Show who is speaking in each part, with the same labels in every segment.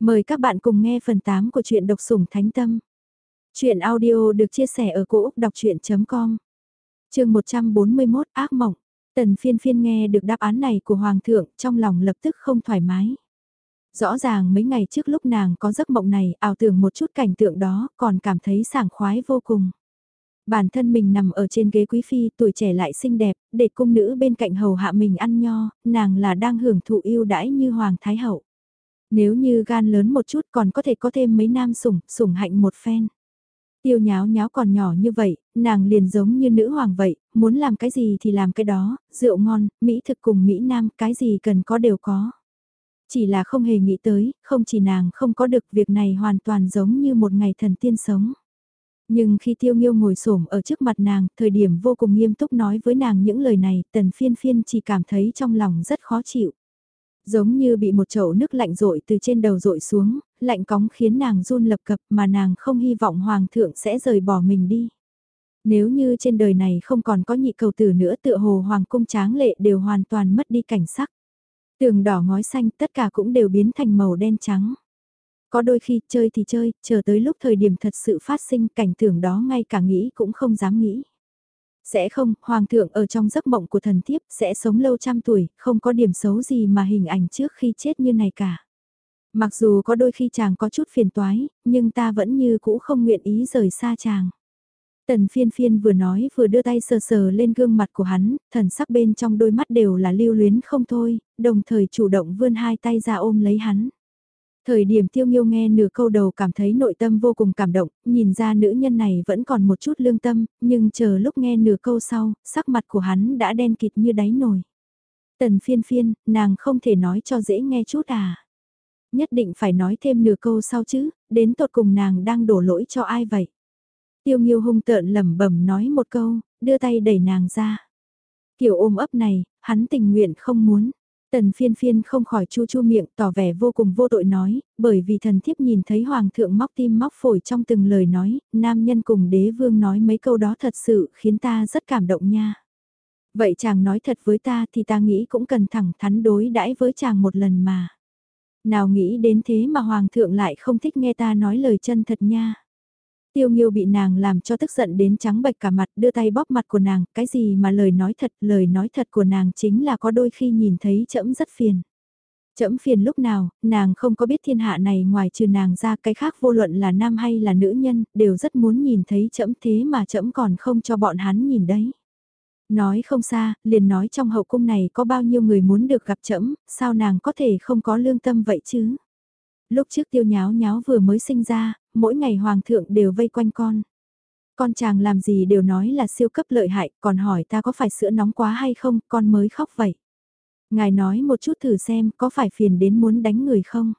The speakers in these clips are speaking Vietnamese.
Speaker 1: Mời các bạn cùng nghe phần 8 của truyện độc sủng thánh tâm. Chuyện audio được chia sẻ ở cỗ đọc chuyện.com Trường 141 ác mộng. Tần phiên phiên nghe được đáp án này của Hoàng thượng trong lòng lập tức không thoải mái. Rõ ràng mấy ngày trước lúc nàng có giấc mộng này ảo tưởng một chút cảnh tượng đó còn cảm thấy sảng khoái vô cùng. Bản thân mình nằm ở trên ghế quý phi tuổi trẻ lại xinh đẹp, để cung nữ bên cạnh hầu hạ mình ăn nho, nàng là đang hưởng thụ yêu đãi như Hoàng Thái Hậu. Nếu như gan lớn một chút còn có thể có thêm mấy nam sủng, sủng hạnh một phen. Tiêu nháo nháo còn nhỏ như vậy, nàng liền giống như nữ hoàng vậy, muốn làm cái gì thì làm cái đó, rượu ngon, Mỹ thực cùng Mỹ Nam, cái gì cần có đều có. Chỉ là không hề nghĩ tới, không chỉ nàng không có được việc này hoàn toàn giống như một ngày thần tiên sống. Nhưng khi tiêu nghiêu ngồi xổm ở trước mặt nàng, thời điểm vô cùng nghiêm túc nói với nàng những lời này, tần phiên phiên chỉ cảm thấy trong lòng rất khó chịu. Giống như bị một chậu nước lạnh rội từ trên đầu rội xuống, lạnh cóng khiến nàng run lập cập mà nàng không hy vọng hoàng thượng sẽ rời bỏ mình đi. Nếu như trên đời này không còn có nhị cầu tử nữa tựa hồ hoàng cung tráng lệ đều hoàn toàn mất đi cảnh sắc. Tường đỏ ngói xanh tất cả cũng đều biến thành màu đen trắng. Có đôi khi chơi thì chơi, chờ tới lúc thời điểm thật sự phát sinh cảnh tượng đó ngay cả nghĩ cũng không dám nghĩ. Sẽ không, hoàng thượng ở trong giấc mộng của thần thiếp sẽ sống lâu trăm tuổi, không có điểm xấu gì mà hình ảnh trước khi chết như này cả. Mặc dù có đôi khi chàng có chút phiền toái, nhưng ta vẫn như cũ không nguyện ý rời xa chàng. Tần phiên phiên vừa nói vừa đưa tay sờ sờ lên gương mặt của hắn, thần sắc bên trong đôi mắt đều là lưu luyến không thôi, đồng thời chủ động vươn hai tay ra ôm lấy hắn. Thời điểm tiêu nghiêu nghe nửa câu đầu cảm thấy nội tâm vô cùng cảm động, nhìn ra nữ nhân này vẫn còn một chút lương tâm, nhưng chờ lúc nghe nửa câu sau, sắc mặt của hắn đã đen kịt như đáy nồi. Tần phiên phiên, nàng không thể nói cho dễ nghe chút à. Nhất định phải nói thêm nửa câu sau chứ, đến tột cùng nàng đang đổ lỗi cho ai vậy. Tiêu nghiêu hung tợn lẩm bẩm nói một câu, đưa tay đẩy nàng ra. Kiểu ôm ấp này, hắn tình nguyện không muốn. Tần phiên phiên không khỏi chu chu miệng tỏ vẻ vô cùng vô tội nói, bởi vì thần thiếp nhìn thấy hoàng thượng móc tim móc phổi trong từng lời nói, nam nhân cùng đế vương nói mấy câu đó thật sự khiến ta rất cảm động nha. Vậy chàng nói thật với ta thì ta nghĩ cũng cần thẳng thắn đối đãi với chàng một lần mà. Nào nghĩ đến thế mà hoàng thượng lại không thích nghe ta nói lời chân thật nha. Tiêu Nghiêu bị nàng làm cho tức giận đến trắng bệch cả mặt, đưa tay bóp mặt của nàng, cái gì mà lời nói thật, lời nói thật của nàng chính là có đôi khi nhìn thấy trẫm rất phiền. Trẫm phiền lúc nào, nàng không có biết thiên hạ này ngoài trừ nàng ra cái khác vô luận là nam hay là nữ nhân, đều rất muốn nhìn thấy trẫm thế mà trẫm còn không cho bọn hắn nhìn đấy. Nói không xa, liền nói trong hậu cung này có bao nhiêu người muốn được gặp trẫm, sao nàng có thể không có lương tâm vậy chứ? Lúc trước tiêu nháo nháo vừa mới sinh ra, mỗi ngày hoàng thượng đều vây quanh con. Con chàng làm gì đều nói là siêu cấp lợi hại, còn hỏi ta có phải sữa nóng quá hay không, con mới khóc vậy. Ngài nói một chút thử xem có phải phiền đến muốn đánh người không?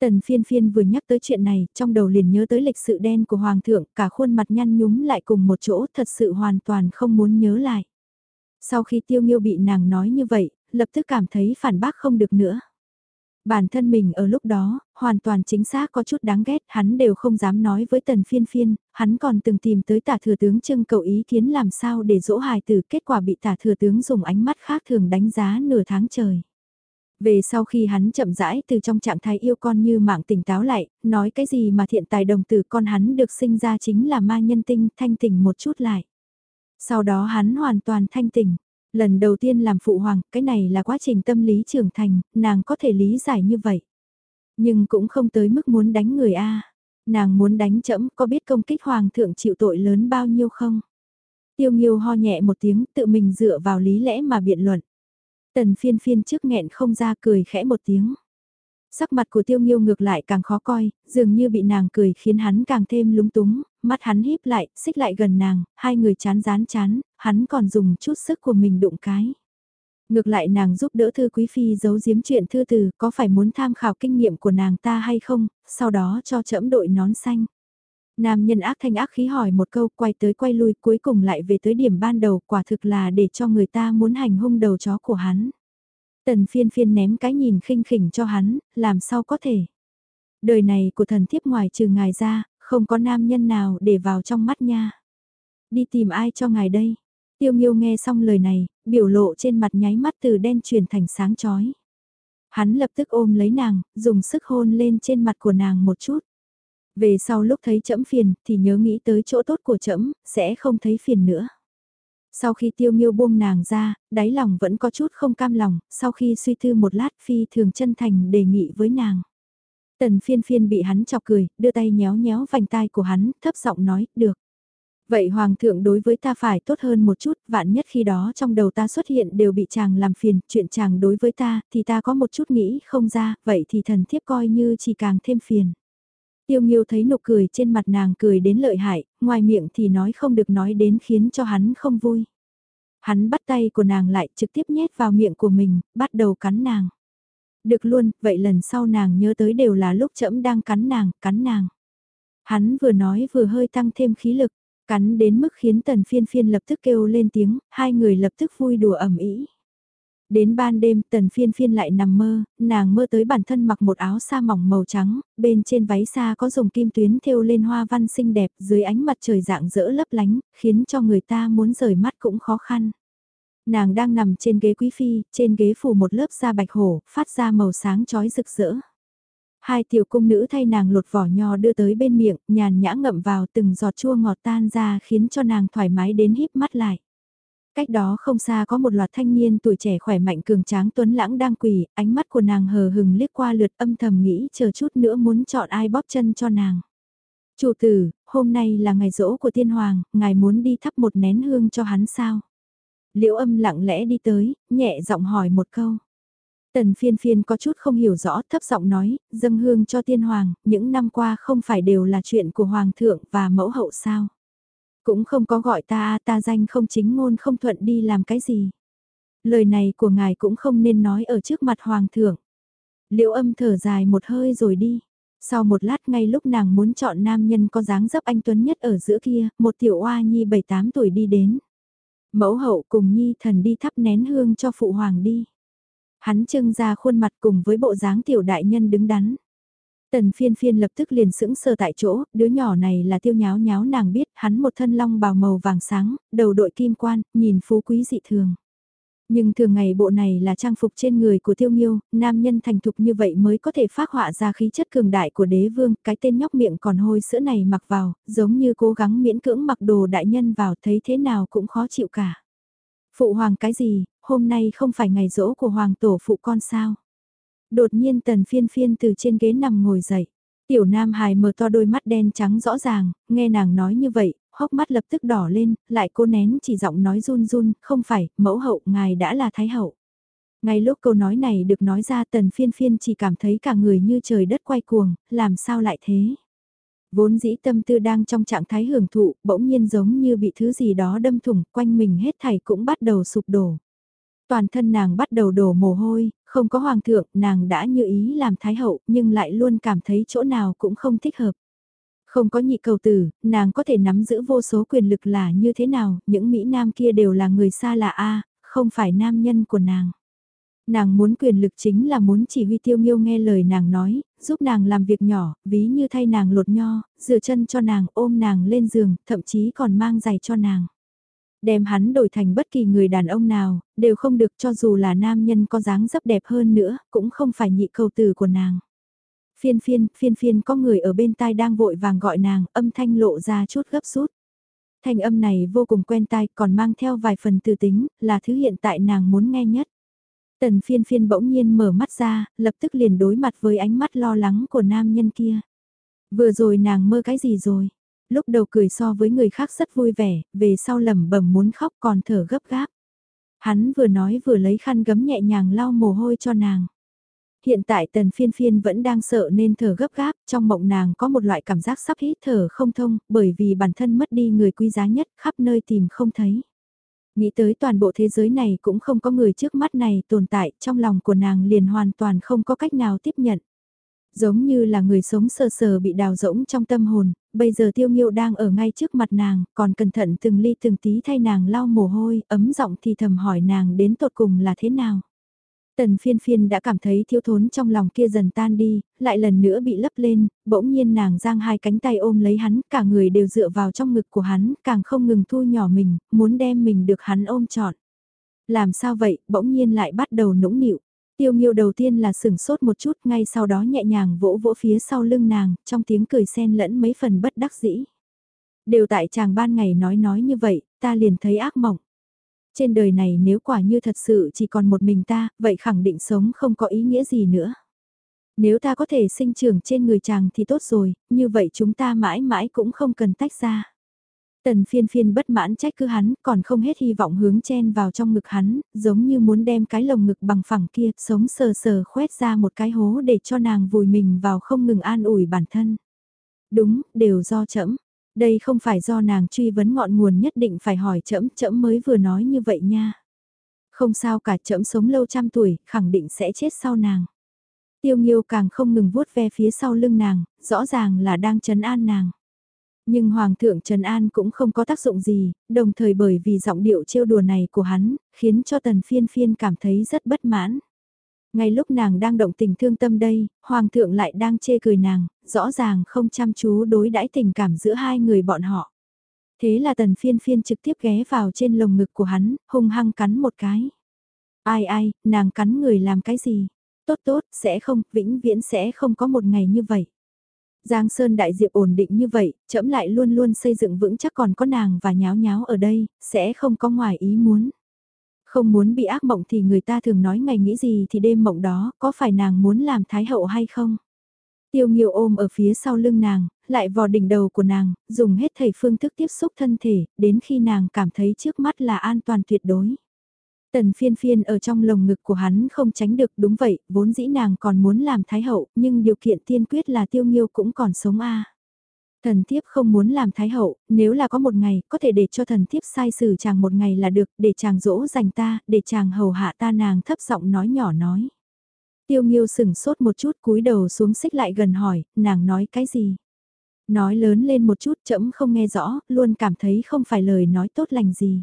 Speaker 1: Tần phiên phiên vừa nhắc tới chuyện này, trong đầu liền nhớ tới lịch sự đen của Hoàng thượng, cả khuôn mặt nhăn nhúm lại cùng một chỗ thật sự hoàn toàn không muốn nhớ lại. Sau khi tiêu nghiêu bị nàng nói như vậy, lập tức cảm thấy phản bác không được nữa. Bản thân mình ở lúc đó, hoàn toàn chính xác có chút đáng ghét, hắn đều không dám nói với tần phiên phiên, hắn còn từng tìm tới tả thừa tướng trưng cầu ý kiến làm sao để dỗ hài tử kết quả bị tả thừa tướng dùng ánh mắt khác thường đánh giá nửa tháng trời. Về sau khi hắn chậm rãi từ trong trạng thái yêu con như mạng tỉnh táo lại, nói cái gì mà thiện tài đồng tử con hắn được sinh ra chính là ma nhân tinh thanh tỉnh một chút lại. Sau đó hắn hoàn toàn thanh tỉnh, Lần đầu tiên làm phụ hoàng, cái này là quá trình tâm lý trưởng thành, nàng có thể lý giải như vậy. Nhưng cũng không tới mức muốn đánh người A. Nàng muốn đánh chẫm có biết công kích hoàng thượng chịu tội lớn bao nhiêu không? Tiêu nghiêu ho nhẹ một tiếng tự mình dựa vào lý lẽ mà biện luận. Tần phiên phiên trước nghẹn không ra cười khẽ một tiếng. Sắc mặt của tiêu nghiêu ngược lại càng khó coi, dường như bị nàng cười khiến hắn càng thêm lúng túng, mắt hắn híp lại, xích lại gần nàng, hai người chán rán chán, hắn còn dùng chút sức của mình đụng cái. Ngược lại nàng giúp đỡ thư quý phi giấu giếm chuyện thư từ có phải muốn tham khảo kinh nghiệm của nàng ta hay không, sau đó cho chẫm đội nón xanh. Nam nhân ác thanh ác khí hỏi một câu quay tới quay lui cuối cùng lại về tới điểm ban đầu quả thực là để cho người ta muốn hành hung đầu chó của hắn. Tần phiên phiên ném cái nhìn khinh khỉnh cho hắn, làm sao có thể. Đời này của thần thiếp ngoài trừ ngài ra, không có nam nhân nào để vào trong mắt nha. Đi tìm ai cho ngài đây? Tiêu Nghiêu nghe xong lời này, biểu lộ trên mặt nháy mắt từ đen chuyển thành sáng chói. Hắn lập tức ôm lấy nàng, dùng sức hôn lên trên mặt của nàng một chút. Về sau lúc thấy trẫm phiền, thì nhớ nghĩ tới chỗ tốt của trẫm sẽ không thấy phiền nữa. Sau khi tiêu nghiêu buông nàng ra, đáy lòng vẫn có chút không cam lòng, sau khi suy tư một lát phi thường chân thành đề nghị với nàng. Tần phiên phiên bị hắn chọc cười, đưa tay nhéo nhéo vành tai của hắn, thấp giọng nói, được. Vậy hoàng thượng đối với ta phải tốt hơn một chút, vạn nhất khi đó trong đầu ta xuất hiện đều bị chàng làm phiền, chuyện chàng đối với ta, thì ta có một chút nghĩ không ra, vậy thì thần thiếp coi như chỉ càng thêm phiền. Tiêu Nghiêu thấy nụ cười trên mặt nàng cười đến lợi hại, ngoài miệng thì nói không được nói đến khiến cho hắn không vui. Hắn bắt tay của nàng lại trực tiếp nhét vào miệng của mình, bắt đầu cắn nàng. Được luôn, vậy lần sau nàng nhớ tới đều là lúc trẫm đang cắn nàng, cắn nàng. Hắn vừa nói vừa hơi tăng thêm khí lực, cắn đến mức khiến tần phiên phiên lập tức kêu lên tiếng, hai người lập tức vui đùa ẩm ý. Đến ban đêm tần phiên phiên lại nằm mơ, nàng mơ tới bản thân mặc một áo sa mỏng màu trắng, bên trên váy sa có dùng kim tuyến thêu lên hoa văn xinh đẹp dưới ánh mặt trời dạng dỡ lấp lánh, khiến cho người ta muốn rời mắt cũng khó khăn. Nàng đang nằm trên ghế quý phi, trên ghế phủ một lớp da bạch hổ, phát ra màu sáng chói rực rỡ. Hai tiểu cung nữ thay nàng lột vỏ nho đưa tới bên miệng, nhàn nhã ngậm vào từng giọt chua ngọt tan ra khiến cho nàng thoải mái đến híp mắt lại. Cách đó không xa có một loạt thanh niên tuổi trẻ khỏe mạnh cường tráng tuấn lãng đang quỳ, ánh mắt của nàng hờ hừng liếc qua lượt âm thầm nghĩ chờ chút nữa muốn chọn ai bóp chân cho nàng. Chủ tử, hôm nay là ngày rỗ của tiên hoàng, ngài muốn đi thắp một nén hương cho hắn sao? Liễu âm lặng lẽ đi tới, nhẹ giọng hỏi một câu. Tần phiên phiên có chút không hiểu rõ, thấp giọng nói, dâng hương cho tiên hoàng, những năm qua không phải đều là chuyện của hoàng thượng và mẫu hậu sao? Cũng không có gọi ta, ta danh không chính ngôn không thuận đi làm cái gì. Lời này của ngài cũng không nên nói ở trước mặt hoàng thượng. Liễu âm thở dài một hơi rồi đi. Sau một lát ngay lúc nàng muốn chọn nam nhân có dáng dấp anh Tuấn nhất ở giữa kia, một tiểu oa nhi 7-8 tuổi đi đến. Mẫu hậu cùng nhi thần đi thắp nén hương cho phụ hoàng đi. Hắn trưng ra khuôn mặt cùng với bộ dáng tiểu đại nhân đứng đắn. Tần phiên phiên lập tức liền sững sờ tại chỗ, đứa nhỏ này là tiêu nháo nháo nàng biết, hắn một thân long bào màu vàng sáng, đầu đội kim quan, nhìn phú quý dị thường. Nhưng thường ngày bộ này là trang phục trên người của tiêu nghiêu, nam nhân thành thục như vậy mới có thể phát họa ra khí chất cường đại của đế vương, cái tên nhóc miệng còn hôi sữa này mặc vào, giống như cố gắng miễn cưỡng mặc đồ đại nhân vào thấy thế nào cũng khó chịu cả. Phụ hoàng cái gì, hôm nay không phải ngày rỗ của hoàng tổ phụ con sao? Đột nhiên tần phiên phiên từ trên ghế nằm ngồi dậy. Tiểu Nam Hài mở to đôi mắt đen trắng rõ ràng, nghe nàng nói như vậy, hốc mắt lập tức đỏ lên, lại cô nén chỉ giọng nói run run, không phải, mẫu hậu, ngài đã là thái hậu. Ngay lúc câu nói này được nói ra tần phiên phiên chỉ cảm thấy cả người như trời đất quay cuồng, làm sao lại thế? Vốn dĩ tâm tư đang trong trạng thái hưởng thụ, bỗng nhiên giống như bị thứ gì đó đâm thủng, quanh mình hết thảy cũng bắt đầu sụp đổ. Toàn thân nàng bắt đầu đổ mồ hôi, không có hoàng thượng, nàng đã như ý làm thái hậu, nhưng lại luôn cảm thấy chỗ nào cũng không thích hợp. Không có nhị cầu tử, nàng có thể nắm giữ vô số quyền lực là như thế nào, những Mỹ Nam kia đều là người xa lạ A, không phải nam nhân của nàng. Nàng muốn quyền lực chính là muốn chỉ huy tiêu nghiêu nghe lời nàng nói, giúp nàng làm việc nhỏ, ví như thay nàng lột nho, rửa chân cho nàng, ôm nàng lên giường, thậm chí còn mang giày cho nàng. Đem hắn đổi thành bất kỳ người đàn ông nào, đều không được cho dù là nam nhân có dáng dấp đẹp hơn nữa, cũng không phải nhị cầu tử của nàng. Phiên phiên, phiên phiên có người ở bên tai đang vội vàng gọi nàng, âm thanh lộ ra chút gấp rút. Thanh âm này vô cùng quen tai còn mang theo vài phần từ tính, là thứ hiện tại nàng muốn nghe nhất. Tần phiên phiên bỗng nhiên mở mắt ra, lập tức liền đối mặt với ánh mắt lo lắng của nam nhân kia. Vừa rồi nàng mơ cái gì rồi? Lúc đầu cười so với người khác rất vui vẻ, về sau lẩm bẩm muốn khóc còn thở gấp gáp. Hắn vừa nói vừa lấy khăn gấm nhẹ nhàng lau mồ hôi cho nàng. Hiện tại tần phiên phiên vẫn đang sợ nên thở gấp gáp, trong mộng nàng có một loại cảm giác sắp hít thở không thông, bởi vì bản thân mất đi người quý giá nhất, khắp nơi tìm không thấy. Nghĩ tới toàn bộ thế giới này cũng không có người trước mắt này tồn tại, trong lòng của nàng liền hoàn toàn không có cách nào tiếp nhận. Giống như là người sống sờ sờ bị đào rỗng trong tâm hồn, bây giờ tiêu nghiêu đang ở ngay trước mặt nàng, còn cẩn thận từng ly từng tí thay nàng lau mồ hôi, ấm giọng thì thầm hỏi nàng đến tột cùng là thế nào. Tần phiên phiên đã cảm thấy thiếu thốn trong lòng kia dần tan đi, lại lần nữa bị lấp lên, bỗng nhiên nàng giang hai cánh tay ôm lấy hắn, cả người đều dựa vào trong ngực của hắn, càng không ngừng thu nhỏ mình, muốn đem mình được hắn ôm trọn. Làm sao vậy, bỗng nhiên lại bắt đầu nũng nịu. Tiêu nghiêu đầu tiên là sửng sốt một chút ngay sau đó nhẹ nhàng vỗ vỗ phía sau lưng nàng, trong tiếng cười xen lẫn mấy phần bất đắc dĩ. Đều tại chàng ban ngày nói nói như vậy, ta liền thấy ác mộng. Trên đời này nếu quả như thật sự chỉ còn một mình ta, vậy khẳng định sống không có ý nghĩa gì nữa. Nếu ta có thể sinh trưởng trên người chàng thì tốt rồi, như vậy chúng ta mãi mãi cũng không cần tách ra. Tần phiên phiên bất mãn trách cứ hắn, còn không hết hy vọng hướng chen vào trong ngực hắn, giống như muốn đem cái lồng ngực bằng phẳng kia, sống sờ sờ khoét ra một cái hố để cho nàng vùi mình vào không ngừng an ủi bản thân. Đúng, đều do chậm. Đây không phải do nàng truy vấn ngọn nguồn nhất định phải hỏi chậm, chậm mới vừa nói như vậy nha. Không sao cả chậm sống lâu trăm tuổi, khẳng định sẽ chết sau nàng. Tiêu Nghiêu càng không ngừng vuốt ve phía sau lưng nàng, rõ ràng là đang chấn an nàng. Nhưng Hoàng thượng Trần An cũng không có tác dụng gì, đồng thời bởi vì giọng điệu trêu đùa này của hắn, khiến cho tần phiên phiên cảm thấy rất bất mãn. Ngay lúc nàng đang động tình thương tâm đây, Hoàng thượng lại đang chê cười nàng, rõ ràng không chăm chú đối đãi tình cảm giữa hai người bọn họ. Thế là tần phiên phiên trực tiếp ghé vào trên lồng ngực của hắn, hung hăng cắn một cái. Ai ai, nàng cắn người làm cái gì? Tốt tốt, sẽ không, vĩnh viễn sẽ không có một ngày như vậy. Giang Sơn Đại Diệp ổn định như vậy, chậm lại luôn luôn xây dựng vững chắc còn có nàng và nháo nháo ở đây, sẽ không có ngoài ý muốn. Không muốn bị ác mộng thì người ta thường nói ngày nghĩ gì thì đêm mộng đó, có phải nàng muốn làm thái hậu hay không? Tiêu Nghiêu ôm ở phía sau lưng nàng, lại vò đỉnh đầu của nàng, dùng hết thầy phương thức tiếp xúc thân thể, đến khi nàng cảm thấy trước mắt là an toàn tuyệt đối. Tần phiên phiên ở trong lồng ngực của hắn không tránh được đúng vậy, vốn dĩ nàng còn muốn làm thái hậu, nhưng điều kiện tiên quyết là tiêu nghiêu cũng còn sống a. Thần thiếp không muốn làm thái hậu, nếu là có một ngày, có thể để cho thần thiếp sai xử chàng một ngày là được, để chàng dỗ dành ta, để chàng hầu hạ ta nàng thấp giọng nói nhỏ nói. Tiêu nghiêu sừng sốt một chút cúi đầu xuống xích lại gần hỏi, nàng nói cái gì? Nói lớn lên một chút chậm không nghe rõ, luôn cảm thấy không phải lời nói tốt lành gì.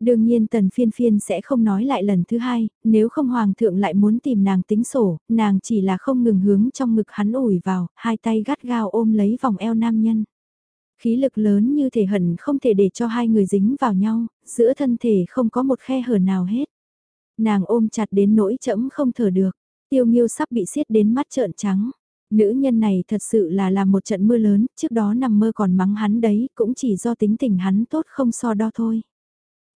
Speaker 1: Đương nhiên tần phiên phiên sẽ không nói lại lần thứ hai, nếu không hoàng thượng lại muốn tìm nàng tính sổ, nàng chỉ là không ngừng hướng trong ngực hắn ủi vào, hai tay gắt gao ôm lấy vòng eo nam nhân. Khí lực lớn như thể hận không thể để cho hai người dính vào nhau, giữa thân thể không có một khe hở nào hết. Nàng ôm chặt đến nỗi chẫm không thở được, tiêu nghiêu sắp bị xiết đến mắt trợn trắng. Nữ nhân này thật sự là làm một trận mưa lớn, trước đó nằm mơ còn mắng hắn đấy, cũng chỉ do tính tình hắn tốt không so đo thôi.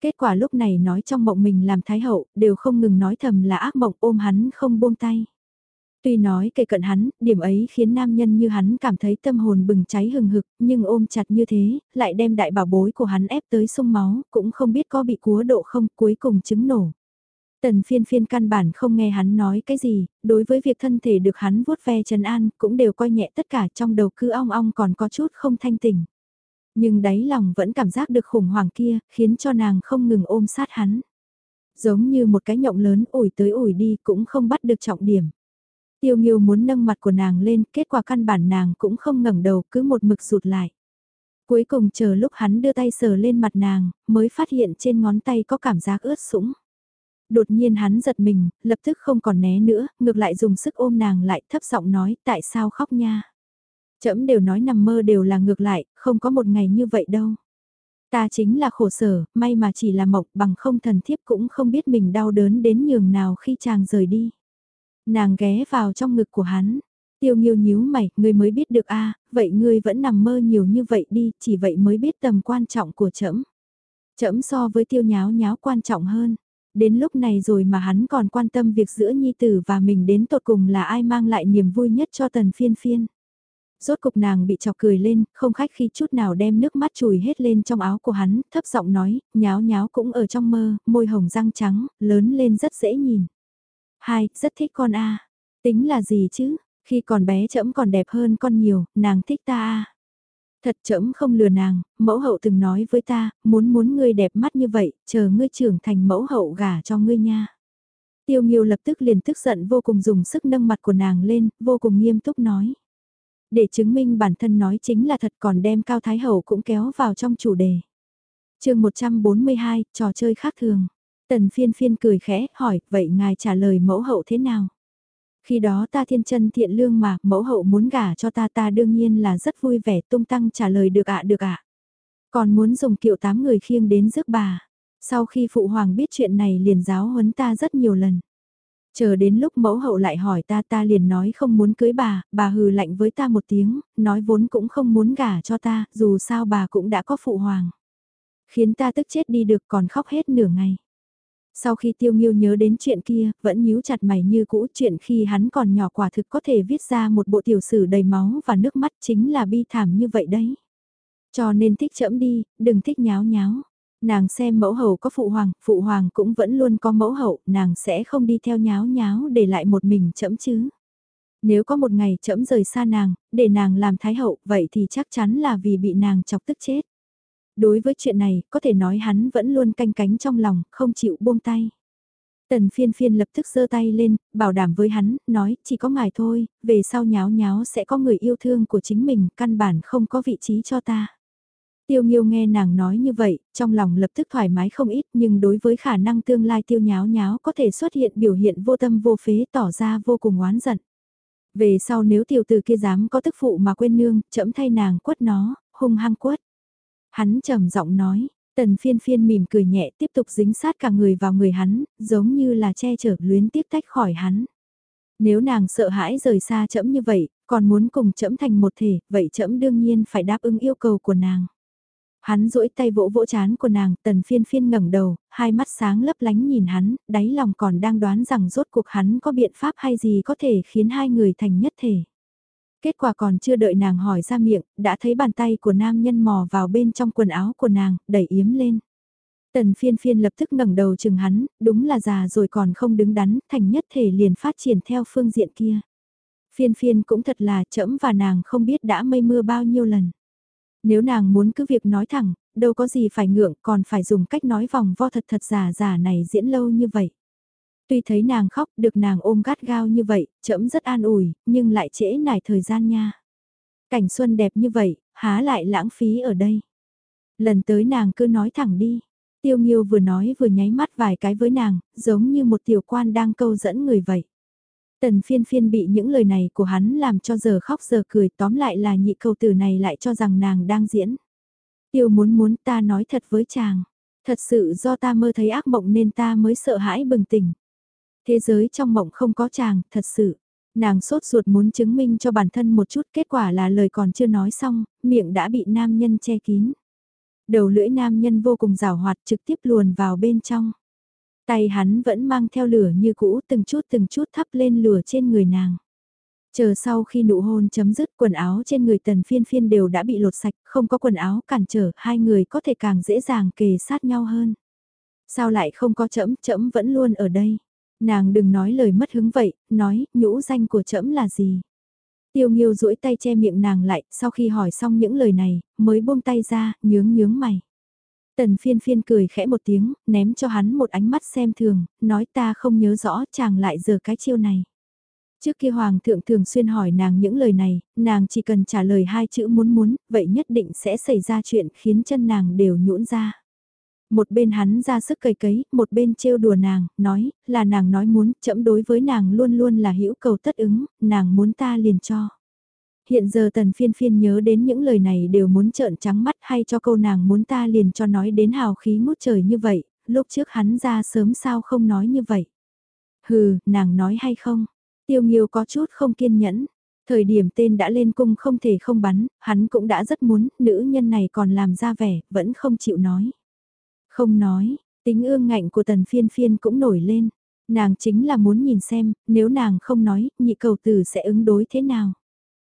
Speaker 1: Kết quả lúc này nói trong mộng mình làm thái hậu, đều không ngừng nói thầm là ác mộng ôm hắn không buông tay. Tuy nói kề cận hắn, điểm ấy khiến nam nhân như hắn cảm thấy tâm hồn bừng cháy hừng hực, nhưng ôm chặt như thế, lại đem đại bảo bối của hắn ép tới sung máu, cũng không biết có bị cúa độ không, cuối cùng chứng nổ. Tần phiên phiên căn bản không nghe hắn nói cái gì, đối với việc thân thể được hắn vuốt ve trần an, cũng đều coi nhẹ tất cả trong đầu cứ ong ong còn có chút không thanh tỉnh. Nhưng đáy lòng vẫn cảm giác được khủng hoảng kia, khiến cho nàng không ngừng ôm sát hắn. Giống như một cái nhộng lớn ủi tới ủi đi cũng không bắt được trọng điểm. Tiêu Nghiêu muốn nâng mặt của nàng lên, kết quả căn bản nàng cũng không ngẩng đầu, cứ một mực rụt lại. Cuối cùng chờ lúc hắn đưa tay sờ lên mặt nàng, mới phát hiện trên ngón tay có cảm giác ướt sũng. Đột nhiên hắn giật mình, lập tức không còn né nữa, ngược lại dùng sức ôm nàng lại thấp giọng nói tại sao khóc nha. Chấm đều nói nằm mơ đều là ngược lại, không có một ngày như vậy đâu. Ta chính là khổ sở, may mà chỉ là mộng bằng không thần thiếp cũng không biết mình đau đớn đến nhường nào khi chàng rời đi. Nàng ghé vào trong ngực của hắn, tiêu nghiêu nhíu mày, ngươi mới biết được a à, vậy ngươi vẫn nằm mơ nhiều như vậy đi, chỉ vậy mới biết tầm quan trọng của trẫm Trẫm so với tiêu nháo nháo quan trọng hơn. Đến lúc này rồi mà hắn còn quan tâm việc giữa nhi tử và mình đến tột cùng là ai mang lại niềm vui nhất cho tần phiên phiên. Rốt cục nàng bị chọc cười lên, không khách khi chút nào đem nước mắt chùi hết lên trong áo của hắn, thấp giọng nói, nháo nháo cũng ở trong mơ, môi hồng răng trắng, lớn lên rất dễ nhìn. Hai, rất thích con a Tính là gì chứ, khi còn bé trẫm còn đẹp hơn con nhiều, nàng thích ta a Thật trẫm không lừa nàng, mẫu hậu từng nói với ta, muốn muốn ngươi đẹp mắt như vậy, chờ ngươi trưởng thành mẫu hậu gả cho ngươi nha. Tiêu Nghiêu lập tức liền tức giận vô cùng dùng sức nâng mặt của nàng lên, vô cùng nghiêm túc nói. Để chứng minh bản thân nói chính là thật còn đem Cao Thái Hậu cũng kéo vào trong chủ đề. chương 142, trò chơi khác thường. Tần phiên phiên cười khẽ, hỏi, vậy ngài trả lời mẫu hậu thế nào? Khi đó ta thiên chân thiện lương mà, mẫu hậu muốn gả cho ta ta đương nhiên là rất vui vẻ tung tăng trả lời được ạ được ạ. Còn muốn dùng kiệu tám người khiêng đến rước bà. Sau khi phụ hoàng biết chuyện này liền giáo huấn ta rất nhiều lần. Chờ đến lúc mẫu hậu lại hỏi ta ta liền nói không muốn cưới bà, bà hừ lạnh với ta một tiếng, nói vốn cũng không muốn gả cho ta, dù sao bà cũng đã có phụ hoàng. Khiến ta tức chết đi được còn khóc hết nửa ngày. Sau khi tiêu nghiêu nhớ đến chuyện kia, vẫn nhíu chặt mày như cũ chuyện khi hắn còn nhỏ quả thực có thể viết ra một bộ tiểu sử đầy máu và nước mắt chính là bi thảm như vậy đấy. Cho nên thích chậm đi, đừng thích nháo nháo. Nàng xem mẫu hậu có phụ hoàng, phụ hoàng cũng vẫn luôn có mẫu hậu, nàng sẽ không đi theo nháo nháo để lại một mình chậm chứ. Nếu có một ngày chậm rời xa nàng, để nàng làm thái hậu, vậy thì chắc chắn là vì bị nàng chọc tức chết. Đối với chuyện này, có thể nói hắn vẫn luôn canh cánh trong lòng, không chịu buông tay. Tần phiên phiên lập tức giơ tay lên, bảo đảm với hắn, nói, chỉ có ngài thôi, về sau nháo nháo sẽ có người yêu thương của chính mình, căn bản không có vị trí cho ta. Tiêu Nghiêu nghe nàng nói như vậy, trong lòng lập tức thoải mái không ít nhưng đối với khả năng tương lai tiêu nháo nháo có thể xuất hiện biểu hiện vô tâm vô phế tỏ ra vô cùng oán giận. Về sau nếu tiểu tử kia dám có tức phụ mà quên nương, chậm thay nàng quất nó, hung hăng quất. Hắn trầm giọng nói, tần phiên phiên mỉm cười nhẹ tiếp tục dính sát cả người vào người hắn, giống như là che chở luyến tiếp tách khỏi hắn. Nếu nàng sợ hãi rời xa trẫm như vậy, còn muốn cùng trẫm thành một thể, vậy trẫm đương nhiên phải đáp ứng yêu cầu của nàng. Hắn duỗi tay vỗ vỗ chán của nàng, tần phiên phiên ngẩng đầu, hai mắt sáng lấp lánh nhìn hắn, đáy lòng còn đang đoán rằng rốt cuộc hắn có biện pháp hay gì có thể khiến hai người thành nhất thể. Kết quả còn chưa đợi nàng hỏi ra miệng, đã thấy bàn tay của nam nhân mò vào bên trong quần áo của nàng, đẩy yếm lên. Tần phiên phiên lập tức ngẩng đầu chừng hắn, đúng là già rồi còn không đứng đắn, thành nhất thể liền phát triển theo phương diện kia. Phiên phiên cũng thật là chậm và nàng không biết đã mây mưa bao nhiêu lần. Nếu nàng muốn cứ việc nói thẳng, đâu có gì phải ngượng còn phải dùng cách nói vòng vo thật thật giả giả này diễn lâu như vậy. Tuy thấy nàng khóc được nàng ôm gắt gao như vậy, trẫm rất an ủi, nhưng lại trễ nải thời gian nha. Cảnh xuân đẹp như vậy, há lại lãng phí ở đây. Lần tới nàng cứ nói thẳng đi. Tiêu Nghiêu vừa nói vừa nháy mắt vài cái với nàng, giống như một tiểu quan đang câu dẫn người vậy. Tần phiên phiên bị những lời này của hắn làm cho giờ khóc giờ cười tóm lại là nhị câu tử này lại cho rằng nàng đang diễn. Tiêu muốn muốn ta nói thật với chàng. Thật sự do ta mơ thấy ác mộng nên ta mới sợ hãi bừng tỉnh. Thế giới trong mộng không có chàng, thật sự. Nàng sốt ruột muốn chứng minh cho bản thân một chút kết quả là lời còn chưa nói xong, miệng đã bị nam nhân che kín. Đầu lưỡi nam nhân vô cùng rào hoạt trực tiếp luồn vào bên trong. Tay hắn vẫn mang theo lửa như cũ từng chút từng chút thắp lên lửa trên người nàng. Chờ sau khi nụ hôn chấm dứt quần áo trên người tần phiên phiên đều đã bị lột sạch, không có quần áo cản trở, hai người có thể càng dễ dàng kề sát nhau hơn. Sao lại không có chấm chấm vẫn luôn ở đây. Nàng đừng nói lời mất hứng vậy, nói, nhũ danh của trẫm là gì. Tiêu Nghiêu duỗi tay che miệng nàng lại, sau khi hỏi xong những lời này, mới buông tay ra, nhướng nhướng mày. Tần phiên phiên cười khẽ một tiếng, ném cho hắn một ánh mắt xem thường, nói ta không nhớ rõ chàng lại giờ cái chiêu này. Trước kia Hoàng thượng thường xuyên hỏi nàng những lời này, nàng chỉ cần trả lời hai chữ muốn muốn, vậy nhất định sẽ xảy ra chuyện khiến chân nàng đều nhũn ra. Một bên hắn ra sức cầy cấy, một bên trêu đùa nàng, nói, là nàng nói muốn, chậm đối với nàng luôn luôn là hữu cầu tất ứng, nàng muốn ta liền cho. Hiện giờ tần phiên phiên nhớ đến những lời này đều muốn trợn trắng mắt hay cho câu nàng muốn ta liền cho nói đến hào khí ngút trời như vậy, lúc trước hắn ra sớm sao không nói như vậy. Hừ, nàng nói hay không? Tiêu Nghiêu có chút không kiên nhẫn. Thời điểm tên đã lên cung không thể không bắn, hắn cũng đã rất muốn, nữ nhân này còn làm ra vẻ, vẫn không chịu nói. Không nói, tính ương ngạnh của tần phiên phiên cũng nổi lên. Nàng chính là muốn nhìn xem, nếu nàng không nói, nhị cầu tử sẽ ứng đối thế nào.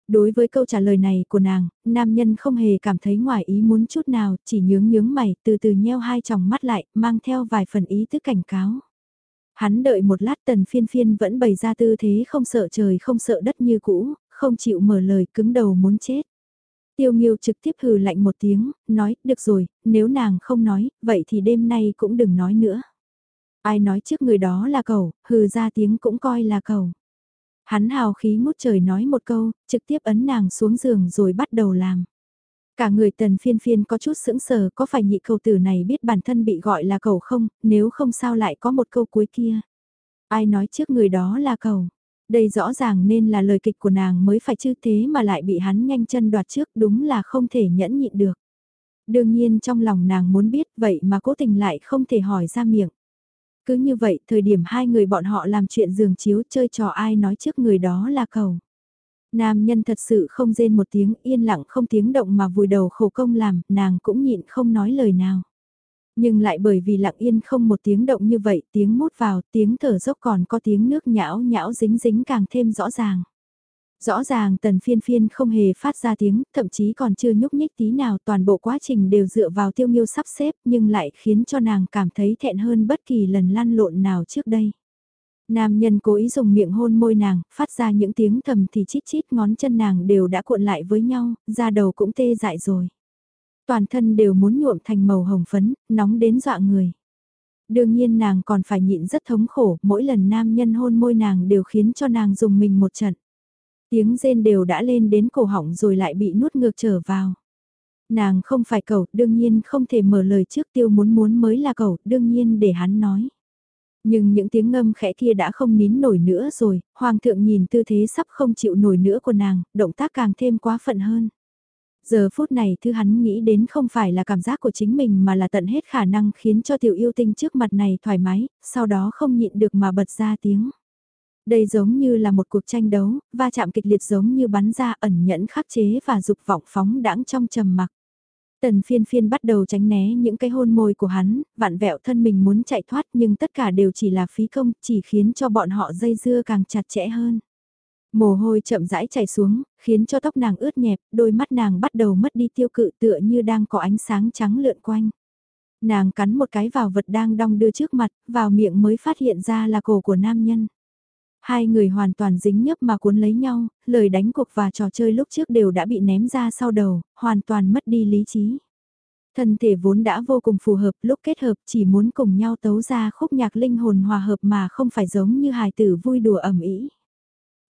Speaker 1: Đối với câu trả lời này của nàng, nam nhân không hề cảm thấy ngoài ý muốn chút nào, chỉ nhướng nhướng mày, từ từ nheo hai tròng mắt lại, mang theo vài phần ý thức cảnh cáo. Hắn đợi một lát tần phiên phiên vẫn bày ra tư thế không sợ trời không sợ đất như cũ, không chịu mở lời cứng đầu muốn chết. Tiêu Nghiêu trực tiếp hừ lạnh một tiếng, nói, được rồi, nếu nàng không nói, vậy thì đêm nay cũng đừng nói nữa. Ai nói trước người đó là cầu, hừ ra tiếng cũng coi là cầu. Hắn hào khí ngút trời nói một câu, trực tiếp ấn nàng xuống giường rồi bắt đầu làm. Cả người tần phiên phiên có chút sững sờ có phải nhị cầu tử này biết bản thân bị gọi là cầu không, nếu không sao lại có một câu cuối kia. Ai nói trước người đó là cầu. Đây rõ ràng nên là lời kịch của nàng mới phải chứ thế mà lại bị hắn nhanh chân đoạt trước đúng là không thể nhẫn nhịn được. Đương nhiên trong lòng nàng muốn biết vậy mà cố tình lại không thể hỏi ra miệng. Cứ như vậy, thời điểm hai người bọn họ làm chuyện giường chiếu chơi trò ai nói trước người đó là cầu. Nam nhân thật sự không rên một tiếng yên lặng không tiếng động mà vùi đầu khổ công làm, nàng cũng nhịn không nói lời nào. Nhưng lại bởi vì lặng yên không một tiếng động như vậy, tiếng mút vào, tiếng thở dốc còn có tiếng nước nhão nhão dính dính càng thêm rõ ràng. Rõ ràng tần phiên phiên không hề phát ra tiếng, thậm chí còn chưa nhúc nhích tí nào toàn bộ quá trình đều dựa vào tiêu nghiêu sắp xếp nhưng lại khiến cho nàng cảm thấy thẹn hơn bất kỳ lần lăn lộn nào trước đây. Nam nhân cố ý dùng miệng hôn môi nàng, phát ra những tiếng thầm thì chít chít ngón chân nàng đều đã cuộn lại với nhau, da đầu cũng tê dại rồi. Toàn thân đều muốn nhuộm thành màu hồng phấn, nóng đến dọa người. Đương nhiên nàng còn phải nhịn rất thống khổ, mỗi lần nam nhân hôn môi nàng đều khiến cho nàng dùng mình một trận. Tiếng rên đều đã lên đến cổ họng rồi lại bị nuốt ngược trở vào. Nàng không phải cầu, đương nhiên không thể mở lời trước tiêu muốn muốn mới là cầu, đương nhiên để hắn nói. Nhưng những tiếng ngâm khẽ kia đã không nín nổi nữa rồi, hoàng thượng nhìn tư thế sắp không chịu nổi nữa của nàng, động tác càng thêm quá phận hơn. Giờ phút này thứ hắn nghĩ đến không phải là cảm giác của chính mình mà là tận hết khả năng khiến cho tiểu yêu tinh trước mặt này thoải mái, sau đó không nhịn được mà bật ra tiếng. Đây giống như là một cuộc tranh đấu, va chạm kịch liệt giống như bắn ra ẩn nhẫn khắc chế và dục vọng phóng đãng trong trầm mặc. Tần phiên phiên bắt đầu tránh né những cái hôn môi của hắn, vạn vẹo thân mình muốn chạy thoát nhưng tất cả đều chỉ là phí công, chỉ khiến cho bọn họ dây dưa càng chặt chẽ hơn. Mồ hôi chậm rãi chảy xuống, khiến cho tóc nàng ướt nhẹp, đôi mắt nàng bắt đầu mất đi tiêu cự tựa như đang có ánh sáng trắng lượn quanh. Nàng cắn một cái vào vật đang đong đưa trước mặt, vào miệng mới phát hiện ra là cổ của nam nhân. Hai người hoàn toàn dính nhấp mà cuốn lấy nhau, lời đánh cuộc và trò chơi lúc trước đều đã bị ném ra sau đầu, hoàn toàn mất đi lý trí. Thân thể vốn đã vô cùng phù hợp lúc kết hợp chỉ muốn cùng nhau tấu ra khúc nhạc linh hồn hòa hợp mà không phải giống như hài tử vui đùa ẩm ý.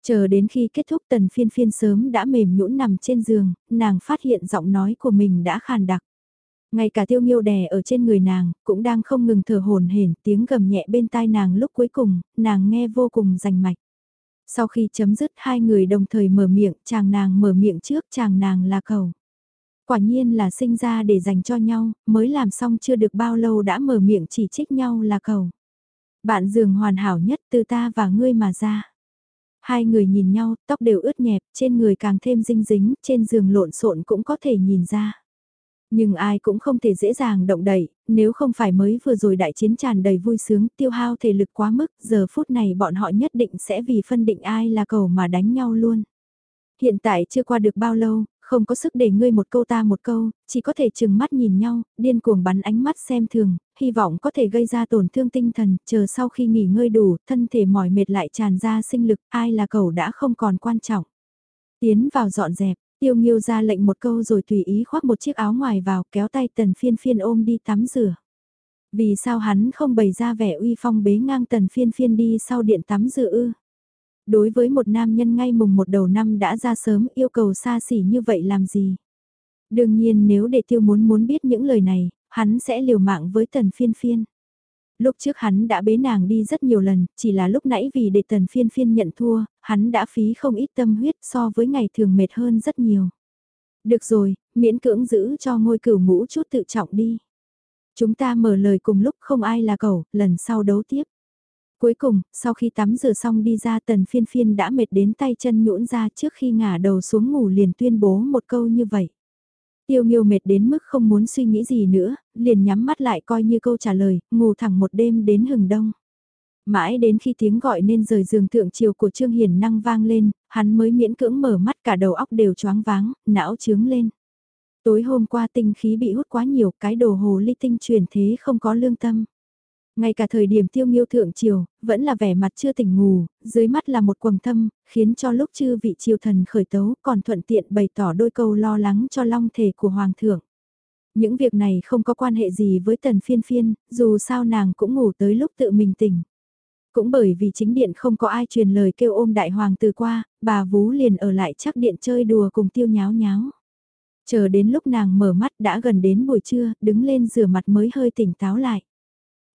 Speaker 1: Chờ đến khi kết thúc tần phiên phiên sớm đã mềm nhũn nằm trên giường, nàng phát hiện giọng nói của mình đã khàn đặc. Ngay cả tiêu nghiêu đè ở trên người nàng, cũng đang không ngừng thở hồn hển tiếng gầm nhẹ bên tai nàng lúc cuối cùng, nàng nghe vô cùng rành mạch. Sau khi chấm dứt hai người đồng thời mở miệng, chàng nàng mở miệng trước, chàng nàng là cầu. Quả nhiên là sinh ra để dành cho nhau, mới làm xong chưa được bao lâu đã mở miệng chỉ trích nhau là cầu. Bạn giường hoàn hảo nhất từ ta và ngươi mà ra. Hai người nhìn nhau, tóc đều ướt nhẹp, trên người càng thêm dinh dính, trên giường lộn xộn cũng có thể nhìn ra. Nhưng ai cũng không thể dễ dàng động đẩy, nếu không phải mới vừa rồi đại chiến tràn đầy vui sướng tiêu hao thể lực quá mức, giờ phút này bọn họ nhất định sẽ vì phân định ai là cầu mà đánh nhau luôn. Hiện tại chưa qua được bao lâu, không có sức để ngươi một câu ta một câu, chỉ có thể chừng mắt nhìn nhau, điên cuồng bắn ánh mắt xem thường, hy vọng có thể gây ra tổn thương tinh thần, chờ sau khi nghỉ ngơi đủ, thân thể mỏi mệt lại tràn ra sinh lực, ai là cầu đã không còn quan trọng. Tiến vào dọn dẹp, Tiêu Nghiêu ra lệnh một câu rồi tùy ý khoác một chiếc áo ngoài vào kéo tay tần phiên phiên ôm đi tắm rửa. Vì sao hắn không bày ra vẻ uy phong bế ngang tần phiên phiên đi sau điện tắm rửa ư? Đối với một nam nhân ngay mùng một đầu năm đã ra sớm yêu cầu xa xỉ như vậy làm gì? Đương nhiên nếu để tiêu muốn muốn biết những lời này, hắn sẽ liều mạng với tần phiên phiên. Lúc trước hắn đã bế nàng đi rất nhiều lần, chỉ là lúc nãy vì để tần phiên phiên nhận thua, hắn đã phí không ít tâm huyết so với ngày thường mệt hơn rất nhiều. Được rồi, miễn cưỡng giữ cho ngôi cửu ngũ chút tự trọng đi. Chúng ta mở lời cùng lúc không ai là cầu, lần sau đấu tiếp. Cuối cùng, sau khi tắm rửa xong đi ra tần phiên phiên đã mệt đến tay chân nhũn ra trước khi ngả đầu xuống ngủ liền tuyên bố một câu như vậy. Tiêu nghiêu mệt đến mức không muốn suy nghĩ gì nữa, liền nhắm mắt lại coi như câu trả lời, ngủ thẳng một đêm đến hừng đông. Mãi đến khi tiếng gọi nên rời giường thượng chiều của Trương Hiền năng vang lên, hắn mới miễn cưỡng mở mắt cả đầu óc đều choáng váng, não trướng lên. Tối hôm qua tinh khí bị hút quá nhiều, cái đồ hồ ly tinh truyền thế không có lương tâm. Ngay cả thời điểm tiêu nghiêu thượng triều, vẫn là vẻ mặt chưa tỉnh ngủ, dưới mắt là một quầng thâm, khiến cho lúc chư vị triều thần khởi tấu còn thuận tiện bày tỏ đôi câu lo lắng cho long thể của hoàng thượng. Những việc này không có quan hệ gì với tần phiên phiên, dù sao nàng cũng ngủ tới lúc tự mình tỉnh. Cũng bởi vì chính điện không có ai truyền lời kêu ôm đại hoàng từ qua, bà vú liền ở lại chắc điện chơi đùa cùng tiêu nháo nháo. Chờ đến lúc nàng mở mắt đã gần đến buổi trưa, đứng lên rửa mặt mới hơi tỉnh táo lại.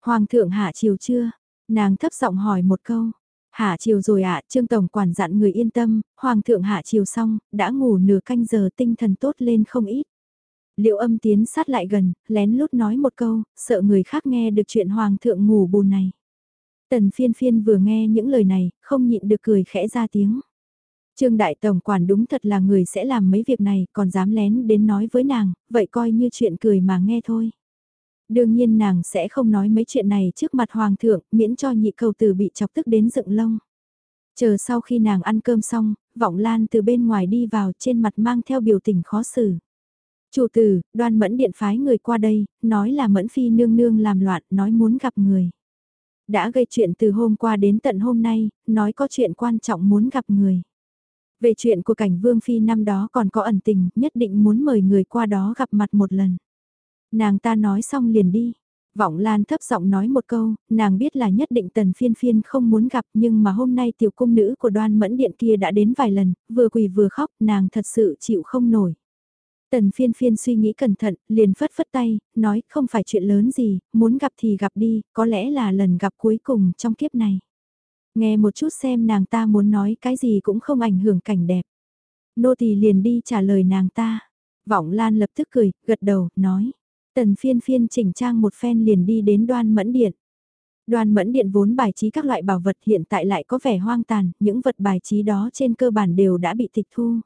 Speaker 1: Hoàng thượng hạ chiều chưa? Nàng thấp giọng hỏi một câu. Hạ chiều rồi ạ, Trương Tổng quản dặn người yên tâm, Hoàng thượng hạ chiều xong, đã ngủ nửa canh giờ tinh thần tốt lên không ít. Liệu âm tiến sát lại gần, lén lút nói một câu, sợ người khác nghe được chuyện Hoàng thượng ngủ bù này. Tần phiên phiên vừa nghe những lời này, không nhịn được cười khẽ ra tiếng. Trương Đại Tổng Quản đúng thật là người sẽ làm mấy việc này, còn dám lén đến nói với nàng, vậy coi như chuyện cười mà nghe thôi. Đương nhiên nàng sẽ không nói mấy chuyện này trước mặt Hoàng thượng, miễn cho nhị cầu tử bị chọc tức đến dựng lông. Chờ sau khi nàng ăn cơm xong, Vọng Lan từ bên ngoài đi vào trên mặt mang theo biểu tình khó xử. Chủ tử, đoan mẫn điện phái người qua đây, nói là mẫn phi nương nương làm loạn, nói muốn gặp người. Đã gây chuyện từ hôm qua đến tận hôm nay, nói có chuyện quan trọng muốn gặp người. Về chuyện của cảnh vương phi năm đó còn có ẩn tình, nhất định muốn mời người qua đó gặp mặt một lần. Nàng ta nói xong liền đi. Vọng Lan thấp giọng nói một câu, nàng biết là nhất định tần phiên phiên không muốn gặp nhưng mà hôm nay tiểu cung nữ của đoan mẫn điện kia đã đến vài lần, vừa quỳ vừa khóc, nàng thật sự chịu không nổi. Tần phiên phiên suy nghĩ cẩn thận, liền phất phất tay, nói không phải chuyện lớn gì, muốn gặp thì gặp đi, có lẽ là lần gặp cuối cùng trong kiếp này. Nghe một chút xem nàng ta muốn nói cái gì cũng không ảnh hưởng cảnh đẹp. Nô tỳ liền đi trả lời nàng ta. Vọng Lan lập tức cười, gật đầu, nói. Tần phiên phiên chỉnh trang một phen liền đi đến đoan mẫn điện. Đoan mẫn điện vốn bài trí các loại bảo vật hiện tại lại có vẻ hoang tàn, những vật bài trí đó trên cơ bản đều đã bị tịch thu.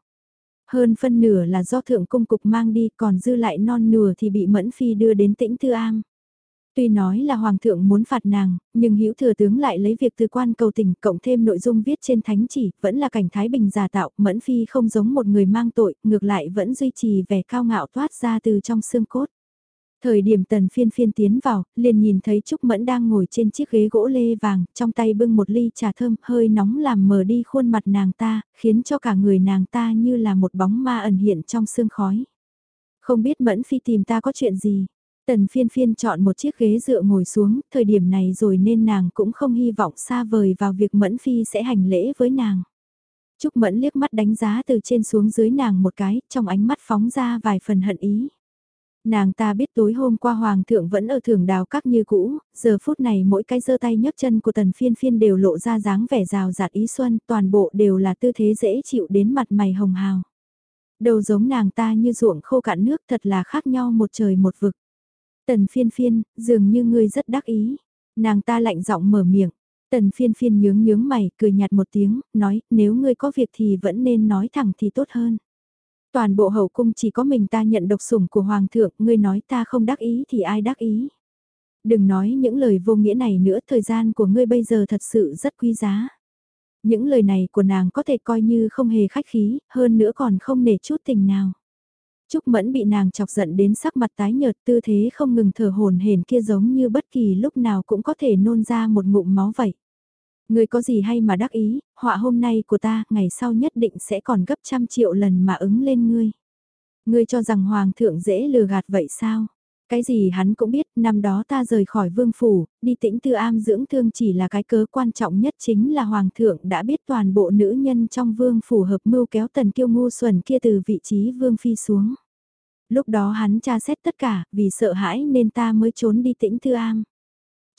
Speaker 1: Hơn phân nửa là do thượng cung cục mang đi còn dư lại non nửa thì bị mẫn phi đưa đến tĩnh thư Am. Tuy nói là hoàng thượng muốn phạt nàng, nhưng hữu thừa tướng lại lấy việc từ quan cầu tình cộng thêm nội dung viết trên thánh chỉ, vẫn là cảnh Thái Bình giả tạo, mẫn phi không giống một người mang tội, ngược lại vẫn duy trì vẻ cao ngạo thoát ra từ trong xương cốt. Thời điểm tần phiên phiên tiến vào, liền nhìn thấy Trúc Mẫn đang ngồi trên chiếc ghế gỗ lê vàng, trong tay bưng một ly trà thơm hơi nóng làm mờ đi khuôn mặt nàng ta, khiến cho cả người nàng ta như là một bóng ma ẩn hiện trong sương khói. Không biết Mẫn Phi tìm ta có chuyện gì, Tần phiên phiên chọn một chiếc ghế dựa ngồi xuống, thời điểm này rồi nên nàng cũng không hy vọng xa vời vào việc Mẫn Phi sẽ hành lễ với nàng. Trúc Mẫn liếc mắt đánh giá từ trên xuống dưới nàng một cái, trong ánh mắt phóng ra vài phần hận ý. Nàng ta biết tối hôm qua Hoàng thượng vẫn ở thưởng đào các như cũ, giờ phút này mỗi cái giơ tay nhấc chân của tần phiên phiên đều lộ ra dáng vẻ rào rạt ý xuân, toàn bộ đều là tư thế dễ chịu đến mặt mày hồng hào. Đầu giống nàng ta như ruộng khô cạn nước thật là khác nhau một trời một vực. Tần phiên phiên, dường như ngươi rất đắc ý. Nàng ta lạnh giọng mở miệng. Tần phiên phiên nhướng nhướng mày, cười nhạt một tiếng, nói, nếu ngươi có việc thì vẫn nên nói thẳng thì tốt hơn. Toàn bộ hậu cung chỉ có mình ta nhận độc sủng của hoàng thượng, ngươi nói ta không đắc ý thì ai đắc ý. Đừng nói những lời vô nghĩa này nữa, thời gian của ngươi bây giờ thật sự rất quý giá. Những lời này của nàng có thể coi như không hề khách khí, hơn nữa còn không nể chút tình nào. Trúc Mẫn bị nàng chọc giận đến sắc mặt tái nhợt tư thế không ngừng thở hồn hển kia giống như bất kỳ lúc nào cũng có thể nôn ra một ngụm máu vậy. Người có gì hay mà đắc ý, họa hôm nay của ta, ngày sau nhất định sẽ còn gấp trăm triệu lần mà ứng lên ngươi. Ngươi cho rằng hoàng thượng dễ lừa gạt vậy sao? Cái gì hắn cũng biết, năm đó ta rời khỏi vương phủ, đi tĩnh tư am dưỡng thương chỉ là cái cớ quan trọng nhất chính là hoàng thượng đã biết toàn bộ nữ nhân trong vương phủ hợp mưu kéo tần kiêu ngu xuẩn kia từ vị trí vương phi xuống. Lúc đó hắn tra xét tất cả, vì sợ hãi nên ta mới trốn đi tĩnh tư am.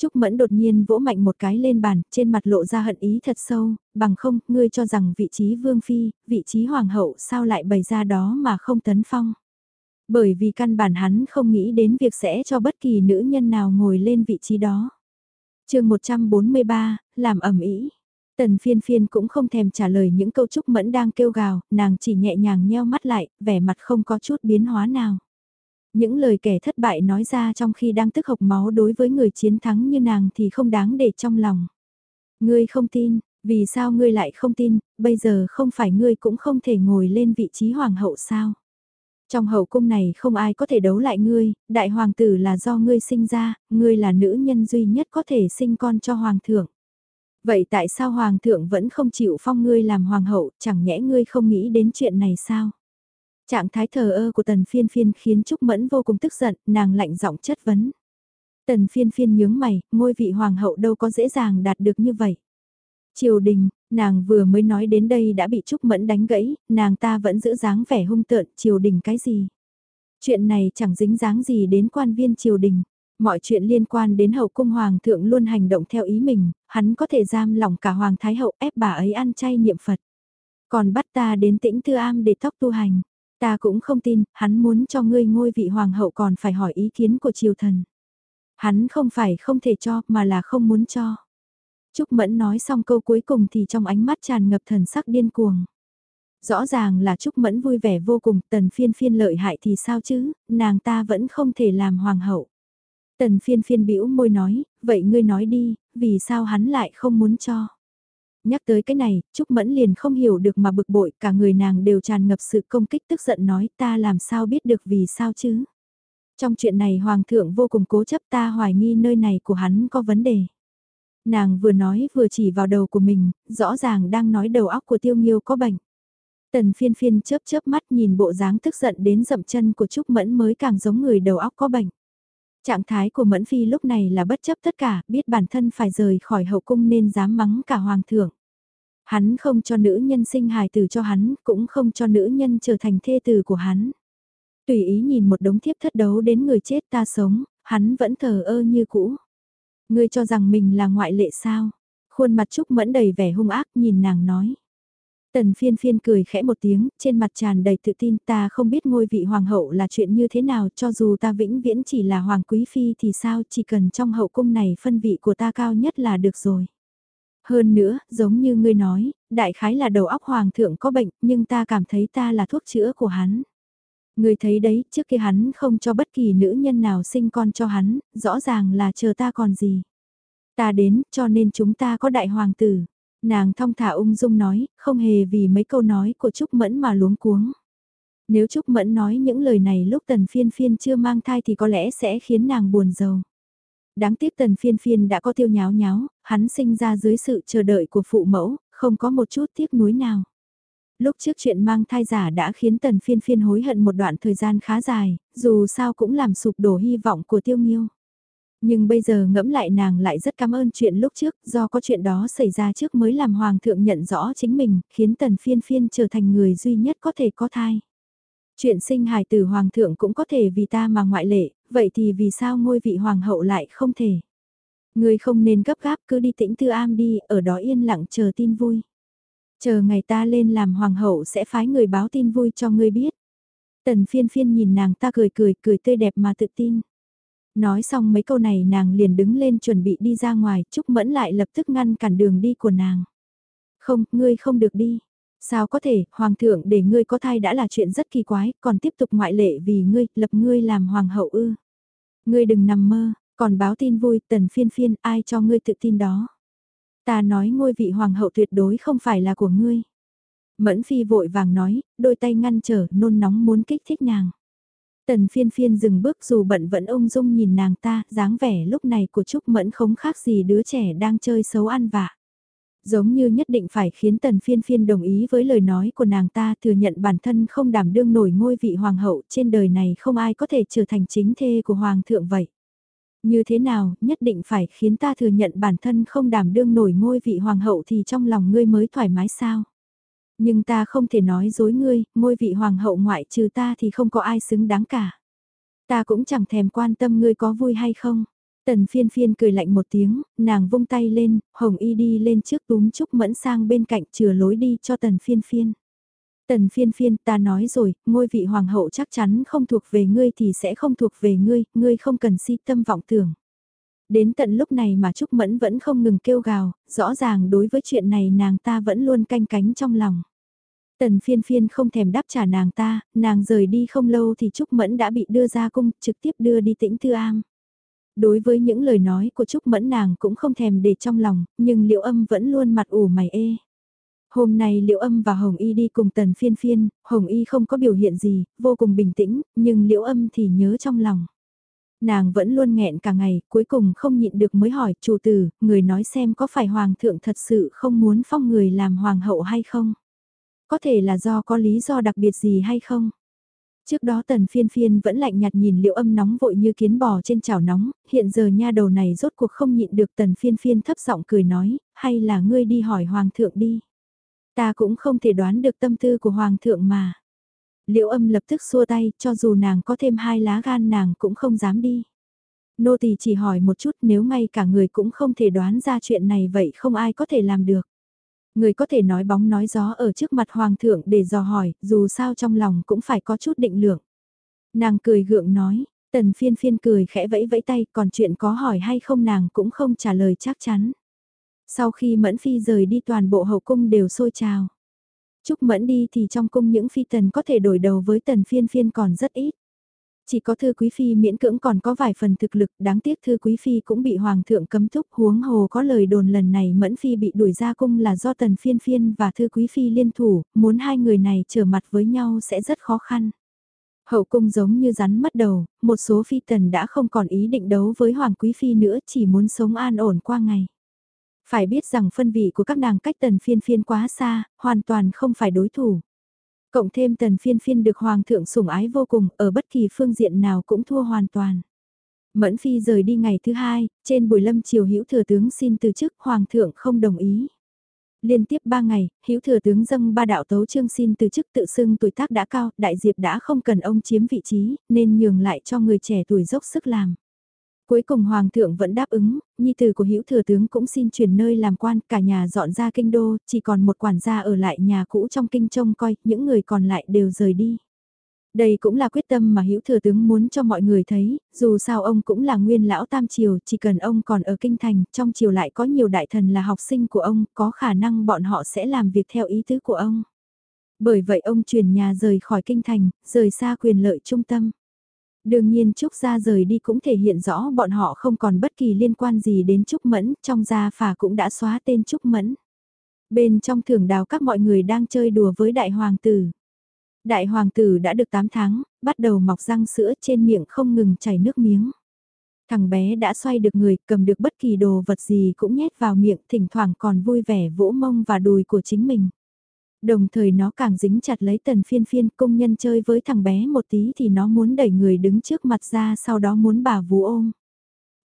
Speaker 1: Trúc Mẫn đột nhiên vỗ mạnh một cái lên bàn, trên mặt lộ ra hận ý thật sâu, bằng không, ngươi cho rằng vị trí vương phi, vị trí hoàng hậu sao lại bày ra đó mà không tấn phong. Bởi vì căn bản hắn không nghĩ đến việc sẽ cho bất kỳ nữ nhân nào ngồi lên vị trí đó. chương 143, làm ẩm ý. Tần phiên phiên cũng không thèm trả lời những câu Trúc Mẫn đang kêu gào, nàng chỉ nhẹ nhàng nheo mắt lại, vẻ mặt không có chút biến hóa nào. Những lời kẻ thất bại nói ra trong khi đang tức hộc máu đối với người chiến thắng như nàng thì không đáng để trong lòng. Ngươi không tin, vì sao ngươi lại không tin, bây giờ không phải ngươi cũng không thể ngồi lên vị trí hoàng hậu sao? Trong hậu cung này không ai có thể đấu lại ngươi, đại hoàng tử là do ngươi sinh ra, ngươi là nữ nhân duy nhất có thể sinh con cho hoàng thượng. Vậy tại sao hoàng thượng vẫn không chịu phong ngươi làm hoàng hậu, chẳng nhẽ ngươi không nghĩ đến chuyện này sao? Trạng thái thờ ơ của tần phiên phiên khiến Trúc Mẫn vô cùng tức giận, nàng lạnh giọng chất vấn. Tần phiên phiên nhướng mày, ngôi vị hoàng hậu đâu có dễ dàng đạt được như vậy. Triều đình, nàng vừa mới nói đến đây đã bị Trúc Mẫn đánh gãy, nàng ta vẫn giữ dáng vẻ hung tợn, triều đình cái gì. Chuyện này chẳng dính dáng gì đến quan viên triều đình. Mọi chuyện liên quan đến hậu cung hoàng thượng luôn hành động theo ý mình, hắn có thể giam lỏng cả hoàng thái hậu ép bà ấy ăn chay niệm Phật. Còn bắt ta đến tĩnh tư am để tóc tu hành. Ta cũng không tin, hắn muốn cho ngươi ngôi vị hoàng hậu còn phải hỏi ý kiến của triều thần. Hắn không phải không thể cho, mà là không muốn cho. Trúc Mẫn nói xong câu cuối cùng thì trong ánh mắt tràn ngập thần sắc điên cuồng. Rõ ràng là Trúc Mẫn vui vẻ vô cùng, tần phiên phiên lợi hại thì sao chứ, nàng ta vẫn không thể làm hoàng hậu. Tần phiên phiên bĩu môi nói, vậy ngươi nói đi, vì sao hắn lại không muốn cho. Nhắc tới cái này, Trúc Mẫn liền không hiểu được mà bực bội, cả người nàng đều tràn ngập sự công kích tức giận nói ta làm sao biết được vì sao chứ. Trong chuyện này Hoàng thượng vô cùng cố chấp ta hoài nghi nơi này của hắn có vấn đề. Nàng vừa nói vừa chỉ vào đầu của mình, rõ ràng đang nói đầu óc của tiêu nghiêu có bệnh. Tần phiên phiên chớp chớp mắt nhìn bộ dáng tức giận đến dậm chân của Trúc Mẫn mới càng giống người đầu óc có bệnh. Trạng thái của Mẫn Phi lúc này là bất chấp tất cả, biết bản thân phải rời khỏi hậu cung nên dám mắng cả hoàng thượng. Hắn không cho nữ nhân sinh hài tử cho hắn, cũng không cho nữ nhân trở thành thê tử của hắn. Tùy ý nhìn một đống thiếp thất đấu đến người chết ta sống, hắn vẫn thờ ơ như cũ. Ngươi cho rằng mình là ngoại lệ sao? Khuôn mặt Trúc Mẫn đầy vẻ hung ác nhìn nàng nói. Tần phiên phiên cười khẽ một tiếng, trên mặt tràn đầy tự tin ta không biết ngôi vị hoàng hậu là chuyện như thế nào cho dù ta vĩnh viễn chỉ là hoàng quý phi thì sao chỉ cần trong hậu cung này phân vị của ta cao nhất là được rồi. Hơn nữa, giống như ngươi nói, đại khái là đầu óc hoàng thượng có bệnh nhưng ta cảm thấy ta là thuốc chữa của hắn. Ngươi thấy đấy, trước kia hắn không cho bất kỳ nữ nhân nào sinh con cho hắn, rõ ràng là chờ ta còn gì. Ta đến, cho nên chúng ta có đại hoàng tử. Nàng thong thả ung dung nói, không hề vì mấy câu nói của Trúc Mẫn mà luống cuống. Nếu Trúc Mẫn nói những lời này lúc tần phiên phiên chưa mang thai thì có lẽ sẽ khiến nàng buồn giàu. Đáng tiếc tần phiên phiên đã có tiêu nháo nháo, hắn sinh ra dưới sự chờ đợi của phụ mẫu, không có một chút tiếc nuối nào. Lúc trước chuyện mang thai giả đã khiến tần phiên phiên hối hận một đoạn thời gian khá dài, dù sao cũng làm sụp đổ hy vọng của tiêu nghiêu. Nhưng bây giờ ngẫm lại nàng lại rất cảm ơn chuyện lúc trước, do có chuyện đó xảy ra trước mới làm hoàng thượng nhận rõ chính mình, khiến tần phiên phiên trở thành người duy nhất có thể có thai. Chuyện sinh hài tử hoàng thượng cũng có thể vì ta mà ngoại lệ, vậy thì vì sao ngôi vị hoàng hậu lại không thể? Người không nên gấp gáp cứ đi tĩnh tư am đi, ở đó yên lặng chờ tin vui. Chờ ngày ta lên làm hoàng hậu sẽ phái người báo tin vui cho ngươi biết. Tần phiên phiên nhìn nàng ta cười cười, cười tươi đẹp mà tự tin. Nói xong mấy câu này nàng liền đứng lên chuẩn bị đi ra ngoài, Trúc Mẫn lại lập tức ngăn cản đường đi của nàng. Không, ngươi không được đi. Sao có thể, Hoàng thượng để ngươi có thai đã là chuyện rất kỳ quái, còn tiếp tục ngoại lệ vì ngươi, lập ngươi làm Hoàng hậu ư. Ngươi đừng nằm mơ, còn báo tin vui, tần phiên phiên, ai cho ngươi tự tin đó. Ta nói ngôi vị Hoàng hậu tuyệt đối không phải là của ngươi. Mẫn phi vội vàng nói, đôi tay ngăn trở, nôn nóng muốn kích thích nàng. Tần phiên phiên dừng bước dù bận vẫn ung dung nhìn nàng ta, dáng vẻ lúc này của Trúc Mẫn không khác gì đứa trẻ đang chơi xấu ăn vạ. Giống như nhất định phải khiến tần phiên phiên đồng ý với lời nói của nàng ta thừa nhận bản thân không đảm đương nổi ngôi vị hoàng hậu trên đời này không ai có thể trở thành chính thê của hoàng thượng vậy. Như thế nào, nhất định phải khiến ta thừa nhận bản thân không đảm đương nổi ngôi vị hoàng hậu thì trong lòng ngươi mới thoải mái sao? Nhưng ta không thể nói dối ngươi, ngôi vị hoàng hậu ngoại trừ ta thì không có ai xứng đáng cả. Ta cũng chẳng thèm quan tâm ngươi có vui hay không. Tần phiên phiên cười lạnh một tiếng, nàng vung tay lên, hồng y đi lên trước túm trúc mẫn sang bên cạnh chừa lối đi cho tần phiên phiên. Tần phiên phiên ta nói rồi, ngôi vị hoàng hậu chắc chắn không thuộc về ngươi thì sẽ không thuộc về ngươi, ngươi không cần si tâm vọng tưởng. Đến tận lúc này mà Trúc Mẫn vẫn không ngừng kêu gào, rõ ràng đối với chuyện này nàng ta vẫn luôn canh cánh trong lòng. Tần phiên phiên không thèm đáp trả nàng ta, nàng rời đi không lâu thì Trúc Mẫn đã bị đưa ra cung, trực tiếp đưa đi tĩnh Tư Am. Đối với những lời nói của Trúc Mẫn nàng cũng không thèm để trong lòng, nhưng liệu âm vẫn luôn mặt ủ mày ê. Hôm nay Liễu Âm và Hồng Y đi cùng Tần Phiên Phiên, Hồng Y không có biểu hiện gì, vô cùng bình tĩnh, nhưng Liễu Âm thì nhớ trong lòng. Nàng vẫn luôn nghẹn cả ngày, cuối cùng không nhịn được mới hỏi chủ tử, người nói xem có phải Hoàng thượng thật sự không muốn phong người làm Hoàng hậu hay không? Có thể là do có lý do đặc biệt gì hay không? Trước đó tần phiên phiên vẫn lạnh nhạt nhìn liệu âm nóng vội như kiến bò trên chảo nóng, hiện giờ nha đầu này rốt cuộc không nhịn được tần phiên phiên thấp giọng cười nói, hay là ngươi đi hỏi hoàng thượng đi. Ta cũng không thể đoán được tâm tư của hoàng thượng mà. Liệu âm lập tức xua tay, cho dù nàng có thêm hai lá gan nàng cũng không dám đi. Nô tỳ chỉ hỏi một chút nếu ngay cả người cũng không thể đoán ra chuyện này vậy không ai có thể làm được. Người có thể nói bóng nói gió ở trước mặt hoàng thượng để dò hỏi, dù sao trong lòng cũng phải có chút định lượng. Nàng cười gượng nói, tần phiên phiên cười khẽ vẫy vẫy tay, còn chuyện có hỏi hay không nàng cũng không trả lời chắc chắn. Sau khi Mẫn Phi rời đi toàn bộ hậu cung đều sôi trào. chúc Mẫn đi thì trong cung những phi tần có thể đổi đầu với tần phiên phiên còn rất ít. Chỉ có thư quý phi miễn cưỡng còn có vài phần thực lực, đáng tiếc thư quý phi cũng bị hoàng thượng cấm thúc huống hồ có lời đồn lần này mẫn phi bị đuổi ra cung là do tần phiên phiên và thư quý phi liên thủ, muốn hai người này trở mặt với nhau sẽ rất khó khăn. Hậu cung giống như rắn mất đầu, một số phi tần đã không còn ý định đấu với hoàng quý phi nữa chỉ muốn sống an ổn qua ngày. Phải biết rằng phân vị của các nàng cách tần phiên phiên quá xa, hoàn toàn không phải đối thủ. Cộng thêm tần phiên phiên được hoàng thượng sủng ái vô cùng, ở bất kỳ phương diện nào cũng thua hoàn toàn. Mẫn phi rời đi ngày thứ hai, trên buổi lâm triều hữu thừa tướng xin từ chức, hoàng thượng không đồng ý. Liên tiếp ba ngày, hữu thừa tướng dâng ba đạo tấu trương xin từ chức tự xưng tuổi tác đã cao, đại diệp đã không cần ông chiếm vị trí, nên nhường lại cho người trẻ tuổi dốc sức làm. Cuối cùng Hoàng thượng vẫn đáp ứng, nhi tử của hữu thừa tướng cũng xin chuyển nơi làm quan, cả nhà dọn ra kinh đô, chỉ còn một quản gia ở lại nhà cũ trong kinh trông coi, những người còn lại đều rời đi. Đây cũng là quyết tâm mà hữu thừa tướng muốn cho mọi người thấy, dù sao ông cũng là nguyên lão tam triều, chỉ cần ông còn ở kinh thành, trong triều lại có nhiều đại thần là học sinh của ông, có khả năng bọn họ sẽ làm việc theo ý tứ của ông. Bởi vậy ông chuyển nhà rời khỏi kinh thành, rời xa quyền lợi trung tâm. Đương nhiên Trúc Gia rời đi cũng thể hiện rõ bọn họ không còn bất kỳ liên quan gì đến Trúc Mẫn, trong gia phả cũng đã xóa tên Trúc Mẫn. Bên trong thưởng đào các mọi người đang chơi đùa với đại hoàng tử. Đại hoàng tử đã được 8 tháng, bắt đầu mọc răng sữa trên miệng không ngừng chảy nước miếng. Thằng bé đã xoay được người, cầm được bất kỳ đồ vật gì cũng nhét vào miệng, thỉnh thoảng còn vui vẻ vỗ mông và đùi của chính mình. Đồng thời nó càng dính chặt lấy tần phiên phiên công nhân chơi với thằng bé một tí thì nó muốn đẩy người đứng trước mặt ra sau đó muốn bà vú ôm.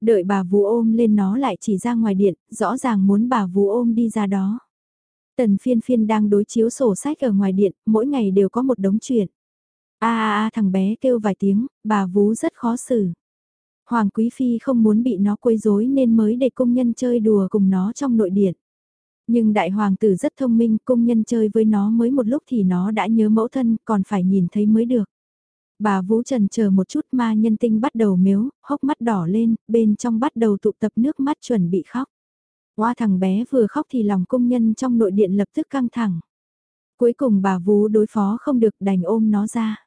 Speaker 1: Đợi bà vú ôm lên nó lại chỉ ra ngoài điện, rõ ràng muốn bà vú ôm đi ra đó. Tần phiên phiên đang đối chiếu sổ sách ở ngoài điện, mỗi ngày đều có một đống chuyện. a a a thằng bé kêu vài tiếng, bà vú rất khó xử. Hoàng Quý Phi không muốn bị nó quấy rối nên mới để công nhân chơi đùa cùng nó trong nội điện. Nhưng đại hoàng tử rất thông minh, công nhân chơi với nó mới một lúc thì nó đã nhớ mẫu thân, còn phải nhìn thấy mới được. Bà Vũ Trần chờ một chút ma nhân tinh bắt đầu miếu, hốc mắt đỏ lên, bên trong bắt đầu tụ tập nước mắt chuẩn bị khóc. Hoa thằng bé vừa khóc thì lòng công nhân trong nội điện lập tức căng thẳng. Cuối cùng bà Vũ đối phó không được đành ôm nó ra.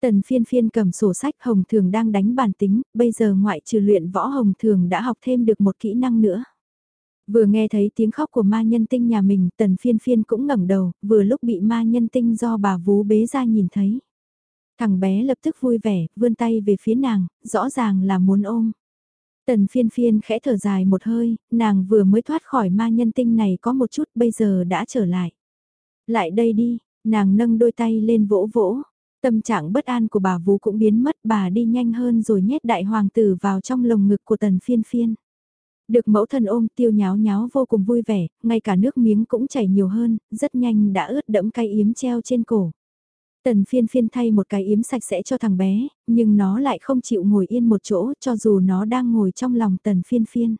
Speaker 1: Tần phiên phiên cầm sổ sách Hồng Thường đang đánh bàn tính, bây giờ ngoại trừ luyện võ Hồng Thường đã học thêm được một kỹ năng nữa. Vừa nghe thấy tiếng khóc của ma nhân tinh nhà mình, tần phiên phiên cũng ngẩng đầu, vừa lúc bị ma nhân tinh do bà vú bế ra nhìn thấy. Thằng bé lập tức vui vẻ, vươn tay về phía nàng, rõ ràng là muốn ôm. Tần phiên phiên khẽ thở dài một hơi, nàng vừa mới thoát khỏi ma nhân tinh này có một chút bây giờ đã trở lại. Lại đây đi, nàng nâng đôi tay lên vỗ vỗ. Tâm trạng bất an của bà vú cũng biến mất bà đi nhanh hơn rồi nhét đại hoàng tử vào trong lồng ngực của tần phiên phiên. Được mẫu thân ôm tiêu nháo nháo vô cùng vui vẻ, ngay cả nước miếng cũng chảy nhiều hơn, rất nhanh đã ướt đẫm cay yếm treo trên cổ. Tần phiên phiên thay một cái yếm sạch sẽ cho thằng bé, nhưng nó lại không chịu ngồi yên một chỗ cho dù nó đang ngồi trong lòng tần phiên phiên.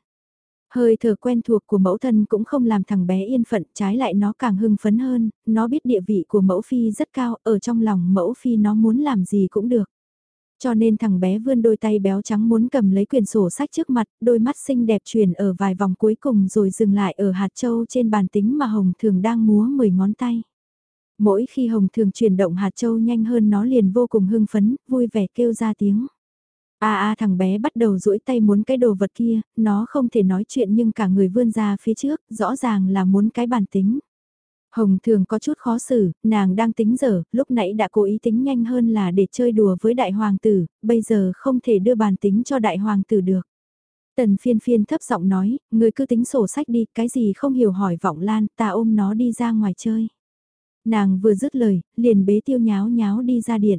Speaker 1: Hơi thở quen thuộc của mẫu thân cũng không làm thằng bé yên phận, trái lại nó càng hưng phấn hơn, nó biết địa vị của mẫu phi rất cao, ở trong lòng mẫu phi nó muốn làm gì cũng được. Cho nên thằng bé vươn đôi tay béo trắng muốn cầm lấy quyển sổ sách trước mặt, đôi mắt xinh đẹp chuyển ở vài vòng cuối cùng rồi dừng lại ở hạt châu trên bàn tính mà Hồng thường đang múa 10 ngón tay. Mỗi khi Hồng thường chuyển động hạt châu nhanh hơn nó liền vô cùng hưng phấn, vui vẻ kêu ra tiếng. A a thằng bé bắt đầu duỗi tay muốn cái đồ vật kia, nó không thể nói chuyện nhưng cả người vươn ra phía trước, rõ ràng là muốn cái bàn tính. Hồng thường có chút khó xử, nàng đang tính giờ, lúc nãy đã cố ý tính nhanh hơn là để chơi đùa với đại hoàng tử, bây giờ không thể đưa bàn tính cho đại hoàng tử được. Tần phiên phiên thấp giọng nói, người cứ tính sổ sách đi, cái gì không hiểu hỏi vọng lan, ta ôm nó đi ra ngoài chơi. Nàng vừa dứt lời, liền bế tiêu nháo nháo đi ra điện.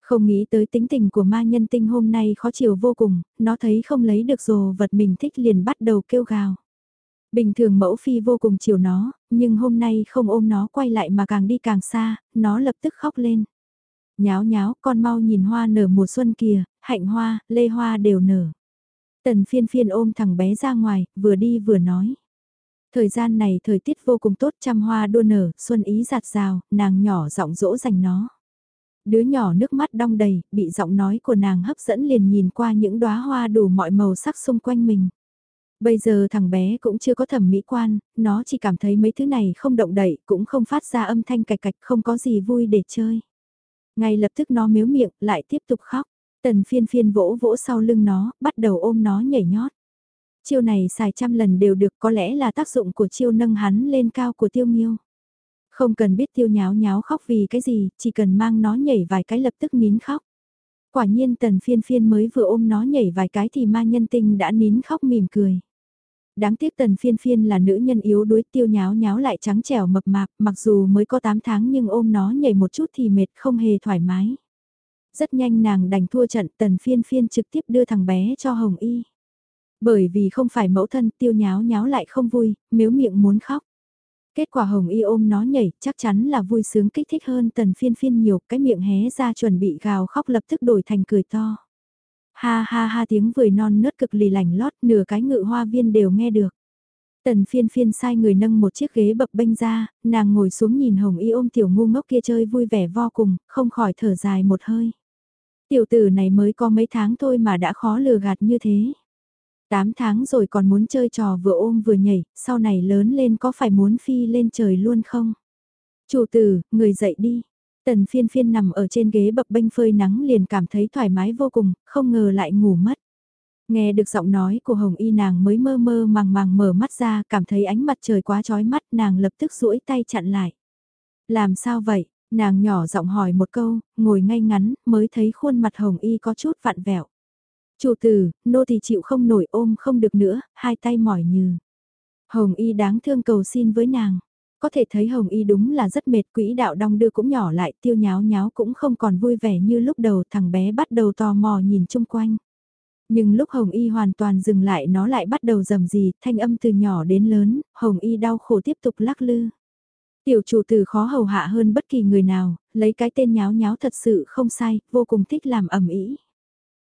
Speaker 1: Không nghĩ tới tính tình của ma nhân tinh hôm nay khó chịu vô cùng, nó thấy không lấy được rồ vật mình thích liền bắt đầu kêu gào. Bình thường mẫu phi vô cùng chiều nó, nhưng hôm nay không ôm nó quay lại mà càng đi càng xa, nó lập tức khóc lên. Nháo nháo, con mau nhìn hoa nở mùa xuân kìa, hạnh hoa, lê hoa đều nở. Tần phiên phiên ôm thằng bé ra ngoài, vừa đi vừa nói. Thời gian này thời tiết vô cùng tốt trăm hoa đua nở, xuân ý giạt rào, nàng nhỏ giọng dỗ dành nó. Đứa nhỏ nước mắt đong đầy, bị giọng nói của nàng hấp dẫn liền nhìn qua những đóa hoa đủ mọi màu sắc xung quanh mình. Bây giờ thằng bé cũng chưa có thẩm mỹ quan, nó chỉ cảm thấy mấy thứ này không động đậy, cũng không phát ra âm thanh cạch cạch, không có gì vui để chơi. Ngay lập tức nó miếu miệng, lại tiếp tục khóc. Tần phiên phiên vỗ vỗ sau lưng nó, bắt đầu ôm nó nhảy nhót. Chiêu này xài trăm lần đều được có lẽ là tác dụng của chiêu nâng hắn lên cao của tiêu miêu Không cần biết tiêu nháo nháo khóc vì cái gì, chỉ cần mang nó nhảy vài cái lập tức nín khóc. Quả nhiên tần phiên phiên mới vừa ôm nó nhảy vài cái thì ma nhân tinh đã nín khóc mỉm cười. Đáng tiếc tần phiên phiên là nữ nhân yếu đuối tiêu nháo nháo lại trắng trẻo mập mạp, mặc dù mới có 8 tháng nhưng ôm nó nhảy một chút thì mệt không hề thoải mái. Rất nhanh nàng đành thua trận tần phiên phiên trực tiếp đưa thằng bé cho Hồng Y. Bởi vì không phải mẫu thân tiêu nháo nháo lại không vui, miếu miệng muốn khóc. Kết quả Hồng Y ôm nó nhảy, chắc chắn là vui sướng kích thích hơn tần phiên phiên nhiều, cái miệng hé ra chuẩn bị gào khóc lập tức đổi thành cười to. Ha ha ha tiếng vười non nớt cực lì lành lót, nửa cái ngự hoa viên đều nghe được. Tần phiên phiên sai người nâng một chiếc ghế bập bênh ra, nàng ngồi xuống nhìn Hồng Y ôm tiểu ngu ngốc kia chơi vui vẻ vô cùng, không khỏi thở dài một hơi. Tiểu tử này mới có mấy tháng thôi mà đã khó lừa gạt như thế. tám tháng rồi còn muốn chơi trò vừa ôm vừa nhảy, sau này lớn lên có phải muốn phi lên trời luôn không? Chủ tử, người dậy đi. Tần phiên phiên nằm ở trên ghế bập bênh phơi nắng liền cảm thấy thoải mái vô cùng, không ngờ lại ngủ mất. Nghe được giọng nói của Hồng Y nàng mới mơ mơ màng màng mở mắt ra, cảm thấy ánh mặt trời quá chói mắt, nàng lập tức duỗi tay chặn lại. Làm sao vậy? Nàng nhỏ giọng hỏi một câu, ngồi ngay ngắn, mới thấy khuôn mặt Hồng Y có chút vặn vẹo. Chủ tử, nô thì chịu không nổi ôm không được nữa, hai tay mỏi như. Hồng Y đáng thương cầu xin với nàng. Có thể thấy Hồng Y đúng là rất mệt quỹ đạo đong đưa cũng nhỏ lại tiêu nháo nháo cũng không còn vui vẻ như lúc đầu thằng bé bắt đầu tò mò nhìn chung quanh. Nhưng lúc Hồng Y hoàn toàn dừng lại nó lại bắt đầu rầm gì, thanh âm từ nhỏ đến lớn, Hồng Y đau khổ tiếp tục lắc lư. Tiểu chủ tử khó hầu hạ hơn bất kỳ người nào, lấy cái tên nháo nháo thật sự không sai, vô cùng thích làm ẩm ý.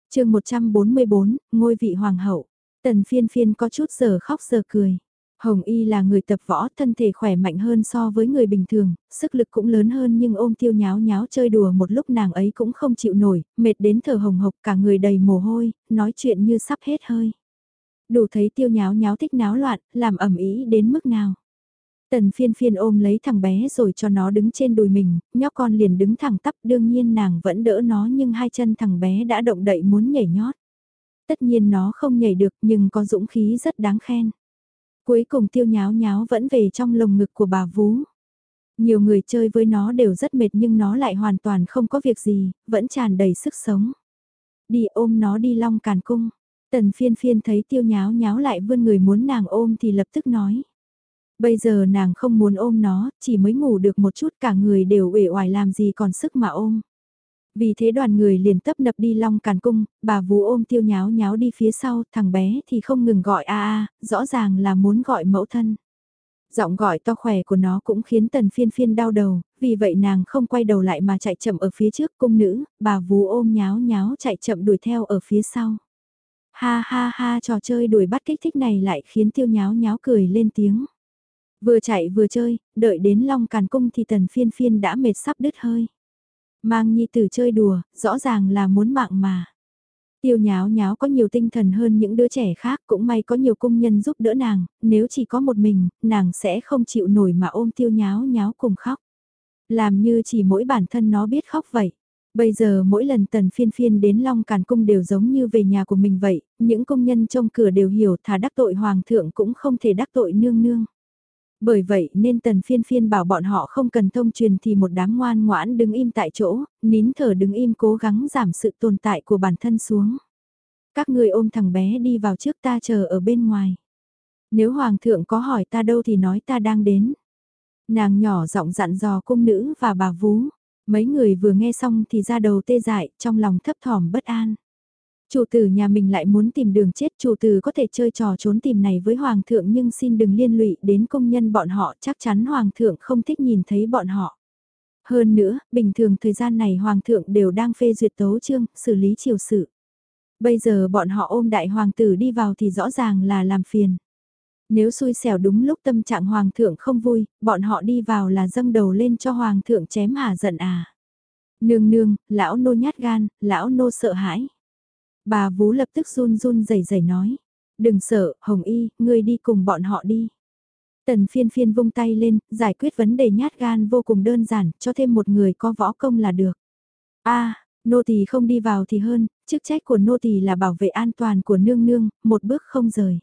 Speaker 1: chương 144, ngôi vị hoàng hậu, tần phiên phiên có chút giờ khóc giờ cười. Hồng Y là người tập võ, thân thể khỏe mạnh hơn so với người bình thường, sức lực cũng lớn hơn nhưng ôm tiêu nháo nháo chơi đùa một lúc nàng ấy cũng không chịu nổi, mệt đến thở hồng hộc cả người đầy mồ hôi, nói chuyện như sắp hết hơi. Đủ thấy tiêu nháo nháo thích náo loạn, làm ẩm ý đến mức nào. Tần phiên phiên ôm lấy thằng bé rồi cho nó đứng trên đùi mình, nhóc con liền đứng thẳng tắp đương nhiên nàng vẫn đỡ nó nhưng hai chân thằng bé đã động đậy muốn nhảy nhót. Tất nhiên nó không nhảy được nhưng có dũng khí rất đáng khen. Cuối cùng tiêu nháo nháo vẫn về trong lồng ngực của bà Vú. Nhiều người chơi với nó đều rất mệt nhưng nó lại hoàn toàn không có việc gì, vẫn tràn đầy sức sống. Đi ôm nó đi long càn cung. Tần phiên phiên thấy tiêu nháo nháo lại vươn người muốn nàng ôm thì lập tức nói. Bây giờ nàng không muốn ôm nó, chỉ mới ngủ được một chút cả người đều uể oải làm gì còn sức mà ôm. Vì thế đoàn người liền tấp nập đi long càn cung, bà vú ôm tiêu nháo nháo đi phía sau, thằng bé thì không ngừng gọi a a, rõ ràng là muốn gọi mẫu thân. Giọng gọi to khỏe của nó cũng khiến tần phiên phiên đau đầu, vì vậy nàng không quay đầu lại mà chạy chậm ở phía trước cung nữ, bà vú ôm nháo nháo chạy chậm đuổi theo ở phía sau. Ha ha ha trò chơi đuổi bắt kích thích này lại khiến tiêu nháo nháo cười lên tiếng. Vừa chạy vừa chơi, đợi đến long càn cung thì tần phiên phiên đã mệt sắp đứt hơi. Mang nhi tử chơi đùa, rõ ràng là muốn mạng mà. Tiêu nháo nháo có nhiều tinh thần hơn những đứa trẻ khác cũng may có nhiều công nhân giúp đỡ nàng, nếu chỉ có một mình, nàng sẽ không chịu nổi mà ôm tiêu nháo nháo cùng khóc. Làm như chỉ mỗi bản thân nó biết khóc vậy. Bây giờ mỗi lần tần phiên phiên đến Long Càn Cung đều giống như về nhà của mình vậy, những công nhân trong cửa đều hiểu thà đắc tội hoàng thượng cũng không thể đắc tội nương nương. Bởi vậy nên tần phiên phiên bảo bọn họ không cần thông truyền thì một đám ngoan ngoãn đứng im tại chỗ, nín thở đứng im cố gắng giảm sự tồn tại của bản thân xuống. Các người ôm thằng bé đi vào trước ta chờ ở bên ngoài. Nếu hoàng thượng có hỏi ta đâu thì nói ta đang đến. Nàng nhỏ giọng dặn dò cung nữ và bà vú. Mấy người vừa nghe xong thì ra đầu tê dại, trong lòng thấp thỏm bất an. Chủ tử nhà mình lại muốn tìm đường chết, chủ tử có thể chơi trò trốn tìm này với hoàng thượng nhưng xin đừng liên lụy đến công nhân bọn họ, chắc chắn hoàng thượng không thích nhìn thấy bọn họ. Hơn nữa, bình thường thời gian này hoàng thượng đều đang phê duyệt tấu chương, xử lý triều sự. Bây giờ bọn họ ôm đại hoàng tử đi vào thì rõ ràng là làm phiền. Nếu xui xẻo đúng lúc tâm trạng hoàng thượng không vui, bọn họ đi vào là dâng đầu lên cho hoàng thượng chém hà giận à. Nương nương, lão nô nhát gan, lão nô sợ hãi. Bà vú lập tức run run rẩy rẩy nói. Đừng sợ, Hồng Y, ngươi đi cùng bọn họ đi. Tần phiên phiên vung tay lên, giải quyết vấn đề nhát gan vô cùng đơn giản, cho thêm một người có võ công là được. a nô tỳ không đi vào thì hơn, chức trách của nô tỳ là bảo vệ an toàn của nương nương, một bước không rời.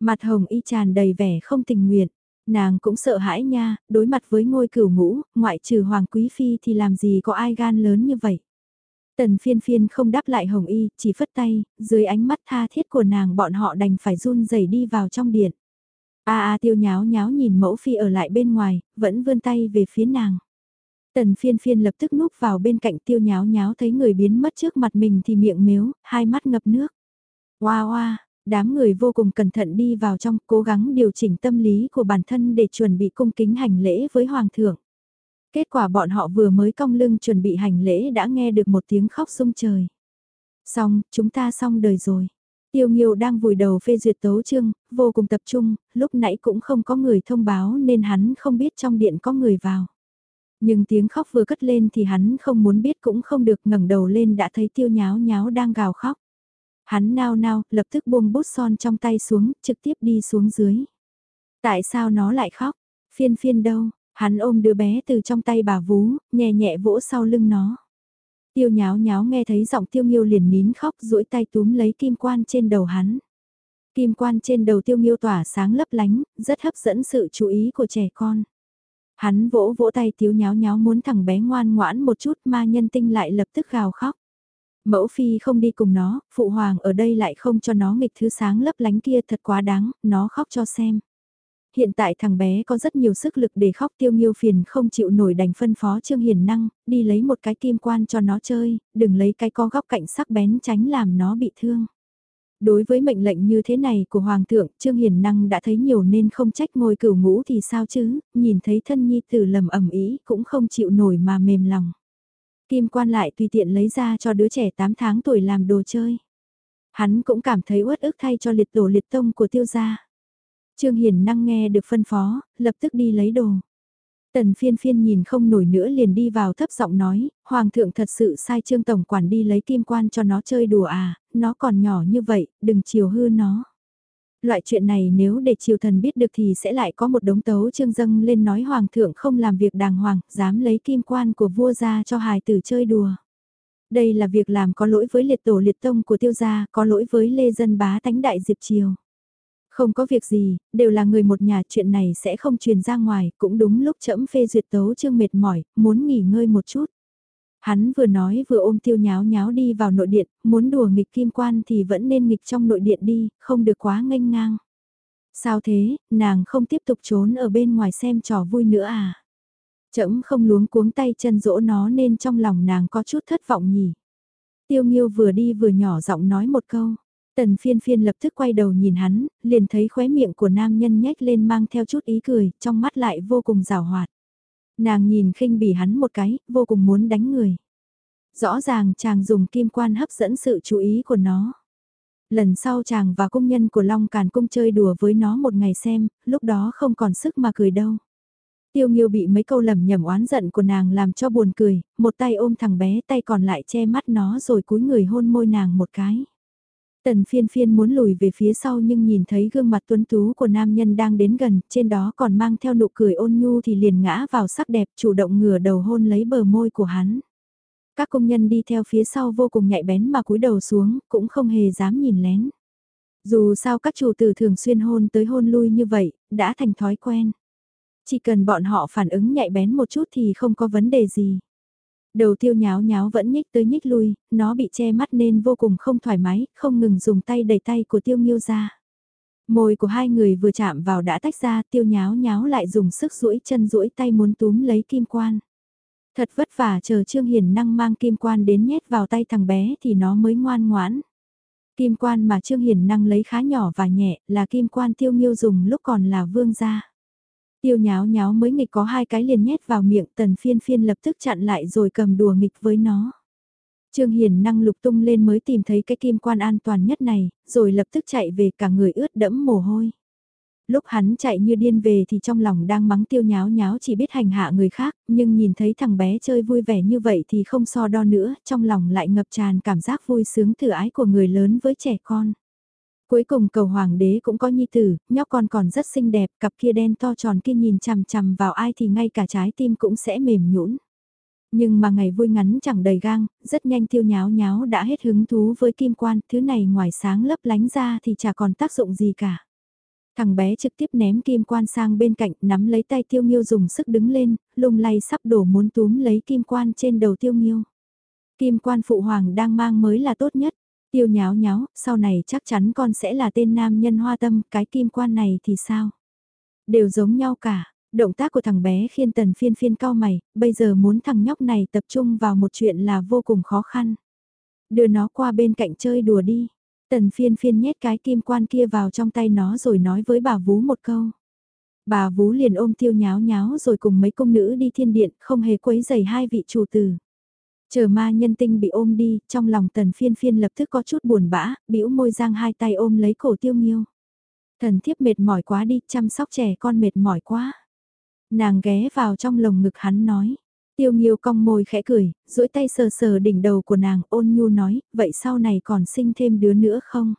Speaker 1: Mặt hồng y tràn đầy vẻ không tình nguyện, nàng cũng sợ hãi nha, đối mặt với ngôi cửu ngũ, ngoại trừ hoàng quý phi thì làm gì có ai gan lớn như vậy. Tần phiên phiên không đáp lại hồng y, chỉ phất tay, dưới ánh mắt tha thiết của nàng bọn họ đành phải run rẩy đi vào trong điện. A a tiêu nháo nháo nhìn mẫu phi ở lại bên ngoài, vẫn vươn tay về phía nàng. Tần phiên phiên lập tức núp vào bên cạnh tiêu nháo nháo thấy người biến mất trước mặt mình thì miệng mếu, hai mắt ngập nước. Hoa hoa, đám người vô cùng cẩn thận đi vào trong cố gắng điều chỉnh tâm lý của bản thân để chuẩn bị cung kính hành lễ với hoàng thượng. Kết quả bọn họ vừa mới cong lưng chuẩn bị hành lễ đã nghe được một tiếng khóc sung trời. Xong, chúng ta xong đời rồi. Tiêu Nghiêu đang vùi đầu phê duyệt tấu chương, vô cùng tập trung, lúc nãy cũng không có người thông báo nên hắn không biết trong điện có người vào. Nhưng tiếng khóc vừa cất lên thì hắn không muốn biết cũng không được ngẩng đầu lên đã thấy tiêu nháo nháo đang gào khóc. Hắn nao nao, lập tức buông bút son trong tay xuống, trực tiếp đi xuống dưới. Tại sao nó lại khóc? Phiên phiên đâu? Hắn ôm đứa bé từ trong tay bà vú, nhẹ nhẹ vỗ sau lưng nó. Tiêu nháo nháo nghe thấy giọng tiêu nghiêu liền nín khóc duỗi tay túm lấy kim quan trên đầu hắn. Kim quan trên đầu tiêu nghiêu tỏa sáng lấp lánh, rất hấp dẫn sự chú ý của trẻ con. Hắn vỗ vỗ tay tiêu nháo nháo muốn thằng bé ngoan ngoãn một chút ma nhân tinh lại lập tức gào khóc. Mẫu phi không đi cùng nó, phụ hoàng ở đây lại không cho nó nghịch thứ sáng lấp lánh kia thật quá đáng, nó khóc cho xem. Hiện tại thằng bé có rất nhiều sức lực để khóc tiêu nghiêu phiền không chịu nổi đành phân phó Trương Hiền Năng, đi lấy một cái kim quan cho nó chơi, đừng lấy cái co góc cạnh sắc bén tránh làm nó bị thương. Đối với mệnh lệnh như thế này của Hoàng thượng, Trương Hiền Năng đã thấy nhiều nên không trách ngôi cửu ngũ thì sao chứ, nhìn thấy thân nhi tử lầm ẩm ý cũng không chịu nổi mà mềm lòng. Kim quan lại tùy tiện lấy ra cho đứa trẻ 8 tháng tuổi làm đồ chơi. Hắn cũng cảm thấy uất ức thay cho liệt tổ liệt tông của tiêu gia. Trương Hiền năng nghe được phân phó, lập tức đi lấy đồ. Tần phiên phiên nhìn không nổi nữa liền đi vào thấp giọng nói, Hoàng thượng thật sự sai Trương Tổng Quản đi lấy kim quan cho nó chơi đùa à, nó còn nhỏ như vậy, đừng chiều hư nó. Loại chuyện này nếu để triều thần biết được thì sẽ lại có một đống tấu trương dâng lên nói Hoàng thượng không làm việc đàng hoàng, dám lấy kim quan của vua ra cho hài tử chơi đùa. Đây là việc làm có lỗi với liệt tổ liệt tông của tiêu gia, có lỗi với lê dân bá tánh đại diệp triều. Không có việc gì, đều là người một nhà chuyện này sẽ không truyền ra ngoài, cũng đúng lúc chậm phê duyệt tấu chương mệt mỏi, muốn nghỉ ngơi một chút. Hắn vừa nói vừa ôm tiêu nháo nháo đi vào nội điện, muốn đùa nghịch kim quan thì vẫn nên nghịch trong nội điện đi, không được quá nghênh ngang. Sao thế, nàng không tiếp tục trốn ở bên ngoài xem trò vui nữa à? Chấm không luống cuống tay chân dỗ nó nên trong lòng nàng có chút thất vọng nhỉ. Tiêu Nghiêu vừa đi vừa nhỏ giọng nói một câu. Tần phiên phiên lập tức quay đầu nhìn hắn, liền thấy khóe miệng của nam nhân nhếch lên mang theo chút ý cười, trong mắt lại vô cùng rào hoạt. Nàng nhìn khinh bỉ hắn một cái, vô cùng muốn đánh người. Rõ ràng chàng dùng kim quan hấp dẫn sự chú ý của nó. Lần sau chàng và công nhân của Long Càn Cung chơi đùa với nó một ngày xem, lúc đó không còn sức mà cười đâu. Tiêu Nghiêu bị mấy câu lầm nhầm oán giận của nàng làm cho buồn cười, một tay ôm thằng bé tay còn lại che mắt nó rồi cúi người hôn môi nàng một cái. Tần phiên phiên muốn lùi về phía sau nhưng nhìn thấy gương mặt tuấn tú của nam nhân đang đến gần, trên đó còn mang theo nụ cười ôn nhu thì liền ngã vào sắc đẹp chủ động ngửa đầu hôn lấy bờ môi của hắn. Các công nhân đi theo phía sau vô cùng nhạy bén mà cúi đầu xuống, cũng không hề dám nhìn lén. Dù sao các chủ tử thường xuyên hôn tới hôn lui như vậy, đã thành thói quen. Chỉ cần bọn họ phản ứng nhạy bén một chút thì không có vấn đề gì. Đầu tiêu nháo nháo vẫn nhích tới nhích lui, nó bị che mắt nên vô cùng không thoải mái, không ngừng dùng tay đẩy tay của tiêu nghiêu ra. Môi của hai người vừa chạm vào đã tách ra, tiêu nháo nháo lại dùng sức duỗi chân duỗi tay muốn túm lấy kim quan. Thật vất vả chờ Trương Hiền năng mang kim quan đến nhét vào tay thằng bé thì nó mới ngoan ngoãn. Kim quan mà Trương Hiền năng lấy khá nhỏ và nhẹ là kim quan tiêu nghiêu dùng lúc còn là vương gia. Tiêu nháo nháo mới nghịch có hai cái liền nhét vào miệng tần phiên phiên lập tức chặn lại rồi cầm đùa nghịch với nó. Trương Hiền năng lục tung lên mới tìm thấy cái kim quan an toàn nhất này, rồi lập tức chạy về cả người ướt đẫm mồ hôi. Lúc hắn chạy như điên về thì trong lòng đang mắng tiêu nháo nháo chỉ biết hành hạ người khác, nhưng nhìn thấy thằng bé chơi vui vẻ như vậy thì không so đo nữa, trong lòng lại ngập tràn cảm giác vui sướng thử ái của người lớn với trẻ con. Cuối cùng cầu hoàng đế cũng có nhi tử, nhóc con còn rất xinh đẹp, cặp kia đen to tròn kia nhìn chằm chằm vào ai thì ngay cả trái tim cũng sẽ mềm nhũn. Nhưng mà ngày vui ngắn chẳng đầy gang, rất nhanh tiêu nháo nháo đã hết hứng thú với kim quan, thứ này ngoài sáng lấp lánh ra thì chả còn tác dụng gì cả. Thằng bé trực tiếp ném kim quan sang bên cạnh, nắm lấy tay tiêu nghiêu dùng sức đứng lên, lung lay sắp đổ muốn túm lấy kim quan trên đầu tiêu nghiêu. Kim quan phụ hoàng đang mang mới là tốt nhất. Tiêu nháo nháo, sau này chắc chắn con sẽ là tên nam nhân hoa tâm, cái kim quan này thì sao? Đều giống nhau cả, động tác của thằng bé khiên tần phiên phiên cao mày, bây giờ muốn thằng nhóc này tập trung vào một chuyện là vô cùng khó khăn. Đưa nó qua bên cạnh chơi đùa đi. Tần phiên phiên nhét cái kim quan kia vào trong tay nó rồi nói với bà Vú một câu. Bà Vú liền ôm tiêu nháo nháo rồi cùng mấy công nữ đi thiên điện, không hề quấy giày hai vị chủ tử. Chờ ma nhân tinh bị ôm đi, trong lòng tần phiên phiên lập tức có chút buồn bã, bĩu môi giang hai tay ôm lấy cổ tiêu nghiêu. Thần thiếp mệt mỏi quá đi, chăm sóc trẻ con mệt mỏi quá. Nàng ghé vào trong lồng ngực hắn nói. Tiêu nghiêu cong môi khẽ cười, duỗi tay sờ sờ đỉnh đầu của nàng ôn nhu nói, vậy sau này còn sinh thêm đứa nữa không?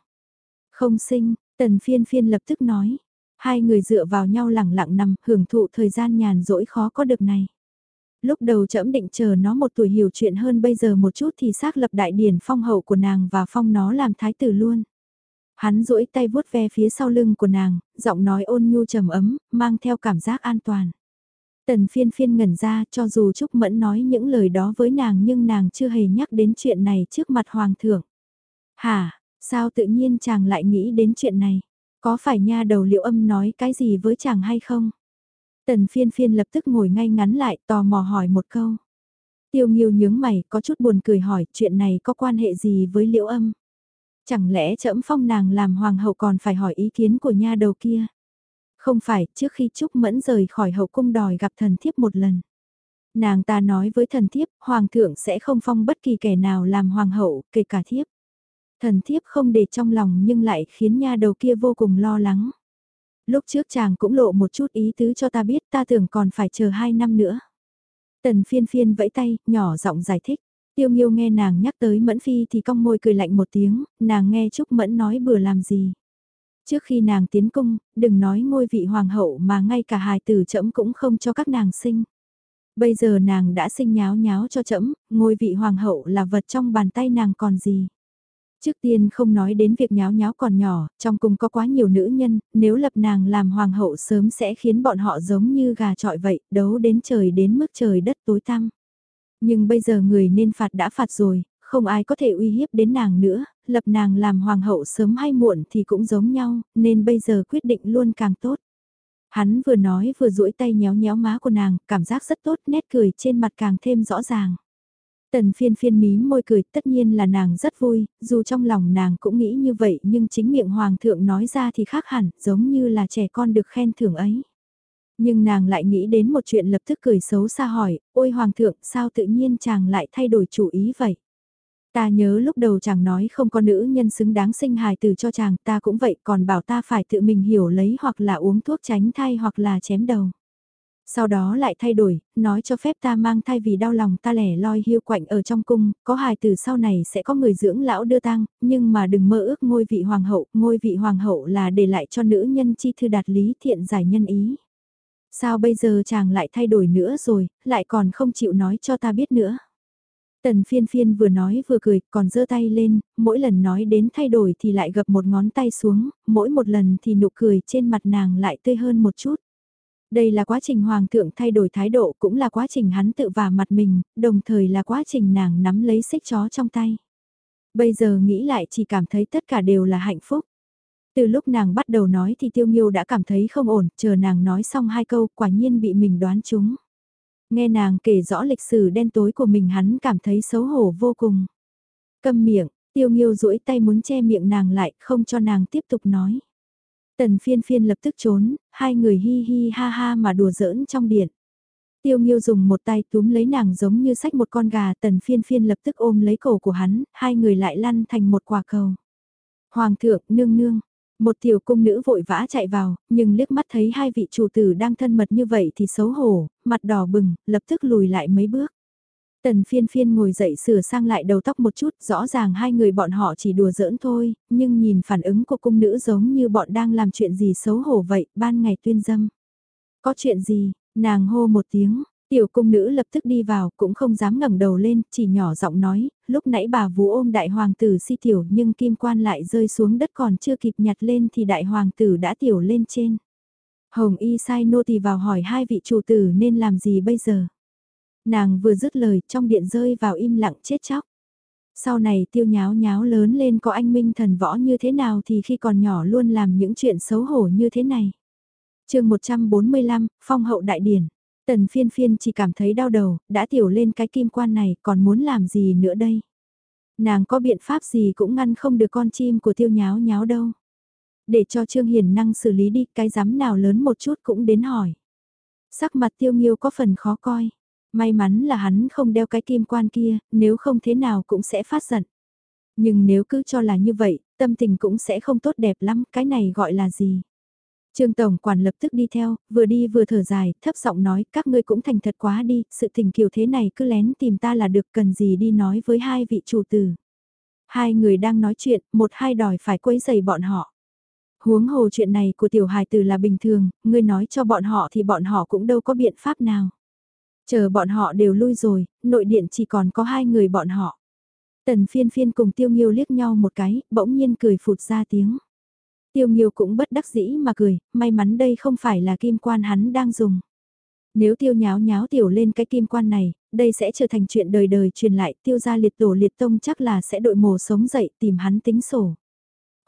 Speaker 1: Không sinh, tần phiên phiên lập tức nói. Hai người dựa vào nhau lẳng lặng nằm, hưởng thụ thời gian nhàn rỗi khó có được này. Lúc đầu trẫm định chờ nó một tuổi hiểu chuyện hơn bây giờ một chút thì xác lập đại điển phong hậu của nàng và phong nó làm thái tử luôn. Hắn duỗi tay vuốt ve phía sau lưng của nàng, giọng nói ôn nhu trầm ấm, mang theo cảm giác an toàn. Tần phiên phiên ngẩn ra cho dù Trúc Mẫn nói những lời đó với nàng nhưng nàng chưa hề nhắc đến chuyện này trước mặt Hoàng thượng. Hả, sao tự nhiên chàng lại nghĩ đến chuyện này? Có phải nha đầu liệu âm nói cái gì với chàng hay không? Tần phiên phiên lập tức ngồi ngay ngắn lại tò mò hỏi một câu. Tiêu nghiêu nhướng mày có chút buồn cười hỏi chuyện này có quan hệ gì với liễu âm? Chẳng lẽ trẫm phong nàng làm hoàng hậu còn phải hỏi ý kiến của nha đầu kia? Không phải, trước khi Trúc Mẫn rời khỏi hậu cung đòi gặp thần thiếp một lần. Nàng ta nói với thần thiếp, hoàng thượng sẽ không phong bất kỳ kẻ nào làm hoàng hậu, kể cả thiếp. Thần thiếp không để trong lòng nhưng lại khiến nha đầu kia vô cùng lo lắng. Lúc trước chàng cũng lộ một chút ý tứ cho ta biết ta tưởng còn phải chờ hai năm nữa. Tần phiên phiên vẫy tay, nhỏ giọng giải thích. Tiêu Nghiêu nghe nàng nhắc tới Mẫn Phi thì cong môi cười lạnh một tiếng, nàng nghe Trúc Mẫn nói bừa làm gì. Trước khi nàng tiến cung, đừng nói ngôi vị hoàng hậu mà ngay cả hài tử trẫm cũng không cho các nàng sinh. Bây giờ nàng đã sinh nháo nháo cho trẫm, ngôi vị hoàng hậu là vật trong bàn tay nàng còn gì. Trước tiên không nói đến việc nháo nháo còn nhỏ, trong cung có quá nhiều nữ nhân, nếu lập nàng làm hoàng hậu sớm sẽ khiến bọn họ giống như gà trọi vậy, đấu đến trời đến mức trời đất tối tăm. Nhưng bây giờ người nên phạt đã phạt rồi, không ai có thể uy hiếp đến nàng nữa, lập nàng làm hoàng hậu sớm hay muộn thì cũng giống nhau, nên bây giờ quyết định luôn càng tốt. Hắn vừa nói vừa duỗi tay nhéo nhéo má của nàng, cảm giác rất tốt, nét cười trên mặt càng thêm rõ ràng. Tần phiên phiên mí môi cười, tất nhiên là nàng rất vui, dù trong lòng nàng cũng nghĩ như vậy nhưng chính miệng hoàng thượng nói ra thì khác hẳn, giống như là trẻ con được khen thưởng ấy. Nhưng nàng lại nghĩ đến một chuyện lập tức cười xấu xa hỏi, ôi hoàng thượng sao tự nhiên chàng lại thay đổi chủ ý vậy? Ta nhớ lúc đầu chàng nói không có nữ nhân xứng đáng sinh hài từ cho chàng ta cũng vậy còn bảo ta phải tự mình hiểu lấy hoặc là uống thuốc tránh thai hoặc là chém đầu. Sau đó lại thay đổi, nói cho phép ta mang thai vì đau lòng ta lẻ loi hiu quạnh ở trong cung, có hài từ sau này sẽ có người dưỡng lão đưa tang, nhưng mà đừng mơ ước ngôi vị hoàng hậu, ngôi vị hoàng hậu là để lại cho nữ nhân chi thư đạt lý thiện giải nhân ý. Sao bây giờ chàng lại thay đổi nữa rồi, lại còn không chịu nói cho ta biết nữa. Tần phiên phiên vừa nói vừa cười, còn giơ tay lên, mỗi lần nói đến thay đổi thì lại gập một ngón tay xuống, mỗi một lần thì nụ cười trên mặt nàng lại tươi hơn một chút. Đây là quá trình hoàng thượng thay đổi thái độ cũng là quá trình hắn tự vả mặt mình, đồng thời là quá trình nàng nắm lấy xích chó trong tay. Bây giờ nghĩ lại chỉ cảm thấy tất cả đều là hạnh phúc. Từ lúc nàng bắt đầu nói thì tiêu nghiêu đã cảm thấy không ổn, chờ nàng nói xong hai câu quả nhiên bị mình đoán trúng. Nghe nàng kể rõ lịch sử đen tối của mình hắn cảm thấy xấu hổ vô cùng. Câm miệng, tiêu nghiêu duỗi tay muốn che miệng nàng lại không cho nàng tiếp tục nói. Tần phiên phiên lập tức trốn, hai người hi hi ha ha mà đùa giỡn trong điện. Tiêu Nghiêu dùng một tay túm lấy nàng giống như sách một con gà, tần phiên phiên lập tức ôm lấy cổ của hắn, hai người lại lăn thành một quả cầu. Hoàng thượng, nương nương, một tiểu cung nữ vội vã chạy vào, nhưng liếc mắt thấy hai vị chủ tử đang thân mật như vậy thì xấu hổ, mặt đỏ bừng, lập tức lùi lại mấy bước. Tần phiên phiên ngồi dậy sửa sang lại đầu tóc một chút, rõ ràng hai người bọn họ chỉ đùa giỡn thôi, nhưng nhìn phản ứng của cung nữ giống như bọn đang làm chuyện gì xấu hổ vậy, ban ngày tuyên dâm. Có chuyện gì, nàng hô một tiếng, tiểu cung nữ lập tức đi vào, cũng không dám ngẩng đầu lên, chỉ nhỏ giọng nói, lúc nãy bà vú ôm đại hoàng tử si tiểu nhưng kim quan lại rơi xuống đất còn chưa kịp nhặt lên thì đại hoàng tử đã tiểu lên trên. Hồng y sai nô tỳ vào hỏi hai vị chủ tử nên làm gì bây giờ. Nàng vừa dứt lời trong điện rơi vào im lặng chết chóc. Sau này tiêu nháo nháo lớn lên có anh minh thần võ như thế nào thì khi còn nhỏ luôn làm những chuyện xấu hổ như thế này. chương 145, Phong hậu đại điển. Tần phiên phiên chỉ cảm thấy đau đầu, đã tiểu lên cái kim quan này còn muốn làm gì nữa đây. Nàng có biện pháp gì cũng ngăn không được con chim của tiêu nháo nháo đâu. Để cho Trương Hiền năng xử lý đi cái dám nào lớn một chút cũng đến hỏi. Sắc mặt tiêu nghiêu có phần khó coi. May mắn là hắn không đeo cái kim quan kia, nếu không thế nào cũng sẽ phát giận. Nhưng nếu cứ cho là như vậy, tâm tình cũng sẽ không tốt đẹp lắm, cái này gọi là gì? Trương Tổng quản lập tức đi theo, vừa đi vừa thở dài, thấp giọng nói, các ngươi cũng thành thật quá đi, sự tình kiểu thế này cứ lén tìm ta là được cần gì đi nói với hai vị chủ tử. Hai người đang nói chuyện, một hai đòi phải quấy giày bọn họ. Huống hồ chuyện này của tiểu hài tử là bình thường, ngươi nói cho bọn họ thì bọn họ cũng đâu có biện pháp nào. Chờ bọn họ đều lui rồi, nội điện chỉ còn có hai người bọn họ. Tần phiên phiên cùng tiêu nghiêu liếc nhau một cái, bỗng nhiên cười phụt ra tiếng. Tiêu nghiêu cũng bất đắc dĩ mà cười, may mắn đây không phải là kim quan hắn đang dùng. Nếu tiêu nháo nháo tiểu lên cái kim quan này, đây sẽ trở thành chuyện đời đời truyền lại tiêu gia liệt tổ liệt tông chắc là sẽ đội mồ sống dậy tìm hắn tính sổ.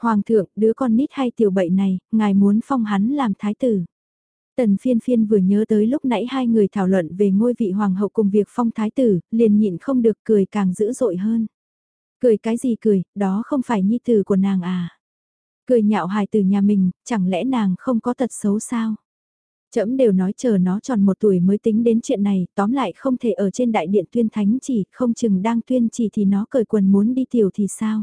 Speaker 1: Hoàng thượng, đứa con nít hay tiểu bậy này, ngài muốn phong hắn làm thái tử. Tần phiên phiên vừa nhớ tới lúc nãy hai người thảo luận về ngôi vị hoàng hậu cùng việc phong thái tử, liền nhịn không được cười càng dữ dội hơn. Cười cái gì cười, đó không phải nhi tử của nàng à. Cười nhạo hài từ nhà mình, chẳng lẽ nàng không có tật xấu sao? Chấm đều nói chờ nó tròn một tuổi mới tính đến chuyện này, tóm lại không thể ở trên đại điện tuyên thánh chỉ, không chừng đang tuyên chỉ thì nó cởi quần muốn đi tiểu thì sao?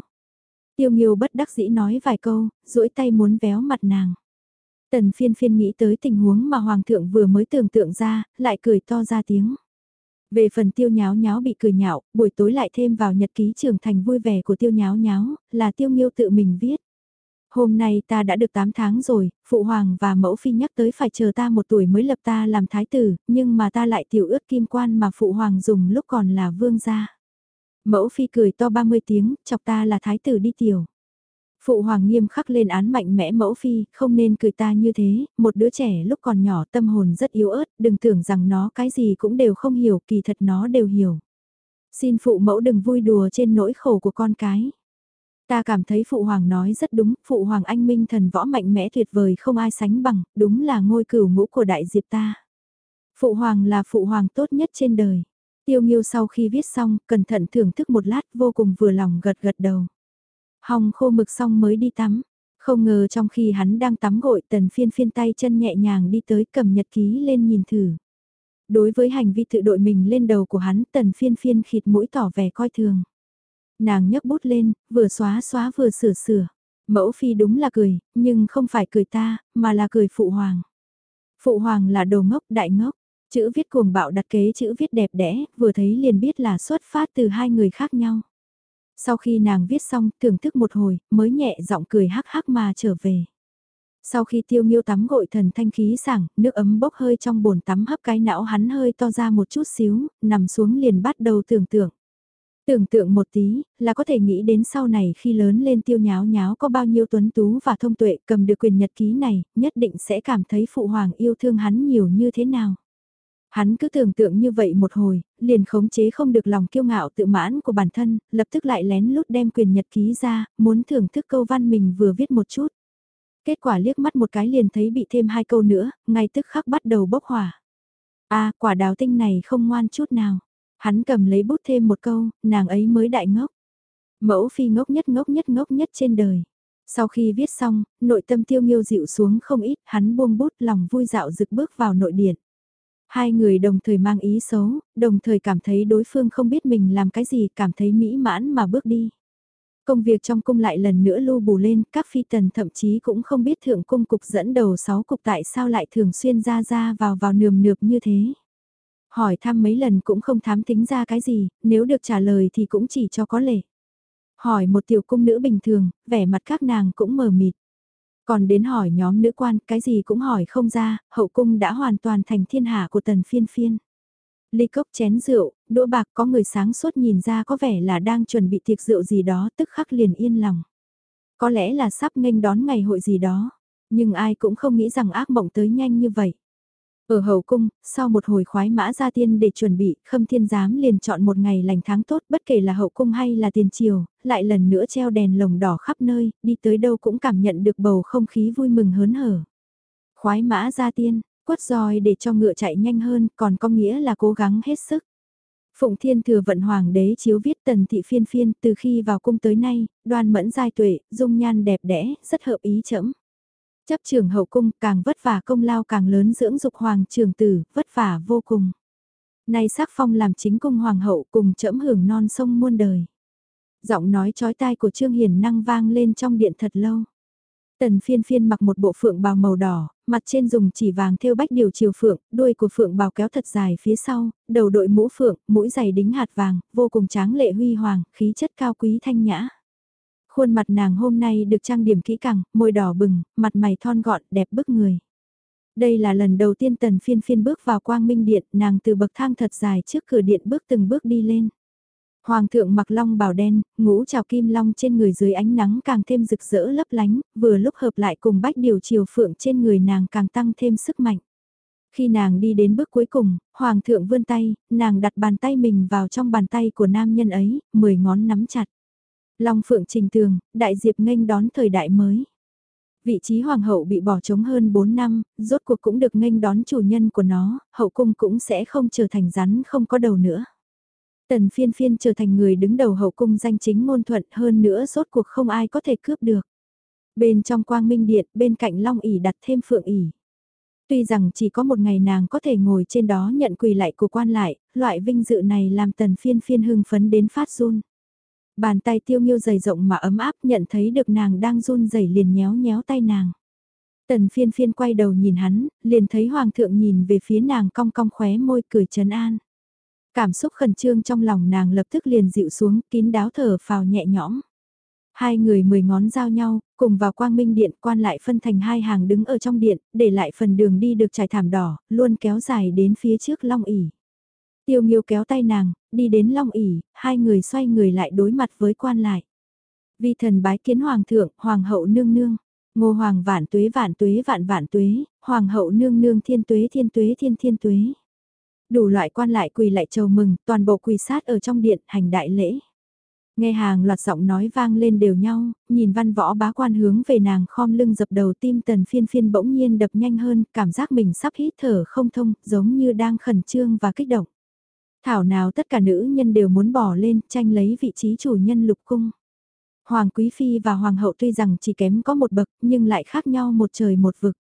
Speaker 1: Tiêu Nghiêu bất đắc dĩ nói vài câu, duỗi tay muốn véo mặt nàng. Tần phiên phiên nghĩ tới tình huống mà Hoàng thượng vừa mới tưởng tượng ra, lại cười to ra tiếng. Về phần tiêu nháo nháo bị cười nhạo, buổi tối lại thêm vào nhật ký trưởng thành vui vẻ của tiêu nháo nháo, là tiêu nghiêu tự mình viết. Hôm nay ta đã được 8 tháng rồi, phụ hoàng và mẫu phi nhắc tới phải chờ ta một tuổi mới lập ta làm thái tử, nhưng mà ta lại tiểu ước kim quan mà phụ hoàng dùng lúc còn là vương gia. Mẫu phi cười to 30 tiếng, chọc ta là thái tử đi tiểu. Phụ hoàng nghiêm khắc lên án mạnh mẽ mẫu phi, không nên cười ta như thế, một đứa trẻ lúc còn nhỏ tâm hồn rất yếu ớt, đừng tưởng rằng nó cái gì cũng đều không hiểu, kỳ thật nó đều hiểu. Xin phụ mẫu đừng vui đùa trên nỗi khổ của con cái. Ta cảm thấy phụ hoàng nói rất đúng, phụ hoàng anh minh thần võ mạnh mẽ tuyệt vời không ai sánh bằng, đúng là ngôi cửu ngũ của đại diệp ta. Phụ hoàng là phụ hoàng tốt nhất trên đời. Tiêu Nghiêu sau khi viết xong, cẩn thận thưởng thức một lát vô cùng vừa lòng gật gật đầu. Hong khô mực xong mới đi tắm. Không ngờ trong khi hắn đang tắm gội tần phiên phiên tay chân nhẹ nhàng đi tới cầm nhật ký lên nhìn thử. Đối với hành vi tự đội mình lên đầu của hắn tần phiên phiên khịt mũi tỏ vẻ coi thường. Nàng nhấc bút lên, vừa xóa xóa vừa sửa sửa. Mẫu phi đúng là cười, nhưng không phải cười ta, mà là cười phụ hoàng. Phụ hoàng là đồ ngốc đại ngốc. Chữ viết cuồng bạo đặt kế chữ viết đẹp đẽ, vừa thấy liền biết là xuất phát từ hai người khác nhau. Sau khi nàng viết xong, thưởng thức một hồi, mới nhẹ giọng cười hắc hắc mà trở về. Sau khi tiêu nghiêu tắm gội thần thanh khí sảng, nước ấm bốc hơi trong bồn tắm hấp cái não hắn hơi to ra một chút xíu, nằm xuống liền bắt đầu tưởng tượng. Tưởng tượng một tí, là có thể nghĩ đến sau này khi lớn lên tiêu nháo nháo có bao nhiêu tuấn tú và thông tuệ cầm được quyền nhật ký này, nhất định sẽ cảm thấy phụ hoàng yêu thương hắn nhiều như thế nào. Hắn cứ tưởng tượng như vậy một hồi, liền khống chế không được lòng kiêu ngạo tự mãn của bản thân, lập tức lại lén lút đem quyền nhật ký ra, muốn thưởng thức câu văn mình vừa viết một chút. Kết quả liếc mắt một cái liền thấy bị thêm hai câu nữa, ngay tức khắc bắt đầu bốc hỏa. a quả đào tinh này không ngoan chút nào. Hắn cầm lấy bút thêm một câu, nàng ấy mới đại ngốc. Mẫu phi ngốc nhất ngốc nhất ngốc nhất trên đời. Sau khi viết xong, nội tâm tiêu nghiêu dịu xuống không ít, hắn buông bút lòng vui dạo rực bước vào nội điện. Hai người đồng thời mang ý xấu, đồng thời cảm thấy đối phương không biết mình làm cái gì, cảm thấy mỹ mãn mà bước đi. Công việc trong cung lại lần nữa lưu bù lên, các phi tần thậm chí cũng không biết thượng cung cục dẫn đầu sáu cục tại sao lại thường xuyên ra ra vào vào nườm nượp như thế. Hỏi thăm mấy lần cũng không thám tính ra cái gì, nếu được trả lời thì cũng chỉ cho có lệ. Hỏi một tiểu cung nữ bình thường, vẻ mặt các nàng cũng mờ mịt. Còn đến hỏi nhóm nữ quan, cái gì cũng hỏi không ra, hậu cung đã hoàn toàn thành thiên hạ của tần phiên phiên. Ly cốc chén rượu, đũa bạc có người sáng suốt nhìn ra có vẻ là đang chuẩn bị tiệc rượu gì đó tức khắc liền yên lòng. Có lẽ là sắp nghênh đón ngày hội gì đó, nhưng ai cũng không nghĩ rằng ác mộng tới nhanh như vậy. Ở hậu cung, sau một hồi khoái mã ra tiên để chuẩn bị, khâm thiên giám liền chọn một ngày lành tháng tốt bất kể là hậu cung hay là tiền triều, lại lần nữa treo đèn lồng đỏ khắp nơi, đi tới đâu cũng cảm nhận được bầu không khí vui mừng hớn hở. Khoái mã ra tiên, quất roi để cho ngựa chạy nhanh hơn, còn có nghĩa là cố gắng hết sức. Phụng Thiên Thừa Vận Hoàng đế chiếu viết tần thị phiên phiên từ khi vào cung tới nay, đoan mẫn giai tuệ, dung nhan đẹp đẽ, rất hợp ý chẫm. Chấp trường hậu cung càng vất vả công lao càng lớn dưỡng dục hoàng trường tử, vất vả vô cùng. Nay sắc phong làm chính cung hoàng hậu cùng chẫm hưởng non sông muôn đời. Giọng nói chói tai của Trương Hiền năng vang lên trong điện thật lâu. Tần phiên phiên mặc một bộ phượng bào màu đỏ, mặt trên dùng chỉ vàng thêu bách điều chiều phượng, đuôi của phượng bào kéo thật dài phía sau, đầu đội mũ phượng, mũi dày đính hạt vàng, vô cùng tráng lệ huy hoàng, khí chất cao quý thanh nhã. Khuôn mặt nàng hôm nay được trang điểm kỹ càng, môi đỏ bừng, mặt mày thon gọn, đẹp bức người. Đây là lần đầu tiên tần phiên phiên bước vào quang minh điện, nàng từ bậc thang thật dài trước cửa điện bước từng bước đi lên. Hoàng thượng mặc long bào đen, ngũ trào kim long trên người dưới ánh nắng càng thêm rực rỡ lấp lánh, vừa lúc hợp lại cùng bách điều chiều phượng trên người nàng càng tăng thêm sức mạnh. Khi nàng đi đến bước cuối cùng, hoàng thượng vươn tay, nàng đặt bàn tay mình vào trong bàn tay của nam nhân ấy, mười ngón nắm chặt. Long phượng trình tường, đại diệp nghênh đón thời đại mới. Vị trí hoàng hậu bị bỏ trống hơn 4 năm, rốt cuộc cũng được nghênh đón chủ nhân của nó, hậu cung cũng sẽ không trở thành rắn không có đầu nữa. Tần phiên phiên trở thành người đứng đầu hậu cung danh chính ngôn thuận hơn nữa rốt cuộc không ai có thể cướp được. Bên trong quang minh điện, bên cạnh long ỉ đặt thêm phượng ỉ. Tuy rằng chỉ có một ngày nàng có thể ngồi trên đó nhận quỳ lại của quan lại, loại vinh dự này làm tần phiên phiên hưng phấn đến phát run. Bàn tay tiêu nghiêu dày rộng mà ấm áp nhận thấy được nàng đang run rẩy liền nhéo nhéo tay nàng. Tần phiên phiên quay đầu nhìn hắn, liền thấy hoàng thượng nhìn về phía nàng cong cong khóe môi cười trấn an. Cảm xúc khẩn trương trong lòng nàng lập tức liền dịu xuống, kín đáo thở phào nhẹ nhõm. Hai người mười ngón giao nhau, cùng vào quang minh điện quan lại phân thành hai hàng đứng ở trong điện, để lại phần đường đi được trải thảm đỏ, luôn kéo dài đến phía trước long ỉ. Tiêu nghiêu kéo tay nàng, đi đến long ỉ, hai người xoay người lại đối mặt với quan lại. Vi thần bái kiến hoàng thượng, hoàng hậu nương nương. Ngô hoàng vạn tuế vạn tuế vạn vạn tuế, hoàng hậu nương nương thiên tuế thiên tuế thiên thiên tuế. Đủ loại quan lại quỳ lại chầu mừng, toàn bộ quỳ sát ở trong điện, hành đại lễ. Nghe hàng loạt giọng nói vang lên đều nhau, nhìn văn võ bá quan hướng về nàng khom lưng dập đầu tim tần phiên phiên bỗng nhiên đập nhanh hơn, cảm giác mình sắp hít thở không thông, giống như đang khẩn trương và kích động. Thảo nào tất cả nữ nhân đều muốn bỏ lên, tranh lấy vị trí chủ nhân lục cung. Hoàng Quý Phi và Hoàng hậu tuy rằng chỉ kém có một bậc, nhưng lại khác nhau một trời một vực.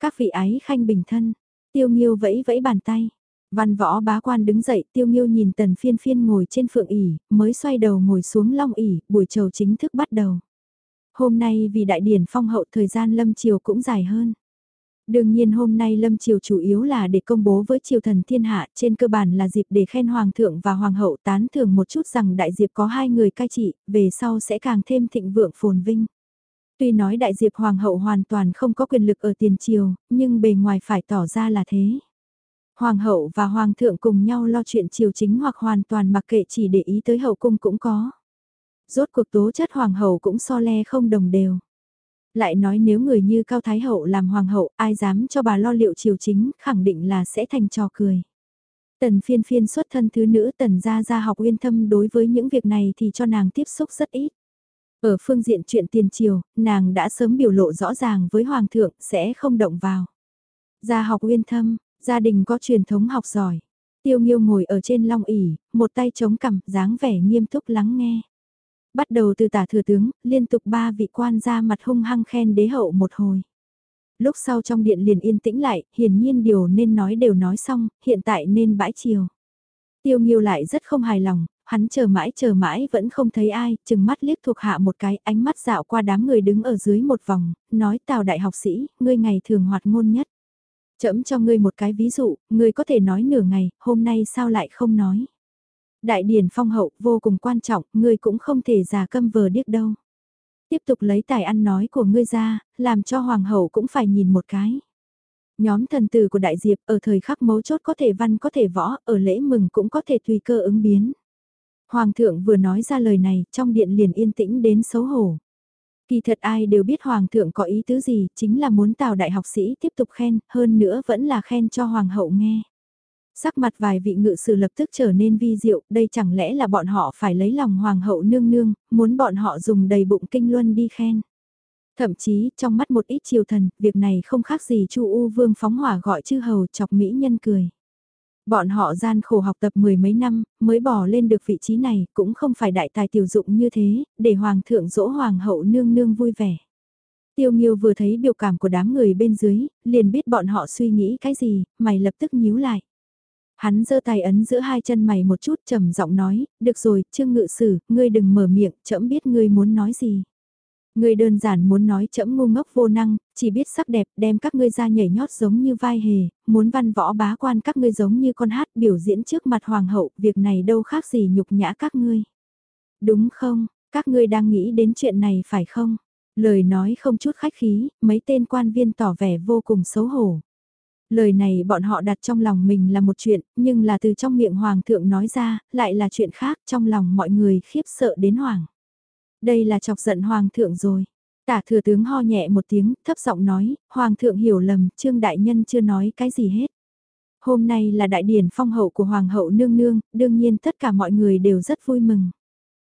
Speaker 1: Các vị ái khanh bình thân, tiêu nghiêu vẫy vẫy bàn tay. Văn võ bá quan đứng dậy tiêu nghiêu nhìn tần phiên phiên ngồi trên phượng ỉ, mới xoay đầu ngồi xuống long ỉ, buổi trầu chính thức bắt đầu. Hôm nay vì đại điển phong hậu thời gian lâm chiều cũng dài hơn. Đương nhiên hôm nay lâm triều chủ yếu là để công bố với triều thần thiên hạ trên cơ bản là dịp để khen hoàng thượng và hoàng hậu tán thưởng một chút rằng đại diệp có hai người cai trị, về sau sẽ càng thêm thịnh vượng phồn vinh. Tuy nói đại diệp hoàng hậu hoàn toàn không có quyền lực ở tiền triều, nhưng bề ngoài phải tỏ ra là thế. Hoàng hậu và hoàng thượng cùng nhau lo chuyện triều chính hoặc hoàn toàn mặc kệ chỉ để ý tới hậu cung cũng có. Rốt cuộc tố chất hoàng hậu cũng so le không đồng đều. Lại nói nếu người như Cao Thái Hậu làm hoàng hậu, ai dám cho bà lo liệu triều chính, khẳng định là sẽ thành trò cười. Tần phiên phiên xuất thân thứ nữ tần gia gia học uyên thâm đối với những việc này thì cho nàng tiếp xúc rất ít. Ở phương diện chuyện tiền triều, nàng đã sớm biểu lộ rõ ràng với hoàng thượng sẽ không động vào. Gia học uyên thâm, gia đình có truyền thống học giỏi. Tiêu Nghiêu ngồi ở trên long ỉ, một tay chống cằm, dáng vẻ nghiêm túc lắng nghe. Bắt đầu từ tả thừa tướng, liên tục ba vị quan ra mặt hung hăng khen đế hậu một hồi. Lúc sau trong điện liền yên tĩnh lại, hiển nhiên điều nên nói đều nói xong, hiện tại nên bãi chiều. Tiêu nghiêu lại rất không hài lòng, hắn chờ mãi chờ mãi vẫn không thấy ai, chừng mắt liếc thuộc hạ một cái, ánh mắt dạo qua đám người đứng ở dưới một vòng, nói tào đại học sĩ, ngươi ngày thường hoạt ngôn nhất. Chấm cho ngươi một cái ví dụ, ngươi có thể nói nửa ngày, hôm nay sao lại không nói. Đại điển phong hậu vô cùng quan trọng, ngươi cũng không thể già câm vờ điếc đâu. Tiếp tục lấy tài ăn nói của ngươi ra, làm cho hoàng hậu cũng phải nhìn một cái. Nhóm thần tử của đại diệp ở thời khắc mấu chốt có thể văn có thể võ, ở lễ mừng cũng có thể tùy cơ ứng biến. Hoàng thượng vừa nói ra lời này, trong điện liền yên tĩnh đến xấu hổ. Kỳ thật ai đều biết Hoàng thượng có ý tứ gì, chính là muốn tào đại học sĩ tiếp tục khen, hơn nữa vẫn là khen cho Hoàng hậu nghe. Sắc mặt vài vị ngự sử lập tức trở nên vi diệu, đây chẳng lẽ là bọn họ phải lấy lòng Hoàng hậu nương nương, muốn bọn họ dùng đầy bụng kinh luân đi khen. Thậm chí, trong mắt một ít triều thần, việc này không khác gì Chu U Vương phóng hỏa gọi chư hầu chọc mỹ nhân cười. Bọn họ gian khổ học tập mười mấy năm, mới bỏ lên được vị trí này, cũng không phải đại tài tiểu dụng như thế, để hoàng thượng dỗ hoàng hậu nương nương vui vẻ. Tiêu Nghiêu vừa thấy biểu cảm của đám người bên dưới, liền biết bọn họ suy nghĩ cái gì, mày lập tức nhíu lại. Hắn giơ tay ấn giữa hai chân mày một chút trầm giọng nói, được rồi, Trương Ngự Sử, ngươi đừng mở miệng, chậm biết ngươi muốn nói gì. Ngươi đơn giản muốn nói trẫm ngu ngốc vô năng, chỉ biết sắc đẹp đem các ngươi ra nhảy nhót giống như vai hề, muốn văn võ bá quan các ngươi giống như con hát biểu diễn trước mặt hoàng hậu, việc này đâu khác gì nhục nhã các ngươi. Đúng không, các ngươi đang nghĩ đến chuyện này phải không? Lời nói không chút khách khí, mấy tên quan viên tỏ vẻ vô cùng xấu hổ. Lời này bọn họ đặt trong lòng mình là một chuyện, nhưng là từ trong miệng hoàng thượng nói ra, lại là chuyện khác trong lòng mọi người khiếp sợ đến hoàng. Đây là chọc giận hoàng thượng rồi. Tả thừa tướng ho nhẹ một tiếng, thấp giọng nói, hoàng thượng hiểu lầm, trương đại nhân chưa nói cái gì hết. Hôm nay là đại điển phong hậu của hoàng hậu nương nương, đương nhiên tất cả mọi người đều rất vui mừng.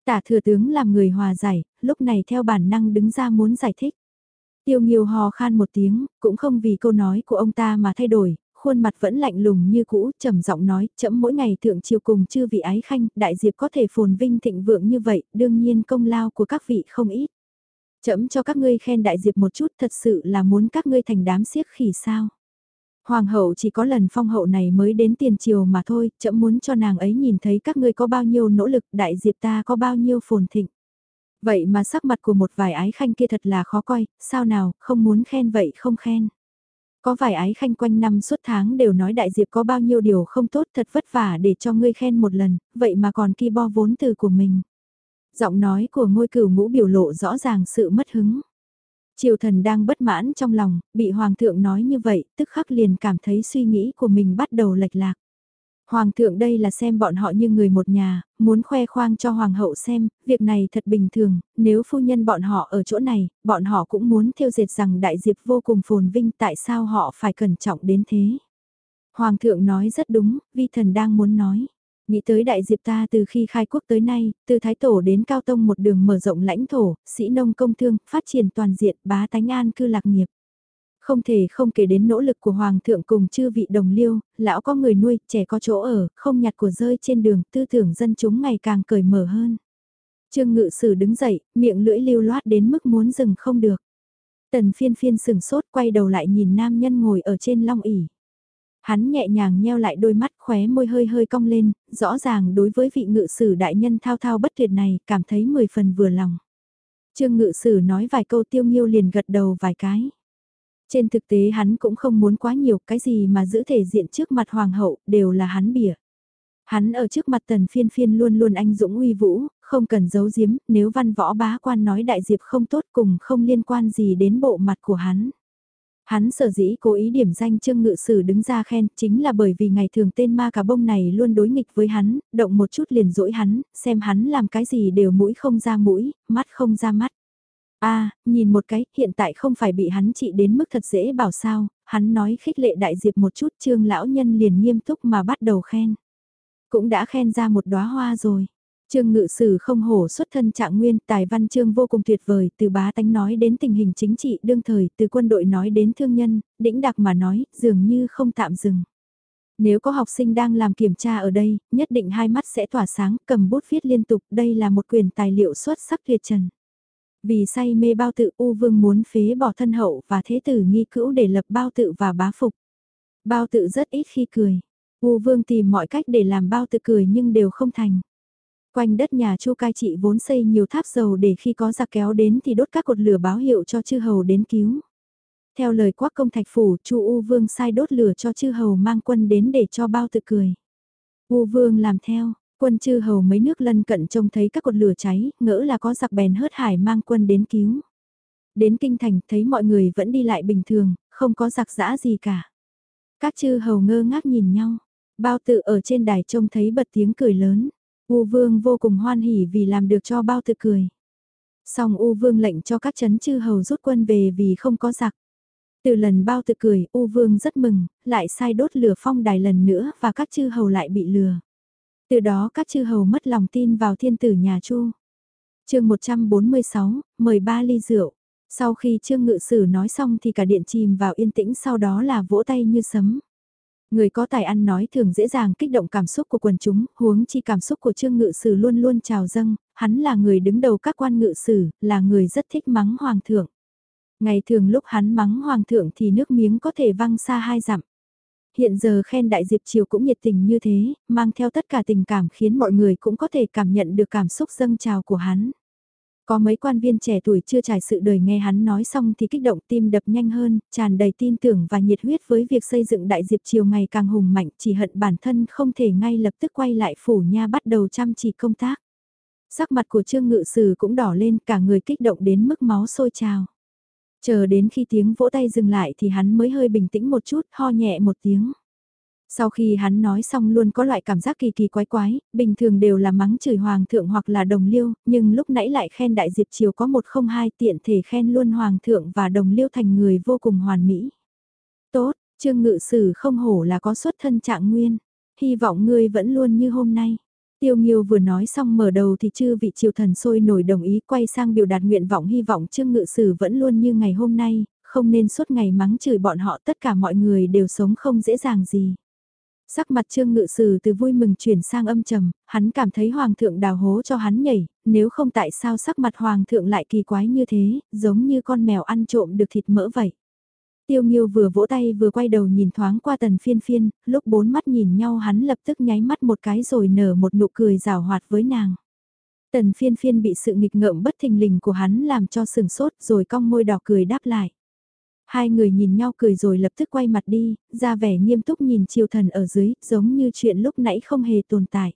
Speaker 1: Tả thừa tướng làm người hòa giải, lúc này theo bản năng đứng ra muốn giải thích. Tiêu Nghiêu hò khan một tiếng, cũng không vì câu nói của ông ta mà thay đổi, khuôn mặt vẫn lạnh lùng như cũ, trầm giọng nói, chậm mỗi ngày thượng triều cùng chư vị ái khanh, đại diệp có thể phồn vinh thịnh vượng như vậy, đương nhiên công lao của các vị không ít. Chậm cho các ngươi khen đại diệp một chút thật sự là muốn các ngươi thành đám siếc khỉ sao. Hoàng hậu chỉ có lần phong hậu này mới đến tiền triều mà thôi, chậm muốn cho nàng ấy nhìn thấy các ngươi có bao nhiêu nỗ lực, đại diệp ta có bao nhiêu phồn thịnh. Vậy mà sắc mặt của một vài ái khanh kia thật là khó coi, sao nào, không muốn khen vậy không khen. Có vài ái khanh quanh năm suốt tháng đều nói đại diệp có bao nhiêu điều không tốt thật vất vả để cho ngươi khen một lần, vậy mà còn ki bo vốn từ của mình. Giọng nói của ngôi cửu ngũ biểu lộ rõ ràng sự mất hứng. Triều thần đang bất mãn trong lòng, bị hoàng thượng nói như vậy, tức khắc liền cảm thấy suy nghĩ của mình bắt đầu lệch lạc. Hoàng thượng đây là xem bọn họ như người một nhà, muốn khoe khoang cho hoàng hậu xem, việc này thật bình thường, nếu phu nhân bọn họ ở chỗ này, bọn họ cũng muốn theo dệt rằng đại diệp vô cùng phồn vinh tại sao họ phải cẩn trọng đến thế. Hoàng thượng nói rất đúng, vi thần đang muốn nói. Nghĩ tới đại diệp ta từ khi khai quốc tới nay, từ Thái Tổ đến Cao Tông một đường mở rộng lãnh thổ, sĩ nông công thương, phát triển toàn diện, bá tánh an cư lạc nghiệp. Không thể không kể đến nỗ lực của Hoàng thượng cùng chư vị đồng liêu, lão có người nuôi, trẻ có chỗ ở, không nhặt của rơi trên đường, tư tưởng dân chúng ngày càng cởi mở hơn. Trương ngự sử đứng dậy, miệng lưỡi lưu loát đến mức muốn dừng không được. Tần phiên phiên sừng sốt quay đầu lại nhìn nam nhân ngồi ở trên long ỉ. Hắn nhẹ nhàng nheo lại đôi mắt khóe môi hơi hơi cong lên, rõ ràng đối với vị ngự sử đại nhân thao thao bất tuyệt này cảm thấy mười phần vừa lòng. Trương ngự sử nói vài câu tiêu nghiêu liền gật đầu vài cái. Trên thực tế hắn cũng không muốn quá nhiều cái gì mà giữ thể diện trước mặt hoàng hậu đều là hắn bịa. Hắn ở trước mặt tần phiên phiên luôn luôn anh dũng uy vũ, không cần giấu giếm, nếu văn võ bá quan nói đại diệp không tốt cùng không liên quan gì đến bộ mặt của hắn. Hắn sở dĩ cố ý điểm danh Trương Ngự Sử đứng ra khen chính là bởi vì ngày thường tên ma cà bông này luôn đối nghịch với hắn, động một chút liền dỗi hắn, xem hắn làm cái gì đều mũi không ra mũi, mắt không ra mắt a nhìn một cái, hiện tại không phải bị hắn trị đến mức thật dễ bảo sao, hắn nói khích lệ đại diệp một chút trương lão nhân liền nghiêm túc mà bắt đầu khen. Cũng đã khen ra một đóa hoa rồi. Trương ngự sử không hổ xuất thân trạng nguyên, tài văn chương vô cùng tuyệt vời, từ bá tánh nói đến tình hình chính trị đương thời, từ quân đội nói đến thương nhân, đĩnh đặc mà nói, dường như không tạm dừng. Nếu có học sinh đang làm kiểm tra ở đây, nhất định hai mắt sẽ tỏa sáng, cầm bút viết liên tục, đây là một quyền tài liệu xuất sắc tuyệt trần. Vì say mê bao tự U Vương muốn phế bỏ thân hậu và thế tử nghi cữu để lập bao tự và bá phục. Bao tự rất ít khi cười. U Vương tìm mọi cách để làm bao tự cười nhưng đều không thành. Quanh đất nhà Chu Cai Trị vốn xây nhiều tháp dầu để khi có giặc kéo đến thì đốt các cột lửa báo hiệu cho chư hầu đến cứu. Theo lời quắc công thạch phủ, Chu U Vương sai đốt lửa cho chư hầu mang quân đến để cho bao tự cười. U Vương làm theo, quân chư hầu mấy nước lân cận trông thấy các cột lửa cháy, ngỡ là có giặc bèn hớt hải mang quân đến cứu. Đến kinh thành thấy mọi người vẫn đi lại bình thường, không có giặc giã gì cả. Các chư hầu ngơ ngác nhìn nhau, bao tự ở trên đài trông thấy bật tiếng cười lớn. U Vương vô cùng hoan hỉ vì làm được cho bao tự cười. Song U Vương lệnh cho các chấn chư hầu rút quân về vì không có giặc. Từ lần bao tự cười, U Vương rất mừng, lại sai đốt lửa phong đài lần nữa và các chư hầu lại bị lừa. Từ đó các chư hầu mất lòng tin vào thiên tử nhà Chu. chương 146, mời ba ly rượu. Sau khi Trương Ngự Sử nói xong thì cả điện chìm vào yên tĩnh sau đó là vỗ tay như sấm. Người có tài ăn nói thường dễ dàng kích động cảm xúc của quần chúng, huống chi cảm xúc của Trương Ngự Sử luôn luôn trào dâng, hắn là người đứng đầu các quan ngự sử, là người rất thích mắng hoàng thượng. Ngày thường lúc hắn mắng hoàng thượng thì nước miếng có thể văng xa hai dặm. Hiện giờ khen đại diệp triều cũng nhiệt tình như thế, mang theo tất cả tình cảm khiến mọi người cũng có thể cảm nhận được cảm xúc dâng trào của hắn. Có mấy quan viên trẻ tuổi chưa trải sự đời nghe hắn nói xong thì kích động tim đập nhanh hơn, tràn đầy tin tưởng và nhiệt huyết với việc xây dựng đại diệp triều ngày càng hùng mạnh chỉ hận bản thân không thể ngay lập tức quay lại phủ nha bắt đầu chăm chỉ công tác. Sắc mặt của Trương Ngự Sử cũng đỏ lên cả người kích động đến mức máu sôi trào. Chờ đến khi tiếng vỗ tay dừng lại thì hắn mới hơi bình tĩnh một chút, ho nhẹ một tiếng. Sau khi hắn nói xong luôn có loại cảm giác kỳ kỳ quái quái, bình thường đều là mắng chửi hoàng thượng hoặc là đồng liêu, nhưng lúc nãy lại khen đại diệp triều có một không hai tiện thể khen luôn hoàng thượng và đồng liêu thành người vô cùng hoàn mỹ. Tốt, trương ngự sử không hổ là có xuất thân trạng nguyên, hy vọng ngươi vẫn luôn như hôm nay. Tiêu Nghiêu vừa nói xong mở đầu thì chư vị triều thần sôi nổi đồng ý quay sang biểu đạt nguyện vọng hy vọng Trương Ngự Sử vẫn luôn như ngày hôm nay, không nên suốt ngày mắng chửi bọn họ tất cả mọi người đều sống không dễ dàng gì. Sắc mặt Trương Ngự Sử từ vui mừng chuyển sang âm trầm, hắn cảm thấy Hoàng thượng đào hố cho hắn nhảy, nếu không tại sao sắc mặt Hoàng thượng lại kỳ quái như thế, giống như con mèo ăn trộm được thịt mỡ vậy. Tiêu Nghiêu vừa vỗ tay vừa quay đầu nhìn thoáng qua tần phiên phiên, lúc bốn mắt nhìn nhau hắn lập tức nháy mắt một cái rồi nở một nụ cười rào hoạt với nàng. Tần phiên phiên bị sự nghịch ngợm bất thình lình của hắn làm cho sừng sốt rồi cong môi đỏ cười đáp lại. Hai người nhìn nhau cười rồi lập tức quay mặt đi, ra vẻ nghiêm túc nhìn triều thần ở dưới, giống như chuyện lúc nãy không hề tồn tại.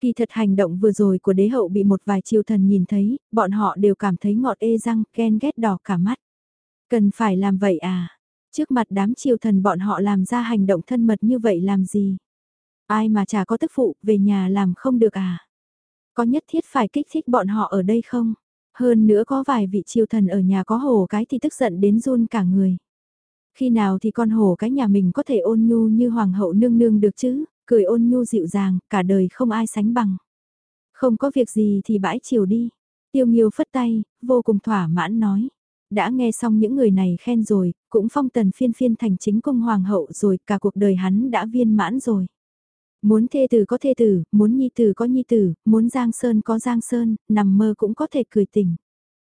Speaker 1: Kỳ thật hành động vừa rồi của đế hậu bị một vài triều thần nhìn thấy, bọn họ đều cảm thấy ngọt ê răng, ghen ghét đỏ cả mắt. Cần phải làm vậy à? Trước mặt đám triều thần bọn họ làm ra hành động thân mật như vậy làm gì? Ai mà chả có tức phụ, về nhà làm không được à? Có nhất thiết phải kích thích bọn họ ở đây không? Hơn nữa có vài vị triều thần ở nhà có hổ cái thì tức giận đến run cả người. Khi nào thì con hổ cái nhà mình có thể ôn nhu như hoàng hậu nương nương được chứ, cười ôn nhu dịu dàng, cả đời không ai sánh bằng. Không có việc gì thì bãi chiều đi. Tiêu Nghiêu phất tay, vô cùng thỏa mãn nói đã nghe xong những người này khen rồi, cũng phong tần phiên phiên thành chính cung hoàng hậu rồi, cả cuộc đời hắn đã viên mãn rồi. Muốn thê tử có thê tử, muốn nhi tử có nhi tử, muốn giang sơn có giang sơn, nằm mơ cũng có thể cười tỉnh.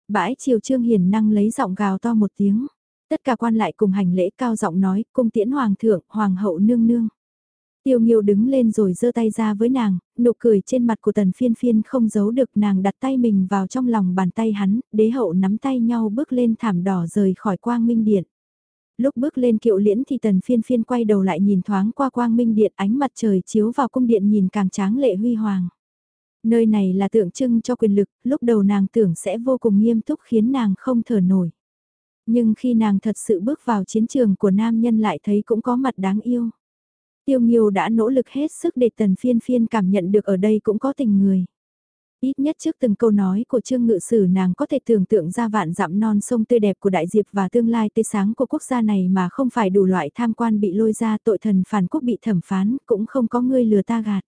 Speaker 1: Bãi chiều trương hiền năng lấy giọng gào to một tiếng. Tất cả quan lại cùng hành lễ cao giọng nói, cung tiễn hoàng thượng, hoàng hậu nương nương. Tiêu Nghiêu đứng lên rồi giơ tay ra với nàng, nụ cười trên mặt của tần phiên phiên không giấu được nàng đặt tay mình vào trong lòng bàn tay hắn, đế hậu nắm tay nhau bước lên thảm đỏ rời khỏi quang minh điện. Lúc bước lên kiệu liễn thì tần phiên phiên quay đầu lại nhìn thoáng qua quang minh điện ánh mặt trời chiếu vào cung điện nhìn càng tráng lệ huy hoàng. Nơi này là tượng trưng cho quyền lực, lúc đầu nàng tưởng sẽ vô cùng nghiêm túc khiến nàng không thở nổi. Nhưng khi nàng thật sự bước vào chiến trường của nam nhân lại thấy cũng có mặt đáng yêu. Tiêu Nghiêu đã nỗ lực hết sức để tần phiên phiên cảm nhận được ở đây cũng có tình người. Ít nhất trước từng câu nói của Trương Ngự Sử nàng có thể tưởng tượng ra vạn dặm non sông tươi đẹp của đại diệp và tương lai tươi sáng của quốc gia này mà không phải đủ loại tham quan bị lôi ra tội thần phản quốc bị thẩm phán cũng không có người lừa ta gạt.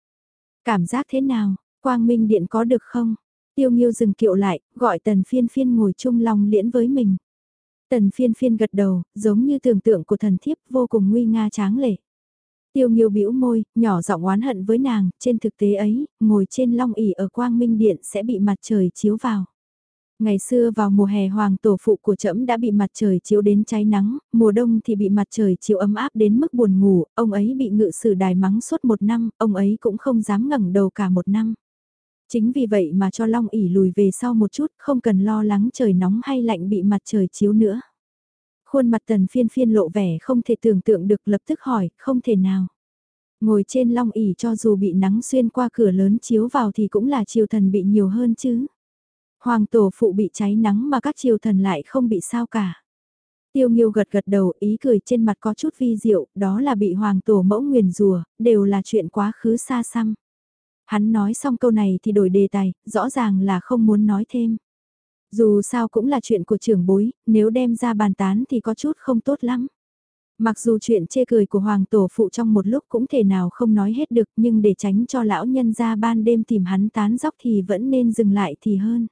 Speaker 1: Cảm giác thế nào, Quang Minh Điện có được không? Tiêu Nghiêu dừng kiệu lại, gọi tần phiên phiên ngồi chung lòng liễn với mình. Tần phiên phiên gật đầu, giống như tưởng tượng của thần thiếp vô cùng nguy nga tráng lệ. Tiêu Nghiêu bĩu môi, nhỏ giọng oán hận với nàng, trên thực tế ấy, ngồi trên long ỷ ở Quang Minh Điện sẽ bị mặt trời chiếu vào. Ngày xưa vào mùa hè hoàng tổ phụ của trẫm đã bị mặt trời chiếu đến cháy nắng, mùa đông thì bị mặt trời chiếu ấm áp đến mức buồn ngủ, ông ấy bị ngự sử đài mắng suốt một năm, ông ấy cũng không dám ngẩng đầu cả một năm. Chính vì vậy mà cho long ỉ lùi về sau một chút, không cần lo lắng trời nóng hay lạnh bị mặt trời chiếu nữa. Khuôn mặt tần phiên phiên lộ vẻ không thể tưởng tượng được lập tức hỏi, không thể nào. Ngồi trên long ỉ cho dù bị nắng xuyên qua cửa lớn chiếu vào thì cũng là triều thần bị nhiều hơn chứ. Hoàng tổ phụ bị cháy nắng mà các triều thần lại không bị sao cả. Tiêu Nghiêu gật gật đầu, ý cười trên mặt có chút vi diệu, đó là bị hoàng tổ mẫu nguyền rùa, đều là chuyện quá khứ xa xăm. Hắn nói xong câu này thì đổi đề tài, rõ ràng là không muốn nói thêm. Dù sao cũng là chuyện của trưởng bối, nếu đem ra bàn tán thì có chút không tốt lắm. Mặc dù chuyện chê cười của hoàng tổ phụ trong một lúc cũng thể nào không nói hết được nhưng để tránh cho lão nhân ra ban đêm tìm hắn tán dóc thì vẫn nên dừng lại thì hơn.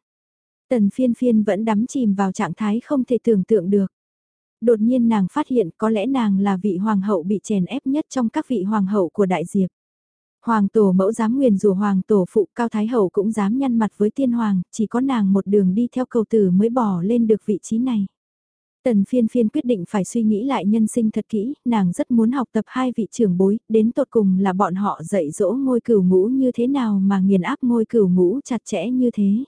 Speaker 1: Tần phiên phiên vẫn đắm chìm vào trạng thái không thể tưởng tượng được. Đột nhiên nàng phát hiện có lẽ nàng là vị hoàng hậu bị chèn ép nhất trong các vị hoàng hậu của đại diệp. Hoàng tổ mẫu dám nguyền rủa hoàng tổ phụ cao thái hậu cũng dám nhăn mặt với tiên hoàng, chỉ có nàng một đường đi theo cầu tử mới bỏ lên được vị trí này. Tần phiên phiên quyết định phải suy nghĩ lại nhân sinh thật kỹ, nàng rất muốn học tập hai vị trưởng bối, đến tột cùng là bọn họ dạy dỗ ngôi cửu ngũ như thế nào mà nghiền áp ngôi cửu ngũ chặt chẽ như thế.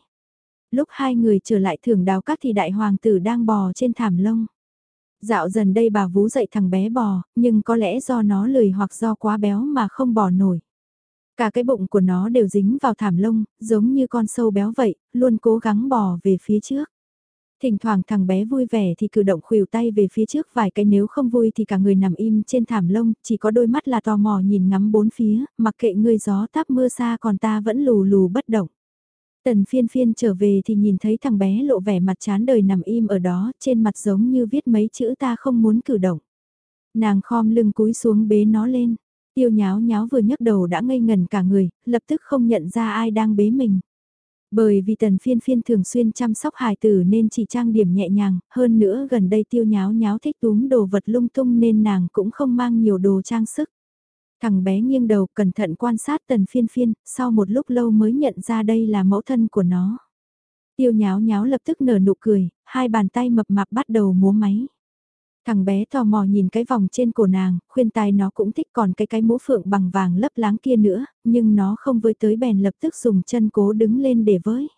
Speaker 1: Lúc hai người trở lại thưởng đào các thì đại hoàng tử đang bò trên thảm lông. Dạo dần đây bà vú dậy thằng bé bò, nhưng có lẽ do nó lười hoặc do quá béo mà không bò nổi. Cả cái bụng của nó đều dính vào thảm lông, giống như con sâu béo vậy, luôn cố gắng bò về phía trước. Thỉnh thoảng thằng bé vui vẻ thì cử động khuỷu tay về phía trước vài cái nếu không vui thì cả người nằm im trên thảm lông, chỉ có đôi mắt là tò mò nhìn ngắm bốn phía, mặc kệ người gió táp mưa xa còn ta vẫn lù lù bất động. Tần phiên phiên trở về thì nhìn thấy thằng bé lộ vẻ mặt chán đời nằm im ở đó, trên mặt giống như viết mấy chữ ta không muốn cử động. Nàng khom lưng cúi xuống bế nó lên, tiêu nháo nháo vừa nhấc đầu đã ngây ngần cả người, lập tức không nhận ra ai đang bế mình. Bởi vì tần phiên phiên thường xuyên chăm sóc hài tử nên chỉ trang điểm nhẹ nhàng, hơn nữa gần đây tiêu nháo nháo thích túm đồ vật lung tung nên nàng cũng không mang nhiều đồ trang sức. Thằng bé nghiêng đầu cẩn thận quan sát tần phiên phiên, sau một lúc lâu mới nhận ra đây là mẫu thân của nó. Tiêu nháo nháo lập tức nở nụ cười, hai bàn tay mập mạp bắt đầu múa máy. Thằng bé tò mò nhìn cái vòng trên cổ nàng, khuyên tai nó cũng thích còn cái cái mũ phượng bằng vàng lấp láng kia nữa, nhưng nó không với tới bèn lập tức dùng chân cố đứng lên để với.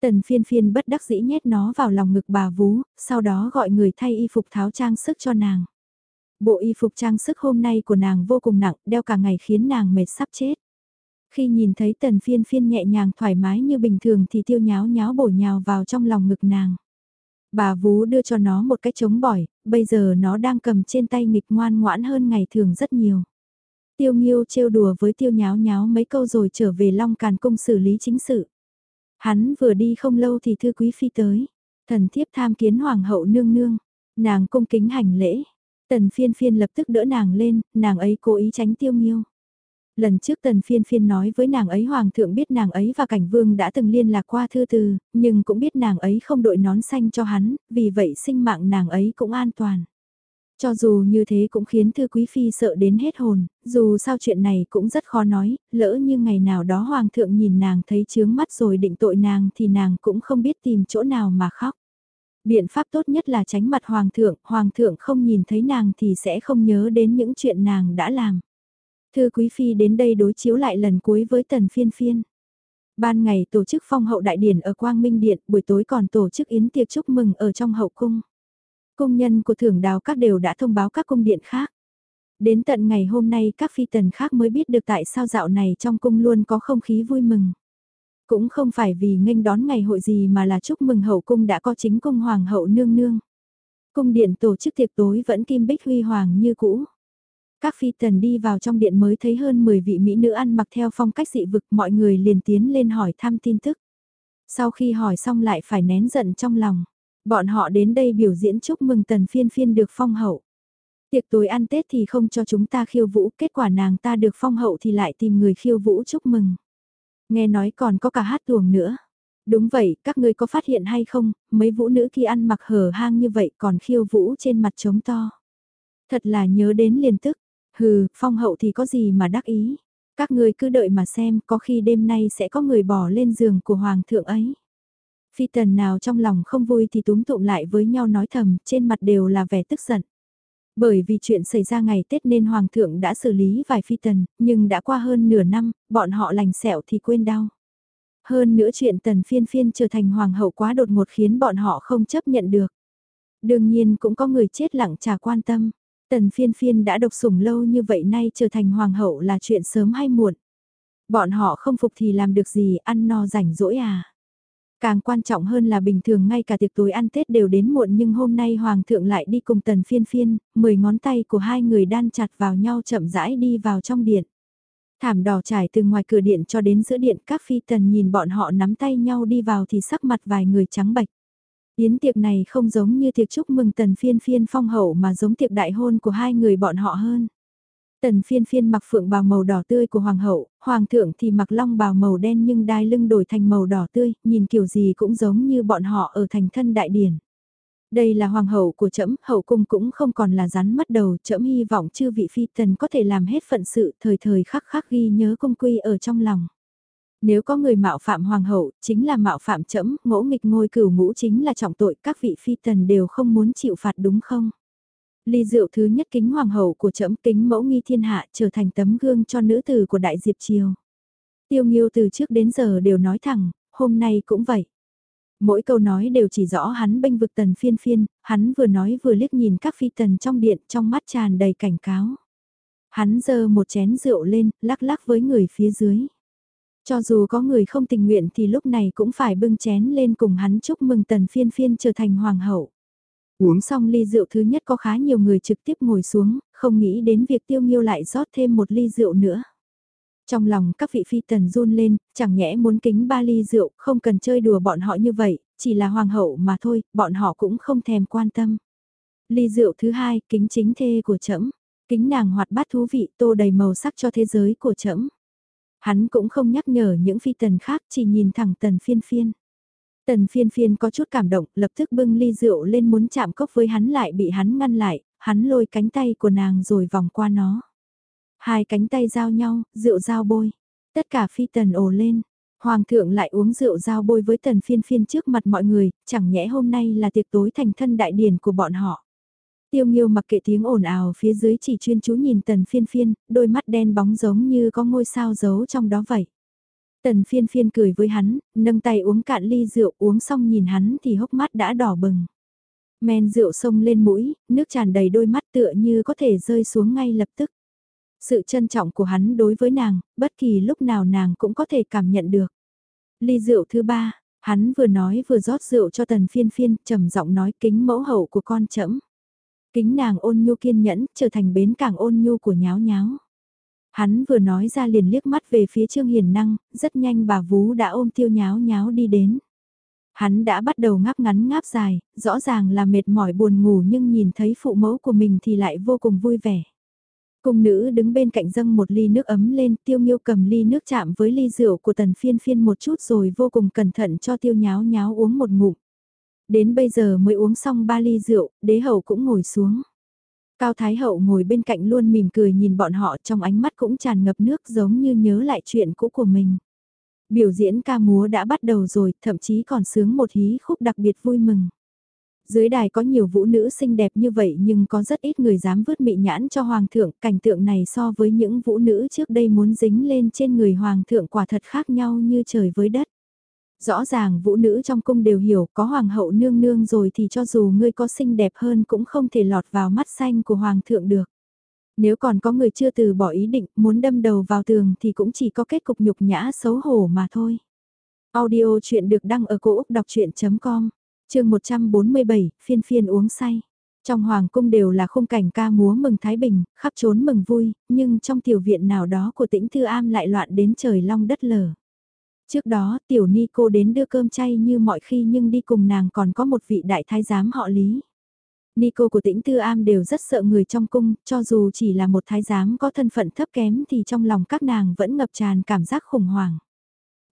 Speaker 1: Tần phiên phiên bất đắc dĩ nhét nó vào lòng ngực bà vú, sau đó gọi người thay y phục tháo trang sức cho nàng. Bộ y phục trang sức hôm nay của nàng vô cùng nặng, đeo cả ngày khiến nàng mệt sắp chết. Khi nhìn thấy tần phiên phiên nhẹ nhàng thoải mái như bình thường thì tiêu nháo nháo bổ nhào vào trong lòng ngực nàng. Bà vú đưa cho nó một cái chống bỏi, bây giờ nó đang cầm trên tay nghịch ngoan ngoãn hơn ngày thường rất nhiều. Tiêu Nghiêu trêu đùa với Tiêu Nháo Nháo mấy câu rồi trở về Long Càn Cung xử lý chính sự. Hắn vừa đi không lâu thì thư quý phi tới. Thần thiếp tham kiến hoàng hậu nương nương. Nàng cung kính hành lễ. Tần phiên phiên lập tức đỡ nàng lên, nàng ấy cố ý tránh Tiêu Nghiêu. Lần trước tần phiên phiên nói với nàng ấy hoàng thượng biết nàng ấy và cảnh vương đã từng liên lạc qua thư từ, nhưng cũng biết nàng ấy không đội nón xanh cho hắn, vì vậy sinh mạng nàng ấy cũng an toàn. Cho dù như thế cũng khiến thư quý phi sợ đến hết hồn, dù sao chuyện này cũng rất khó nói, lỡ như ngày nào đó hoàng thượng nhìn nàng thấy chướng mắt rồi định tội nàng thì nàng cũng không biết tìm chỗ nào mà khóc. Biện pháp tốt nhất là tránh mặt hoàng thượng, hoàng thượng không nhìn thấy nàng thì sẽ không nhớ đến những chuyện nàng đã làm. Thư Quý Phi đến đây đối chiếu lại lần cuối với tần phiên phiên. Ban ngày tổ chức phong hậu đại điển ở Quang Minh Điện, buổi tối còn tổ chức yến tiệc chúc mừng ở trong hậu cung. Công nhân của thưởng đào các đều đã thông báo các cung điện khác. Đến tận ngày hôm nay các phi tần khác mới biết được tại sao dạo này trong cung luôn có không khí vui mừng. Cũng không phải vì nghênh đón ngày hội gì mà là chúc mừng hậu cung đã có chính cung hoàng hậu nương nương. Cung điện tổ chức tiệc tối vẫn kim bích huy hoàng như cũ. Các phi tần đi vào trong điện mới thấy hơn 10 vị mỹ nữ ăn mặc theo phong cách dị vực mọi người liền tiến lên hỏi thăm tin tức. Sau khi hỏi xong lại phải nén giận trong lòng. Bọn họ đến đây biểu diễn chúc mừng tần phiên phiên được phong hậu. Tiệc tối ăn Tết thì không cho chúng ta khiêu vũ, kết quả nàng ta được phong hậu thì lại tìm người khiêu vũ chúc mừng. Nghe nói còn có cả hát tuồng nữa. Đúng vậy, các ngươi có phát hiện hay không, mấy vũ nữ khi ăn mặc hở hang như vậy còn khiêu vũ trên mặt trống to. Thật là nhớ đến liền tức, Hừ, phong hậu thì có gì mà đắc ý. Các người cứ đợi mà xem, có khi đêm nay sẽ có người bỏ lên giường của hoàng thượng ấy. Phi tần nào trong lòng không vui thì túm tụm lại với nhau nói thầm, trên mặt đều là vẻ tức giận. Bởi vì chuyện xảy ra ngày Tết nên Hoàng thượng đã xử lý vài phi tần, nhưng đã qua hơn nửa năm, bọn họ lành sẹo thì quên đau. Hơn nữa chuyện tần phiên phiên trở thành Hoàng hậu quá đột ngột khiến bọn họ không chấp nhận được. Đương nhiên cũng có người chết lặng chả quan tâm. Tần phiên phiên đã độc sủng lâu như vậy nay trở thành hoàng hậu là chuyện sớm hay muộn. Bọn họ không phục thì làm được gì, ăn no rảnh rỗi à. Càng quan trọng hơn là bình thường ngay cả tiệc tối ăn Tết đều đến muộn nhưng hôm nay Hoàng thượng lại đi cùng tần phiên phiên, mười ngón tay của hai người đan chặt vào nhau chậm rãi đi vào trong điện. Thảm đỏ trải từ ngoài cửa điện cho đến giữa điện các phi tần nhìn bọn họ nắm tay nhau đi vào thì sắc mặt vài người trắng bạch. Yến tiệc này không giống như tiệc chúc mừng tần phiên phiên phong hậu mà giống tiệc đại hôn của hai người bọn họ hơn. Tần phiên phiên mặc phượng bào màu đỏ tươi của hoàng hậu, hoàng thượng thì mặc long bào màu đen nhưng đai lưng đổi thành màu đỏ tươi, nhìn kiểu gì cũng giống như bọn họ ở thành thân đại điển. Đây là hoàng hậu của trẫm, hậu cung cũng không còn là rắn mất đầu, trẫm hy vọng chư vị phi tần có thể làm hết phận sự, thời thời khắc khắc ghi nhớ cung quy ở trong lòng. Nếu có người mạo phạm hoàng hậu, chính là mạo phạm trẫm, ngỗ nghịch ngôi cửu ngũ chính là trọng tội, các vị phi tần đều không muốn chịu phạt đúng không? Ly rượu thứ nhất kính hoàng hậu của trẫm kính mẫu nghi thiên hạ trở thành tấm gương cho nữ tử của đại diệp triều. Tiêu nghiêu từ trước đến giờ đều nói thẳng, hôm nay cũng vậy. Mỗi câu nói đều chỉ rõ hắn bênh vực tần phiên phiên, hắn vừa nói vừa liếc nhìn các phi tần trong điện trong mắt tràn đầy cảnh cáo. Hắn giơ một chén rượu lên, lắc lắc với người phía dưới. Cho dù có người không tình nguyện thì lúc này cũng phải bưng chén lên cùng hắn chúc mừng tần phiên phiên trở thành hoàng hậu. Uống xong ly rượu thứ nhất có khá nhiều người trực tiếp ngồi xuống, không nghĩ đến việc tiêu nghiêu lại rót thêm một ly rượu nữa. Trong lòng các vị phi tần run lên, chẳng nhẽ muốn kính ba ly rượu, không cần chơi đùa bọn họ như vậy, chỉ là hoàng hậu mà thôi, bọn họ cũng không thèm quan tâm. Ly rượu thứ hai, kính chính thê của trẫm kính nàng hoạt bát thú vị tô đầy màu sắc cho thế giới của trẫm Hắn cũng không nhắc nhở những phi tần khác, chỉ nhìn thẳng tần phiên phiên. Tần phiên phiên có chút cảm động, lập tức bưng ly rượu lên muốn chạm cốc với hắn lại bị hắn ngăn lại, hắn lôi cánh tay của nàng rồi vòng qua nó. Hai cánh tay giao nhau, rượu giao bôi. Tất cả phi tần ồ lên. Hoàng thượng lại uống rượu giao bôi với tần phiên phiên trước mặt mọi người, chẳng nhẽ hôm nay là tiệc tối thành thân đại điển của bọn họ. Tiêu nghiêu mặc kệ tiếng ồn ào phía dưới chỉ chuyên chú nhìn tần phiên phiên, đôi mắt đen bóng giống như có ngôi sao giấu trong đó vậy. Tần phiên phiên cười với hắn, nâng tay uống cạn ly rượu uống xong nhìn hắn thì hốc mắt đã đỏ bừng. Men rượu sông lên mũi, nước tràn đầy đôi mắt tựa như có thể rơi xuống ngay lập tức. Sự trân trọng của hắn đối với nàng, bất kỳ lúc nào nàng cũng có thể cảm nhận được. Ly rượu thứ ba, hắn vừa nói vừa rót rượu cho tần phiên phiên, trầm giọng nói kính mẫu hậu của con chẫm. Kính nàng ôn nhu kiên nhẫn, trở thành bến cảng ôn nhu của nháo nháo. Hắn vừa nói ra liền liếc mắt về phía Trương Hiền Năng, rất nhanh bà Vú đã ôm tiêu nháo nháo đi đến. Hắn đã bắt đầu ngáp ngắn ngáp dài, rõ ràng là mệt mỏi buồn ngủ nhưng nhìn thấy phụ mẫu của mình thì lại vô cùng vui vẻ. Cung nữ đứng bên cạnh dâng một ly nước ấm lên, tiêu nghiêu cầm ly nước chạm với ly rượu của tần phiên phiên một chút rồi vô cùng cẩn thận cho tiêu nháo nháo uống một ngụm. Đến bây giờ mới uống xong ba ly rượu, đế hậu cũng ngồi xuống. Cao Thái Hậu ngồi bên cạnh luôn mỉm cười nhìn bọn họ trong ánh mắt cũng tràn ngập nước giống như nhớ lại chuyện cũ của mình. Biểu diễn ca múa đã bắt đầu rồi, thậm chí còn sướng một hí khúc đặc biệt vui mừng. Dưới đài có nhiều vũ nữ xinh đẹp như vậy nhưng có rất ít người dám vứt mị nhãn cho hoàng thượng, cảnh tượng này so với những vũ nữ trước đây muốn dính lên trên người hoàng thượng quả thật khác nhau như trời với đất. Rõ ràng vũ nữ trong cung đều hiểu có hoàng hậu nương nương rồi thì cho dù ngươi có xinh đẹp hơn cũng không thể lọt vào mắt xanh của hoàng thượng được. Nếu còn có người chưa từ bỏ ý định muốn đâm đầu vào tường thì cũng chỉ có kết cục nhục nhã xấu hổ mà thôi. Audio chuyện được đăng ở cổ Úc đọc chuyện.com, trường 147, phiên phiên uống say. Trong hoàng cung đều là khung cảnh ca múa mừng Thái Bình, khắp trốn mừng vui, nhưng trong tiểu viện nào đó của tĩnh Thư Am lại loạn đến trời long đất lở. Trước đó, tiểu ni cô đến đưa cơm chay như mọi khi nhưng đi cùng nàng còn có một vị đại thái giám họ Lý. Nico của tĩnh Tư Am đều rất sợ người trong cung, cho dù chỉ là một thái giám có thân phận thấp kém thì trong lòng các nàng vẫn ngập tràn cảm giác khủng hoảng.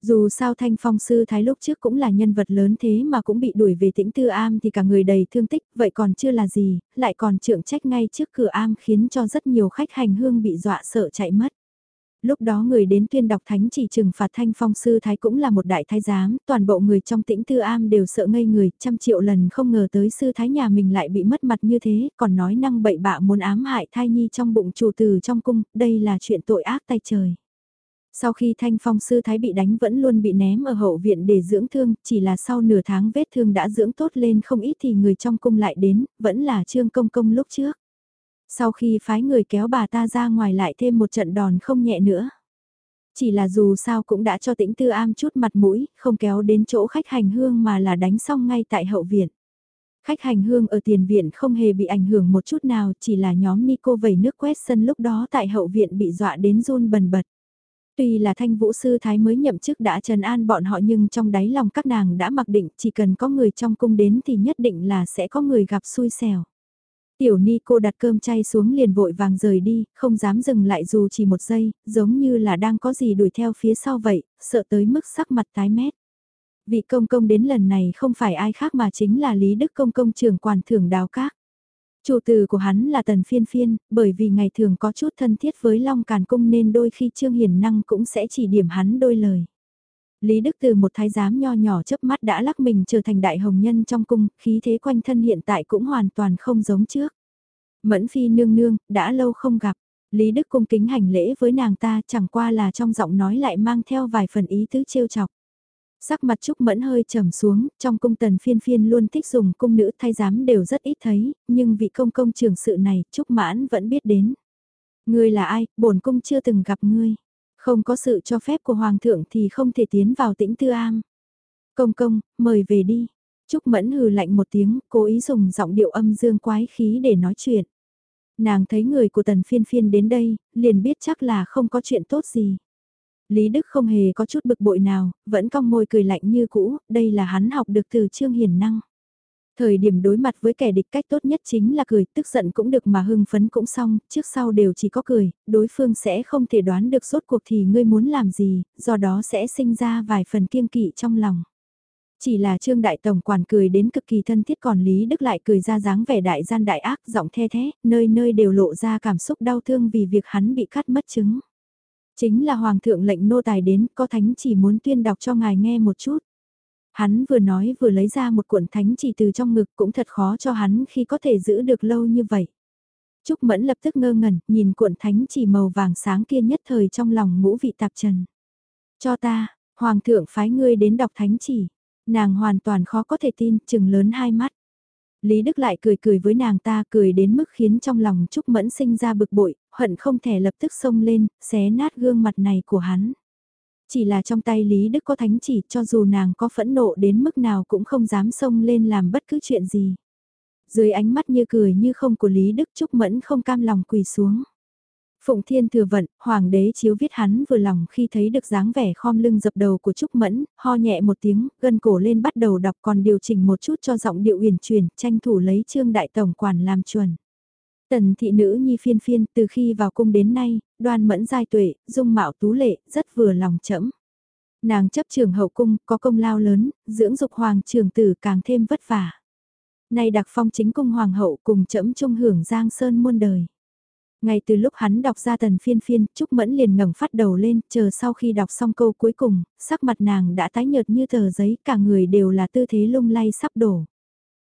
Speaker 1: Dù sao thanh phong sư thái lúc trước cũng là nhân vật lớn thế mà cũng bị đuổi về tĩnh Tư Am thì cả người đầy thương tích, vậy còn chưa là gì, lại còn trượng trách ngay trước cửa am khiến cho rất nhiều khách hành hương bị dọa sợ chạy mất lúc đó người đến tuyên đọc thánh chỉ trừng phạt thanh phong sư thái cũng là một đại thái giám, toàn bộ người trong tĩnh tư am đều sợ ngây người, trăm triệu lần không ngờ tới sư thái nhà mình lại bị mất mặt như thế, còn nói năng bậy bạ muốn ám hại thai nhi trong bụng chủ tử trong cung, đây là chuyện tội ác tay trời. Sau khi thanh phong sư thái bị đánh vẫn luôn bị ném ở hậu viện để dưỡng thương, chỉ là sau nửa tháng vết thương đã dưỡng tốt lên không ít thì người trong cung lại đến, vẫn là trương công công lúc trước. Sau khi phái người kéo bà ta ra ngoài lại thêm một trận đòn không nhẹ nữa. Chỉ là dù sao cũng đã cho tĩnh tư am chút mặt mũi, không kéo đến chỗ khách hành hương mà là đánh xong ngay tại hậu viện. Khách hành hương ở tiền viện không hề bị ảnh hưởng một chút nào, chỉ là nhóm Nico vẩy nước quét sân lúc đó tại hậu viện bị dọa đến run bần bật. Tuy là thanh vũ sư thái mới nhậm chức đã trần an bọn họ nhưng trong đáy lòng các nàng đã mặc định chỉ cần có người trong cung đến thì nhất định là sẽ có người gặp xui xẻo. Tiểu ni cô đặt cơm chay xuống liền vội vàng rời đi, không dám dừng lại dù chỉ một giây, giống như là đang có gì đuổi theo phía sau vậy, sợ tới mức sắc mặt tái mét. Vị công công đến lần này không phải ai khác mà chính là Lý Đức Công công trưởng quản thưởng đào các. Chủ từ của hắn là Tần Phiên Phiên, bởi vì ngày thường có chút thân thiết với Long Càn Cung nên đôi khi Trương Hiền Năng cũng sẽ chỉ điểm hắn đôi lời. Lý Đức từ một thái giám nho nhỏ chớp mắt đã lắc mình trở thành đại hồng nhân trong cung, khí thế quanh thân hiện tại cũng hoàn toàn không giống trước. Mẫn phi nương nương, đã lâu không gặp. Lý Đức cung kính hành lễ với nàng ta chẳng qua là trong giọng nói lại mang theo vài phần ý tứ trêu chọc. Sắc mặt Trúc Mẫn hơi trầm xuống, trong cung tần phiên phiên luôn thích dùng cung nữ thay giám đều rất ít thấy, nhưng vị công công trường sự này Trúc Mãn vẫn biết đến. Ngươi là ai, bổn cung chưa từng gặp ngươi. Không có sự cho phép của Hoàng thượng thì không thể tiến vào tĩnh tư am. Công công, mời về đi. Trúc Mẫn hừ lạnh một tiếng, cố ý dùng giọng điệu âm dương quái khí để nói chuyện. Nàng thấy người của tần phiên phiên đến đây, liền biết chắc là không có chuyện tốt gì. Lý Đức không hề có chút bực bội nào, vẫn cong môi cười lạnh như cũ, đây là hắn học được từ Trương Hiền Năng. Thời điểm đối mặt với kẻ địch cách tốt nhất chính là cười, tức giận cũng được mà hưng phấn cũng xong, trước sau đều chỉ có cười, đối phương sẽ không thể đoán được rốt cuộc thì ngươi muốn làm gì, do đó sẽ sinh ra vài phần kiêng kỵ trong lòng. Chỉ là Trương Đại Tổng quản cười đến cực kỳ thân thiết còn Lý Đức lại cười ra dáng vẻ đại gian đại ác giọng the thế, nơi nơi đều lộ ra cảm xúc đau thương vì việc hắn bị cắt mất trứng. Chính là Hoàng thượng lệnh nô tài đến, có thánh chỉ muốn tuyên đọc cho ngài nghe một chút. Hắn vừa nói vừa lấy ra một cuộn thánh chỉ từ trong ngực cũng thật khó cho hắn khi có thể giữ được lâu như vậy. Trúc Mẫn lập tức ngơ ngẩn, nhìn cuộn thánh chỉ màu vàng sáng kia nhất thời trong lòng ngũ vị tạp trần. Cho ta, Hoàng thượng phái ngươi đến đọc thánh chỉ. Nàng hoàn toàn khó có thể tin, chừng lớn hai mắt. Lý Đức lại cười cười với nàng ta cười đến mức khiến trong lòng Trúc Mẫn sinh ra bực bội, hận không thể lập tức xông lên, xé nát gương mặt này của hắn. Chỉ là trong tay Lý Đức có thánh chỉ cho dù nàng có phẫn nộ đến mức nào cũng không dám xông lên làm bất cứ chuyện gì. Dưới ánh mắt như cười như không của Lý Đức Trúc Mẫn không cam lòng quỳ xuống. Phụng Thiên thừa vận, Hoàng đế chiếu viết hắn vừa lòng khi thấy được dáng vẻ khom lưng dập đầu của Trúc Mẫn, ho nhẹ một tiếng, gân cổ lên bắt đầu đọc còn điều chỉnh một chút cho giọng điệu uyển chuyển, tranh thủ lấy trương đại tổng quản làm chuẩn. Tần thị nữ nhi phiên phiên từ khi vào cung đến nay, đoan mẫn giai tuệ, dung mạo tú lệ, rất vừa lòng chẫm. Nàng chấp trường hậu cung, có công lao lớn, dưỡng dục hoàng trường tử càng thêm vất vả. Nay đặc phong chính cung hoàng hậu cùng chẫm trung hưởng giang sơn muôn đời. Ngay từ lúc hắn đọc ra tần phiên phiên, Trúc Mẫn liền ngẩng phát đầu lên, chờ sau khi đọc xong câu cuối cùng, sắc mặt nàng đã tái nhợt như tờ giấy, cả người đều là tư thế lung lay sắp đổ.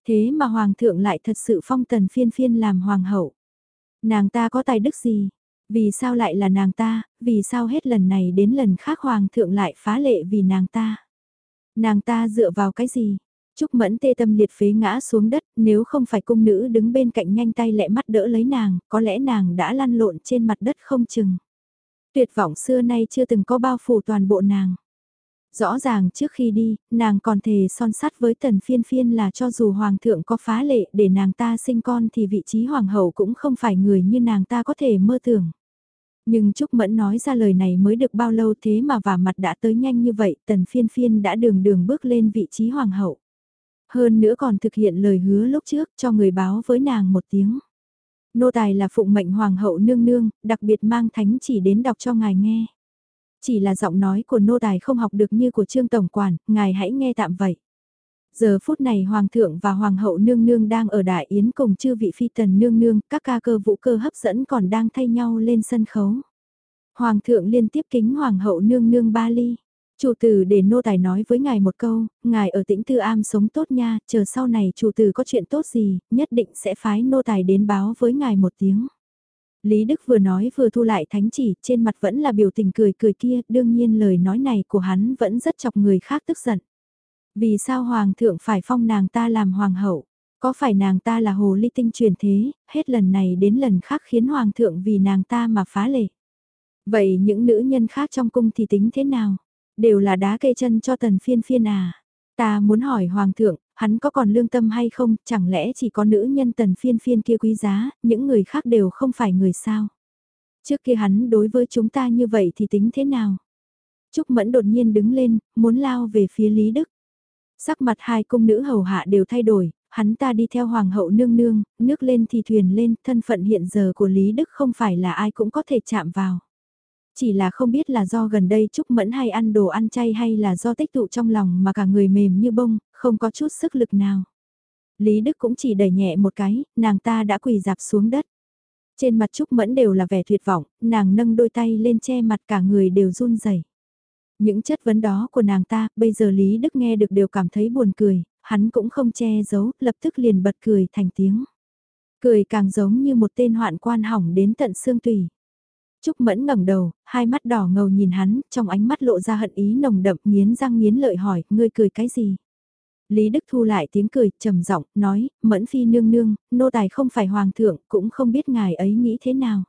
Speaker 1: Thế mà Hoàng thượng lại thật sự phong tần phiên phiên làm Hoàng hậu. Nàng ta có tài đức gì? Vì sao lại là nàng ta, vì sao hết lần này đến lần khác Hoàng thượng lại phá lệ vì nàng ta? Nàng ta dựa vào cái gì? Trúc Mẫn tê tâm liệt phế ngã xuống đất, nếu không phải cung nữ đứng bên cạnh nhanh tay lẹ mắt đỡ lấy nàng, có lẽ nàng đã lăn lộn trên mặt đất không chừng. Tuyệt vọng xưa nay chưa từng có bao phủ toàn bộ nàng. Rõ ràng trước khi đi, nàng còn thề son sắt với tần phiên phiên là cho dù hoàng thượng có phá lệ để nàng ta sinh con thì vị trí hoàng hậu cũng không phải người như nàng ta có thể mơ tưởng. Nhưng Trúc Mẫn nói ra lời này mới được bao lâu thế mà vả mặt đã tới nhanh như vậy, tần phiên phiên đã đường đường bước lên vị trí hoàng hậu. Hơn nữa còn thực hiện lời hứa lúc trước cho người báo với nàng một tiếng. Nô tài là phụng mệnh hoàng hậu nương nương, đặc biệt mang thánh chỉ đến đọc cho ngài nghe. Chỉ là giọng nói của nô tài không học được như của trương tổng quản, ngài hãy nghe tạm vậy. Giờ phút này hoàng thượng và hoàng hậu nương nương đang ở đại yến cùng chư vị phi tần nương nương, các ca cơ vũ cơ hấp dẫn còn đang thay nhau lên sân khấu. Hoàng thượng liên tiếp kính hoàng hậu nương nương ba ly. Chủ tử để nô tài nói với ngài một câu, ngài ở tĩnh tư am sống tốt nha, chờ sau này chủ tử có chuyện tốt gì, nhất định sẽ phái nô tài đến báo với ngài một tiếng. Lý Đức vừa nói vừa thu lại thánh chỉ, trên mặt vẫn là biểu tình cười cười kia, đương nhiên lời nói này của hắn vẫn rất chọc người khác tức giận. Vì sao Hoàng thượng phải phong nàng ta làm Hoàng hậu? Có phải nàng ta là hồ ly tinh truyền thế, hết lần này đến lần khác khiến Hoàng thượng vì nàng ta mà phá lệ? Vậy những nữ nhân khác trong cung thì tính thế nào? Đều là đá cây chân cho tần phiên phiên à? Ta muốn hỏi Hoàng thượng, hắn có còn lương tâm hay không, chẳng lẽ chỉ có nữ nhân tần phiên phiên kia quý giá, những người khác đều không phải người sao? Trước kia hắn đối với chúng ta như vậy thì tính thế nào? Trúc Mẫn đột nhiên đứng lên, muốn lao về phía Lý Đức. Sắc mặt hai cung nữ hầu hạ đều thay đổi, hắn ta đi theo hoàng hậu nương nương, nước lên thì thuyền lên, thân phận hiện giờ của Lý Đức không phải là ai cũng có thể chạm vào. Chỉ là không biết là do gần đây Trúc Mẫn hay ăn đồ ăn chay hay là do tích tụ trong lòng mà cả người mềm như bông, không có chút sức lực nào. Lý Đức cũng chỉ đẩy nhẹ một cái, nàng ta đã quỳ dạp xuống đất. Trên mặt Trúc Mẫn đều là vẻ tuyệt vọng, nàng nâng đôi tay lên che mặt cả người đều run rẩy. Những chất vấn đó của nàng ta, bây giờ Lý Đức nghe được đều cảm thấy buồn cười, hắn cũng không che giấu, lập tức liền bật cười thành tiếng. Cười càng giống như một tên hoạn quan hỏng đến tận xương tùy. Trúc Mẫn ngẩng đầu, hai mắt đỏ ngầu nhìn hắn, trong ánh mắt lộ ra hận ý nồng đậm, nghiến răng nghiến lợi hỏi, ngươi cười cái gì? Lý Đức Thu lại tiếng cười, trầm giọng nói, Mẫn Phi nương nương, nô tài không phải hoàng thượng, cũng không biết ngài ấy nghĩ thế nào.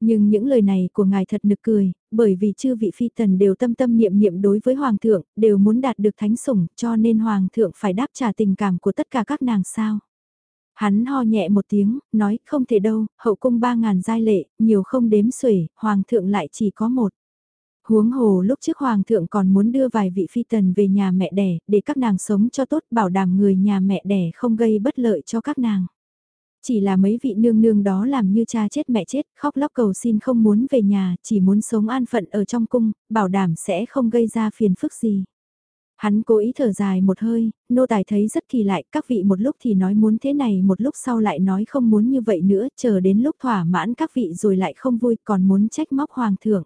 Speaker 1: Nhưng những lời này của ngài thật nực cười, bởi vì chư vị phi tần đều tâm tâm niệm niệm đối với hoàng thượng, đều muốn đạt được thánh sủng, cho nên hoàng thượng phải đáp trả tình cảm của tất cả các nàng sao. Hắn ho nhẹ một tiếng, nói không thể đâu, hậu cung ba ngàn giai lệ, nhiều không đếm xuể, hoàng thượng lại chỉ có một. Huống hồ lúc trước hoàng thượng còn muốn đưa vài vị phi tần về nhà mẹ đẻ, để các nàng sống cho tốt bảo đảm người nhà mẹ đẻ không gây bất lợi cho các nàng. Chỉ là mấy vị nương nương đó làm như cha chết mẹ chết, khóc lóc cầu xin không muốn về nhà, chỉ muốn sống an phận ở trong cung, bảo đảm sẽ không gây ra phiền phức gì. Hắn cố ý thở dài một hơi, nô tài thấy rất kỳ lại, các vị một lúc thì nói muốn thế này một lúc sau lại nói không muốn như vậy nữa, chờ đến lúc thỏa mãn các vị rồi lại không vui còn muốn trách móc hoàng thượng.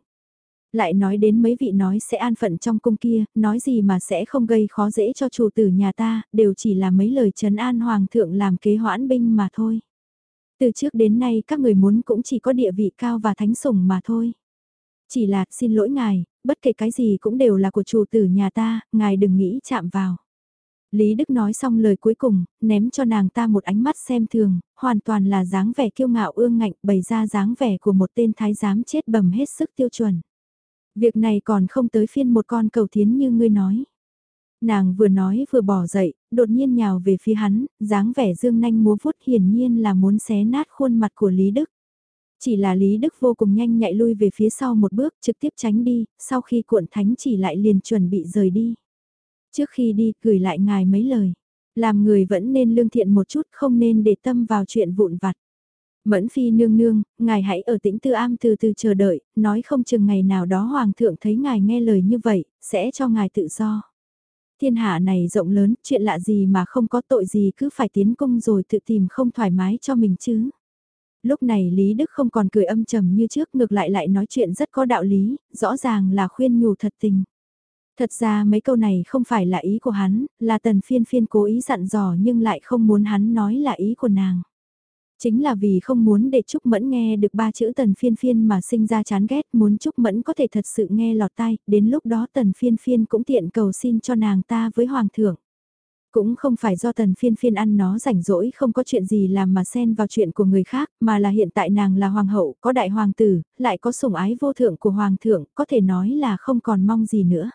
Speaker 1: Lại nói đến mấy vị nói sẽ an phận trong cung kia, nói gì mà sẽ không gây khó dễ cho chủ tử nhà ta, đều chỉ là mấy lời trấn an hoàng thượng làm kế hoãn binh mà thôi. Từ trước đến nay các người muốn cũng chỉ có địa vị cao và thánh sủng mà thôi. Chỉ là, xin lỗi ngài, bất kể cái gì cũng đều là của chủ tử nhà ta, ngài đừng nghĩ chạm vào. Lý Đức nói xong lời cuối cùng, ném cho nàng ta một ánh mắt xem thường, hoàn toàn là dáng vẻ kiêu ngạo ương ngạnh bày ra dáng vẻ của một tên thái giám chết bầm hết sức tiêu chuẩn. Việc này còn không tới phiên một con cầu thiến như ngươi nói. Nàng vừa nói vừa bỏ dậy, đột nhiên nhào về phía hắn, dáng vẻ dương nanh múa vuốt hiển nhiên là muốn xé nát khuôn mặt của Lý Đức. Chỉ là Lý Đức vô cùng nhanh nhạy lui về phía sau một bước trực tiếp tránh đi, sau khi cuộn thánh chỉ lại liền chuẩn bị rời đi. Trước khi đi, gửi lại ngài mấy lời. Làm người vẫn nên lương thiện một chút, không nên để tâm vào chuyện vụn vặt. Mẫn phi nương nương, ngài hãy ở tĩnh tư am từ từ chờ đợi, nói không chừng ngày nào đó hoàng thượng thấy ngài nghe lời như vậy, sẽ cho ngài tự do. Thiên hạ này rộng lớn, chuyện lạ gì mà không có tội gì cứ phải tiến cung rồi tự tìm không thoải mái cho mình chứ. Lúc này Lý Đức không còn cười âm trầm như trước ngược lại lại nói chuyện rất có đạo lý, rõ ràng là khuyên nhủ thật tình. Thật ra mấy câu này không phải là ý của hắn, là tần phiên phiên cố ý dặn dò nhưng lại không muốn hắn nói là ý của nàng. Chính là vì không muốn để Trúc Mẫn nghe được ba chữ tần phiên phiên mà sinh ra chán ghét muốn Trúc Mẫn có thể thật sự nghe lọt tai, đến lúc đó tần phiên phiên cũng tiện cầu xin cho nàng ta với Hoàng thượng. Cũng không phải do tần phiên phiên ăn nó rảnh rỗi không có chuyện gì làm mà xen vào chuyện của người khác, mà là hiện tại nàng là hoàng hậu, có đại hoàng tử, lại có sủng ái vô thượng của hoàng thượng, có thể nói là không còn mong gì nữa.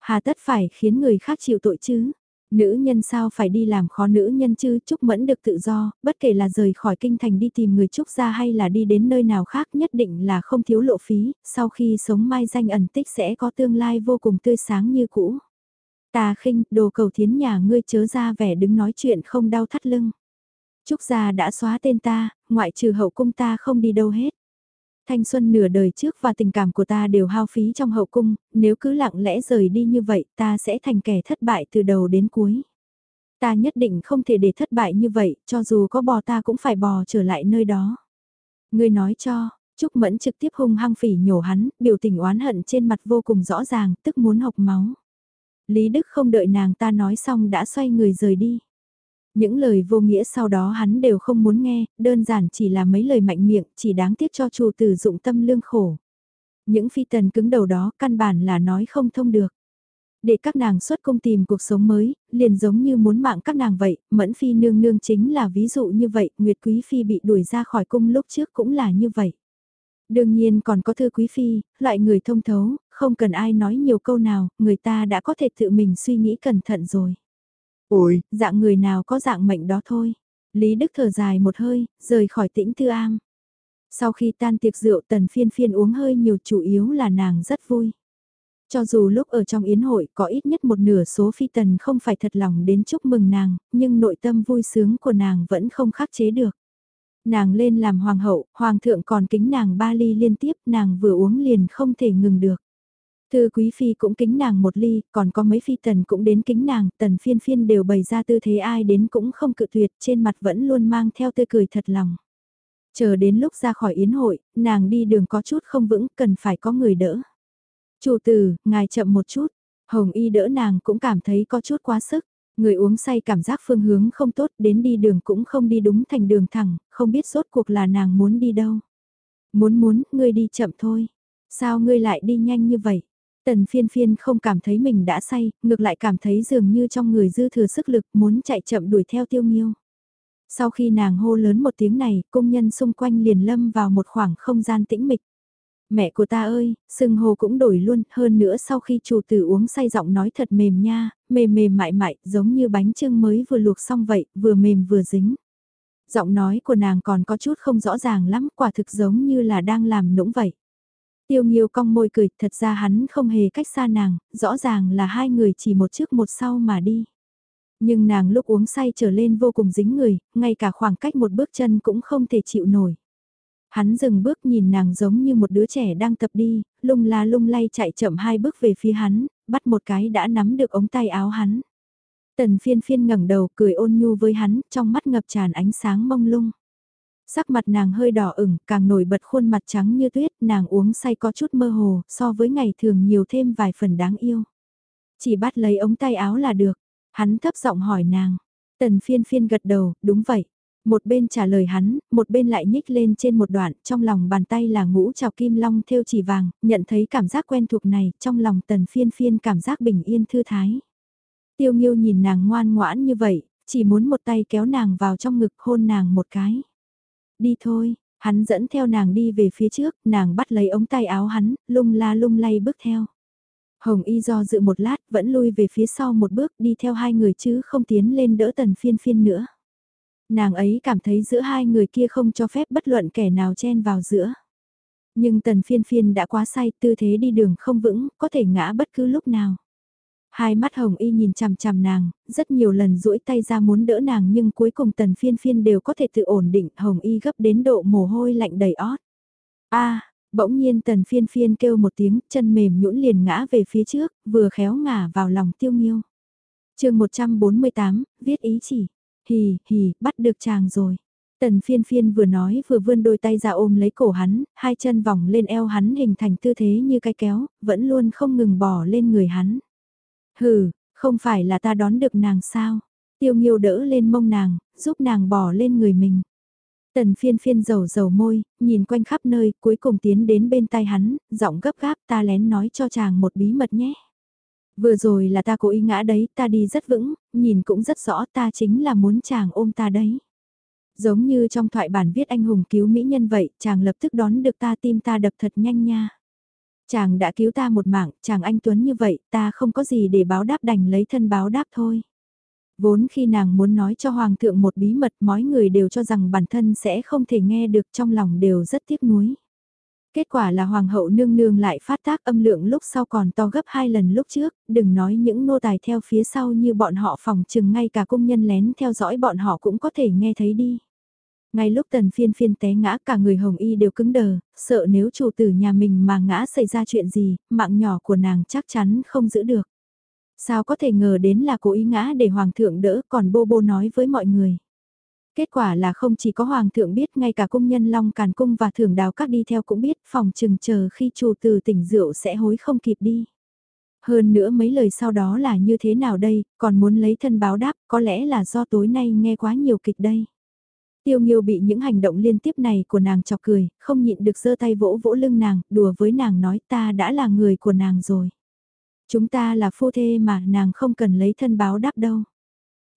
Speaker 1: Hà tất phải khiến người khác chịu tội chứ, Nữ nhân sao phải đi làm khó nữ nhân chứ, Trúc Mẫn được tự do, bất kể là rời khỏi kinh thành đi tìm người Trúc ra hay là đi đến nơi nào khác nhất định là không thiếu lộ phí, sau khi sống mai danh ẩn tích sẽ có tương lai vô cùng tươi sáng như cũ. ta khinh, đồ cầu thiến nhà ngươi chớ ra vẻ đứng nói chuyện không đau thắt lưng. Trúc gia đã xóa tên ta, ngoại trừ hậu cung ta không đi đâu hết. Thanh xuân nửa đời trước và tình cảm của ta đều hao phí trong hậu cung, nếu cứ lặng lẽ rời đi như vậy ta sẽ thành kẻ thất bại từ đầu đến cuối. Ta nhất định không thể để thất bại như vậy, cho dù có bò ta cũng phải bò trở lại nơi đó. Ngươi nói cho, Trúc Mẫn trực tiếp hung hăng phỉ nhổ hắn, biểu tình oán hận trên mặt vô cùng rõ ràng, tức muốn học máu. Lý Đức không đợi nàng ta nói xong đã xoay người rời đi. Những lời vô nghĩa sau đó hắn đều không muốn nghe, đơn giản chỉ là mấy lời mạnh miệng, chỉ đáng tiếc cho chủ tử dụng tâm lương khổ. Những phi tần cứng đầu đó căn bản là nói không thông được. Để các nàng xuất cung tìm cuộc sống mới, liền giống như muốn mạng các nàng vậy, mẫn phi nương nương chính là ví dụ như vậy, Nguyệt Quý Phi bị đuổi ra khỏi cung lúc trước cũng là như vậy. Đương nhiên còn có thư Quý Phi, loại người thông thấu, không cần ai nói nhiều câu nào, người ta đã có thể tự mình suy nghĩ cẩn thận rồi. Ôi, dạng người nào có dạng mệnh đó thôi. Lý Đức thở dài một hơi, rời khỏi tĩnh tư am. Sau khi tan tiệc rượu tần phiên phiên uống hơi nhiều chủ yếu là nàng rất vui. Cho dù lúc ở trong yến hội có ít nhất một nửa số phi tần không phải thật lòng đến chúc mừng nàng, nhưng nội tâm vui sướng của nàng vẫn không khắc chế được. Nàng lên làm hoàng hậu, hoàng thượng còn kính nàng ba ly liên tiếp, nàng vừa uống liền không thể ngừng được tư quý phi cũng kính nàng một ly, còn có mấy phi tần cũng đến kính nàng, tần phiên phiên đều bày ra tư thế ai đến cũng không cự tuyệt, trên mặt vẫn luôn mang theo tươi cười thật lòng. Chờ đến lúc ra khỏi yến hội, nàng đi đường có chút không vững, cần phải có người đỡ. Chủ tử, ngài chậm một chút, hồng y đỡ nàng cũng cảm thấy có chút quá sức. Người uống say cảm giác phương hướng không tốt đến đi đường cũng không đi đúng thành đường thẳng, không biết rốt cuộc là nàng muốn đi đâu. Muốn muốn, ngươi đi chậm thôi. Sao ngươi lại đi nhanh như vậy? Tần phiên phiên không cảm thấy mình đã say, ngược lại cảm thấy dường như trong người dư thừa sức lực muốn chạy chậm đuổi theo tiêu Miêu. Sau khi nàng hô lớn một tiếng này, công nhân xung quanh liền lâm vào một khoảng không gian tĩnh mịch. Mẹ của ta ơi, sưng hô cũng đổi luôn, hơn nữa sau khi chủ tử uống say giọng nói thật mềm nha, mềm mềm mại mại, giống như bánh trưng mới vừa luộc xong vậy, vừa mềm vừa dính. Giọng nói của nàng còn có chút không rõ ràng lắm, quả thực giống như là đang làm nũng vậy. Tiêu Nghiêu cong môi cười, thật ra hắn không hề cách xa nàng, rõ ràng là hai người chỉ một trước một sau mà đi. Nhưng nàng lúc uống say trở lên vô cùng dính người, ngay cả khoảng cách một bước chân cũng không thể chịu nổi. Hắn dừng bước nhìn nàng giống như một đứa trẻ đang tập đi, lung la lung lay chạy chậm hai bước về phía hắn, bắt một cái đã nắm được ống tay áo hắn. Tần phiên phiên ngẩng đầu cười ôn nhu với hắn, trong mắt ngập tràn ánh sáng mông lung. Sắc mặt nàng hơi đỏ ửng, càng nổi bật khuôn mặt trắng như tuyết, nàng uống say có chút mơ hồ, so với ngày thường nhiều thêm vài phần đáng yêu. Chỉ bắt lấy ống tay áo là được, hắn thấp giọng hỏi nàng. Tần phiên phiên gật đầu, đúng vậy. Một bên trả lời hắn, một bên lại nhích lên trên một đoạn, trong lòng bàn tay là ngũ trào kim long thêu chỉ vàng, nhận thấy cảm giác quen thuộc này, trong lòng tần phiên phiên cảm giác bình yên thư thái. Tiêu nghiêu nhìn nàng ngoan ngoãn như vậy, chỉ muốn một tay kéo nàng vào trong ngực hôn nàng một cái. Đi thôi, hắn dẫn theo nàng đi về phía trước, nàng bắt lấy ống tay áo hắn, lung la lung lay bước theo. Hồng y do dự một lát, vẫn lui về phía sau một bước đi theo hai người chứ không tiến lên đỡ tần phiên phiên nữa. Nàng ấy cảm thấy giữa hai người kia không cho phép bất luận kẻ nào chen vào giữa. Nhưng tần phiên phiên đã quá say, tư thế đi đường không vững, có thể ngã bất cứ lúc nào. Hai mắt hồng y nhìn chằm chằm nàng, rất nhiều lần duỗi tay ra muốn đỡ nàng nhưng cuối cùng tần phiên phiên đều có thể tự ổn định hồng y gấp đến độ mồ hôi lạnh đầy ót. a bỗng nhiên tần phiên phiên kêu một tiếng, chân mềm nhũn liền ngã về phía trước, vừa khéo ngả vào lòng tiêu nghiêu. chương 148, viết ý chỉ. Hì, hì, bắt được chàng rồi. Tần phiên phiên vừa nói vừa vươn đôi tay ra ôm lấy cổ hắn, hai chân vòng lên eo hắn hình thành tư thế như cái kéo, vẫn luôn không ngừng bỏ lên người hắn. Hừ, không phải là ta đón được nàng sao? Tiêu nghiêu đỡ lên mông nàng, giúp nàng bỏ lên người mình. Tần phiên phiên dầu dầu môi, nhìn quanh khắp nơi, cuối cùng tiến đến bên tai hắn, giọng gấp gáp ta lén nói cho chàng một bí mật nhé. Vừa rồi là ta cố ý ngã đấy, ta đi rất vững, nhìn cũng rất rõ ta chính là muốn chàng ôm ta đấy. Giống như trong thoại bản viết anh hùng cứu mỹ nhân vậy, chàng lập tức đón được ta tim ta đập thật nhanh nha. Chàng đã cứu ta một mạng, chàng anh Tuấn như vậy, ta không có gì để báo đáp đành lấy thân báo đáp thôi. Vốn khi nàng muốn nói cho Hoàng thượng một bí mật mọi người đều cho rằng bản thân sẽ không thể nghe được trong lòng đều rất tiếc nuối. Kết quả là Hoàng hậu nương nương lại phát tác âm lượng lúc sau còn to gấp hai lần lúc trước, đừng nói những nô tài theo phía sau như bọn họ phòng chừng ngay cả công nhân lén theo dõi bọn họ cũng có thể nghe thấy đi. Ngay lúc tần phiên phiên té ngã cả người hồng y đều cứng đờ, sợ nếu chủ tử nhà mình mà ngã xảy ra chuyện gì, mạng nhỏ của nàng chắc chắn không giữ được. Sao có thể ngờ đến là cố ý ngã để hoàng thượng đỡ còn bô bô nói với mọi người. Kết quả là không chỉ có hoàng thượng biết ngay cả cung nhân long càn cung và thưởng đào các đi theo cũng biết phòng chừng chờ khi chủ tử tỉnh rượu sẽ hối không kịp đi. Hơn nữa mấy lời sau đó là như thế nào đây, còn muốn lấy thân báo đáp, có lẽ là do tối nay nghe quá nhiều kịch đây. Tiêu Nghiêu bị những hành động liên tiếp này của nàng chọc cười, không nhịn được giơ tay vỗ vỗ lưng nàng, đùa với nàng nói ta đã là người của nàng rồi. Chúng ta là phu thê mà nàng không cần lấy thân báo đáp đâu.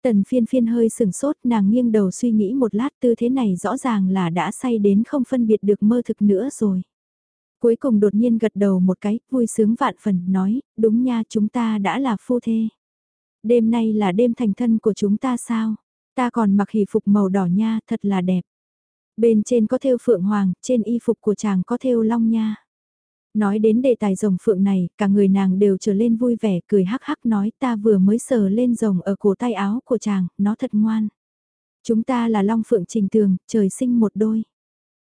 Speaker 1: Tần phiên phiên hơi sừng sốt nàng nghiêng đầu suy nghĩ một lát tư thế này rõ ràng là đã say đến không phân biệt được mơ thực nữa rồi. Cuối cùng đột nhiên gật đầu một cái, vui sướng vạn phần, nói, đúng nha chúng ta đã là phu thê. Đêm nay là đêm thành thân của chúng ta sao? Ta còn mặc hỷ phục màu đỏ nha, thật là đẹp. Bên trên có thêu phượng hoàng, trên y phục của chàng có thêu long nha. Nói đến đề tài rồng phượng này, cả người nàng đều trở lên vui vẻ, cười hắc hắc nói ta vừa mới sờ lên rồng ở cổ tay áo của chàng, nó thật ngoan. Chúng ta là long phượng trình tường, trời sinh một đôi.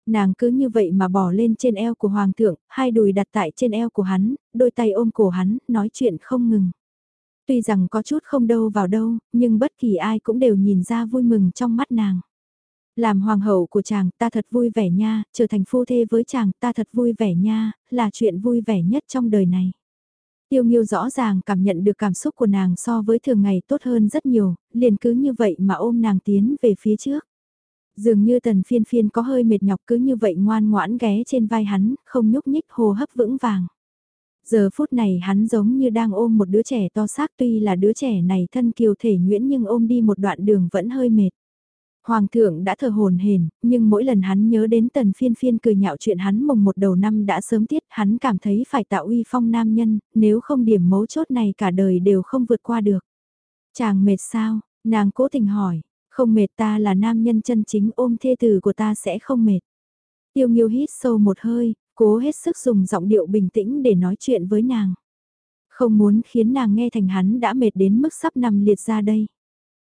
Speaker 1: Nàng cứ như vậy mà bỏ lên trên eo của hoàng thượng, hai đùi đặt tại trên eo của hắn, đôi tay ôm cổ hắn, nói chuyện không ngừng. Tuy rằng có chút không đâu vào đâu, nhưng bất kỳ ai cũng đều nhìn ra vui mừng trong mắt nàng. Làm hoàng hậu của chàng ta thật vui vẻ nha, trở thành phu thê với chàng ta thật vui vẻ nha, là chuyện vui vẻ nhất trong đời này. Tiêu Nghiêu rõ ràng cảm nhận được cảm xúc của nàng so với thường ngày tốt hơn rất nhiều, liền cứ như vậy mà ôm nàng tiến về phía trước. Dường như tần phiên phiên có hơi mệt nhọc cứ như vậy ngoan ngoãn ghé trên vai hắn, không nhúc nhích hồ hấp vững vàng. Giờ phút này hắn giống như đang ôm một đứa trẻ to xác tuy là đứa trẻ này thân kiều thể nhuyễn nhưng ôm đi một đoạn đường vẫn hơi mệt. Hoàng thượng đã thờ hồn hền, nhưng mỗi lần hắn nhớ đến tần phiên phiên cười nhạo chuyện hắn mồng một đầu năm đã sớm tiết, hắn cảm thấy phải tạo uy phong nam nhân, nếu không điểm mấu chốt này cả đời đều không vượt qua được. Chàng mệt sao, nàng cố tình hỏi, không mệt ta là nam nhân chân chính ôm thê tử của ta sẽ không mệt. Tiêu nghiêu hít sâu một hơi, cố hết sức dùng giọng điệu bình tĩnh để nói chuyện với nàng. Không muốn khiến nàng nghe thành hắn đã mệt đến mức sắp nằm liệt ra đây.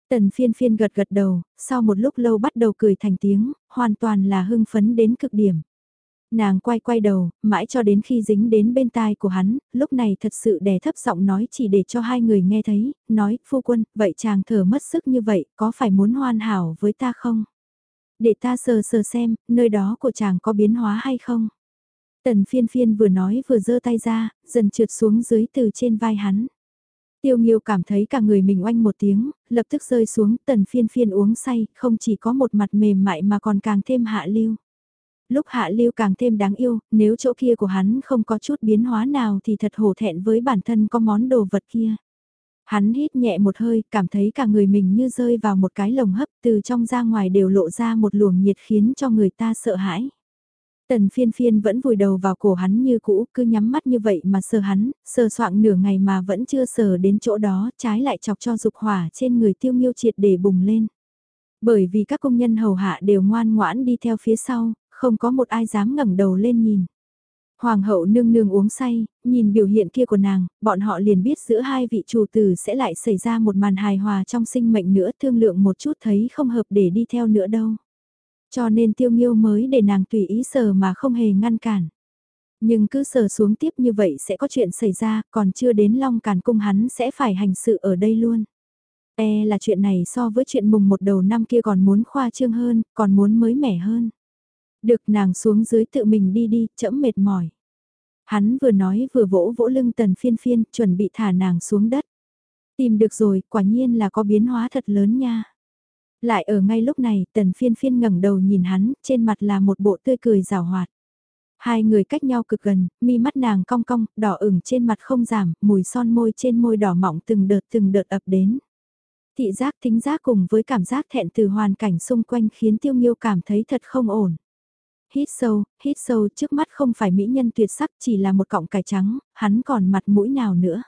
Speaker 1: Tần phiên phiên gật gật đầu, sau một lúc lâu bắt đầu cười thành tiếng, hoàn toàn là hưng phấn đến cực điểm. Nàng quay quay đầu, mãi cho đến khi dính đến bên tai của hắn, lúc này thật sự đè thấp giọng nói chỉ để cho hai người nghe thấy, nói, phu quân, vậy chàng thở mất sức như vậy, có phải muốn hoàn hảo với ta không? Để ta sờ sờ xem, nơi đó của chàng có biến hóa hay không? Tần phiên phiên vừa nói vừa giơ tay ra, dần trượt xuống dưới từ trên vai hắn. Tiêu Nghiêu cảm thấy cả người mình oanh một tiếng, lập tức rơi xuống tần phiên phiên uống say, không chỉ có một mặt mềm mại mà còn càng thêm hạ lưu. Lúc hạ lưu càng thêm đáng yêu, nếu chỗ kia của hắn không có chút biến hóa nào thì thật hổ thẹn với bản thân có món đồ vật kia. Hắn hít nhẹ một hơi, cảm thấy cả người mình như rơi vào một cái lồng hấp từ trong ra ngoài đều lộ ra một luồng nhiệt khiến cho người ta sợ hãi. Tần phiên phiên vẫn vùi đầu vào cổ hắn như cũ, cứ nhắm mắt như vậy mà sờ hắn, sờ soạng nửa ngày mà vẫn chưa sờ đến chỗ đó, trái lại chọc cho dục hỏa trên người tiêu nghiêu triệt để bùng lên. Bởi vì các công nhân hầu hạ đều ngoan ngoãn đi theo phía sau, không có một ai dám ngẩng đầu lên nhìn. Hoàng hậu nương nương uống say, nhìn biểu hiện kia của nàng, bọn họ liền biết giữa hai vị chủ tử sẽ lại xảy ra một màn hài hòa trong sinh mệnh nữa thương lượng một chút thấy không hợp để đi theo nữa đâu. Cho nên tiêu nghiêu mới để nàng tùy ý sờ mà không hề ngăn cản. Nhưng cứ sờ xuống tiếp như vậy sẽ có chuyện xảy ra, còn chưa đến long càn cung hắn sẽ phải hành sự ở đây luôn. E là chuyện này so với chuyện mùng một đầu năm kia còn muốn khoa trương hơn, còn muốn mới mẻ hơn. Được nàng xuống dưới tự mình đi đi, chẫm mệt mỏi. Hắn vừa nói vừa vỗ vỗ lưng tần phiên phiên, chuẩn bị thả nàng xuống đất. Tìm được rồi, quả nhiên là có biến hóa thật lớn nha. Lại ở ngay lúc này, tần phiên phiên ngẩng đầu nhìn hắn, trên mặt là một bộ tươi cười rào hoạt. Hai người cách nhau cực gần, mi mắt nàng cong cong, đỏ ửng trên mặt không giảm, mùi son môi trên môi đỏ mọng từng đợt từng đợt ập đến. Thị giác thính giác cùng với cảm giác thẹn từ hoàn cảnh xung quanh khiến tiêu nghiêu cảm thấy thật không ổn. Hít sâu, hít sâu trước mắt không phải mỹ nhân tuyệt sắc chỉ là một cọng cải trắng, hắn còn mặt mũi nào nữa.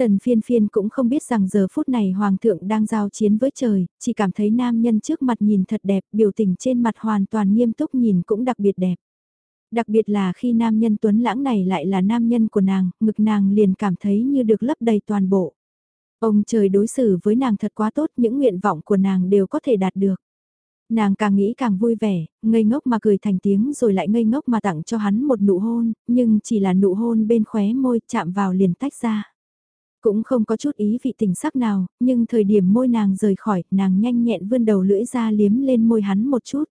Speaker 1: Tần phiên phiên cũng không biết rằng giờ phút này hoàng thượng đang giao chiến với trời, chỉ cảm thấy nam nhân trước mặt nhìn thật đẹp, biểu tình trên mặt hoàn toàn nghiêm túc nhìn cũng đặc biệt đẹp. Đặc biệt là khi nam nhân tuấn lãng này lại là nam nhân của nàng, ngực nàng liền cảm thấy như được lấp đầy toàn bộ. Ông trời đối xử với nàng thật quá tốt, những nguyện vọng của nàng đều có thể đạt được. Nàng càng nghĩ càng vui vẻ, ngây ngốc mà cười thành tiếng rồi lại ngây ngốc mà tặng cho hắn một nụ hôn, nhưng chỉ là nụ hôn bên khóe môi chạm vào liền tách ra. Cũng không có chút ý vị tình sắc nào, nhưng thời điểm môi nàng rời khỏi, nàng nhanh nhẹn vươn đầu lưỡi ra liếm lên môi hắn một chút.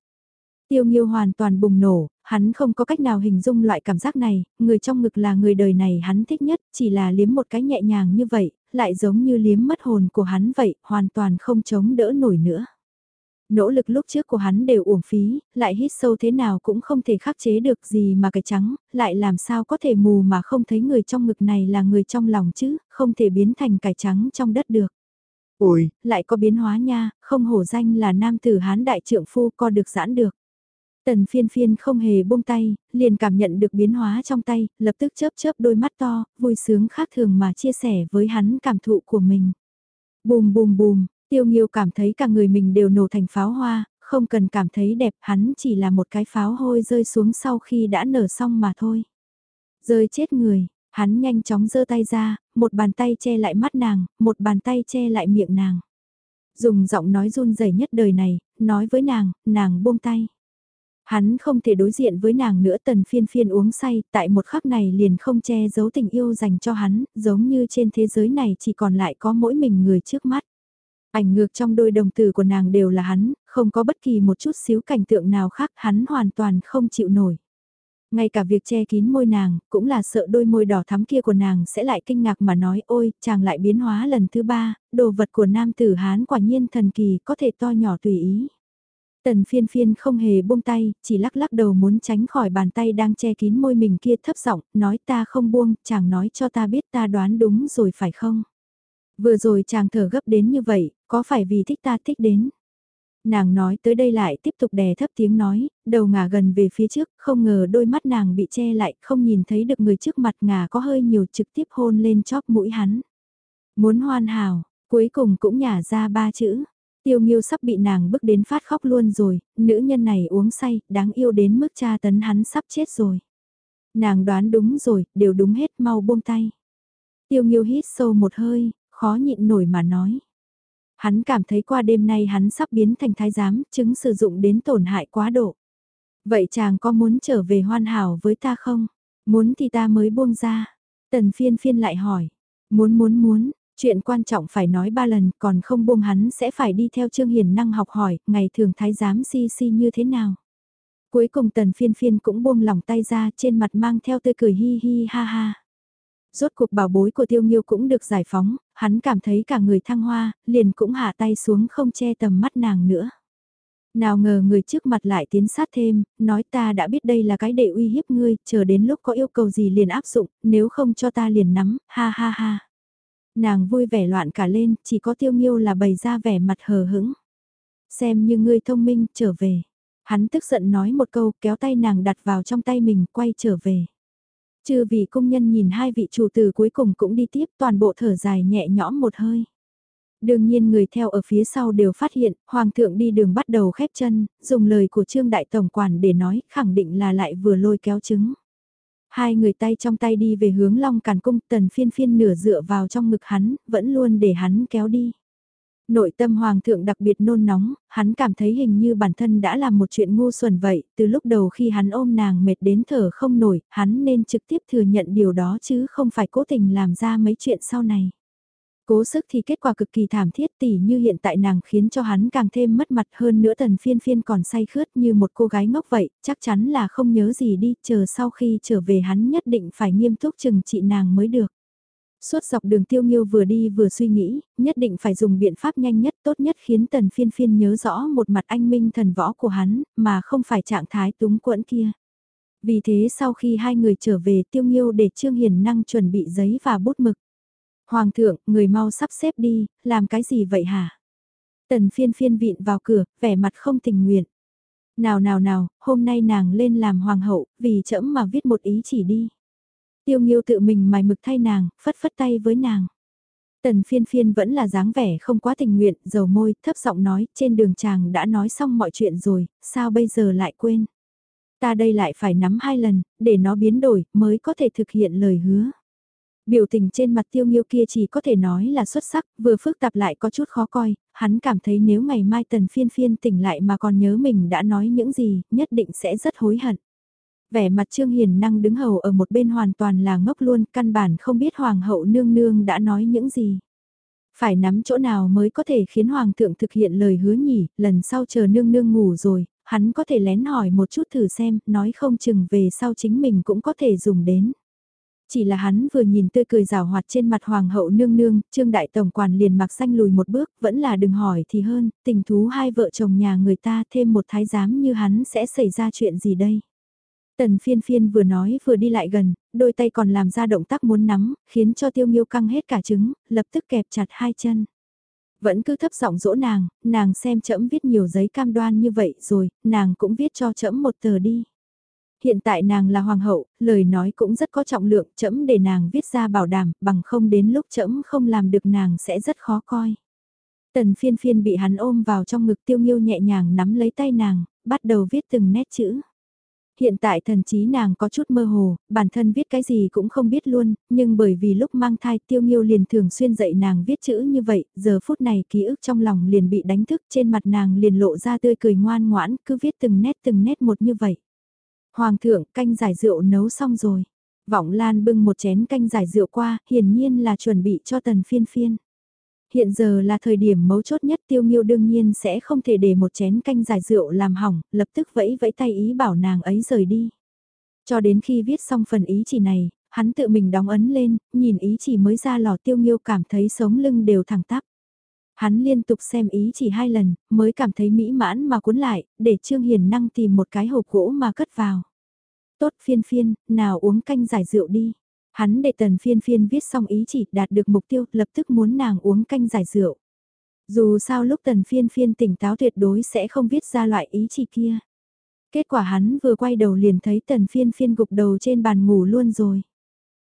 Speaker 1: Tiêu Nghiêu hoàn toàn bùng nổ, hắn không có cách nào hình dung loại cảm giác này, người trong ngực là người đời này hắn thích nhất, chỉ là liếm một cái nhẹ nhàng như vậy, lại giống như liếm mất hồn của hắn vậy, hoàn toàn không chống đỡ nổi nữa. Nỗ lực lúc trước của hắn đều uổng phí, lại hít sâu thế nào cũng không thể khắc chế được gì mà cái trắng, lại làm sao có thể mù mà không thấy người trong ngực này là người trong lòng chứ, không thể biến thành cải trắng trong đất được. Ôi, lại có biến hóa nha, không hổ danh là nam tử hán đại trượng phu co được giãn được. Tần phiên phiên không hề buông tay, liền cảm nhận được biến hóa trong tay, lập tức chớp chớp đôi mắt to, vui sướng khác thường mà chia sẻ với hắn cảm thụ của mình. Bùm bùm bùm, tiêu nghiêu cảm thấy cả người mình đều nổ thành pháo hoa, không cần cảm thấy đẹp hắn chỉ là một cái pháo hôi rơi xuống sau khi đã nở xong mà thôi. Rơi chết người, hắn nhanh chóng giơ tay ra, một bàn tay che lại mắt nàng, một bàn tay che lại miệng nàng. Dùng giọng nói run rẩy nhất đời này, nói với nàng, nàng buông tay. Hắn không thể đối diện với nàng nữa tần phiên phiên uống say, tại một khắc này liền không che giấu tình yêu dành cho hắn, giống như trên thế giới này chỉ còn lại có mỗi mình người trước mắt. Ảnh ngược trong đôi đồng tử của nàng đều là hắn, không có bất kỳ một chút xíu cảnh tượng nào khác hắn hoàn toàn không chịu nổi. Ngay cả việc che kín môi nàng, cũng là sợ đôi môi đỏ thắm kia của nàng sẽ lại kinh ngạc mà nói ôi, chàng lại biến hóa lần thứ ba, đồ vật của nam tử Hán quả nhiên thần kỳ có thể to nhỏ tùy ý. Tần phiên phiên không hề buông tay, chỉ lắc lắc đầu muốn tránh khỏi bàn tay đang che kín môi mình kia thấp giọng nói ta không buông, chàng nói cho ta biết ta đoán đúng rồi phải không? Vừa rồi chàng thở gấp đến như vậy, có phải vì thích ta thích đến? Nàng nói tới đây lại tiếp tục đè thấp tiếng nói, đầu ngả gần về phía trước, không ngờ đôi mắt nàng bị che lại, không nhìn thấy được người trước mặt ngả có hơi nhiều trực tiếp hôn lên chóp mũi hắn. Muốn hoàn hảo, cuối cùng cũng nhả ra ba chữ, Tiêu Nghiêu sắp bị nàng bức đến phát khóc luôn rồi, nữ nhân này uống say, đáng yêu đến mức cha tấn hắn sắp chết rồi. Nàng đoán đúng rồi, đều đúng hết mau buông tay. Tiêu Nghiêu hít sâu một hơi, khó nhịn nổi mà nói. Hắn cảm thấy qua đêm nay hắn sắp biến thành thái giám, chứng sử dụng đến tổn hại quá độ. Vậy chàng có muốn trở về hoàn hảo với ta không? Muốn thì ta mới buông ra. Tần phiên phiên lại hỏi. Muốn muốn muốn, Chuyện quan trọng phải nói ba lần còn không buông hắn sẽ phải đi theo Trương Hiền năng học hỏi, ngày thường thái giám si si như thế nào. Cuối cùng tần phiên phiên cũng buông lòng tay ra trên mặt mang theo tươi cười hi hi ha ha. Rốt cuộc bảo bối của tiêu nghiêu cũng được giải phóng, hắn cảm thấy cả người thăng hoa, liền cũng hạ tay xuống không che tầm mắt nàng nữa. Nào ngờ người trước mặt lại tiến sát thêm, nói ta đã biết đây là cái để uy hiếp ngươi, chờ đến lúc có yêu cầu gì liền áp dụng, nếu không cho ta liền nắm, ha ha ha. Nàng vui vẻ loạn cả lên, chỉ có tiêu nghiêu là bày ra vẻ mặt hờ hững. Xem như ngươi thông minh, trở về. Hắn tức giận nói một câu, kéo tay nàng đặt vào trong tay mình, quay trở về. Chư vị công nhân nhìn hai vị chủ tử cuối cùng cũng đi tiếp toàn bộ thở dài nhẹ nhõm một hơi. Đương nhiên người theo ở phía sau đều phát hiện, Hoàng thượng đi đường bắt đầu khép chân, dùng lời của Trương Đại Tổng Quản để nói, khẳng định là lại vừa lôi kéo trứng. Hai người tay trong tay đi về hướng Long Càn Cung, tần phiên phiên nửa dựa vào trong ngực hắn, vẫn luôn để hắn kéo đi. Nội tâm hoàng thượng đặc biệt nôn nóng, hắn cảm thấy hình như bản thân đã làm một chuyện ngu xuẩn vậy, từ lúc đầu khi hắn ôm nàng mệt đến thở không nổi, hắn nên trực tiếp thừa nhận điều đó chứ không phải cố tình làm ra mấy chuyện sau này. Cố sức thì kết quả cực kỳ thảm thiết tỉ như hiện tại nàng khiến cho hắn càng thêm mất mặt hơn nữa tần phiên phiên còn say khướt như một cô gái ngốc vậy, chắc chắn là không nhớ gì đi, chờ sau khi trở về hắn nhất định phải nghiêm túc chừng trị nàng mới được. Suốt dọc đường tiêu nghiêu vừa đi vừa suy nghĩ, nhất định phải dùng biện pháp nhanh nhất tốt nhất khiến tần phiên phiên nhớ rõ một mặt anh minh thần võ của hắn, mà không phải trạng thái túng quẫn kia. Vì thế sau khi hai người trở về tiêu nghiêu để Trương Hiền năng chuẩn bị giấy và bút mực. Hoàng thượng, người mau sắp xếp đi, làm cái gì vậy hả? Tần phiên phiên vịn vào cửa, vẻ mặt không tình nguyện. Nào nào nào, hôm nay nàng lên làm hoàng hậu, vì chẫm mà viết một ý chỉ đi. Tiêu nghiêu tự mình mài mực thay nàng, phất phất tay với nàng. Tần phiên phiên vẫn là dáng vẻ không quá tình nguyện, dầu môi, thấp giọng nói, trên đường chàng đã nói xong mọi chuyện rồi, sao bây giờ lại quên? Ta đây lại phải nắm hai lần, để nó biến đổi, mới có thể thực hiện lời hứa. Biểu tình trên mặt tiêu nghiêu kia chỉ có thể nói là xuất sắc, vừa phức tạp lại có chút khó coi, hắn cảm thấy nếu ngày mai tần phiên phiên tỉnh lại mà còn nhớ mình đã nói những gì, nhất định sẽ rất hối hận. Vẻ mặt Trương Hiền năng đứng hầu ở một bên hoàn toàn là ngốc luôn, căn bản không biết Hoàng hậu nương nương đã nói những gì. Phải nắm chỗ nào mới có thể khiến Hoàng thượng thực hiện lời hứa nhỉ, lần sau chờ nương nương ngủ rồi, hắn có thể lén hỏi một chút thử xem, nói không chừng về sau chính mình cũng có thể dùng đến. Chỉ là hắn vừa nhìn tươi cười rào hoạt trên mặt hoàng hậu nương nương, trương đại tổng quản liền mặc xanh lùi một bước, vẫn là đừng hỏi thì hơn, tình thú hai vợ chồng nhà người ta thêm một thái giám như hắn sẽ xảy ra chuyện gì đây. Tần phiên phiên vừa nói vừa đi lại gần, đôi tay còn làm ra động tác muốn nắm, khiến cho tiêu nghiêu căng hết cả trứng, lập tức kẹp chặt hai chân. Vẫn cứ thấp giọng dỗ nàng, nàng xem trẫm viết nhiều giấy cam đoan như vậy rồi, nàng cũng viết cho trẫm một tờ đi. Hiện tại nàng là hoàng hậu, lời nói cũng rất có trọng lượng, trẫm để nàng viết ra bảo đảm, bằng không đến lúc trẫm không làm được nàng sẽ rất khó coi. Tần phiên phiên bị hắn ôm vào trong ngực tiêu nghiêu nhẹ nhàng nắm lấy tay nàng, bắt đầu viết từng nét chữ. Hiện tại thần trí nàng có chút mơ hồ, bản thân viết cái gì cũng không biết luôn, nhưng bởi vì lúc mang thai tiêu nghiêu liền thường xuyên dạy nàng viết chữ như vậy, giờ phút này ký ức trong lòng liền bị đánh thức trên mặt nàng liền lộ ra tươi cười ngoan ngoãn, cứ viết từng nét từng nét một như vậy. Hoàng thượng, canh giải rượu nấu xong rồi. Vọng Lan bưng một chén canh giải rượu qua, hiển nhiên là chuẩn bị cho tần phiên phiên hiện giờ là thời điểm mấu chốt nhất tiêu nghiêu đương nhiên sẽ không thể để một chén canh giải rượu làm hỏng, lập tức vẫy vẫy tay ý bảo nàng ấy rời đi. Cho đến khi viết xong phần ý chỉ này, hắn tự mình đóng ấn lên, nhìn ý chỉ mới ra lò tiêu nghiêu cảm thấy sống lưng đều thẳng tắp. Hắn liên tục xem ý chỉ hai lần, mới cảm thấy mỹ mãn mà cuốn lại, để Trương Hiền năng tìm một cái hộp gỗ mà cất vào. Tốt phiên phiên, nào uống canh giải rượu đi. Hắn để tần phiên phiên viết xong ý chỉ đạt được mục tiêu lập tức muốn nàng uống canh giải rượu. Dù sao lúc tần phiên phiên tỉnh táo tuyệt đối sẽ không viết ra loại ý chỉ kia. Kết quả hắn vừa quay đầu liền thấy tần phiên phiên gục đầu trên bàn ngủ luôn rồi.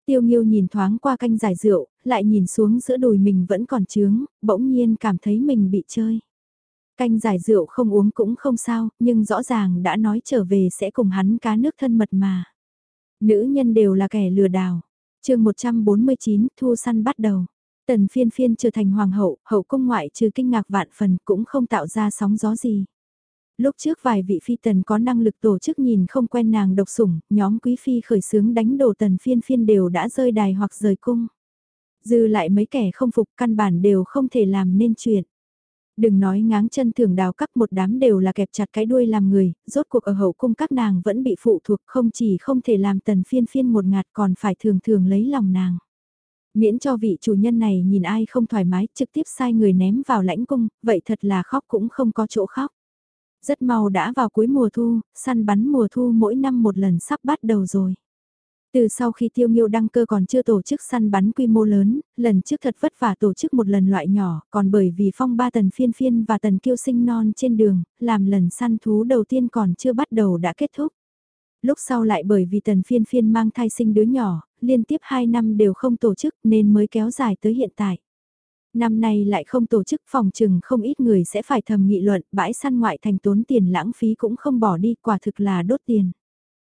Speaker 1: Tiêu nghiêu nhìn thoáng qua canh giải rượu, lại nhìn xuống giữa đùi mình vẫn còn trướng, bỗng nhiên cảm thấy mình bị chơi. Canh giải rượu không uống cũng không sao, nhưng rõ ràng đã nói trở về sẽ cùng hắn cá nước thân mật mà. Nữ nhân đều là kẻ lừa đảo chương 149 thu săn bắt đầu. Tần phiên phiên trở thành hoàng hậu, hậu cung ngoại trừ kinh ngạc vạn phần cũng không tạo ra sóng gió gì. Lúc trước vài vị phi tần có năng lực tổ chức nhìn không quen nàng độc sủng, nhóm quý phi khởi sướng đánh đổ tần phiên phiên đều đã rơi đài hoặc rời cung. Dư lại mấy kẻ không phục căn bản đều không thể làm nên chuyện. Đừng nói ngáng chân thường đào cắp một đám đều là kẹp chặt cái đuôi làm người, rốt cuộc ở hậu cung các nàng vẫn bị phụ thuộc không chỉ không thể làm tần phiên phiên một ngạt còn phải thường thường lấy lòng nàng. Miễn cho vị chủ nhân này nhìn ai không thoải mái trực tiếp sai người ném vào lãnh cung, vậy thật là khóc cũng không có chỗ khóc. Rất mau đã vào cuối mùa thu, săn bắn mùa thu mỗi năm một lần sắp bắt đầu rồi. Từ sau khi tiêu nghiêu đăng cơ còn chưa tổ chức săn bắn quy mô lớn, lần trước thật vất vả tổ chức một lần loại nhỏ, còn bởi vì phong ba tần phiên phiên và tần kiêu sinh non trên đường, làm lần săn thú đầu tiên còn chưa bắt đầu đã kết thúc. Lúc sau lại bởi vì tần phiên phiên mang thai sinh đứa nhỏ, liên tiếp 2 năm đều không tổ chức nên mới kéo dài tới hiện tại. Năm nay lại không tổ chức phòng trừng không ít người sẽ phải thầm nghị luận bãi săn ngoại thành tốn tiền lãng phí cũng không bỏ đi quả thực là đốt tiền.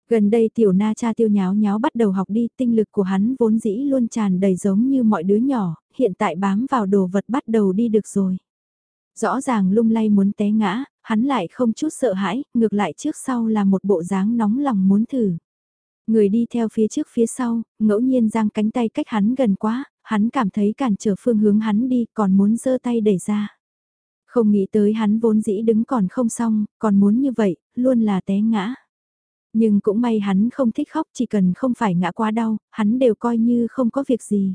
Speaker 1: Gần đây tiểu na cha tiêu nháo nháo bắt đầu học đi, tinh lực của hắn vốn dĩ luôn tràn đầy giống như mọi đứa nhỏ, hiện tại bám vào đồ vật bắt đầu đi được rồi. Rõ ràng lung lay muốn té ngã, hắn lại không chút sợ hãi, ngược lại trước sau là một bộ dáng nóng lòng muốn thử. Người đi theo phía trước phía sau, ngẫu nhiên giang cánh tay cách hắn gần quá, hắn cảm thấy cản trở phương hướng hắn đi còn muốn giơ tay đẩy ra. Không nghĩ tới hắn vốn dĩ đứng còn không xong, còn muốn như vậy, luôn là té ngã. Nhưng cũng may hắn không thích khóc chỉ cần không phải ngã quá đau, hắn đều coi như không có việc gì.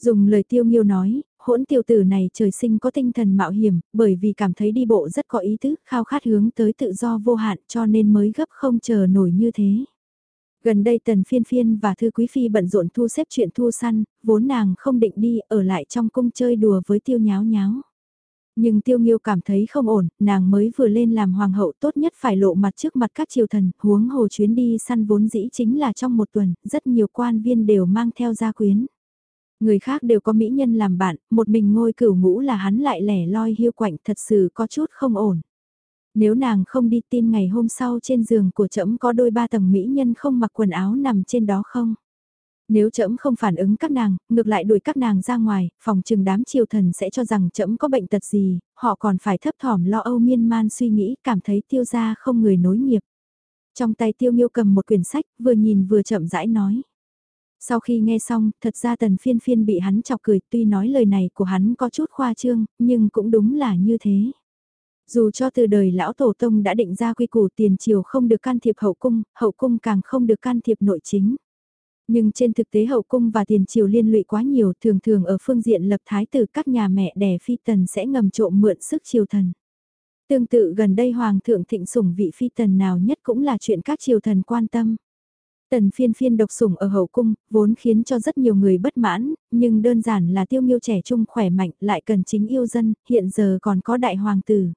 Speaker 1: Dùng lời tiêu nghiêu nói, hỗn tiêu tử này trời sinh có tinh thần mạo hiểm, bởi vì cảm thấy đi bộ rất có ý thức, khao khát hướng tới tự do vô hạn cho nên mới gấp không chờ nổi như thế. Gần đây tần phiên phiên và thư quý phi bận rộn thu xếp chuyện thu săn, vốn nàng không định đi ở lại trong cung chơi đùa với tiêu nháo nháo. Nhưng tiêu nghiêu cảm thấy không ổn, nàng mới vừa lên làm hoàng hậu tốt nhất phải lộ mặt trước mặt các triều thần, huống hồ chuyến đi săn vốn dĩ chính là trong một tuần, rất nhiều quan viên đều mang theo gia quyến. Người khác đều có mỹ nhân làm bạn, một mình ngôi cửu ngũ là hắn lại lẻ loi hiu quạnh thật sự có chút không ổn. Nếu nàng không đi tin ngày hôm sau trên giường của trẫm có đôi ba tầng mỹ nhân không mặc quần áo nằm trên đó không? Nếu trẫm không phản ứng các nàng, ngược lại đuổi các nàng ra ngoài, phòng trừng đám triều thần sẽ cho rằng trẫm có bệnh tật gì, họ còn phải thấp thỏm lo âu miên man suy nghĩ, cảm thấy tiêu gia không người nối nghiệp. Trong tay tiêu nghiêu cầm một quyển sách, vừa nhìn vừa chậm rãi nói. Sau khi nghe xong, thật ra tần phiên phiên bị hắn chọc cười, tuy nói lời này của hắn có chút khoa trương, nhưng cũng đúng là như thế. Dù cho từ đời lão tổ tông đã định ra quy củ tiền triều không được can thiệp hậu cung, hậu cung càng không được can thiệp nội chính. Nhưng trên thực tế hậu cung và tiền triều liên lụy quá nhiều, thường thường ở phương diện lập thái tử các nhà mẹ đẻ phi tần sẽ ngầm trộm mượn sức triều thần. Tương tự gần đây hoàng thượng thịnh sủng vị phi tần nào nhất cũng là chuyện các triều thần quan tâm. Tần phiên phiên độc sủng ở hậu cung, vốn khiến cho rất nhiều người bất mãn, nhưng đơn giản là tiêu nghiêu trẻ trung khỏe mạnh lại cần chính yêu dân, hiện giờ còn có đại hoàng tử.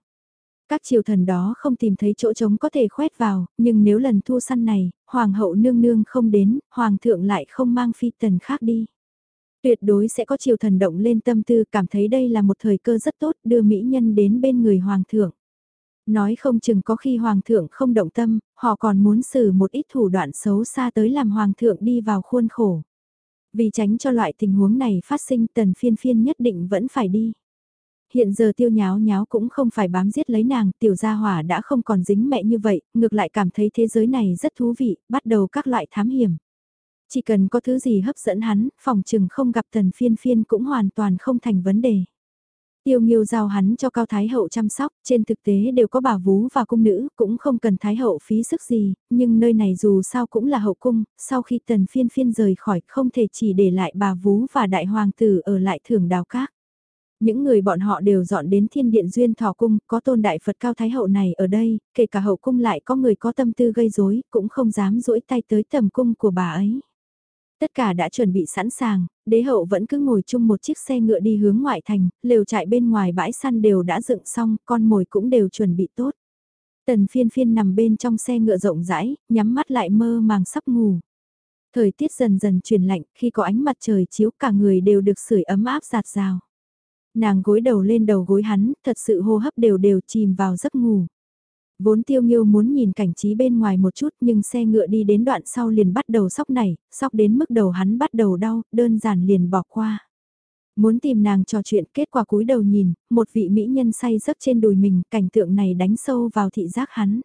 Speaker 1: Các triều thần đó không tìm thấy chỗ trống có thể khoét vào, nhưng nếu lần thu săn này, hoàng hậu nương nương không đến, hoàng thượng lại không mang phi tần khác đi. Tuyệt đối sẽ có triều thần động lên tâm tư cảm thấy đây là một thời cơ rất tốt đưa mỹ nhân đến bên người hoàng thượng. Nói không chừng có khi hoàng thượng không động tâm, họ còn muốn xử một ít thủ đoạn xấu xa tới làm hoàng thượng đi vào khuôn khổ. Vì tránh cho loại tình huống này phát sinh tần phiên phiên nhất định vẫn phải đi hiện giờ tiêu nháo nháo cũng không phải bám giết lấy nàng, tiểu gia hỏa đã không còn dính mẹ như vậy, ngược lại cảm thấy thế giới này rất thú vị, bắt đầu các loại thám hiểm. Chỉ cần có thứ gì hấp dẫn hắn, phòng trừng không gặp tần phiên phiên cũng hoàn toàn không thành vấn đề. Tiêu nghiêu giao hắn cho Cao Thái Hậu chăm sóc, trên thực tế đều có bà vú và cung nữ, cũng không cần Thái Hậu phí sức gì, nhưng nơi này dù sao cũng là hậu cung, sau khi tần phiên phiên rời khỏi không thể chỉ để lại bà vú và đại hoàng tử ở lại thưởng đào các. Những người bọn họ đều dọn đến thiên điện duyên thọ cung, có tôn đại Phật cao thái hậu này ở đây, kể cả hậu cung lại có người có tâm tư gây rối, cũng không dám duỗi tay tới tầm cung của bà ấy. Tất cả đã chuẩn bị sẵn sàng, đế hậu vẫn cứ ngồi chung một chiếc xe ngựa đi hướng ngoại thành, lều trại bên ngoài bãi săn đều đã dựng xong, con mồi cũng đều chuẩn bị tốt. Tần phiên phiên nằm bên trong xe ngựa rộng rãi, nhắm mắt lại mơ màng sắp ngủ. Thời tiết dần dần chuyển lạnh, khi có ánh mặt trời chiếu cả người đều được sưởi ấm áp giạt rào. Nàng gối đầu lên đầu gối hắn, thật sự hô hấp đều đều chìm vào giấc ngủ. Vốn tiêu nghiêu muốn nhìn cảnh trí bên ngoài một chút nhưng xe ngựa đi đến đoạn sau liền bắt đầu sóc này, sóc đến mức đầu hắn bắt đầu đau, đơn giản liền bỏ qua. Muốn tìm nàng trò chuyện kết quả cúi đầu nhìn, một vị mỹ nhân say giấc trên đùi mình, cảnh tượng này đánh sâu vào thị giác hắn.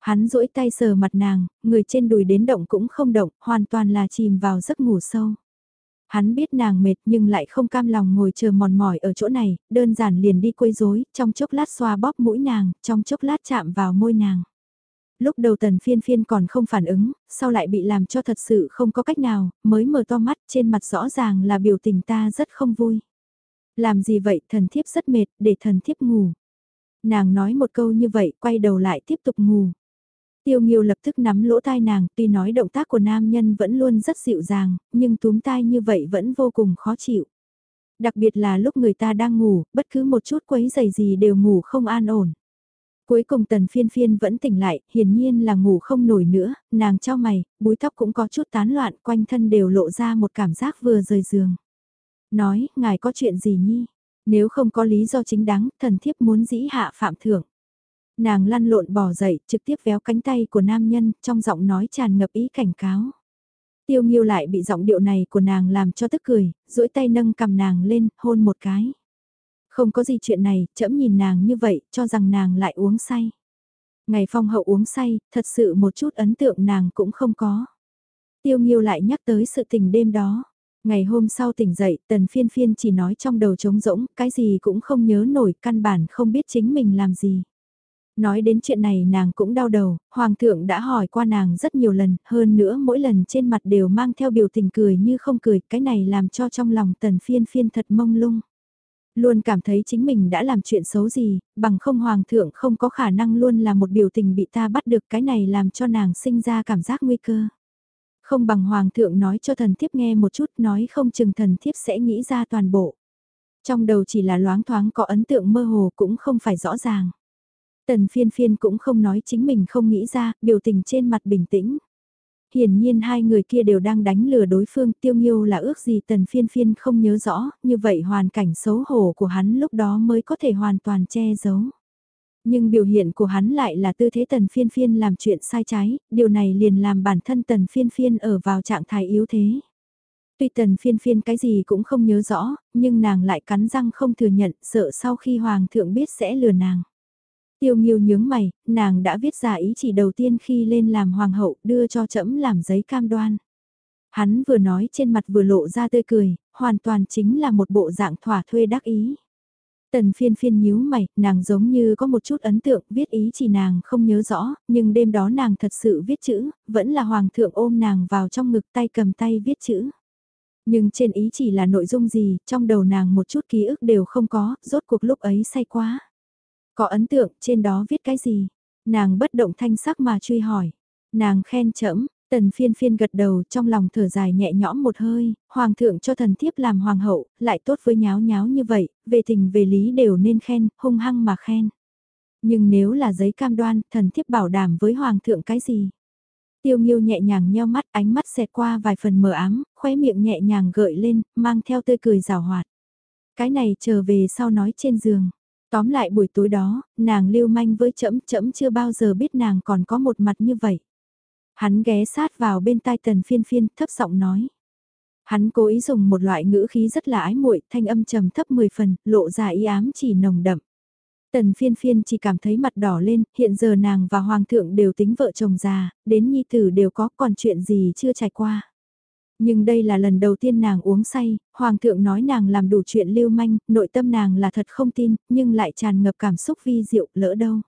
Speaker 1: Hắn duỗi tay sờ mặt nàng, người trên đùi đến động cũng không động, hoàn toàn là chìm vào giấc ngủ sâu. Hắn biết nàng mệt nhưng lại không cam lòng ngồi chờ mòn mỏi ở chỗ này, đơn giản liền đi quấy rối, trong chốc lát xoa bóp mũi nàng, trong chốc lát chạm vào môi nàng. Lúc đầu tần phiên phiên còn không phản ứng, sau lại bị làm cho thật sự không có cách nào, mới mở to mắt trên mặt rõ ràng là biểu tình ta rất không vui. Làm gì vậy thần thiếp rất mệt, để thần thiếp ngủ. Nàng nói một câu như vậy, quay đầu lại tiếp tục ngủ. Tiêu Nghiêu lập tức nắm lỗ tai nàng, tuy nói động tác của nam nhân vẫn luôn rất dịu dàng, nhưng túm tai như vậy vẫn vô cùng khó chịu. Đặc biệt là lúc người ta đang ngủ, bất cứ một chút quấy giày gì đều ngủ không an ổn. Cuối cùng tần phiên phiên vẫn tỉnh lại, hiển nhiên là ngủ không nổi nữa, nàng trao mày, búi tóc cũng có chút tán loạn, quanh thân đều lộ ra một cảm giác vừa rời giường. Nói, ngài có chuyện gì nhi? Nếu không có lý do chính đáng, thần thiếp muốn dĩ hạ phạm thưởng. Nàng lăn lộn bỏ dậy, trực tiếp véo cánh tay của nam nhân, trong giọng nói tràn ngập ý cảnh cáo. Tiêu nghiêu lại bị giọng điệu này của nàng làm cho tức cười, duỗi tay nâng cầm nàng lên, hôn một cái. Không có gì chuyện này, chậm nhìn nàng như vậy, cho rằng nàng lại uống say. Ngày phong hậu uống say, thật sự một chút ấn tượng nàng cũng không có. Tiêu nghiêu lại nhắc tới sự tình đêm đó. Ngày hôm sau tỉnh dậy, tần phiên phiên chỉ nói trong đầu trống rỗng, cái gì cũng không nhớ nổi, căn bản không biết chính mình làm gì. Nói đến chuyện này nàng cũng đau đầu, Hoàng thượng đã hỏi qua nàng rất nhiều lần, hơn nữa mỗi lần trên mặt đều mang theo biểu tình cười như không cười, cái này làm cho trong lòng tần phiên phiên thật mông lung. Luôn cảm thấy chính mình đã làm chuyện xấu gì, bằng không Hoàng thượng không có khả năng luôn là một biểu tình bị ta bắt được cái này làm cho nàng sinh ra cảm giác nguy cơ. Không bằng Hoàng thượng nói cho thần thiếp nghe một chút nói không chừng thần thiếp sẽ nghĩ ra toàn bộ. Trong đầu chỉ là loáng thoáng có ấn tượng mơ hồ cũng không phải rõ ràng. Tần phiên phiên cũng không nói chính mình không nghĩ ra, biểu tình trên mặt bình tĩnh. Hiển nhiên hai người kia đều đang đánh lừa đối phương tiêu nghiêu là ước gì tần phiên phiên không nhớ rõ, như vậy hoàn cảnh xấu hổ của hắn lúc đó mới có thể hoàn toàn che giấu. Nhưng biểu hiện của hắn lại là tư thế tần phiên phiên làm chuyện sai trái, điều này liền làm bản thân tần phiên phiên ở vào trạng thái yếu thế. Tuy tần phiên phiên cái gì cũng không nhớ rõ, nhưng nàng lại cắn răng không thừa nhận sợ sau khi hoàng thượng biết sẽ lừa nàng. Tiêu Nghiêu nhướng mày, nàng đã viết ra ý chỉ đầu tiên khi lên làm hoàng hậu, đưa cho trẫm làm giấy cam đoan. Hắn vừa nói trên mặt vừa lộ ra tươi cười, hoàn toàn chính là một bộ dạng thỏa thuê đắc ý. Tần phiên phiên nhíu mày, nàng giống như có một chút ấn tượng, viết ý chỉ nàng không nhớ rõ, nhưng đêm đó nàng thật sự viết chữ, vẫn là hoàng thượng ôm nàng vào trong ngực tay cầm tay viết chữ. Nhưng trên ý chỉ là nội dung gì, trong đầu nàng một chút ký ức đều không có, rốt cuộc lúc ấy say quá. Có ấn tượng, trên đó viết cái gì? Nàng bất động thanh sắc mà truy hỏi. Nàng khen chẫm, Tần phiên phiên gật đầu trong lòng thở dài nhẹ nhõm một hơi, hoàng thượng cho thần thiếp làm hoàng hậu, lại tốt với nháo nháo như vậy, về tình về lý đều nên khen, hung hăng mà khen. Nhưng nếu là giấy cam đoan, thần thiếp bảo đảm với hoàng thượng cái gì? Tiêu nghiêu nhẹ nhàng nheo mắt ánh mắt xẹt qua vài phần mờ ám, khóe miệng nhẹ nhàng gợi lên, mang theo tươi cười rào hoạt. Cái này chờ về sau nói trên giường. Tóm lại buổi tối đó, nàng lưu manh với chẫm chẫm chưa bao giờ biết nàng còn có một mặt như vậy. Hắn ghé sát vào bên tai tần phiên phiên, thấp giọng nói. Hắn cố ý dùng một loại ngữ khí rất là ái muội, thanh âm trầm thấp 10 phần, lộ ra ý ám chỉ nồng đậm. Tần phiên phiên chỉ cảm thấy mặt đỏ lên, hiện giờ nàng và hoàng thượng đều tính vợ chồng già, đến nhi tử đều có còn chuyện gì chưa trải qua. Nhưng đây là lần đầu tiên nàng uống say, hoàng thượng nói nàng làm đủ chuyện lưu manh, nội tâm nàng là thật không tin, nhưng lại tràn ngập cảm xúc vi diệu, lỡ đâu.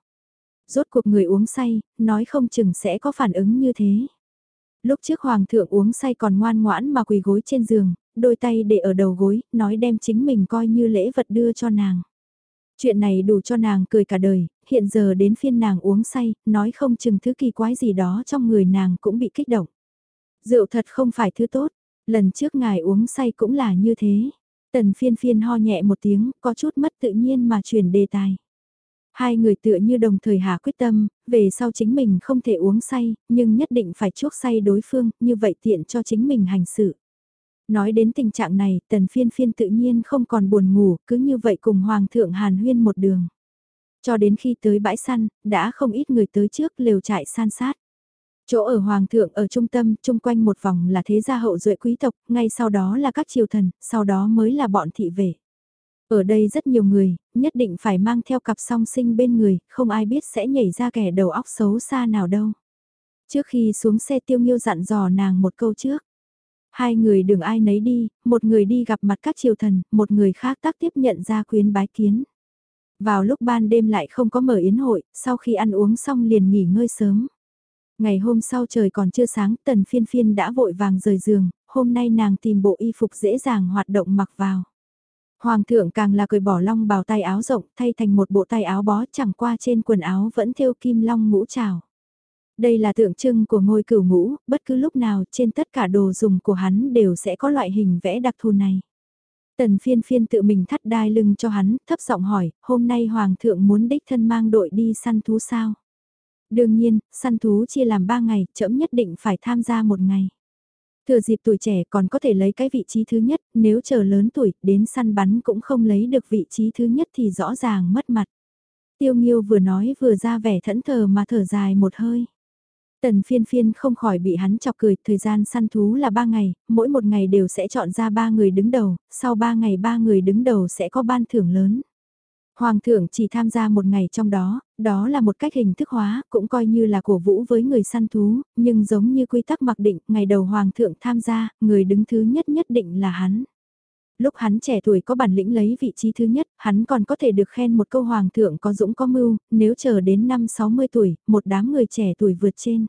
Speaker 1: Rốt cuộc người uống say, nói không chừng sẽ có phản ứng như thế. Lúc trước hoàng thượng uống say còn ngoan ngoãn mà quỳ gối trên giường, đôi tay để ở đầu gối, nói đem chính mình coi như lễ vật đưa cho nàng. Chuyện này đủ cho nàng cười cả đời, hiện giờ đến phiên nàng uống say, nói không chừng thứ kỳ quái gì đó trong người nàng cũng bị kích động. Rượu thật không phải thứ tốt, lần trước ngài uống say cũng là như thế. Tần phiên phiên ho nhẹ một tiếng, có chút mất tự nhiên mà chuyển đề tài. Hai người tựa như đồng thời hạ quyết tâm, về sau chính mình không thể uống say, nhưng nhất định phải chuốc say đối phương, như vậy tiện cho chính mình hành sự. Nói đến tình trạng này, tần phiên phiên tự nhiên không còn buồn ngủ, cứ như vậy cùng Hoàng thượng Hàn Huyên một đường. Cho đến khi tới bãi săn, đã không ít người tới trước lều trại san sát. Chỗ ở Hoàng thượng ở trung tâm, chung quanh một vòng là thế gia hậu duệ quý tộc, ngay sau đó là các triều thần, sau đó mới là bọn thị vệ. Ở đây rất nhiều người, nhất định phải mang theo cặp song sinh bên người, không ai biết sẽ nhảy ra kẻ đầu óc xấu xa nào đâu. Trước khi xuống xe tiêu nghiêu dặn dò nàng một câu trước. Hai người đừng ai nấy đi, một người đi gặp mặt các triều thần, một người khác tác tiếp nhận ra quyến bái kiến. Vào lúc ban đêm lại không có mở yến hội, sau khi ăn uống xong liền nghỉ ngơi sớm. Ngày hôm sau trời còn chưa sáng, tần phiên phiên đã vội vàng rời giường, hôm nay nàng tìm bộ y phục dễ dàng hoạt động mặc vào. Hoàng thượng càng là cười bỏ long bào tay áo rộng thay thành một bộ tay áo bó chẳng qua trên quần áo vẫn thêu kim long ngũ trào. Đây là tượng trưng của ngôi cửu ngũ, bất cứ lúc nào trên tất cả đồ dùng của hắn đều sẽ có loại hình vẽ đặc thù này. Tần phiên phiên tự mình thắt đai lưng cho hắn, thấp giọng hỏi, hôm nay Hoàng thượng muốn đích thân mang đội đi săn thú sao? Đương nhiên, săn thú chia làm ba ngày, chậm nhất định phải tham gia một ngày. Thừa dịp tuổi trẻ còn có thể lấy cái vị trí thứ nhất, nếu chờ lớn tuổi, đến săn bắn cũng không lấy được vị trí thứ nhất thì rõ ràng mất mặt. Tiêu Nghiêu vừa nói vừa ra vẻ thẫn thờ mà thở dài một hơi. Tần phiên phiên không khỏi bị hắn chọc cười, thời gian săn thú là ba ngày, mỗi một ngày đều sẽ chọn ra ba người đứng đầu, sau ba ngày ba người đứng đầu sẽ có ban thưởng lớn. Hoàng thượng chỉ tham gia một ngày trong đó, đó là một cách hình thức hóa, cũng coi như là cổ vũ với người săn thú, nhưng giống như quy tắc mặc định, ngày đầu Hoàng thượng tham gia, người đứng thứ nhất nhất định là hắn. Lúc hắn trẻ tuổi có bản lĩnh lấy vị trí thứ nhất, hắn còn có thể được khen một câu Hoàng thượng có dũng có mưu, nếu chờ đến năm 60 tuổi, một đám người trẻ tuổi vượt trên.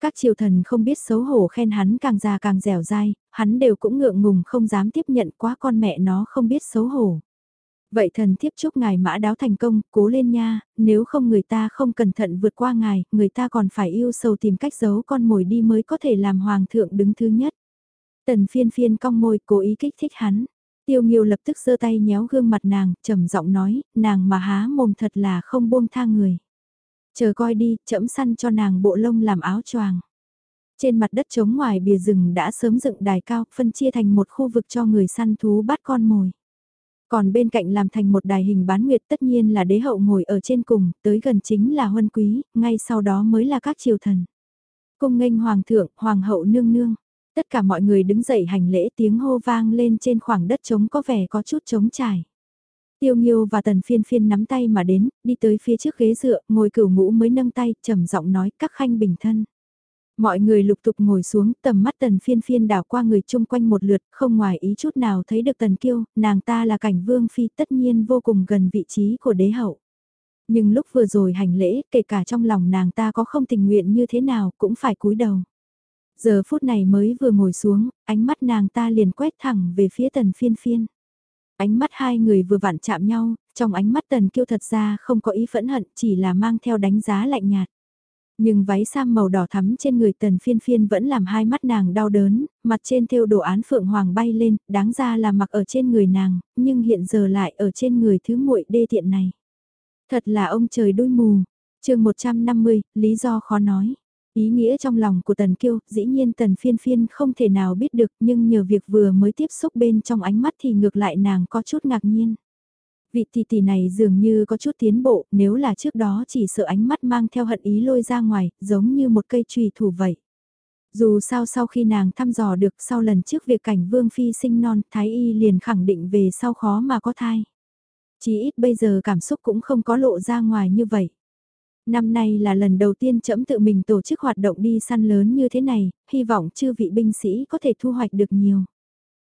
Speaker 1: Các triều thần không biết xấu hổ khen hắn càng già càng dẻo dai, hắn đều cũng ngượng ngùng không dám tiếp nhận quá con mẹ nó không biết xấu hổ. Vậy thần thiếp chúc ngài mã đáo thành công, cố lên nha, nếu không người ta không cẩn thận vượt qua ngài, người ta còn phải yêu sầu tìm cách giấu con mồi đi mới có thể làm hoàng thượng đứng thứ nhất. Tần phiên phiên cong môi cố ý kích thích hắn. Tiêu Nghiêu lập tức giơ tay nhéo gương mặt nàng, trầm giọng nói, nàng mà há mồm thật là không buông tha người. Chờ coi đi, chẫm săn cho nàng bộ lông làm áo choàng. Trên mặt đất trống ngoài bìa rừng đã sớm dựng đài cao, phân chia thành một khu vực cho người săn thú bắt con mồi. Còn bên cạnh làm thành một đài hình bán nguyệt tất nhiên là đế hậu ngồi ở trên cùng, tới gần chính là huân quý, ngay sau đó mới là các triều thần. Cung nghênh hoàng thượng, hoàng hậu nương nương. Tất cả mọi người đứng dậy hành lễ tiếng hô vang lên trên khoảng đất trống có vẻ có chút trống trải. Tiêu Nghiêu và Tần Phiên Phiên nắm tay mà đến, đi tới phía trước ghế dựa, ngồi cửu ngũ mới nâng tay, trầm giọng nói các khanh bình thân. Mọi người lục tục ngồi xuống tầm mắt tần phiên phiên đảo qua người chung quanh một lượt, không ngoài ý chút nào thấy được tần kiêu, nàng ta là cảnh vương phi tất nhiên vô cùng gần vị trí của đế hậu. Nhưng lúc vừa rồi hành lễ, kể cả trong lòng nàng ta có không tình nguyện như thế nào cũng phải cúi đầu. Giờ phút này mới vừa ngồi xuống, ánh mắt nàng ta liền quét thẳng về phía tần phiên phiên. Ánh mắt hai người vừa vặn chạm nhau, trong ánh mắt tần kiêu thật ra không có ý phẫn hận, chỉ là mang theo đánh giá lạnh nhạt. Nhưng váy sam màu đỏ thắm trên người tần phiên phiên vẫn làm hai mắt nàng đau đớn, mặt trên thêu đồ án phượng hoàng bay lên, đáng ra là mặc ở trên người nàng, nhưng hiện giờ lại ở trên người thứ muội đê tiện này. Thật là ông trời đôi mù. chương 150, lý do khó nói. Ý nghĩa trong lòng của Tần Kiêu, dĩ nhiên Tần Phiên Phiên không thể nào biết được nhưng nhờ việc vừa mới tiếp xúc bên trong ánh mắt thì ngược lại nàng có chút ngạc nhiên. Vị tỷ tỷ này dường như có chút tiến bộ, nếu là trước đó chỉ sợ ánh mắt mang theo hận ý lôi ra ngoài, giống như một cây trùy thủ vậy. Dù sao sau khi nàng thăm dò được sau lần trước việc cảnh Vương Phi sinh non, Thái Y liền khẳng định về sau khó mà có thai. Chỉ ít bây giờ cảm xúc cũng không có lộ ra ngoài như vậy. Năm nay là lần đầu tiên trẫm tự mình tổ chức hoạt động đi săn lớn như thế này, hy vọng chư vị binh sĩ có thể thu hoạch được nhiều.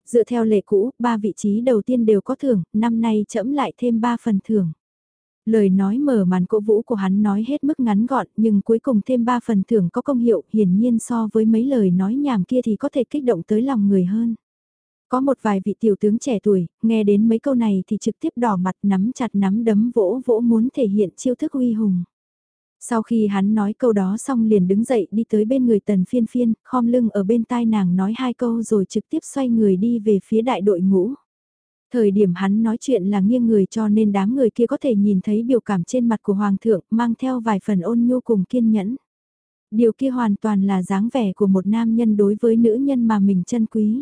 Speaker 1: Dựa theo lệ cũ, ba vị trí đầu tiên đều có thưởng, năm nay trẫm lại thêm ba phần thưởng. Lời nói mở màn cổ vũ của hắn nói hết mức ngắn gọn nhưng cuối cùng thêm ba phần thưởng có công hiệu hiển nhiên so với mấy lời nói nhảm kia thì có thể kích động tới lòng người hơn. Có một vài vị tiểu tướng trẻ tuổi, nghe đến mấy câu này thì trực tiếp đỏ mặt nắm chặt nắm đấm vỗ vỗ muốn thể hiện chiêu thức uy hùng. Sau khi hắn nói câu đó xong liền đứng dậy đi tới bên người tần phiên phiên, khom lưng ở bên tai nàng nói hai câu rồi trực tiếp xoay người đi về phía đại đội ngũ. Thời điểm hắn nói chuyện là nghiêng người cho nên đám người kia có thể nhìn thấy biểu cảm trên mặt của Hoàng thượng mang theo vài phần ôn nhu cùng kiên nhẫn. Điều kia hoàn toàn là dáng vẻ của một nam nhân đối với nữ nhân mà mình chân quý.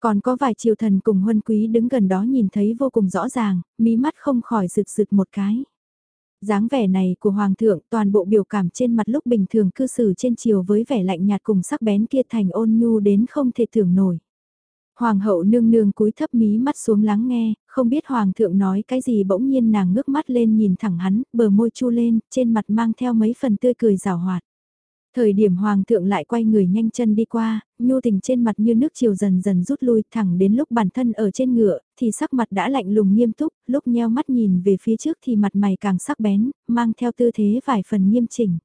Speaker 1: Còn có vài triều thần cùng huân quý đứng gần đó nhìn thấy vô cùng rõ ràng, mí mắt không khỏi rực rực một cái dáng vẻ này của Hoàng thượng toàn bộ biểu cảm trên mặt lúc bình thường cư xử trên chiều với vẻ lạnh nhạt cùng sắc bén kia thành ôn nhu đến không thể tưởng nổi. Hoàng hậu nương nương cúi thấp mí mắt xuống lắng nghe, không biết Hoàng thượng nói cái gì bỗng nhiên nàng ngước mắt lên nhìn thẳng hắn, bờ môi chu lên, trên mặt mang theo mấy phần tươi cười rào hoạt. Thời điểm hoàng thượng lại quay người nhanh chân đi qua, nhu tình trên mặt như nước chiều dần dần rút lui thẳng đến lúc bản thân ở trên ngựa, thì sắc mặt đã lạnh lùng nghiêm túc, lúc nheo mắt nhìn về phía trước thì mặt mày càng sắc bén, mang theo tư thế vài phần nghiêm chỉnh.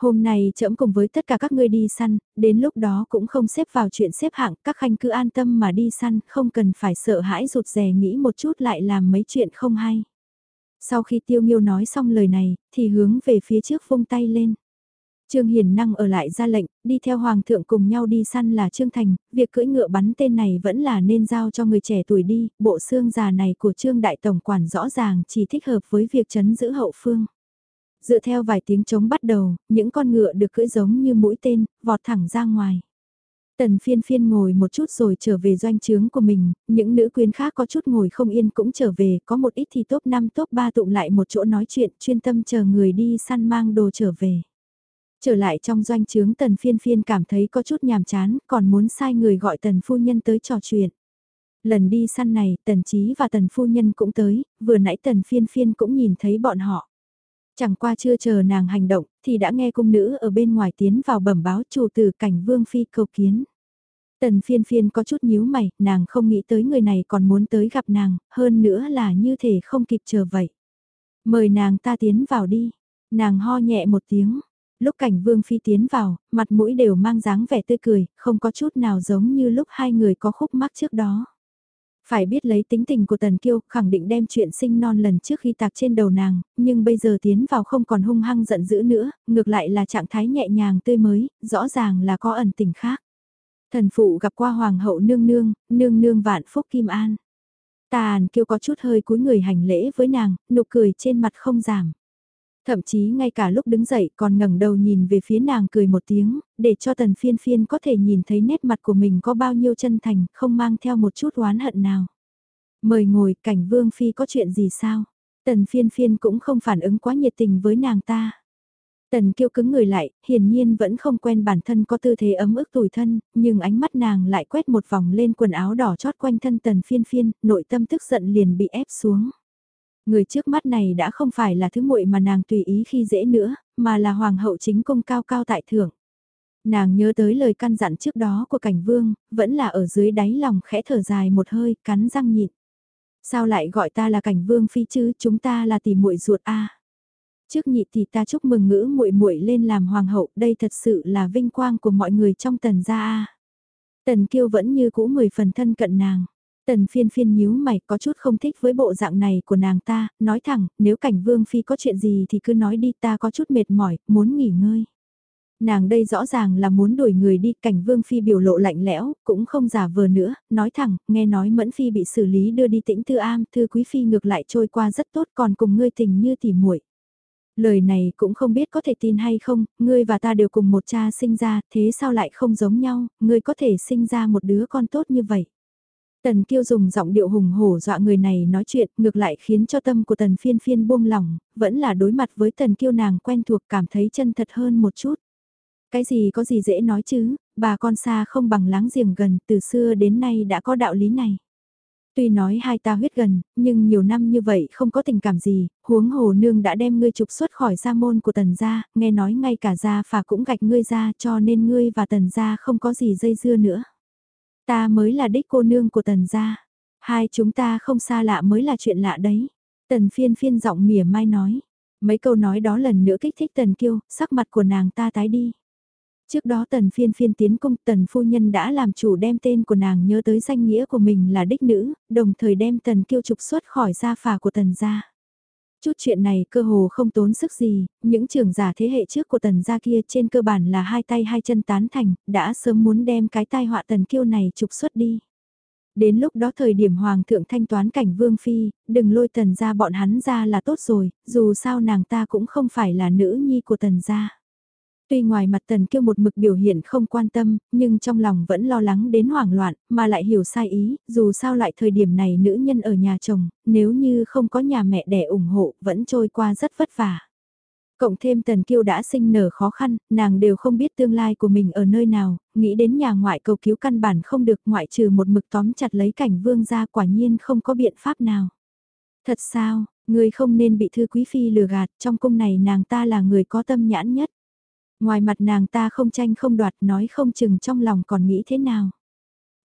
Speaker 1: Hôm nay trẫm cùng với tất cả các ngươi đi săn, đến lúc đó cũng không xếp vào chuyện xếp hạng, các khanh cứ an tâm mà đi săn, không cần phải sợ hãi rụt rè nghĩ một chút lại làm mấy chuyện không hay. Sau khi tiêu nghiêu nói xong lời này, thì hướng về phía trước vung tay lên. Trương Hiền Năng ở lại ra lệnh, đi theo Hoàng thượng cùng nhau đi săn là Trương Thành, việc cưỡi ngựa bắn tên này vẫn là nên giao cho người trẻ tuổi đi, bộ xương già này của Trương Đại Tổng Quản rõ ràng chỉ thích hợp với việc chấn giữ hậu phương. Dựa theo vài tiếng trống bắt đầu, những con ngựa được cưỡi giống như mũi tên, vọt thẳng ra ngoài. Tần phiên phiên ngồi một chút rồi trở về doanh trướng của mình, những nữ quyến khác có chút ngồi không yên cũng trở về, có một ít thì top 5 top 3 tụng lại một chỗ nói chuyện chuyên tâm chờ người đi săn mang đồ trở về. Trở lại trong doanh trướng tần phiên phiên cảm thấy có chút nhàm chán, còn muốn sai người gọi tần phu nhân tới trò chuyện. Lần đi săn này, tần trí và tần phu nhân cũng tới, vừa nãy tần phiên phiên cũng nhìn thấy bọn họ. Chẳng qua chưa chờ nàng hành động, thì đã nghe cung nữ ở bên ngoài tiến vào bẩm báo chủ tử cảnh vương phi cầu kiến. Tần phiên phiên có chút nhíu mày, nàng không nghĩ tới người này còn muốn tới gặp nàng, hơn nữa là như thể không kịp chờ vậy. Mời nàng ta tiến vào đi. Nàng ho nhẹ một tiếng, Lúc cảnh vương phi tiến vào, mặt mũi đều mang dáng vẻ tươi cười, không có chút nào giống như lúc hai người có khúc mắc trước đó. Phải biết lấy tính tình của Tần Kiêu, khẳng định đem chuyện sinh non lần trước khi tạc trên đầu nàng, nhưng bây giờ tiến vào không còn hung hăng giận dữ nữa, ngược lại là trạng thái nhẹ nhàng tươi mới, rõ ràng là có ẩn tình khác. Thần phụ gặp qua hoàng hậu nương nương, nương nương vạn phúc kim an. Tàn Kiêu có chút hơi cúi người hành lễ với nàng, nụ cười trên mặt không giảm. Thậm chí ngay cả lúc đứng dậy còn ngẩng đầu nhìn về phía nàng cười một tiếng, để cho tần phiên phiên có thể nhìn thấy nét mặt của mình có bao nhiêu chân thành, không mang theo một chút oán hận nào. Mời ngồi, cảnh vương phi có chuyện gì sao? Tần phiên phiên cũng không phản ứng quá nhiệt tình với nàng ta. Tần kiêu cứng người lại, hiển nhiên vẫn không quen bản thân có tư thế ấm ức tủi thân, nhưng ánh mắt nàng lại quét một vòng lên quần áo đỏ chót quanh thân tần phiên phiên, nội tâm tức giận liền bị ép xuống. Người trước mắt này đã không phải là thứ muội mà nàng tùy ý khi dễ nữa, mà là hoàng hậu chính cung cao cao tại thượng. Nàng nhớ tới lời căn dặn trước đó của cảnh vương, vẫn là ở dưới đáy lòng khẽ thở dài một hơi, cắn răng nhịn. Sao lại gọi ta là cảnh vương phi chứ, chúng ta là tỷ muội ruột a. Trước nhị thì ta chúc mừng ngữ muội muội lên làm hoàng hậu, đây thật sự là vinh quang của mọi người trong tần gia a. Tần kiêu vẫn như cũ mười phần thân cận nàng. Tần phiên phiên nhíu mày có chút không thích với bộ dạng này của nàng ta, nói thẳng, nếu cảnh vương phi có chuyện gì thì cứ nói đi ta có chút mệt mỏi, muốn nghỉ ngơi. Nàng đây rõ ràng là muốn đuổi người đi, cảnh vương phi biểu lộ lạnh lẽo, cũng không giả vờ nữa, nói thẳng, nghe nói mẫn phi bị xử lý đưa đi tĩnh tư am, thư quý phi ngược lại trôi qua rất tốt còn cùng ngươi tình như tỉ muội Lời này cũng không biết có thể tin hay không, ngươi và ta đều cùng một cha sinh ra, thế sao lại không giống nhau, ngươi có thể sinh ra một đứa con tốt như vậy. Tần Kiêu dùng giọng điệu hùng hổ dọa người này nói chuyện, ngược lại khiến cho tâm của Tần Phiên Phiên buông lỏng, vẫn là đối mặt với Tần Kiêu nàng quen thuộc cảm thấy chân thật hơn một chút. Cái gì có gì dễ nói chứ, bà con xa không bằng láng giềng gần, từ xưa đến nay đã có đạo lý này. Tuy nói hai ta huyết gần, nhưng nhiều năm như vậy không có tình cảm gì, huống hồ nương đã đem ngươi trục xuất khỏi gia môn của tần gia, nghe nói ngay cả gia phà cũng gạch ngươi ra cho nên ngươi và tần gia không có gì dây dưa nữa. Ta mới là đích cô nương của tần gia, hai chúng ta không xa lạ mới là chuyện lạ đấy. Tần phiên phiên giọng mỉa mai nói, mấy câu nói đó lần nữa kích thích tần kiêu, sắc mặt của nàng ta tái đi. Trước đó tần phiên phiên tiến cung tần phu nhân đã làm chủ đem tên của nàng nhớ tới danh nghĩa của mình là đích nữ, đồng thời đem tần kiêu trục xuất khỏi gia phả của tần gia. Chút chuyện này cơ hồ không tốn sức gì, những trưởng giả thế hệ trước của tần gia kia trên cơ bản là hai tay hai chân tán thành, đã sớm muốn đem cái tai họa tần kiêu này trục xuất đi. Đến lúc đó thời điểm hoàng thượng thanh toán cảnh vương phi, đừng lôi tần gia bọn hắn ra là tốt rồi, dù sao nàng ta cũng không phải là nữ nhi của tần gia. Tuy ngoài mặt tần kiêu một mực biểu hiện không quan tâm, nhưng trong lòng vẫn lo lắng đến hoảng loạn, mà lại hiểu sai ý, dù sao lại thời điểm này nữ nhân ở nhà chồng, nếu như không có nhà mẹ đẻ ủng hộ, vẫn trôi qua rất vất vả. Cộng thêm tần kiêu đã sinh nở khó khăn, nàng đều không biết tương lai của mình ở nơi nào, nghĩ đến nhà ngoại cầu cứu căn bản không được ngoại trừ một mực tóm chặt lấy cảnh vương ra quả nhiên không có biện pháp nào. Thật sao, người không nên bị thư quý phi lừa gạt, trong cung này nàng ta là người có tâm nhãn nhất. Ngoài mặt nàng ta không tranh không đoạt nói không chừng trong lòng còn nghĩ thế nào.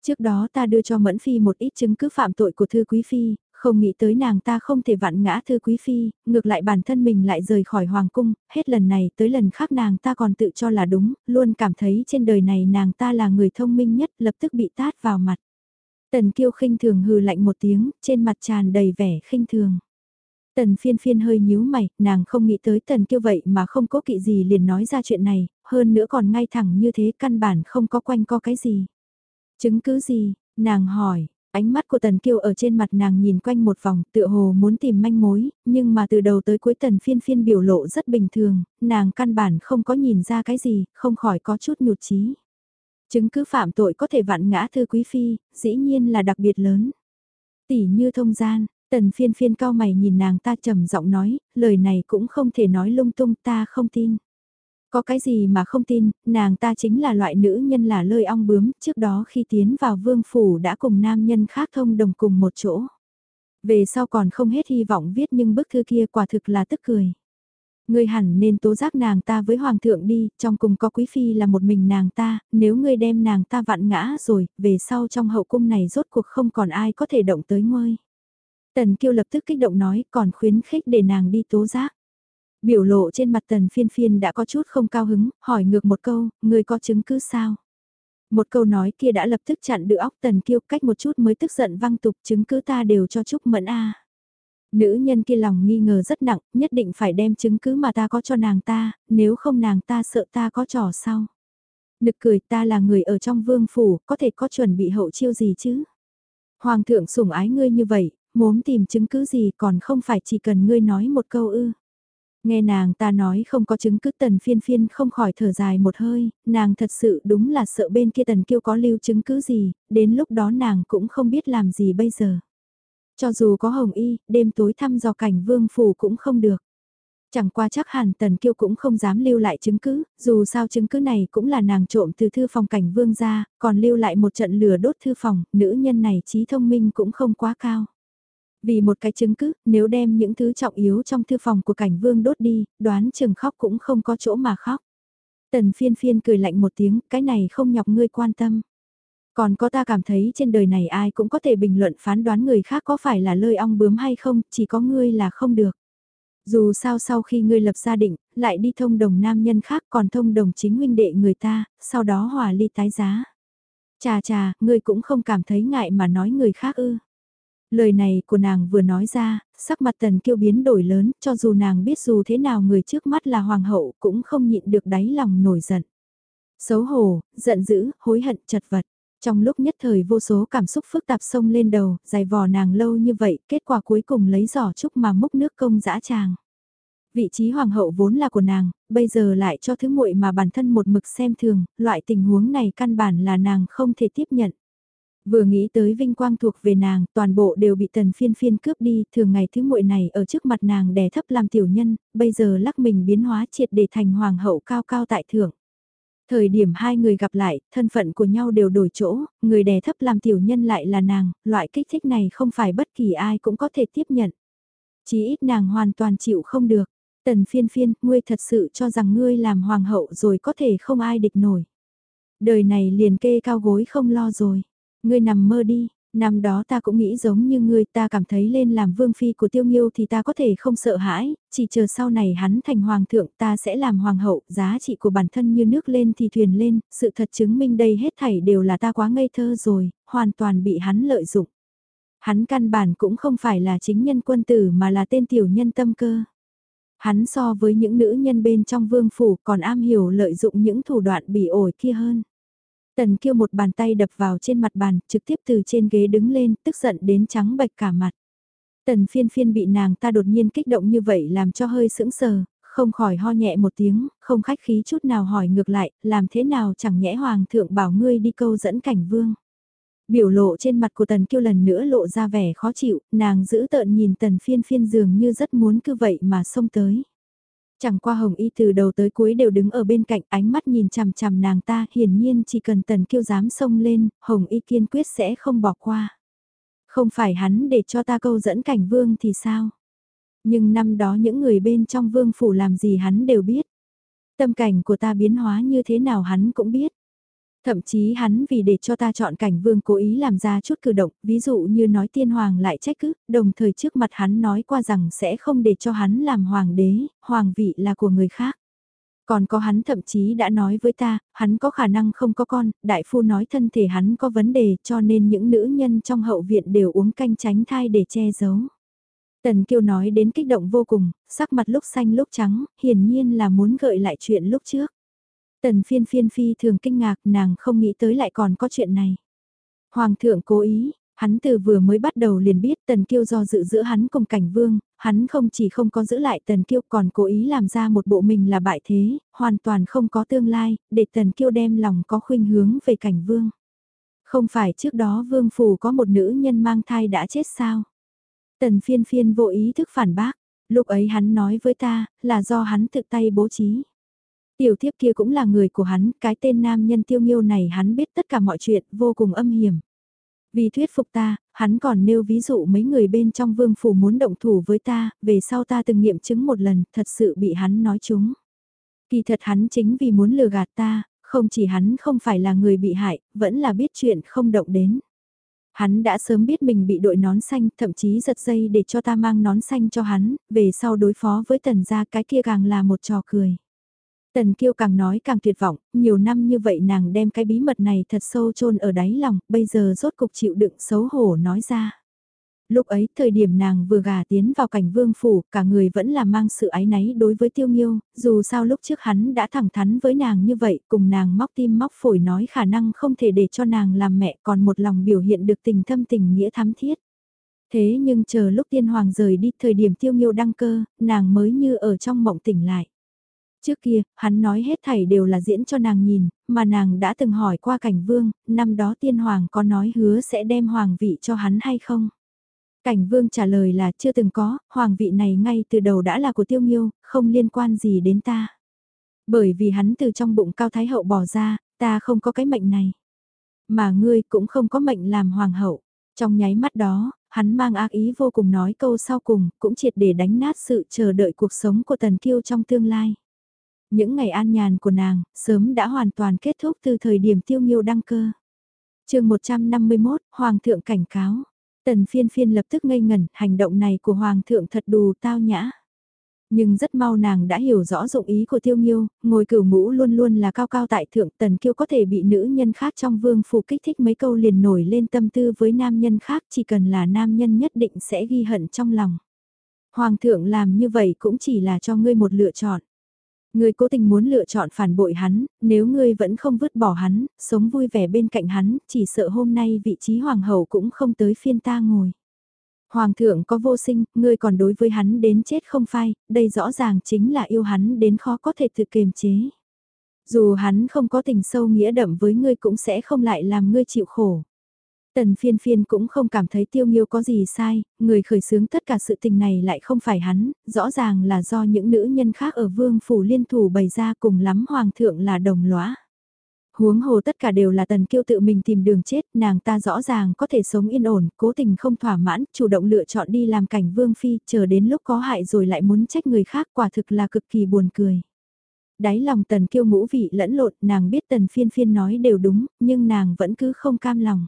Speaker 1: Trước đó ta đưa cho Mẫn Phi một ít chứng cứ phạm tội của Thư Quý Phi, không nghĩ tới nàng ta không thể vặn ngã Thư Quý Phi, ngược lại bản thân mình lại rời khỏi Hoàng Cung, hết lần này tới lần khác nàng ta còn tự cho là đúng, luôn cảm thấy trên đời này nàng ta là người thông minh nhất lập tức bị tát vào mặt. Tần kiêu khinh thường hừ lạnh một tiếng, trên mặt tràn đầy vẻ khinh thường. Tần phiên phiên hơi nhíu mày, nàng không nghĩ tới tần kiêu vậy mà không có kỵ gì liền nói ra chuyện này, hơn nữa còn ngay thẳng như thế căn bản không có quanh co cái gì. Chứng cứ gì, nàng hỏi, ánh mắt của tần kiêu ở trên mặt nàng nhìn quanh một vòng tựa hồ muốn tìm manh mối, nhưng mà từ đầu tới cuối tần phiên phiên biểu lộ rất bình thường, nàng căn bản không có nhìn ra cái gì, không khỏi có chút nhụt chí. Chứng cứ phạm tội có thể vặn ngã thư quý phi, dĩ nhiên là đặc biệt lớn. Tỷ như thông gian, Tần phiên phiên cao mày nhìn nàng ta trầm giọng nói, lời này cũng không thể nói lung tung ta không tin. Có cái gì mà không tin, nàng ta chính là loại nữ nhân là lơi ong bướm, trước đó khi tiến vào vương phủ đã cùng nam nhân khác thông đồng cùng một chỗ. Về sau còn không hết hy vọng viết nhưng bức thư kia quả thực là tức cười. Ngươi hẳn nên tố giác nàng ta với hoàng thượng đi, trong cùng có quý phi là một mình nàng ta, nếu ngươi đem nàng ta vặn ngã rồi, về sau trong hậu cung này rốt cuộc không còn ai có thể động tới ngôi. Tần kiêu lập tức kích động nói còn khuyến khích để nàng đi tố giác. Biểu lộ trên mặt tần phiên phiên đã có chút không cao hứng, hỏi ngược một câu, người có chứng cứ sao? Một câu nói kia đã lập tức chặn được óc tần kiêu cách một chút mới tức giận văng tục chứng cứ ta đều cho Trúc mẫn a Nữ nhân kia lòng nghi ngờ rất nặng, nhất định phải đem chứng cứ mà ta có cho nàng ta, nếu không nàng ta sợ ta có trò sau. Nực cười ta là người ở trong vương phủ, có thể có chuẩn bị hậu chiêu gì chứ? Hoàng thượng sủng ái ngươi như vậy, muốn tìm chứng cứ gì còn không phải chỉ cần ngươi nói một câu ư. Nghe nàng ta nói không có chứng cứ tần phiên phiên không khỏi thở dài một hơi, nàng thật sự đúng là sợ bên kia tần kiêu có lưu chứng cứ gì, đến lúc đó nàng cũng không biết làm gì bây giờ. Cho dù có hồng y, đêm tối thăm dò cảnh vương phủ cũng không được. Chẳng qua chắc hẳn Tần Kiêu cũng không dám lưu lại chứng cứ, dù sao chứng cứ này cũng là nàng trộm từ thư phòng cảnh vương ra, còn lưu lại một trận lửa đốt thư phòng, nữ nhân này trí thông minh cũng không quá cao. Vì một cái chứng cứ, nếu đem những thứ trọng yếu trong thư phòng của cảnh vương đốt đi, đoán chừng khóc cũng không có chỗ mà khóc. Tần phiên phiên cười lạnh một tiếng, cái này không nhọc ngươi quan tâm. Còn có ta cảm thấy trên đời này ai cũng có thể bình luận phán đoán người khác có phải là lơi ong bướm hay không, chỉ có ngươi là không được. Dù sao sau khi ngươi lập gia định, lại đi thông đồng nam nhân khác còn thông đồng chính huynh đệ người ta, sau đó hòa ly tái giá. Chà chà, ngươi cũng không cảm thấy ngại mà nói người khác ư. Lời này của nàng vừa nói ra, sắc mặt tần kiêu biến đổi lớn, cho dù nàng biết dù thế nào người trước mắt là hoàng hậu cũng không nhịn được đáy lòng nổi giận. Xấu hổ, giận dữ, hối hận, chật vật. Trong lúc nhất thời vô số cảm xúc phức tạp sông lên đầu, dài vò nàng lâu như vậy, kết quả cuối cùng lấy giỏ trúc mà múc nước công dã tràng. Vị trí hoàng hậu vốn là của nàng, bây giờ lại cho thứ muội mà bản thân một mực xem thường, loại tình huống này căn bản là nàng không thể tiếp nhận. Vừa nghĩ tới vinh quang thuộc về nàng, toàn bộ đều bị tần phiên phiên cướp đi, thường ngày thứ muội này ở trước mặt nàng đè thấp làm tiểu nhân, bây giờ lắc mình biến hóa triệt để thành hoàng hậu cao cao tại thượng. Thời điểm hai người gặp lại, thân phận của nhau đều đổi chỗ, người đè thấp làm tiểu nhân lại là nàng, loại kích thích này không phải bất kỳ ai cũng có thể tiếp nhận. Chỉ ít nàng hoàn toàn chịu không được. Tần phiên phiên, ngươi thật sự cho rằng ngươi làm hoàng hậu rồi có thể không ai địch nổi. Đời này liền kê cao gối không lo rồi. Ngươi nằm mơ đi, năm đó ta cũng nghĩ giống như ngươi ta cảm thấy lên làm vương phi của tiêu nghiêu thì ta có thể không sợ hãi, chỉ chờ sau này hắn thành hoàng thượng ta sẽ làm hoàng hậu, giá trị của bản thân như nước lên thì thuyền lên, sự thật chứng minh đây hết thảy đều là ta quá ngây thơ rồi, hoàn toàn bị hắn lợi dụng. Hắn căn bản cũng không phải là chính nhân quân tử mà là tên tiểu nhân tâm cơ. Hắn so với những nữ nhân bên trong vương phủ còn am hiểu lợi dụng những thủ đoạn bỉ ổi kia hơn. Tần kiêu một bàn tay đập vào trên mặt bàn, trực tiếp từ trên ghế đứng lên, tức giận đến trắng bệch cả mặt. Tần phiên phiên bị nàng ta đột nhiên kích động như vậy làm cho hơi sững sờ, không khỏi ho nhẹ một tiếng, không khách khí chút nào hỏi ngược lại, làm thế nào chẳng nhẽ hoàng thượng bảo ngươi đi câu dẫn cảnh vương. Biểu lộ trên mặt của tần kiêu lần nữa lộ ra vẻ khó chịu, nàng giữ tợn nhìn tần phiên phiên dường như rất muốn cứ vậy mà xông tới. Chẳng qua Hồng Y từ đầu tới cuối đều đứng ở bên cạnh ánh mắt nhìn chằm chằm nàng ta hiển nhiên chỉ cần tần kiêu dám xông lên, Hồng Y kiên quyết sẽ không bỏ qua. Không phải hắn để cho ta câu dẫn cảnh vương thì sao? Nhưng năm đó những người bên trong vương phủ làm gì hắn đều biết. Tâm cảnh của ta biến hóa như thế nào hắn cũng biết. Thậm chí hắn vì để cho ta chọn cảnh vương cố ý làm ra chút cử động, ví dụ như nói tiên hoàng lại trách cứ, đồng thời trước mặt hắn nói qua rằng sẽ không để cho hắn làm hoàng đế, hoàng vị là của người khác. Còn có hắn thậm chí đã nói với ta, hắn có khả năng không có con, đại phu nói thân thể hắn có vấn đề cho nên những nữ nhân trong hậu viện đều uống canh tránh thai để che giấu. Tần Kiêu nói đến kích động vô cùng, sắc mặt lúc xanh lúc trắng, hiển nhiên là muốn gợi lại chuyện lúc trước. Tần phiên phiên phi thường kinh ngạc nàng không nghĩ tới lại còn có chuyện này. Hoàng thượng cố ý, hắn từ vừa mới bắt đầu liền biết tần kiêu do dự giữa hắn cùng cảnh vương, hắn không chỉ không có giữ lại tần kiêu còn cố ý làm ra một bộ mình là bại thế, hoàn toàn không có tương lai, để tần kiêu đem lòng có khuynh hướng về cảnh vương. Không phải trước đó vương phủ có một nữ nhân mang thai đã chết sao? Tần phiên phiên vô ý thức phản bác, lúc ấy hắn nói với ta là do hắn tự tay bố trí. Tiểu thiếp kia cũng là người của hắn, cái tên nam nhân tiêu nghiêu này hắn biết tất cả mọi chuyện, vô cùng âm hiểm. Vì thuyết phục ta, hắn còn nêu ví dụ mấy người bên trong vương phủ muốn động thủ với ta, về sau ta từng nghiệm chứng một lần, thật sự bị hắn nói chúng. Kỳ thật hắn chính vì muốn lừa gạt ta, không chỉ hắn không phải là người bị hại, vẫn là biết chuyện không động đến. Hắn đã sớm biết mình bị đội nón xanh, thậm chí giật dây để cho ta mang nón xanh cho hắn, về sau đối phó với tần gia cái kia càng là một trò cười. Tần Kiêu càng nói càng tuyệt vọng, nhiều năm như vậy nàng đem cái bí mật này thật sâu chôn ở đáy lòng, bây giờ rốt cục chịu đựng xấu hổ nói ra. Lúc ấy, thời điểm nàng vừa gà tiến vào cảnh vương phủ, cả người vẫn là mang sự ái náy đối với tiêu nghiêu, dù sao lúc trước hắn đã thẳng thắn với nàng như vậy, cùng nàng móc tim móc phổi nói khả năng không thể để cho nàng làm mẹ còn một lòng biểu hiện được tình thâm tình nghĩa thắm thiết. Thế nhưng chờ lúc tiên hoàng rời đi, thời điểm tiêu nghiêu đăng cơ, nàng mới như ở trong mộng tỉnh lại. Trước kia, hắn nói hết thảy đều là diễn cho nàng nhìn, mà nàng đã từng hỏi qua cảnh vương, năm đó tiên hoàng có nói hứa sẽ đem hoàng vị cho hắn hay không? Cảnh vương trả lời là chưa từng có, hoàng vị này ngay từ đầu đã là của tiêu nghiêu, không liên quan gì đến ta. Bởi vì hắn từ trong bụng cao thái hậu bỏ ra, ta không có cái mệnh này. Mà ngươi cũng không có mệnh làm hoàng hậu. Trong nháy mắt đó, hắn mang ác ý vô cùng nói câu sau cùng, cũng triệt để đánh nát sự chờ đợi cuộc sống của tần kiêu trong tương lai. Những ngày an nhàn của nàng, sớm đã hoàn toàn kết thúc từ thời điểm tiêu nghiêu đăng cơ. chương 151, Hoàng thượng cảnh cáo. Tần phiên phiên lập tức ngây ngẩn, hành động này của Hoàng thượng thật đù tao nhã. Nhưng rất mau nàng đã hiểu rõ dụng ý của tiêu nghiêu, ngồi cửu ngũ luôn luôn là cao cao tại thượng tần kiêu có thể bị nữ nhân khác trong vương phủ kích thích mấy câu liền nổi lên tâm tư với nam nhân khác chỉ cần là nam nhân nhất định sẽ ghi hận trong lòng. Hoàng thượng làm như vậy cũng chỉ là cho ngươi một lựa chọn. Ngươi cố tình muốn lựa chọn phản bội hắn, nếu ngươi vẫn không vứt bỏ hắn, sống vui vẻ bên cạnh hắn, chỉ sợ hôm nay vị trí hoàng hậu cũng không tới phiên ta ngồi. Hoàng thượng có vô sinh, ngươi còn đối với hắn đến chết không phai, đây rõ ràng chính là yêu hắn đến khó có thể tự kiềm chế. Dù hắn không có tình sâu nghĩa đậm với ngươi cũng sẽ không lại làm ngươi chịu khổ. Tần phiên phiên cũng không cảm thấy tiêu nghiêu có gì sai, người khởi xướng tất cả sự tình này lại không phải hắn, rõ ràng là do những nữ nhân khác ở vương phủ liên thủ bày ra cùng lắm hoàng thượng là đồng lõa. Huống hồ tất cả đều là tần kiêu tự mình tìm đường chết, nàng ta rõ ràng có thể sống yên ổn, cố tình không thỏa mãn, chủ động lựa chọn đi làm cảnh vương phi, chờ đến lúc có hại rồi lại muốn trách người khác quả thực là cực kỳ buồn cười. Đáy lòng tần kiêu ngũ vị lẫn lộn, nàng biết tần phiên phiên nói đều đúng, nhưng nàng vẫn cứ không cam lòng.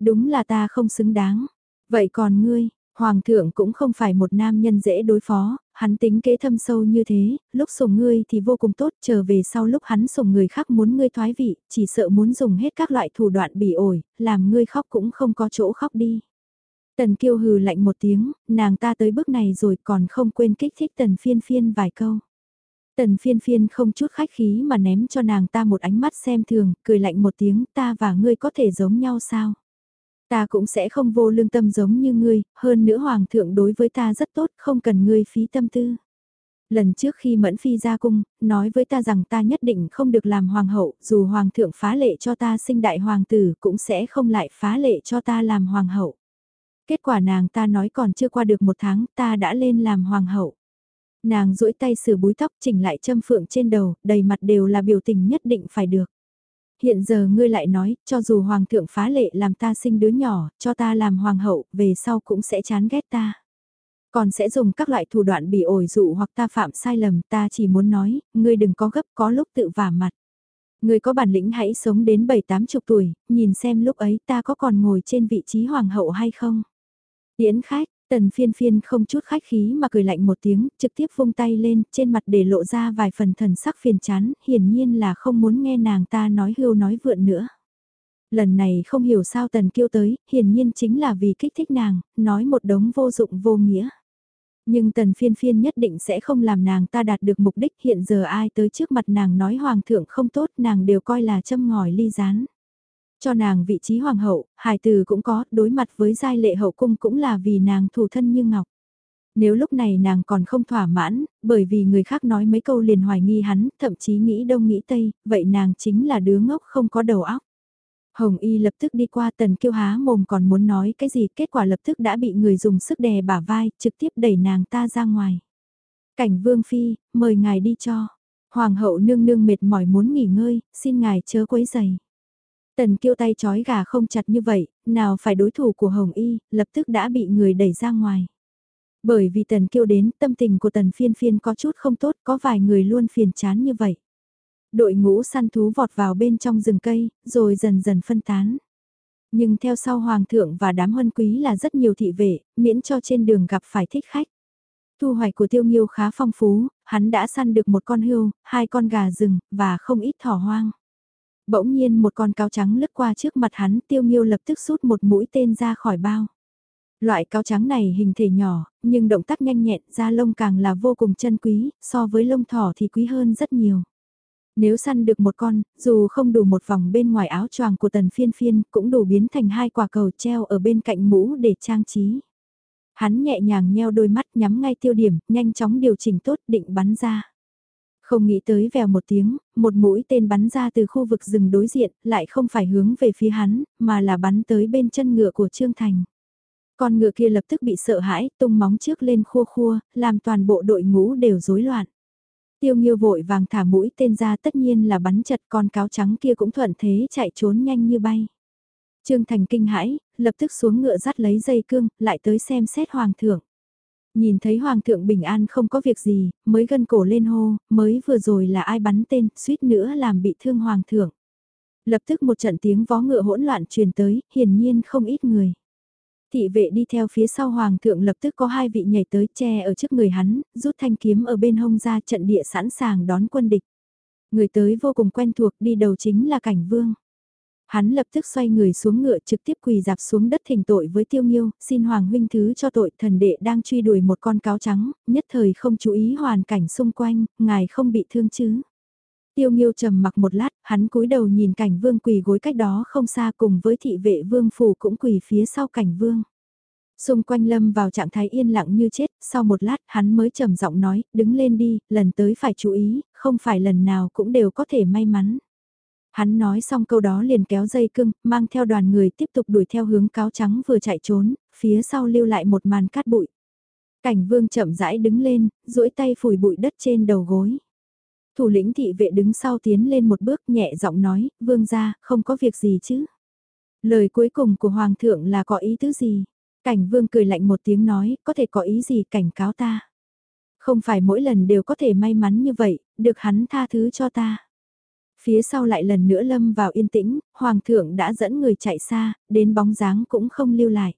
Speaker 1: Đúng là ta không xứng đáng. Vậy còn ngươi, Hoàng thượng cũng không phải một nam nhân dễ đối phó, hắn tính kế thâm sâu như thế, lúc sủng ngươi thì vô cùng tốt, trở về sau lúc hắn sủng người khác muốn ngươi thoái vị, chỉ sợ muốn dùng hết các loại thủ đoạn bị ổi, làm ngươi khóc cũng không có chỗ khóc đi. Tần kiêu hừ lạnh một tiếng, nàng ta tới bước này rồi còn không quên kích thích tần phiên phiên vài câu. Tần phiên phiên không chút khách khí mà ném cho nàng ta một ánh mắt xem thường, cười lạnh một tiếng ta và ngươi có thể giống nhau sao? Ta cũng sẽ không vô lương tâm giống như ngươi, hơn nữa hoàng thượng đối với ta rất tốt, không cần ngươi phí tâm tư. Lần trước khi Mẫn Phi ra cung, nói với ta rằng ta nhất định không được làm hoàng hậu, dù hoàng thượng phá lệ cho ta sinh đại hoàng tử cũng sẽ không lại phá lệ cho ta làm hoàng hậu. Kết quả nàng ta nói còn chưa qua được một tháng ta đã lên làm hoàng hậu. Nàng duỗi tay sửa búi tóc chỉnh lại châm phượng trên đầu, đầy mặt đều là biểu tình nhất định phải được hiện giờ ngươi lại nói, cho dù hoàng thượng phá lệ làm ta sinh đứa nhỏ, cho ta làm hoàng hậu, về sau cũng sẽ chán ghét ta. Còn sẽ dùng các loại thủ đoạn bị ổi dụ hoặc ta phạm sai lầm, ta chỉ muốn nói, ngươi đừng có gấp có lúc tự vả mặt. Ngươi có bản lĩnh hãy sống đến bảy tám chục tuổi, nhìn xem lúc ấy ta có còn ngồi trên vị trí hoàng hậu hay không. Điễn khách, Tần phiên phiên không chút khách khí mà cười lạnh một tiếng, trực tiếp vung tay lên, trên mặt để lộ ra vài phần thần sắc phiền chán, hiển nhiên là không muốn nghe nàng ta nói hưu nói vượn nữa. Lần này không hiểu sao tần kêu tới, hiển nhiên chính là vì kích thích nàng, nói một đống vô dụng vô nghĩa. Nhưng tần phiên phiên nhất định sẽ không làm nàng ta đạt được mục đích hiện giờ ai tới trước mặt nàng nói hoàng thượng không tốt nàng đều coi là châm ngòi ly rán. Cho nàng vị trí hoàng hậu, hài từ cũng có, đối mặt với giai lệ hậu cung cũng là vì nàng thủ thân như ngọc. Nếu lúc này nàng còn không thỏa mãn, bởi vì người khác nói mấy câu liền hoài nghi hắn, thậm chí nghĩ đông nghĩ tây, vậy nàng chính là đứa ngốc không có đầu óc. Hồng Y lập tức đi qua tần kiêu há mồm còn muốn nói cái gì, kết quả lập tức đã bị người dùng sức đè bả vai, trực tiếp đẩy nàng ta ra ngoài. Cảnh Vương Phi, mời ngài đi cho. Hoàng hậu nương nương mệt mỏi muốn nghỉ ngơi, xin ngài chớ quấy giày. Tần kiêu tay chói gà không chặt như vậy, nào phải đối thủ của Hồng Y, lập tức đã bị người đẩy ra ngoài. Bởi vì tần kiêu đến, tâm tình của tần phiên phiên có chút không tốt, có vài người luôn phiền chán như vậy. Đội ngũ săn thú vọt vào bên trong rừng cây, rồi dần dần phân tán. Nhưng theo sau hoàng thượng và đám huân quý là rất nhiều thị vệ, miễn cho trên đường gặp phải thích khách. Thu hoạch của tiêu nghiêu khá phong phú, hắn đã săn được một con hươu, hai con gà rừng, và không ít thỏ hoang. Bỗng nhiên một con cáo trắng lướt qua trước mặt hắn tiêu nghiêu lập tức rút một mũi tên ra khỏi bao. Loại cáo trắng này hình thể nhỏ, nhưng động tác nhanh nhẹn, da lông càng là vô cùng chân quý, so với lông thỏ thì quý hơn rất nhiều. Nếu săn được một con, dù không đủ một vòng bên ngoài áo choàng của tần phiên phiên, cũng đủ biến thành hai quả cầu treo ở bên cạnh mũ để trang trí. Hắn nhẹ nhàng nheo đôi mắt nhắm ngay tiêu điểm, nhanh chóng điều chỉnh tốt định bắn ra. Không nghĩ tới vèo một tiếng, một mũi tên bắn ra từ khu vực rừng đối diện, lại không phải hướng về phía hắn, mà là bắn tới bên chân ngựa của Trương Thành. Con ngựa kia lập tức bị sợ hãi, tung móng trước lên khua khua, làm toàn bộ đội ngũ đều rối loạn. Tiêu nghiêu vội vàng thả mũi tên ra tất nhiên là bắn chật con cáo trắng kia cũng thuận thế chạy trốn nhanh như bay. Trương Thành kinh hãi, lập tức xuống ngựa dắt lấy dây cương, lại tới xem xét hoàng thượng. Nhìn thấy Hoàng thượng bình an không có việc gì, mới gân cổ lên hô, mới vừa rồi là ai bắn tên, suýt nữa làm bị thương Hoàng thượng. Lập tức một trận tiếng vó ngựa hỗn loạn truyền tới, hiển nhiên không ít người. Thị vệ đi theo phía sau Hoàng thượng lập tức có hai vị nhảy tới che ở trước người hắn, rút thanh kiếm ở bên hông ra trận địa sẵn sàng đón quân địch. Người tới vô cùng quen thuộc đi đầu chính là cảnh vương. Hắn lập tức xoay người xuống ngựa trực tiếp quỳ dạp xuống đất thỉnh tội với tiêu nghiêu, xin Hoàng huynh thứ cho tội thần đệ đang truy đuổi một con cáo trắng, nhất thời không chú ý hoàn cảnh xung quanh, ngài không bị thương chứ. Tiêu nghiêu trầm mặc một lát, hắn cúi đầu nhìn cảnh vương quỳ gối cách đó không xa cùng với thị vệ vương phủ cũng quỳ phía sau cảnh vương. Xung quanh lâm vào trạng thái yên lặng như chết, sau một lát hắn mới trầm giọng nói, đứng lên đi, lần tới phải chú ý, không phải lần nào cũng đều có thể may mắn. Hắn nói xong câu đó liền kéo dây cưng, mang theo đoàn người tiếp tục đuổi theo hướng cáo trắng vừa chạy trốn, phía sau lưu lại một màn cát bụi. Cảnh vương chậm rãi đứng lên, duỗi tay phủi bụi đất trên đầu gối. Thủ lĩnh thị vệ đứng sau tiến lên một bước nhẹ giọng nói, vương ra, không có việc gì chứ. Lời cuối cùng của hoàng thượng là có ý tứ gì? Cảnh vương cười lạnh một tiếng nói, có thể có ý gì cảnh cáo ta. Không phải mỗi lần đều có thể may mắn như vậy, được hắn tha thứ cho ta. Phía sau lại lần nữa lâm vào yên tĩnh, hoàng thượng đã dẫn người chạy xa, đến bóng dáng cũng không lưu lại.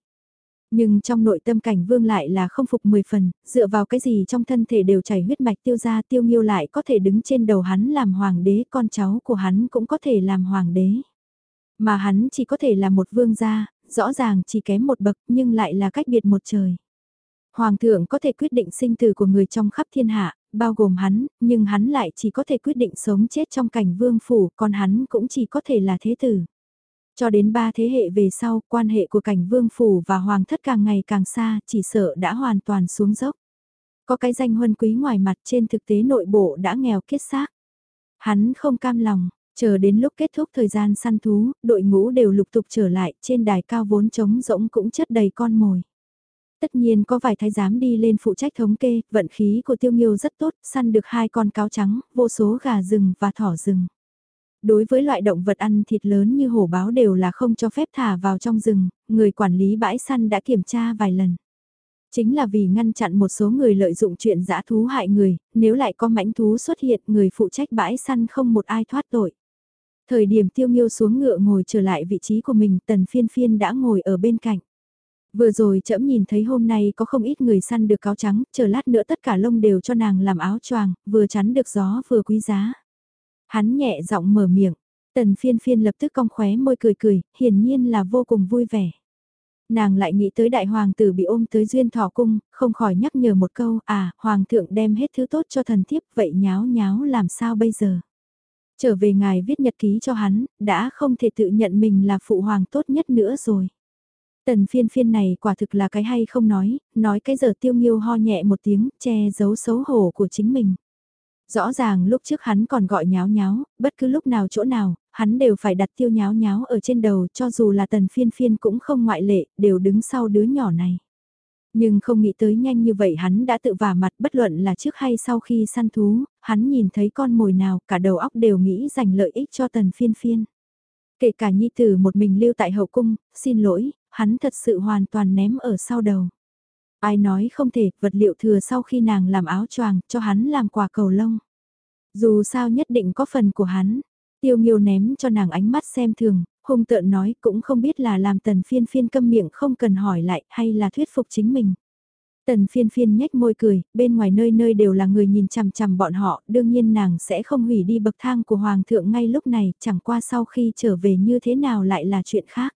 Speaker 1: Nhưng trong nội tâm cảnh vương lại là không phục 10 phần, dựa vào cái gì trong thân thể đều chảy huyết mạch tiêu ra tiêu nghiêu lại có thể đứng trên đầu hắn làm hoàng đế, con cháu của hắn cũng có thể làm hoàng đế. Mà hắn chỉ có thể là một vương gia, rõ ràng chỉ kém một bậc nhưng lại là cách biệt một trời. Hoàng thượng có thể quyết định sinh tử của người trong khắp thiên hạ, bao gồm hắn, nhưng hắn lại chỉ có thể quyết định sống chết trong cảnh vương phủ, còn hắn cũng chỉ có thể là thế tử. Cho đến ba thế hệ về sau, quan hệ của cảnh vương phủ và hoàng thất càng ngày càng xa, chỉ sợ đã hoàn toàn xuống dốc. Có cái danh huân quý ngoài mặt trên thực tế nội bộ đã nghèo kết xác. Hắn không cam lòng, chờ đến lúc kết thúc thời gian săn thú, đội ngũ đều lục tục trở lại, trên đài cao vốn trống rỗng cũng chất đầy con mồi. Tất nhiên có vài thái giám đi lên phụ trách thống kê, vận khí của tiêu nghiêu rất tốt, săn được hai con cáo trắng, vô số gà rừng và thỏ rừng. Đối với loại động vật ăn thịt lớn như hổ báo đều là không cho phép thả vào trong rừng, người quản lý bãi săn đã kiểm tra vài lần. Chính là vì ngăn chặn một số người lợi dụng chuyện dã thú hại người, nếu lại có mãnh thú xuất hiện người phụ trách bãi săn không một ai thoát tội. Thời điểm tiêu nghiêu xuống ngựa ngồi trở lại vị trí của mình tần phiên phiên đã ngồi ở bên cạnh. Vừa rồi trẫm nhìn thấy hôm nay có không ít người săn được cáo trắng, chờ lát nữa tất cả lông đều cho nàng làm áo choàng, vừa chắn được gió vừa quý giá. Hắn nhẹ giọng mở miệng, tần phiên phiên lập tức cong khóe môi cười cười, hiển nhiên là vô cùng vui vẻ. Nàng lại nghĩ tới đại hoàng tử bị ôm tới duyên thọ cung, không khỏi nhắc nhở một câu, à, hoàng thượng đem hết thứ tốt cho thần thiếp, vậy nháo nháo làm sao bây giờ? Trở về ngài viết nhật ký cho hắn, đã không thể tự nhận mình là phụ hoàng tốt nhất nữa rồi. Tần phiên phiên này quả thực là cái hay không nói, nói cái giờ tiêu nghiêu ho nhẹ một tiếng, che giấu xấu hổ của chính mình. Rõ ràng lúc trước hắn còn gọi nháo nháo, bất cứ lúc nào chỗ nào, hắn đều phải đặt tiêu nháo nháo ở trên đầu cho dù là tần phiên phiên cũng không ngoại lệ, đều đứng sau đứa nhỏ này. Nhưng không nghĩ tới nhanh như vậy hắn đã tự vả mặt bất luận là trước hay sau khi săn thú, hắn nhìn thấy con mồi nào cả đầu óc đều nghĩ dành lợi ích cho tần phiên phiên. Kể cả nhi tử một mình lưu tại hậu cung, xin lỗi, hắn thật sự hoàn toàn ném ở sau đầu. Ai nói không thể, vật liệu thừa sau khi nàng làm áo choàng, cho hắn làm quà cầu lông. Dù sao nhất định có phần của hắn. Tiêu nghiêu ném cho nàng ánh mắt xem thường, hung tợn nói cũng không biết là làm tần phiên phiên câm miệng không cần hỏi lại hay là thuyết phục chính mình. Tần phiên phiên nhếch môi cười, bên ngoài nơi nơi đều là người nhìn chằm chằm bọn họ, đương nhiên nàng sẽ không hủy đi bậc thang của hoàng thượng ngay lúc này, chẳng qua sau khi trở về như thế nào lại là chuyện khác.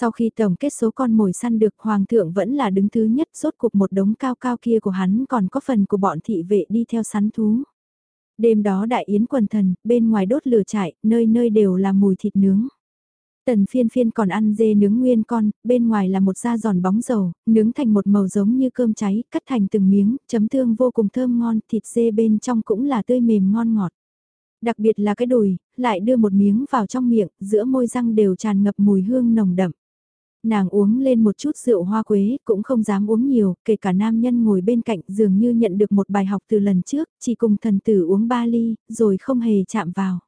Speaker 1: Sau khi tổng kết số con mồi săn được hoàng thượng vẫn là đứng thứ nhất rốt cuộc một đống cao cao kia của hắn còn có phần của bọn thị vệ đi theo sắn thú. Đêm đó đại yến quần thần, bên ngoài đốt lửa trại, nơi nơi đều là mùi thịt nướng. Tần phiên phiên còn ăn dê nướng nguyên con, bên ngoài là một da giòn bóng dầu, nướng thành một màu giống như cơm cháy, cắt thành từng miếng, chấm thương vô cùng thơm ngon, thịt dê bên trong cũng là tươi mềm ngon ngọt. Đặc biệt là cái đùi, lại đưa một miếng vào trong miệng, giữa môi răng đều tràn ngập mùi hương nồng đậm. Nàng uống lên một chút rượu hoa quế, cũng không dám uống nhiều, kể cả nam nhân ngồi bên cạnh dường như nhận được một bài học từ lần trước, chỉ cùng thần tử uống ba ly, rồi không hề chạm vào.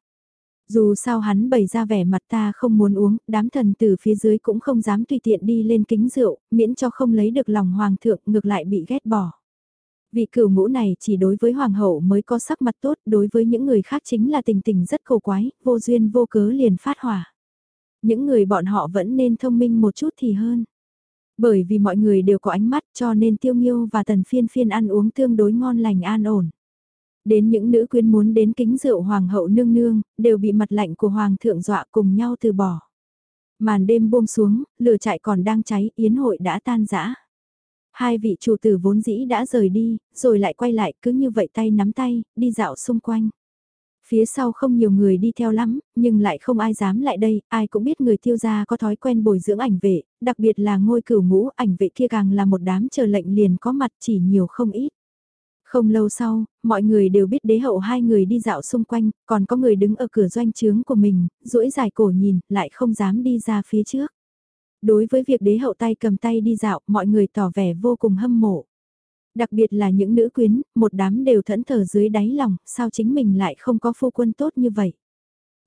Speaker 1: Dù sao hắn bày ra vẻ mặt ta không muốn uống, đám thần tử phía dưới cũng không dám tùy tiện đi lên kính rượu, miễn cho không lấy được lòng hoàng thượng ngược lại bị ghét bỏ. Vị cửu ngũ này chỉ đối với hoàng hậu mới có sắc mặt tốt, đối với những người khác chính là tình tình rất khổ quái, vô duyên vô cớ liền phát hỏa. Những người bọn họ vẫn nên thông minh một chút thì hơn. Bởi vì mọi người đều có ánh mắt cho nên tiêu nghiêu và tần phiên phiên ăn uống tương đối ngon lành an ổn. Đến những nữ quyến muốn đến kính rượu hoàng hậu nương nương, đều bị mặt lạnh của hoàng thượng dọa cùng nhau từ bỏ. Màn đêm buông xuống, lửa trại còn đang cháy, yến hội đã tan rã. Hai vị chủ tử vốn dĩ đã rời đi, rồi lại quay lại cứ như vậy tay nắm tay, đi dạo xung quanh. Phía sau không nhiều người đi theo lắm, nhưng lại không ai dám lại đây, ai cũng biết người tiêu gia có thói quen bồi dưỡng ảnh vệ, đặc biệt là ngôi cửu ngũ ảnh vệ kia càng là một đám chờ lệnh liền có mặt chỉ nhiều không ít. Không lâu sau, mọi người đều biết đế hậu hai người đi dạo xung quanh, còn có người đứng ở cửa doanh trướng của mình, duỗi dài cổ nhìn, lại không dám đi ra phía trước. Đối với việc đế hậu tay cầm tay đi dạo, mọi người tỏ vẻ vô cùng hâm mộ. Đặc biệt là những nữ quyến, một đám đều thẫn thờ dưới đáy lòng, sao chính mình lại không có phu quân tốt như vậy.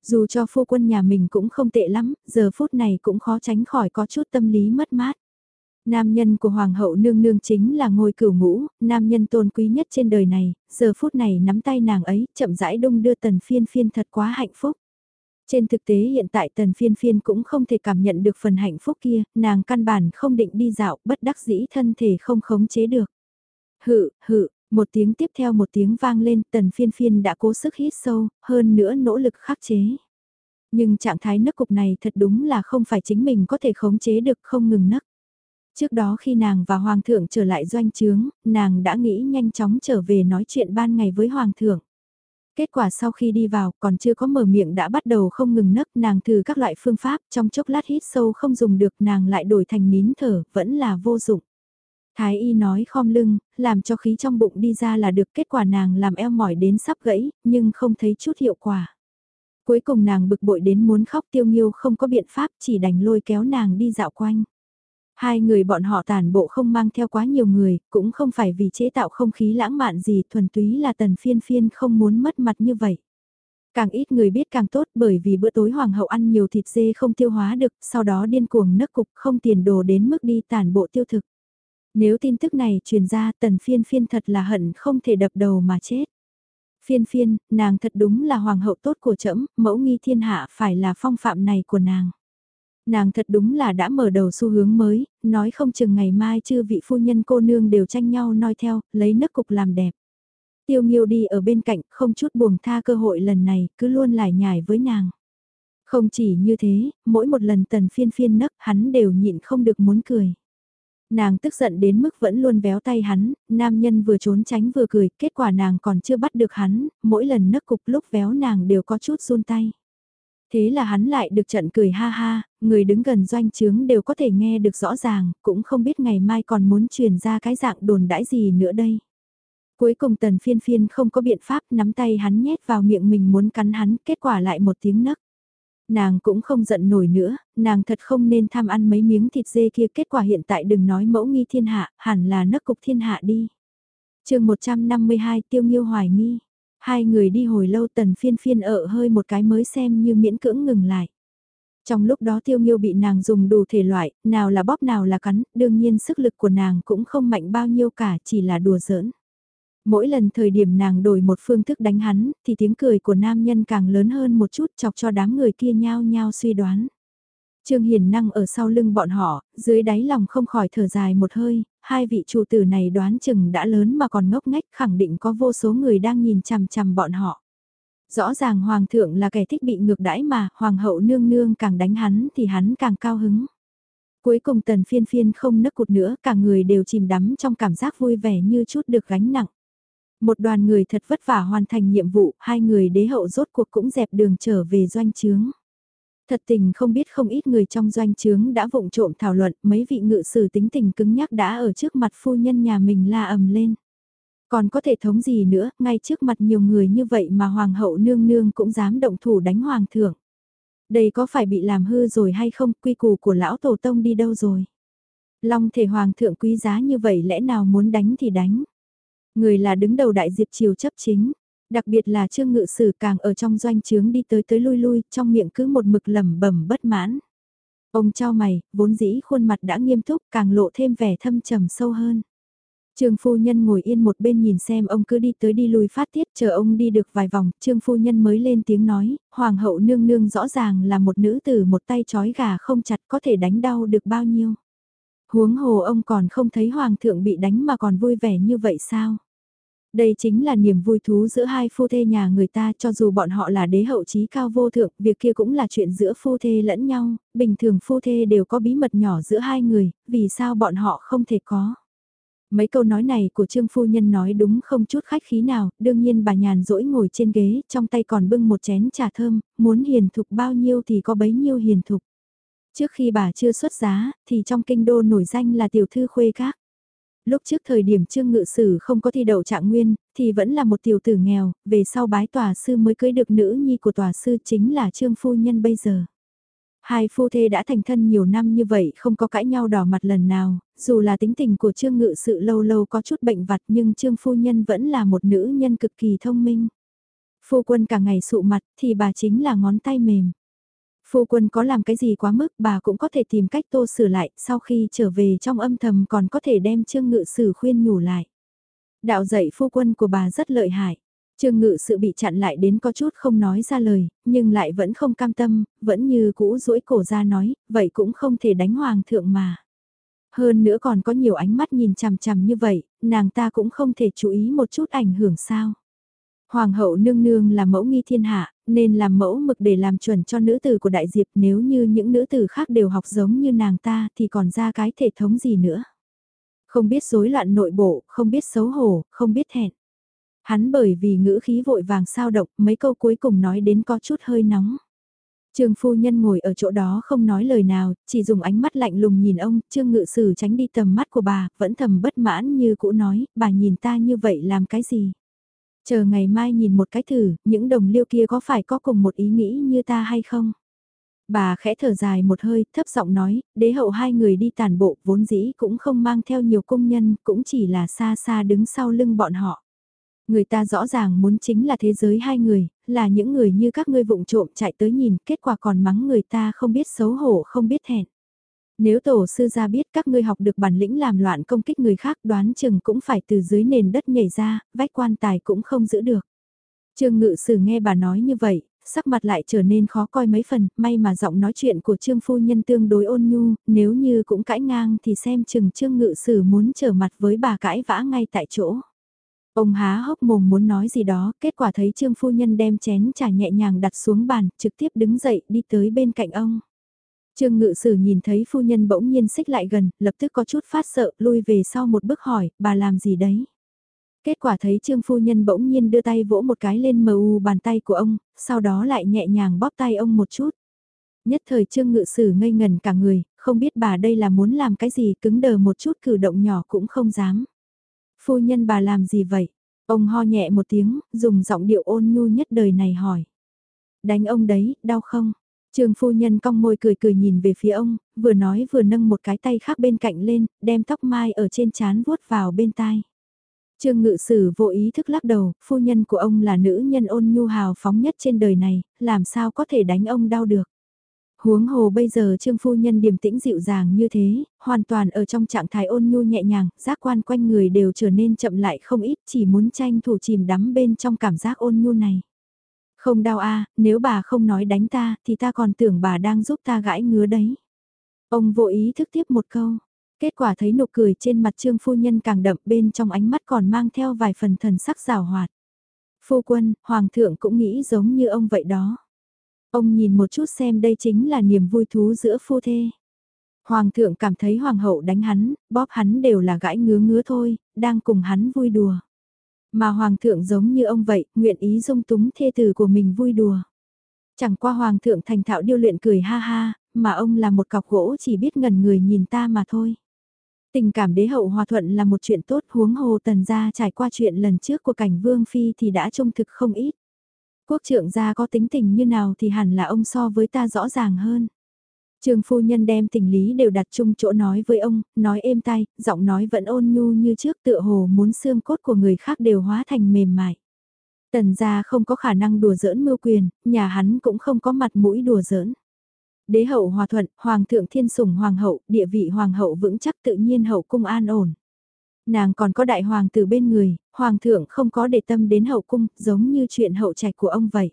Speaker 1: Dù cho phu quân nhà mình cũng không tệ lắm, giờ phút này cũng khó tránh khỏi có chút tâm lý mất mát. Nam nhân của Hoàng hậu nương nương chính là ngôi cửu ngũ, nam nhân tôn quý nhất trên đời này, giờ phút này nắm tay nàng ấy, chậm rãi đông đưa tần phiên phiên thật quá hạnh phúc. Trên thực tế hiện tại tần phiên phiên cũng không thể cảm nhận được phần hạnh phúc kia, nàng căn bản không định đi dạo, bất đắc dĩ thân thể không khống chế được. Hự, hự, một tiếng tiếp theo một tiếng vang lên, tần phiên phiên đã cố sức hít sâu, hơn nữa nỗ lực khắc chế. Nhưng trạng thái nấc cục này thật đúng là không phải chính mình có thể khống chế được không ngừng nấc. Trước đó khi nàng và Hoàng thượng trở lại doanh trướng, nàng đã nghĩ nhanh chóng trở về nói chuyện ban ngày với Hoàng thượng. Kết quả sau khi đi vào còn chưa có mở miệng đã bắt đầu không ngừng nấc nàng thử các loại phương pháp trong chốc lát hít sâu không dùng được nàng lại đổi thành nín thở vẫn là vô dụng. Thái y nói khom lưng, làm cho khí trong bụng đi ra là được kết quả nàng làm eo mỏi đến sắp gãy, nhưng không thấy chút hiệu quả. Cuối cùng nàng bực bội đến muốn khóc tiêu nghiêu không có biện pháp chỉ đành lôi kéo nàng đi dạo quanh. Hai người bọn họ tàn bộ không mang theo quá nhiều người, cũng không phải vì chế tạo không khí lãng mạn gì, thuần túy là tần phiên phiên không muốn mất mặt như vậy. Càng ít người biết càng tốt bởi vì bữa tối hoàng hậu ăn nhiều thịt dê không tiêu hóa được, sau đó điên cuồng nấc cục không tiền đồ đến mức đi tàn bộ tiêu thực. Nếu tin tức này truyền ra tần phiên phiên thật là hận không thể đập đầu mà chết. Phiên phiên, nàng thật đúng là hoàng hậu tốt của trẫm mẫu nghi thiên hạ phải là phong phạm này của nàng. Nàng thật đúng là đã mở đầu xu hướng mới, nói không chừng ngày mai chư vị phu nhân cô nương đều tranh nhau noi theo, lấy nấc cục làm đẹp. Tiêu Nghiêu đi ở bên cạnh, không chút buồn tha cơ hội lần này, cứ luôn lải nhải với nàng. Không chỉ như thế, mỗi một lần tần phiên phiên nấc hắn đều nhịn không được muốn cười. Nàng tức giận đến mức vẫn luôn véo tay hắn, nam nhân vừa trốn tránh vừa cười, kết quả nàng còn chưa bắt được hắn, mỗi lần nấc cục lúc véo nàng đều có chút run tay. Thế là hắn lại được trận cười ha ha, người đứng gần doanh trướng đều có thể nghe được rõ ràng, cũng không biết ngày mai còn muốn truyền ra cái dạng đồn đãi gì nữa đây. Cuối cùng tần phiên phiên không có biện pháp nắm tay hắn nhét vào miệng mình muốn cắn hắn, kết quả lại một tiếng nấc. Nàng cũng không giận nổi nữa, nàng thật không nên tham ăn mấy miếng thịt dê kia kết quả hiện tại đừng nói mẫu nghi thiên hạ, hẳn là nấc cục thiên hạ đi. chương 152 tiêu nghiêu hoài nghi. Hai người đi hồi lâu tần phiên phiên ở hơi một cái mới xem như miễn cưỡng ngừng lại. Trong lúc đó tiêu nghiêu bị nàng dùng đủ thể loại, nào là bóp nào là cắn, đương nhiên sức lực của nàng cũng không mạnh bao nhiêu cả, chỉ là đùa giỡn. Mỗi lần thời điểm nàng đổi một phương thức đánh hắn, thì tiếng cười của nam nhân càng lớn hơn một chút chọc cho đám người kia nhao nhao suy đoán. Trương Hiền Năng ở sau lưng bọn họ, dưới đáy lòng không khỏi thở dài một hơi, hai vị chủ tử này đoán chừng đã lớn mà còn ngốc nghếch khẳng định có vô số người đang nhìn chằm chằm bọn họ. Rõ ràng hoàng thượng là kẻ thích bị ngược đãi mà, hoàng hậu nương nương càng đánh hắn thì hắn càng cao hứng. Cuối cùng tần phiên phiên không nấc cụt nữa, cả người đều chìm đắm trong cảm giác vui vẻ như chút được gánh nặng. Một đoàn người thật vất vả hoàn thành nhiệm vụ, hai người đế hậu rốt cuộc cũng dẹp đường trở về doanh trướng. Thật tình không biết không ít người trong doanh trướng đã vụng trộm thảo luận mấy vị ngự sử tính tình cứng nhắc đã ở trước mặt phu nhân nhà mình la ầm lên. Còn có thể thống gì nữa, ngay trước mặt nhiều người như vậy mà hoàng hậu nương nương cũng dám động thủ đánh hoàng thượng. Đây có phải bị làm hư rồi hay không, quy củ của lão tổ tông đi đâu rồi? Long thể hoàng thượng quý giá như vậy lẽ nào muốn đánh thì đánh. Người là đứng đầu đại diệp triều chấp chính, Đặc biệt là Trương Ngự Sử càng ở trong doanh trướng đi tới tới lui lui, trong miệng cứ một mực lẩm bẩm bất mãn. Ông trao mày, vốn dĩ khuôn mặt đã nghiêm túc, càng lộ thêm vẻ thâm trầm sâu hơn. Trương phu nhân ngồi yên một bên nhìn xem ông cứ đi tới đi lui phát tiết chờ ông đi được vài vòng, trương phu nhân mới lên tiếng nói, hoàng hậu nương nương rõ ràng là một nữ tử một tay chói gà không chặt có thể đánh đau được bao nhiêu. Huống hồ ông còn không thấy hoàng thượng bị đánh mà còn vui vẻ như vậy sao? Đây chính là niềm vui thú giữa hai phu thê nhà người ta cho dù bọn họ là đế hậu trí cao vô thượng, việc kia cũng là chuyện giữa phu thê lẫn nhau, bình thường phu thê đều có bí mật nhỏ giữa hai người, vì sao bọn họ không thể có. Mấy câu nói này của Trương Phu Nhân nói đúng không chút khách khí nào, đương nhiên bà nhàn rỗi ngồi trên ghế, trong tay còn bưng một chén trà thơm, muốn hiền thục bao nhiêu thì có bấy nhiêu hiền thục. Trước khi bà chưa xuất giá, thì trong kinh đô nổi danh là tiểu thư khuê các. Lúc trước thời điểm Trương Ngự Sử không có thi đậu trạng nguyên, thì vẫn là một tiểu tử nghèo, về sau bái tòa sư mới cưới được nữ nhi của tòa sư chính là Trương Phu Nhân bây giờ. Hai phu thê đã thành thân nhiều năm như vậy không có cãi nhau đỏ mặt lần nào, dù là tính tình của Trương Ngự sự lâu lâu có chút bệnh vặt nhưng Trương Phu Nhân vẫn là một nữ nhân cực kỳ thông minh. Phu quân cả ngày sụ mặt thì bà chính là ngón tay mềm. Phu quân có làm cái gì quá mức bà cũng có thể tìm cách tô sửa lại sau khi trở về trong âm thầm còn có thể đem Trương Ngự sử khuyên nhủ lại. Đạo dạy phu quân của bà rất lợi hại. Trương ngự sự bị chặn lại đến có chút không nói ra lời, nhưng lại vẫn không cam tâm, vẫn như cũ duỗi cổ ra nói, vậy cũng không thể đánh hoàng thượng mà. Hơn nữa còn có nhiều ánh mắt nhìn chằm chằm như vậy, nàng ta cũng không thể chú ý một chút ảnh hưởng sao. Hoàng hậu nương nương là mẫu nghi thiên hạ, nên làm mẫu mực để làm chuẩn cho nữ tử của đại diệp nếu như những nữ tử khác đều học giống như nàng ta thì còn ra cái thể thống gì nữa. Không biết rối loạn nội bộ, không biết xấu hổ, không biết hẹn. Hắn bởi vì ngữ khí vội vàng sao động, mấy câu cuối cùng nói đến có chút hơi nóng. Trương phu nhân ngồi ở chỗ đó không nói lời nào, chỉ dùng ánh mắt lạnh lùng nhìn ông, Trương ngự sử tránh đi tầm mắt của bà, vẫn thầm bất mãn như cũ nói, bà nhìn ta như vậy làm cái gì? Chờ ngày mai nhìn một cái thử, những đồng liêu kia có phải có cùng một ý nghĩ như ta hay không? Bà khẽ thở dài một hơi, thấp giọng nói, đế hậu hai người đi tàn bộ vốn dĩ cũng không mang theo nhiều công nhân, cũng chỉ là xa xa đứng sau lưng bọn họ. Người ta rõ ràng muốn chính là thế giới hai người, là những người như các ngươi vụng trộm chạy tới nhìn, kết quả còn mắng người ta không biết xấu hổ không biết hẹn. Nếu tổ sư ra biết các ngươi học được bản lĩnh làm loạn công kích người khác đoán chừng cũng phải từ dưới nền đất nhảy ra, vách quan tài cũng không giữ được. Trương ngự sử nghe bà nói như vậy, sắc mặt lại trở nên khó coi mấy phần, may mà giọng nói chuyện của Trương phu nhân tương đối ôn nhu, nếu như cũng cãi ngang thì xem chừng Trương ngự sử muốn trở mặt với bà cãi vã ngay tại chỗ. Ông há hốc mồm muốn nói gì đó, kết quả thấy Trương phu nhân đem chén trà nhẹ nhàng đặt xuống bàn, trực tiếp đứng dậy đi tới bên cạnh ông. Trương ngự sử nhìn thấy phu nhân bỗng nhiên xích lại gần, lập tức có chút phát sợ, lui về sau một bước hỏi, bà làm gì đấy? Kết quả thấy Trương phu nhân bỗng nhiên đưa tay vỗ một cái lên mờ u bàn tay của ông, sau đó lại nhẹ nhàng bóp tay ông một chút. Nhất thời Trương ngự sử ngây ngần cả người, không biết bà đây là muốn làm cái gì cứng đờ một chút cử động nhỏ cũng không dám. Phu nhân bà làm gì vậy? Ông ho nhẹ một tiếng, dùng giọng điệu ôn nhu nhất đời này hỏi. Đánh ông đấy, đau không? Trường phu nhân cong môi cười cười nhìn về phía ông, vừa nói vừa nâng một cái tay khác bên cạnh lên, đem tóc mai ở trên chán vuốt vào bên tai. Trương ngự sử vô ý thức lắc đầu, phu nhân của ông là nữ nhân ôn nhu hào phóng nhất trên đời này, làm sao có thể đánh ông đau được. Huống hồ bây giờ trương phu nhân điềm tĩnh dịu dàng như thế, hoàn toàn ở trong trạng thái ôn nhu nhẹ nhàng, giác quan quanh người đều trở nên chậm lại không ít, chỉ muốn tranh thủ chìm đắm bên trong cảm giác ôn nhu này. Không đau a nếu bà không nói đánh ta, thì ta còn tưởng bà đang giúp ta gãi ngứa đấy. Ông vô ý thức tiếp một câu. Kết quả thấy nụ cười trên mặt trương phu nhân càng đậm bên trong ánh mắt còn mang theo vài phần thần sắc rào hoạt. Phu quân, hoàng thượng cũng nghĩ giống như ông vậy đó. Ông nhìn một chút xem đây chính là niềm vui thú giữa phu thê. Hoàng thượng cảm thấy hoàng hậu đánh hắn, bóp hắn đều là gãi ngứa ngứa thôi, đang cùng hắn vui đùa. Mà hoàng thượng giống như ông vậy, nguyện ý dung túng thê tử của mình vui đùa. Chẳng qua hoàng thượng thành thạo điêu luyện cười ha ha, mà ông là một cọc gỗ chỉ biết ngần người nhìn ta mà thôi. Tình cảm đế hậu hòa thuận là một chuyện tốt huống hồ tần gia trải qua chuyện lần trước của cảnh vương phi thì đã trung thực không ít. Quốc trưởng gia có tính tình như nào thì hẳn là ông so với ta rõ ràng hơn. Trường phu nhân đem tình lý đều đặt chung chỗ nói với ông, nói êm tai, giọng nói vẫn ôn nhu như trước tựa hồ muốn xương cốt của người khác đều hóa thành mềm mại. Tần gia không có khả năng đùa giỡn mưu quyền, nhà hắn cũng không có mặt mũi đùa giỡn. Đế hậu hòa thuận, hoàng thượng thiên sủng hoàng hậu, địa vị hoàng hậu vững chắc tự nhiên hậu cung an ổn. Nàng còn có đại hoàng tử bên người, hoàng thượng không có để tâm đến hậu cung, giống như chuyện hậu trạch của ông vậy.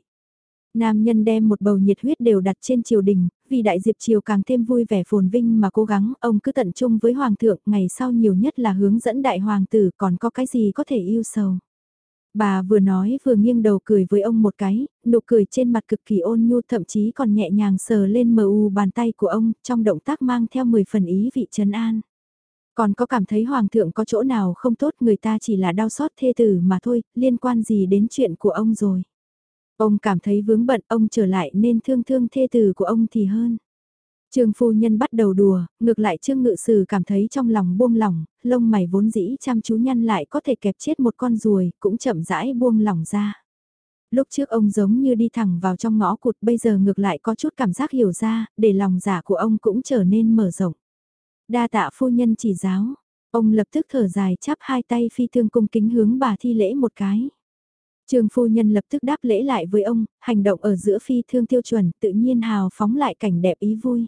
Speaker 1: Nam nhân đem một bầu nhiệt huyết đều đặt trên triều đình, vì đại diệp triều càng thêm vui vẻ phồn vinh mà cố gắng, ông cứ tận trung với hoàng thượng, ngày sau nhiều nhất là hướng dẫn đại hoàng tử còn có cái gì có thể yêu sầu. Bà vừa nói vừa nghiêng đầu cười với ông một cái, nụ cười trên mặt cực kỳ ôn nhu thậm chí còn nhẹ nhàng sờ lên mờ u bàn tay của ông, trong động tác mang theo 10 phần ý vị trấn an. Còn có cảm thấy hoàng thượng có chỗ nào không tốt người ta chỉ là đau xót thê tử mà thôi, liên quan gì đến chuyện của ông rồi. Ông cảm thấy vướng bận ông trở lại nên thương thương thê tử của ông thì hơn. Trương phu nhân bắt đầu đùa, ngược lại Trương ngự sử cảm thấy trong lòng buông lỏng, lông mày vốn dĩ chăm chú nhăn lại có thể kẹp chết một con ruồi, cũng chậm rãi buông lỏng ra. Lúc trước ông giống như đi thẳng vào trong ngõ cụt bây giờ ngược lại có chút cảm giác hiểu ra, để lòng giả của ông cũng trở nên mở rộng. Đa tạ phu nhân chỉ giáo, ông lập tức thở dài chắp hai tay phi thương cung kính hướng bà thi lễ một cái. Trương phu nhân lập tức đáp lễ lại với ông, hành động ở giữa phi thương tiêu chuẩn, tự nhiên hào phóng lại cảnh đẹp ý vui.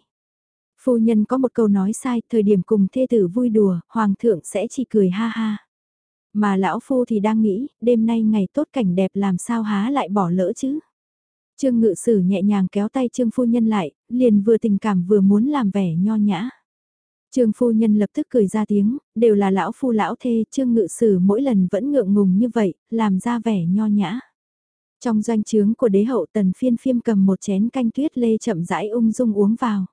Speaker 1: Phu nhân có một câu nói sai, thời điểm cùng thê tử vui đùa, hoàng thượng sẽ chỉ cười ha ha. Mà lão phu thì đang nghĩ, đêm nay ngày tốt cảnh đẹp làm sao há lại bỏ lỡ chứ. Trương ngự sử nhẹ nhàng kéo tay trương phu nhân lại, liền vừa tình cảm vừa muốn làm vẻ nho nhã. Trương phu nhân lập tức cười ra tiếng, đều là lão phu lão thê, trương ngự sử mỗi lần vẫn ngượng ngùng như vậy, làm ra vẻ nho nhã. Trong doanh trướng của đế hậu tần phiên phiêm cầm một chén canh tuyết lê chậm rãi ung dung uống vào.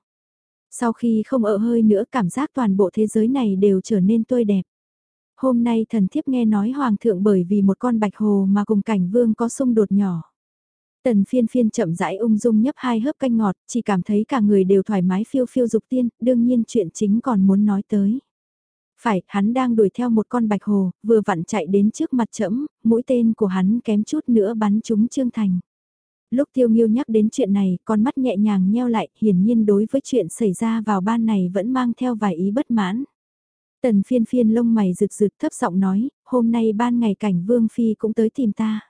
Speaker 1: Sau khi không ở hơi nữa cảm giác toàn bộ thế giới này đều trở nên tươi đẹp. Hôm nay thần thiếp nghe nói hoàng thượng bởi vì một con bạch hồ mà cùng cảnh vương có xung đột nhỏ. Tần phiên phiên chậm rãi ung dung nhấp hai hớp canh ngọt, chỉ cảm thấy cả người đều thoải mái phiêu phiêu dục tiên, đương nhiên chuyện chính còn muốn nói tới. Phải, hắn đang đuổi theo một con bạch hồ, vừa vặn chạy đến trước mặt trẫm mũi tên của hắn kém chút nữa bắn trúng Trương Thành. Lúc tiêu nghiêu nhắc đến chuyện này, con mắt nhẹ nhàng nheo lại, hiển nhiên đối với chuyện xảy ra vào ban này vẫn mang theo vài ý bất mãn. Tần phiên phiên lông mày rực rực thấp giọng nói, hôm nay ban ngày cảnh vương phi cũng tới tìm ta.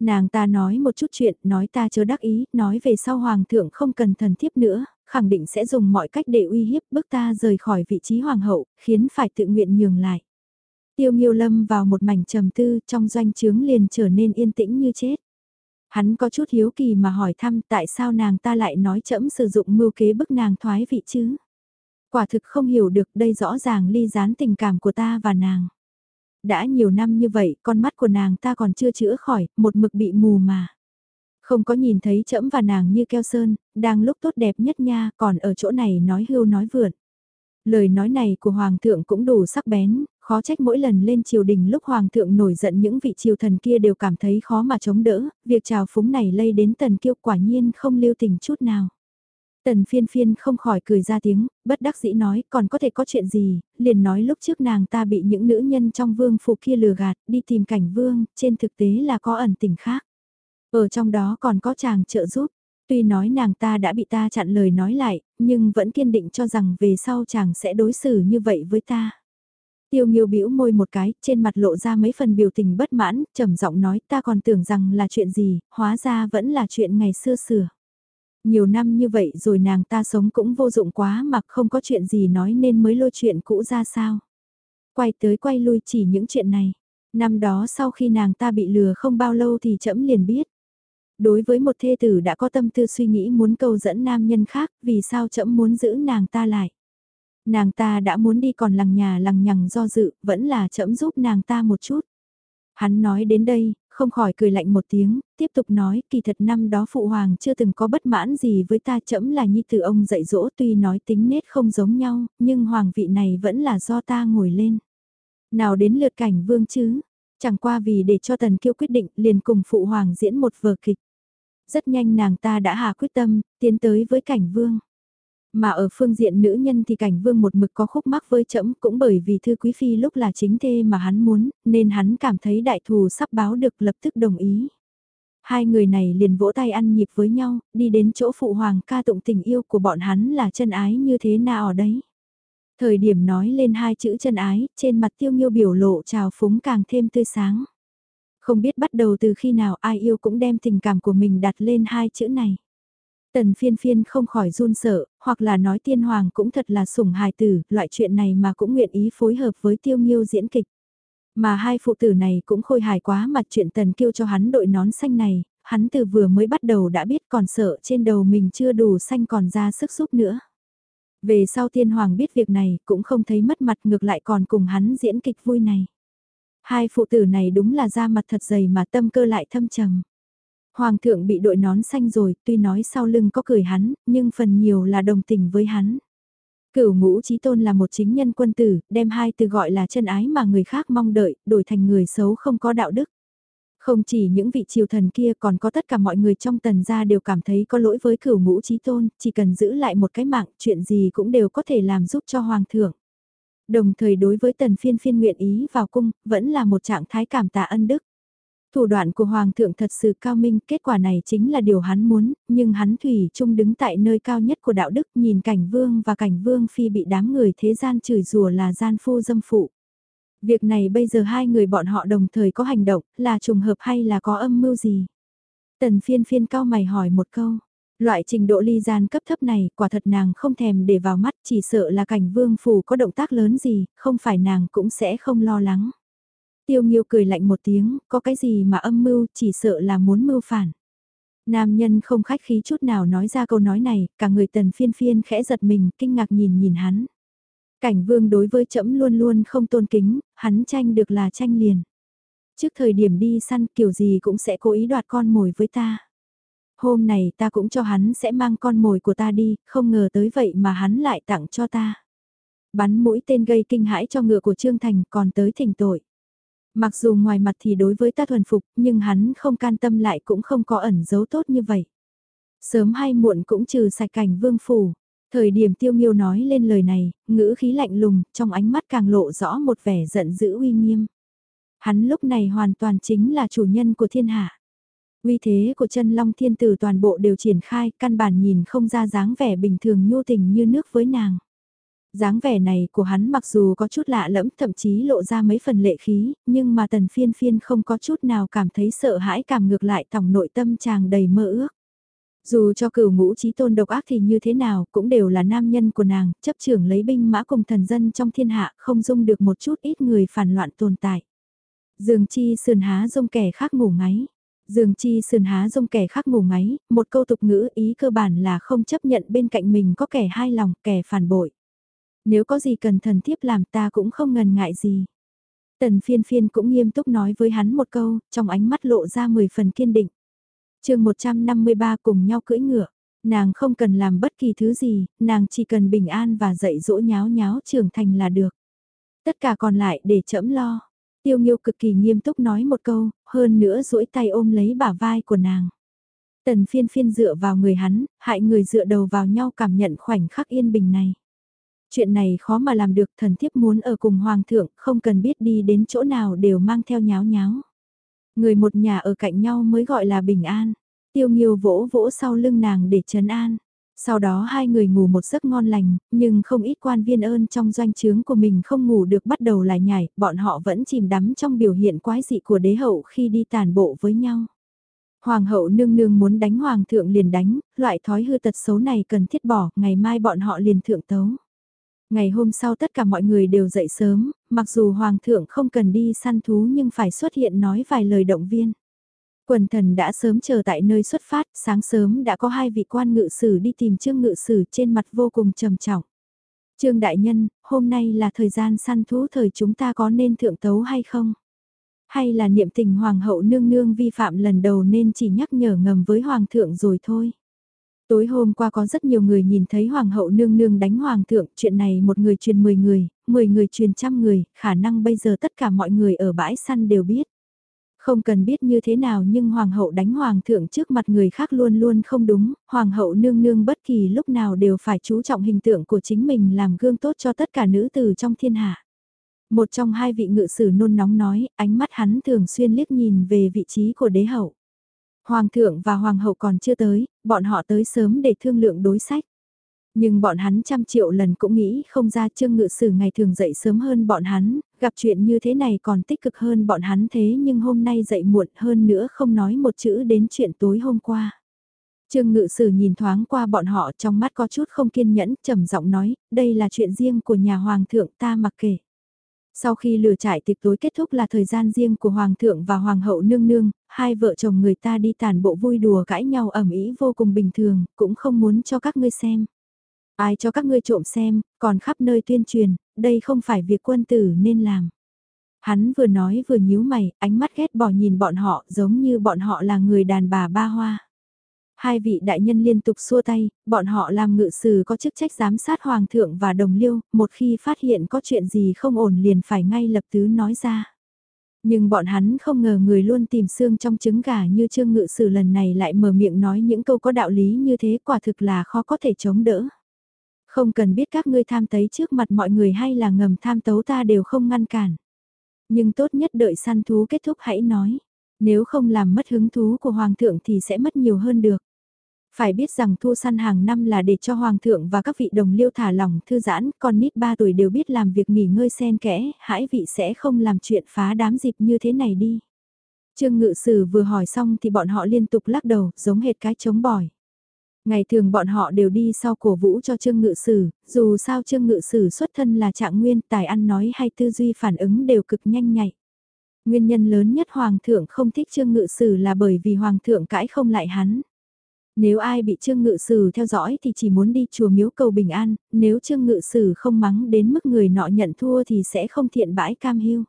Speaker 1: Nàng ta nói một chút chuyện, nói ta chớ đắc ý, nói về sau hoàng thượng không cần thần thiếp nữa, khẳng định sẽ dùng mọi cách để uy hiếp bức ta rời khỏi vị trí hoàng hậu, khiến phải tự nguyện nhường lại. Tiêu Nghiêu Lâm vào một mảnh trầm tư trong doanh trướng liền trở nên yên tĩnh như chết. Hắn có chút hiếu kỳ mà hỏi thăm tại sao nàng ta lại nói chẫm sử dụng mưu kế bức nàng thoái vị chứ. Quả thực không hiểu được đây rõ ràng ly gián tình cảm của ta và nàng. Đã nhiều năm như vậy, con mắt của nàng ta còn chưa chữa khỏi, một mực bị mù mà. Không có nhìn thấy trẫm và nàng như keo sơn, đang lúc tốt đẹp nhất nha, còn ở chỗ này nói hưu nói vượn. Lời nói này của Hoàng thượng cũng đủ sắc bén, khó trách mỗi lần lên triều đình lúc Hoàng thượng nổi giận những vị triều thần kia đều cảm thấy khó mà chống đỡ, việc trào phúng này lây đến tần kiêu quả nhiên không lưu tình chút nào. Tần phiên phiên không khỏi cười ra tiếng, bất đắc dĩ nói còn có thể có chuyện gì, liền nói lúc trước nàng ta bị những nữ nhân trong vương phủ kia lừa gạt, đi tìm cảnh vương, trên thực tế là có ẩn tình khác. Ở trong đó còn có chàng trợ giúp, tuy nói nàng ta đã bị ta chặn lời nói lại, nhưng vẫn kiên định cho rằng về sau chàng sẽ đối xử như vậy với ta. Tiêu Nghiêu bĩu môi một cái, trên mặt lộ ra mấy phần biểu tình bất mãn, trầm giọng nói ta còn tưởng rằng là chuyện gì, hóa ra vẫn là chuyện ngày xưa sửa. Nhiều năm như vậy rồi nàng ta sống cũng vô dụng quá mà không có chuyện gì nói nên mới lôi chuyện cũ ra sao. Quay tới quay lui chỉ những chuyện này. Năm đó sau khi nàng ta bị lừa không bao lâu thì trẫm liền biết. Đối với một thê tử đã có tâm tư suy nghĩ muốn câu dẫn nam nhân khác, vì sao trẫm muốn giữ nàng ta lại. Nàng ta đã muốn đi còn lằng nhà lằng nhằng do dự, vẫn là trẫm giúp nàng ta một chút. Hắn nói đến đây, không khỏi cười lạnh một tiếng, tiếp tục nói, kỳ thật năm đó phụ hoàng chưa từng có bất mãn gì với ta chậm là nhi tử ông dạy dỗ tuy nói tính nết không giống nhau, nhưng hoàng vị này vẫn là do ta ngồi lên. Nào đến lượt cảnh vương chứ, chẳng qua vì để cho tần kiêu quyết định liền cùng phụ hoàng diễn một vở kịch. Rất nhanh nàng ta đã hạ quyết tâm, tiến tới với cảnh vương. Mà ở phương diện nữ nhân thì cảnh vương một mực có khúc mắc với trẫm cũng bởi vì thư quý phi lúc là chính thê mà hắn muốn, nên hắn cảm thấy đại thù sắp báo được lập tức đồng ý. Hai người này liền vỗ tay ăn nhịp với nhau, đi đến chỗ phụ hoàng ca tụng tình yêu của bọn hắn là chân ái như thế nào ở đấy. Thời điểm nói lên hai chữ chân ái, trên mặt tiêu nghiêu biểu lộ trào phúng càng thêm tươi sáng. Không biết bắt đầu từ khi nào ai yêu cũng đem tình cảm của mình đặt lên hai chữ này. Tần phiên phiên không khỏi run sợ, hoặc là nói tiên hoàng cũng thật là sủng hài tử, loại chuyện này mà cũng nguyện ý phối hợp với tiêu nghiêu diễn kịch. Mà hai phụ tử này cũng khôi hài quá mặt chuyện tần kêu cho hắn đội nón xanh này, hắn từ vừa mới bắt đầu đã biết còn sợ trên đầu mình chưa đủ xanh còn ra sức giúp nữa. Về sau tiên hoàng biết việc này cũng không thấy mất mặt ngược lại còn cùng hắn diễn kịch vui này. Hai phụ tử này đúng là da mặt thật dày mà tâm cơ lại thâm trầm. Hoàng thượng bị đội nón xanh rồi, tuy nói sau lưng có cười hắn, nhưng phần nhiều là đồng tình với hắn. Cửu ngũ trí tôn là một chính nhân quân tử, đem hai từ gọi là chân ái mà người khác mong đợi, đổi thành người xấu không có đạo đức. Không chỉ những vị triều thần kia còn có tất cả mọi người trong tần gia đều cảm thấy có lỗi với cửu ngũ trí tôn, chỉ cần giữ lại một cái mạng, chuyện gì cũng đều có thể làm giúp cho hoàng thượng. Đồng thời đối với tần phiên phiên nguyện ý vào cung, vẫn là một trạng thái cảm tạ ân đức. Thủ đoạn của Hoàng thượng thật sự cao minh, kết quả này chính là điều hắn muốn, nhưng hắn thủy chung đứng tại nơi cao nhất của đạo đức nhìn cảnh vương và cảnh vương phi bị đám người thế gian chửi rủa là gian phu dâm phụ. Việc này bây giờ hai người bọn họ đồng thời có hành động, là trùng hợp hay là có âm mưu gì? Tần phiên phiên cao mày hỏi một câu. Loại trình độ ly gian cấp thấp này, quả thật nàng không thèm để vào mắt, chỉ sợ là cảnh vương phủ có động tác lớn gì, không phải nàng cũng sẽ không lo lắng. Tiêu Nghiêu cười lạnh một tiếng, có cái gì mà âm mưu, chỉ sợ là muốn mưu phản. Nam nhân không khách khí chút nào nói ra câu nói này, cả người tần phiên phiên khẽ giật mình, kinh ngạc nhìn nhìn hắn. Cảnh vương đối với trẫm luôn luôn không tôn kính, hắn tranh được là tranh liền. Trước thời điểm đi săn kiểu gì cũng sẽ cố ý đoạt con mồi với ta. Hôm này ta cũng cho hắn sẽ mang con mồi của ta đi, không ngờ tới vậy mà hắn lại tặng cho ta. Bắn mũi tên gây kinh hãi cho ngựa của Trương Thành còn tới thỉnh tội. Mặc dù ngoài mặt thì đối với ta thuần phục, nhưng hắn không can tâm lại cũng không có ẩn giấu tốt như vậy. Sớm hay muộn cũng trừ sạch cảnh vương phủ. Thời điểm tiêu nghiêu nói lên lời này, ngữ khí lạnh lùng, trong ánh mắt càng lộ rõ một vẻ giận dữ uy nghiêm. Hắn lúc này hoàn toàn chính là chủ nhân của thiên hạ. Uy thế của chân long thiên tử toàn bộ đều triển khai, căn bản nhìn không ra dáng vẻ bình thường nhu tình như nước với nàng dáng vẻ này của hắn mặc dù có chút lạ lẫm thậm chí lộ ra mấy phần lệ khí, nhưng mà tần phiên phiên không có chút nào cảm thấy sợ hãi cảm ngược lại tổng nội tâm chàng đầy mơ ước. Dù cho cửu ngũ trí tôn độc ác thì như thế nào cũng đều là nam nhân của nàng, chấp trưởng lấy binh mã cùng thần dân trong thiên hạ không dung được một chút ít người phản loạn tồn tại. Dường chi sườn há dung kẻ khác ngủ ngáy. Dường chi sườn há dung kẻ khác ngủ ngáy, một câu tục ngữ ý cơ bản là không chấp nhận bên cạnh mình có kẻ hai lòng, kẻ phản bội. Nếu có gì cần thần thiếp làm ta cũng không ngần ngại gì. Tần phiên phiên cũng nghiêm túc nói với hắn một câu, trong ánh mắt lộ ra 10 phần kiên định. chương 153 cùng nhau cưỡi ngựa, nàng không cần làm bất kỳ thứ gì, nàng chỉ cần bình an và dạy dỗ nháo nháo trưởng thành là được. Tất cả còn lại để chẫm lo. Tiêu Nghiêu cực kỳ nghiêm túc nói một câu, hơn nữa duỗi tay ôm lấy bả vai của nàng. Tần phiên phiên dựa vào người hắn, hại người dựa đầu vào nhau cảm nhận khoảnh khắc yên bình này. Chuyện này khó mà làm được thần thiếp muốn ở cùng hoàng thượng, không cần biết đi đến chỗ nào đều mang theo nháo nháo. Người một nhà ở cạnh nhau mới gọi là bình an. Tiêu nghiêu vỗ vỗ sau lưng nàng để trấn an. Sau đó hai người ngủ một giấc ngon lành, nhưng không ít quan viên ơn trong doanh trướng của mình không ngủ được bắt đầu lại nhảy, bọn họ vẫn chìm đắm trong biểu hiện quái dị của đế hậu khi đi tàn bộ với nhau. Hoàng hậu nương nương muốn đánh hoàng thượng liền đánh, loại thói hư tật xấu này cần thiết bỏ, ngày mai bọn họ liền thượng tấu. Ngày hôm sau tất cả mọi người đều dậy sớm, mặc dù Hoàng thượng không cần đi săn thú nhưng phải xuất hiện nói vài lời động viên. Quần thần đã sớm chờ tại nơi xuất phát, sáng sớm đã có hai vị quan ngự sử đi tìm Trương ngự sử trên mặt vô cùng trầm trọng. Trương đại nhân, hôm nay là thời gian săn thú thời chúng ta có nên thượng tấu hay không? Hay là niệm tình hoàng hậu nương nương vi phạm lần đầu nên chỉ nhắc nhở ngầm với hoàng thượng rồi thôi? Tối hôm qua có rất nhiều người nhìn thấy hoàng hậu nương nương đánh hoàng thượng, chuyện này một người truyền 10 người, 10 người truyền trăm người, khả năng bây giờ tất cả mọi người ở bãi săn đều biết. Không cần biết như thế nào nhưng hoàng hậu đánh hoàng thượng trước mặt người khác luôn luôn không đúng, hoàng hậu nương nương bất kỳ lúc nào đều phải chú trọng hình tượng của chính mình làm gương tốt cho tất cả nữ tử trong thiên hạ. Một trong hai vị ngự sử nôn nóng nói, ánh mắt hắn thường xuyên liếc nhìn về vị trí của đế hậu. Hoàng thượng và hoàng hậu còn chưa tới, bọn họ tới sớm để thương lượng đối sách. Nhưng bọn hắn trăm triệu lần cũng nghĩ không ra Trương Ngự Sử ngày thường dậy sớm hơn bọn hắn, gặp chuyện như thế này còn tích cực hơn bọn hắn thế nhưng hôm nay dậy muộn hơn nữa không nói một chữ đến chuyện tối hôm qua. Trương Ngự Sử nhìn thoáng qua bọn họ trong mắt có chút không kiên nhẫn, trầm giọng nói, đây là chuyện riêng của nhà Hoàng thượng ta mặc kệ. Sau khi lửa trại tiệc tối kết thúc là thời gian riêng của Hoàng thượng và Hoàng hậu nương nương, hai vợ chồng người ta đi tàn bộ vui đùa cãi nhau ẩm ý vô cùng bình thường, cũng không muốn cho các ngươi xem. Ai cho các ngươi trộm xem, còn khắp nơi tuyên truyền, đây không phải việc quân tử nên làm. Hắn vừa nói vừa nhíu mày, ánh mắt ghét bỏ nhìn bọn họ giống như bọn họ là người đàn bà ba hoa. Hai vị đại nhân liên tục xua tay, bọn họ làm ngự sử có chức trách giám sát hoàng thượng và đồng liêu, một khi phát hiện có chuyện gì không ổn liền phải ngay lập tứ nói ra. Nhưng bọn hắn không ngờ người luôn tìm xương trong trứng gà như trương ngự sử lần này lại mở miệng nói những câu có đạo lý như thế quả thực là khó có thể chống đỡ. Không cần biết các ngươi tham tấy trước mặt mọi người hay là ngầm tham tấu ta đều không ngăn cản. Nhưng tốt nhất đợi săn thú kết thúc hãy nói. Nếu không làm mất hứng thú của Hoàng thượng thì sẽ mất nhiều hơn được. Phải biết rằng thu săn hàng năm là để cho Hoàng thượng và các vị đồng liêu thả lòng thư giãn, con nít 3 tuổi đều biết làm việc nghỉ ngơi sen kẽ, hãi vị sẽ không làm chuyện phá đám dịp như thế này đi. Trương ngự sử vừa hỏi xong thì bọn họ liên tục lắc đầu, giống hệt cái chống bỏi. Ngày thường bọn họ đều đi sau cổ vũ cho Trương Ngự Sử, dù sao Trương Ngự Sử xuất thân là trạng nguyên, tài ăn nói hay tư duy phản ứng đều cực nhanh nhạy. Nguyên nhân lớn nhất Hoàng thượng không thích Trương Ngự Sử là bởi vì Hoàng thượng cãi không lại hắn. Nếu ai bị Trương Ngự Sử theo dõi thì chỉ muốn đi chùa miếu cầu bình an, nếu Trương Ngự Sử không mắng đến mức người nọ nhận thua thì sẽ không thiện bãi cam hiu.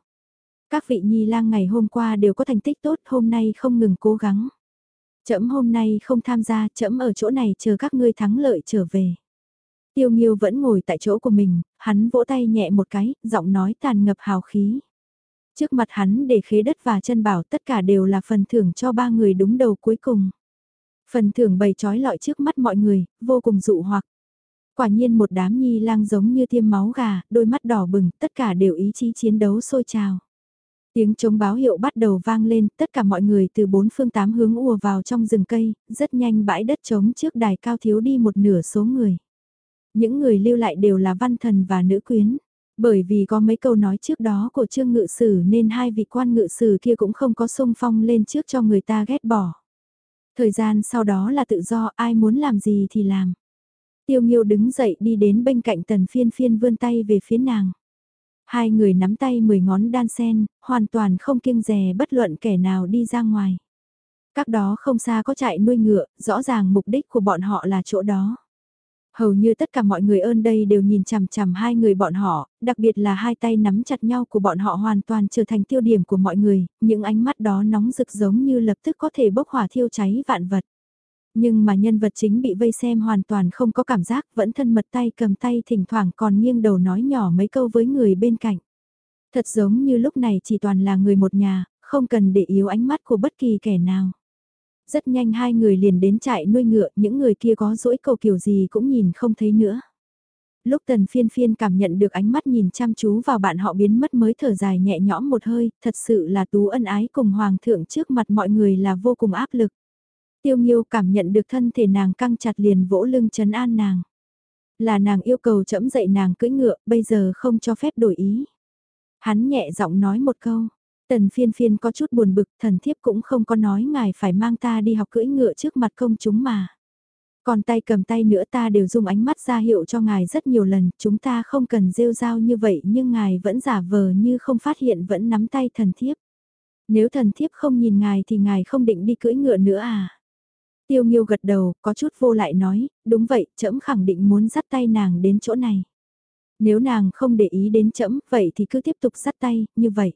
Speaker 1: Các vị nhi lang ngày hôm qua đều có thành tích tốt, hôm nay không ngừng cố gắng. Chấm hôm nay không tham gia, chấm ở chỗ này chờ các ngươi thắng lợi trở về. Tiêu Nghiêu vẫn ngồi tại chỗ của mình, hắn vỗ tay nhẹ một cái, giọng nói tàn ngập hào khí. Trước mặt hắn để khế đất và chân bảo tất cả đều là phần thưởng cho ba người đúng đầu cuối cùng. Phần thưởng bày trói lọi trước mắt mọi người, vô cùng dụ hoặc. Quả nhiên một đám nhi lang giống như tiêm máu gà, đôi mắt đỏ bừng, tất cả đều ý chí chiến đấu sôi trào. Tiếng chống báo hiệu bắt đầu vang lên, tất cả mọi người từ bốn phương tám hướng ùa vào trong rừng cây, rất nhanh bãi đất trống trước đài cao thiếu đi một nửa số người. Những người lưu lại đều là văn thần và nữ quyến. Bởi vì có mấy câu nói trước đó của Trương Ngự Sử nên hai vị quan ngự sử kia cũng không có sung phong lên trước cho người ta ghét bỏ. Thời gian sau đó là tự do ai muốn làm gì thì làm. Tiêu Nghiêu đứng dậy đi đến bên cạnh tần phiên phiên vươn tay về phía nàng. Hai người nắm tay mười ngón đan sen, hoàn toàn không kiêng dè bất luận kẻ nào đi ra ngoài. Các đó không xa có trại nuôi ngựa, rõ ràng mục đích của bọn họ là chỗ đó. Hầu như tất cả mọi người ơn đây đều nhìn chằm chằm hai người bọn họ, đặc biệt là hai tay nắm chặt nhau của bọn họ hoàn toàn trở thành tiêu điểm của mọi người, những ánh mắt đó nóng rực giống như lập tức có thể bốc hỏa thiêu cháy vạn vật. Nhưng mà nhân vật chính bị vây xem hoàn toàn không có cảm giác, vẫn thân mật tay cầm tay thỉnh thoảng còn nghiêng đầu nói nhỏ mấy câu với người bên cạnh. Thật giống như lúc này chỉ toàn là người một nhà, không cần để yếu ánh mắt của bất kỳ kẻ nào. Rất nhanh hai người liền đến trại nuôi ngựa, những người kia có dỗi cầu kiểu gì cũng nhìn không thấy nữa. Lúc tần phiên phiên cảm nhận được ánh mắt nhìn chăm chú vào bạn họ biến mất mới thở dài nhẹ nhõm một hơi, thật sự là tú ân ái cùng hoàng thượng trước mặt mọi người là vô cùng áp lực. Tiêu Nghiêu cảm nhận được thân thể nàng căng chặt liền vỗ lưng chấn an nàng. Là nàng yêu cầu chẫm dậy nàng cưỡi ngựa, bây giờ không cho phép đổi ý. Hắn nhẹ giọng nói một câu. Tần phiên phiên có chút buồn bực, thần thiếp cũng không có nói ngài phải mang ta đi học cưỡi ngựa trước mặt công chúng mà. Còn tay cầm tay nữa ta đều dùng ánh mắt ra hiệu cho ngài rất nhiều lần, chúng ta không cần rêu rao như vậy nhưng ngài vẫn giả vờ như không phát hiện vẫn nắm tay thần thiếp. Nếu thần thiếp không nhìn ngài thì ngài không định đi cưỡi ngựa nữa à? Tiêu Nghiêu gật đầu, có chút vô lại nói, đúng vậy, trẫm khẳng định muốn dắt tay nàng đến chỗ này. Nếu nàng không để ý đến trẫm, vậy thì cứ tiếp tục dắt tay, như vậy.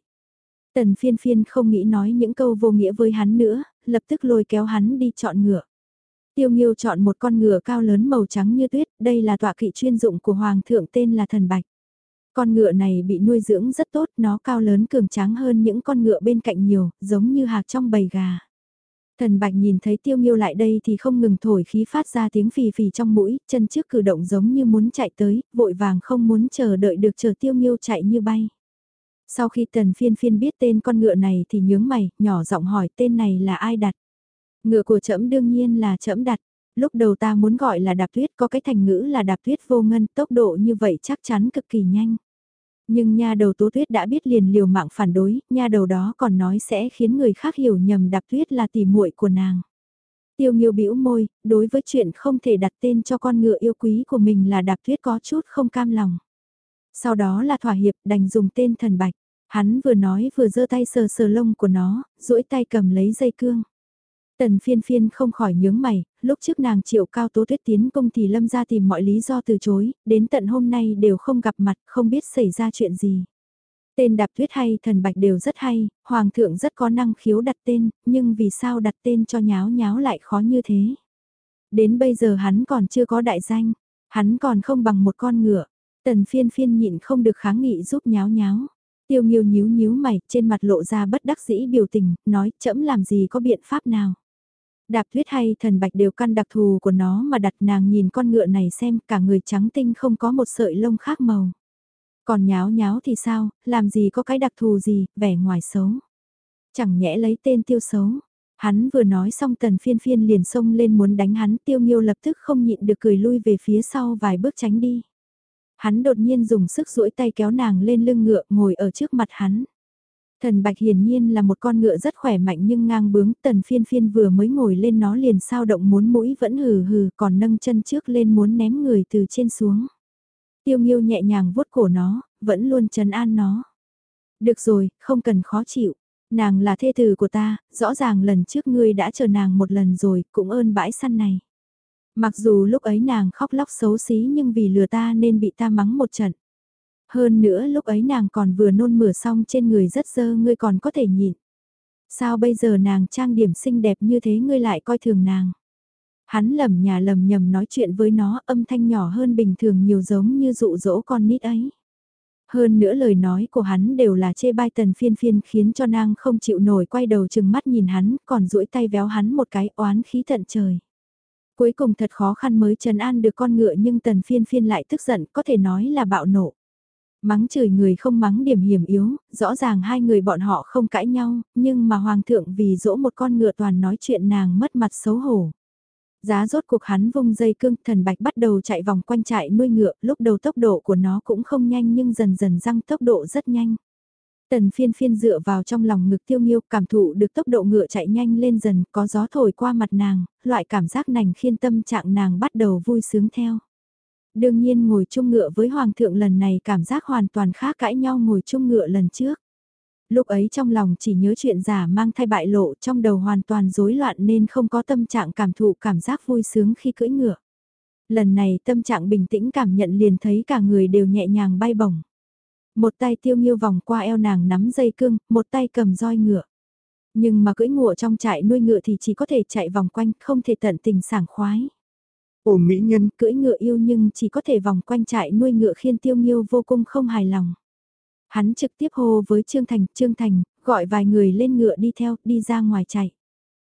Speaker 1: Tần phiên phiên không nghĩ nói những câu vô nghĩa với hắn nữa, lập tức lôi kéo hắn đi chọn ngựa. Tiêu Nghiêu chọn một con ngựa cao lớn màu trắng như tuyết, đây là tọa kỵ chuyên dụng của Hoàng thượng tên là Thần Bạch. Con ngựa này bị nuôi dưỡng rất tốt, nó cao lớn cường tráng hơn những con ngựa bên cạnh nhiều, giống như hạc trong bầy gà. Thần Bạch nhìn thấy tiêu nghiêu lại đây thì không ngừng thổi khí phát ra tiếng phì phì trong mũi, chân trước cử động giống như muốn chạy tới, vội vàng không muốn chờ đợi được chờ tiêu nghiêu chạy như bay. Sau khi tần phiên phiên biết tên con ngựa này thì nhướng mày, nhỏ giọng hỏi tên này là ai đặt. Ngựa của trẫm đương nhiên là trẫm đặt. Lúc đầu ta muốn gọi là đạp tuyết có cái thành ngữ là đạp tuyết vô ngân tốc độ như vậy chắc chắn cực kỳ nhanh. Nhưng nha đầu tố tuyết đã biết liền liều mạng phản đối, nha đầu đó còn nói sẽ khiến người khác hiểu nhầm đạp tuyết là tỉ muội của nàng. Tiêu nghiêu bĩu môi, đối với chuyện không thể đặt tên cho con ngựa yêu quý của mình là đạp tuyết có chút không cam lòng. Sau đó là thỏa hiệp đành dùng tên thần bạch. Hắn vừa nói vừa giơ tay sờ sờ lông của nó, duỗi tay cầm lấy dây cương. Tần phiên phiên không khỏi nhướng mày, lúc trước nàng triệu cao tố tuyết tiến công thì lâm ra tìm mọi lý do từ chối, đến tận hôm nay đều không gặp mặt, không biết xảy ra chuyện gì. Tên đạp tuyết hay thần bạch đều rất hay, hoàng thượng rất có năng khiếu đặt tên, nhưng vì sao đặt tên cho nháo nháo lại khó như thế. Đến bây giờ hắn còn chưa có đại danh, hắn còn không bằng một con ngựa, tần phiên phiên nhịn không được kháng nghị giúp nháo nháo. Tiêu nghiêu nhíu nhíu mày, trên mặt lộ ra bất đắc dĩ biểu tình, nói chậm làm gì có biện pháp nào. Đạp tuyết hay thần bạch đều căn đặc thù của nó mà đặt nàng nhìn con ngựa này xem cả người trắng tinh không có một sợi lông khác màu. Còn nháo nháo thì sao, làm gì có cái đặc thù gì, vẻ ngoài xấu. Chẳng nhẽ lấy tên tiêu xấu. Hắn vừa nói xong tần phiên phiên liền xông lên muốn đánh hắn tiêu nghiêu lập tức không nhịn được cười lui về phía sau vài bước tránh đi. Hắn đột nhiên dùng sức duỗi tay kéo nàng lên lưng ngựa ngồi ở trước mặt hắn. Thần Bạch hiển nhiên là một con ngựa rất khỏe mạnh nhưng ngang bướng, tần phiên phiên vừa mới ngồi lên nó liền sao động muốn mũi vẫn hừ hừ còn nâng chân trước lên muốn ném người từ trên xuống. Tiêu nghiêu nhẹ nhàng vuốt cổ nó, vẫn luôn trấn an nó. Được rồi, không cần khó chịu. Nàng là thê tử của ta, rõ ràng lần trước ngươi đã chờ nàng một lần rồi, cũng ơn bãi săn này. Mặc dù lúc ấy nàng khóc lóc xấu xí nhưng vì lừa ta nên bị ta mắng một trận. Hơn nữa lúc ấy nàng còn vừa nôn mửa xong trên người rất dơ, ngươi còn có thể nhịn. Sao bây giờ nàng trang điểm xinh đẹp như thế ngươi lại coi thường nàng. Hắn lầm nhà lầm nhầm nói chuyện với nó, âm thanh nhỏ hơn bình thường nhiều giống như dụ dỗ con nít ấy. Hơn nữa lời nói của hắn đều là chê bai tần phiên phiên khiến cho nàng không chịu nổi quay đầu chừng mắt nhìn hắn, còn duỗi tay véo hắn một cái, oán khí tận trời. Cuối cùng thật khó khăn mới trấn an được con ngựa nhưng tần phiên phiên lại tức giận có thể nói là bạo nộ. Mắng chửi người không mắng điểm hiểm yếu, rõ ràng hai người bọn họ không cãi nhau, nhưng mà hoàng thượng vì dỗ một con ngựa toàn nói chuyện nàng mất mặt xấu hổ. Giá rốt cuộc hắn vung dây cương, thần bạch bắt đầu chạy vòng quanh trại nuôi ngựa, lúc đầu tốc độ của nó cũng không nhanh nhưng dần dần răng tốc độ rất nhanh. Tần phiên phiên dựa vào trong lòng ngực tiêu nghiêu cảm thụ được tốc độ ngựa chạy nhanh lên dần, có gió thổi qua mặt nàng, loại cảm giác nành khiên tâm trạng nàng bắt đầu vui sướng theo. Đương nhiên ngồi chung ngựa với hoàng thượng lần này cảm giác hoàn toàn khác cãi nhau ngồi chung ngựa lần trước. Lúc ấy trong lòng chỉ nhớ chuyện giả mang thai bại lộ trong đầu hoàn toàn rối loạn nên không có tâm trạng cảm thụ cảm giác vui sướng khi cưỡi ngựa. Lần này tâm trạng bình tĩnh cảm nhận liền thấy cả người đều nhẹ nhàng bay bổng. Một tay tiêu nghiêu vòng qua eo nàng nắm dây cương, một tay cầm roi ngựa. Nhưng mà cưỡi ngựa trong trại nuôi ngựa thì chỉ có thể chạy vòng quanh, không thể tận tình sảng khoái.
Speaker 2: Ôm mỹ nhân
Speaker 1: cưỡi ngựa yêu nhưng chỉ có thể vòng quanh trại nuôi ngựa khiên tiêu nghiêu vô cùng không hài lòng. Hắn trực tiếp hô với Trương Thành, Trương Thành, gọi vài người lên ngựa đi theo, đi ra ngoài chạy.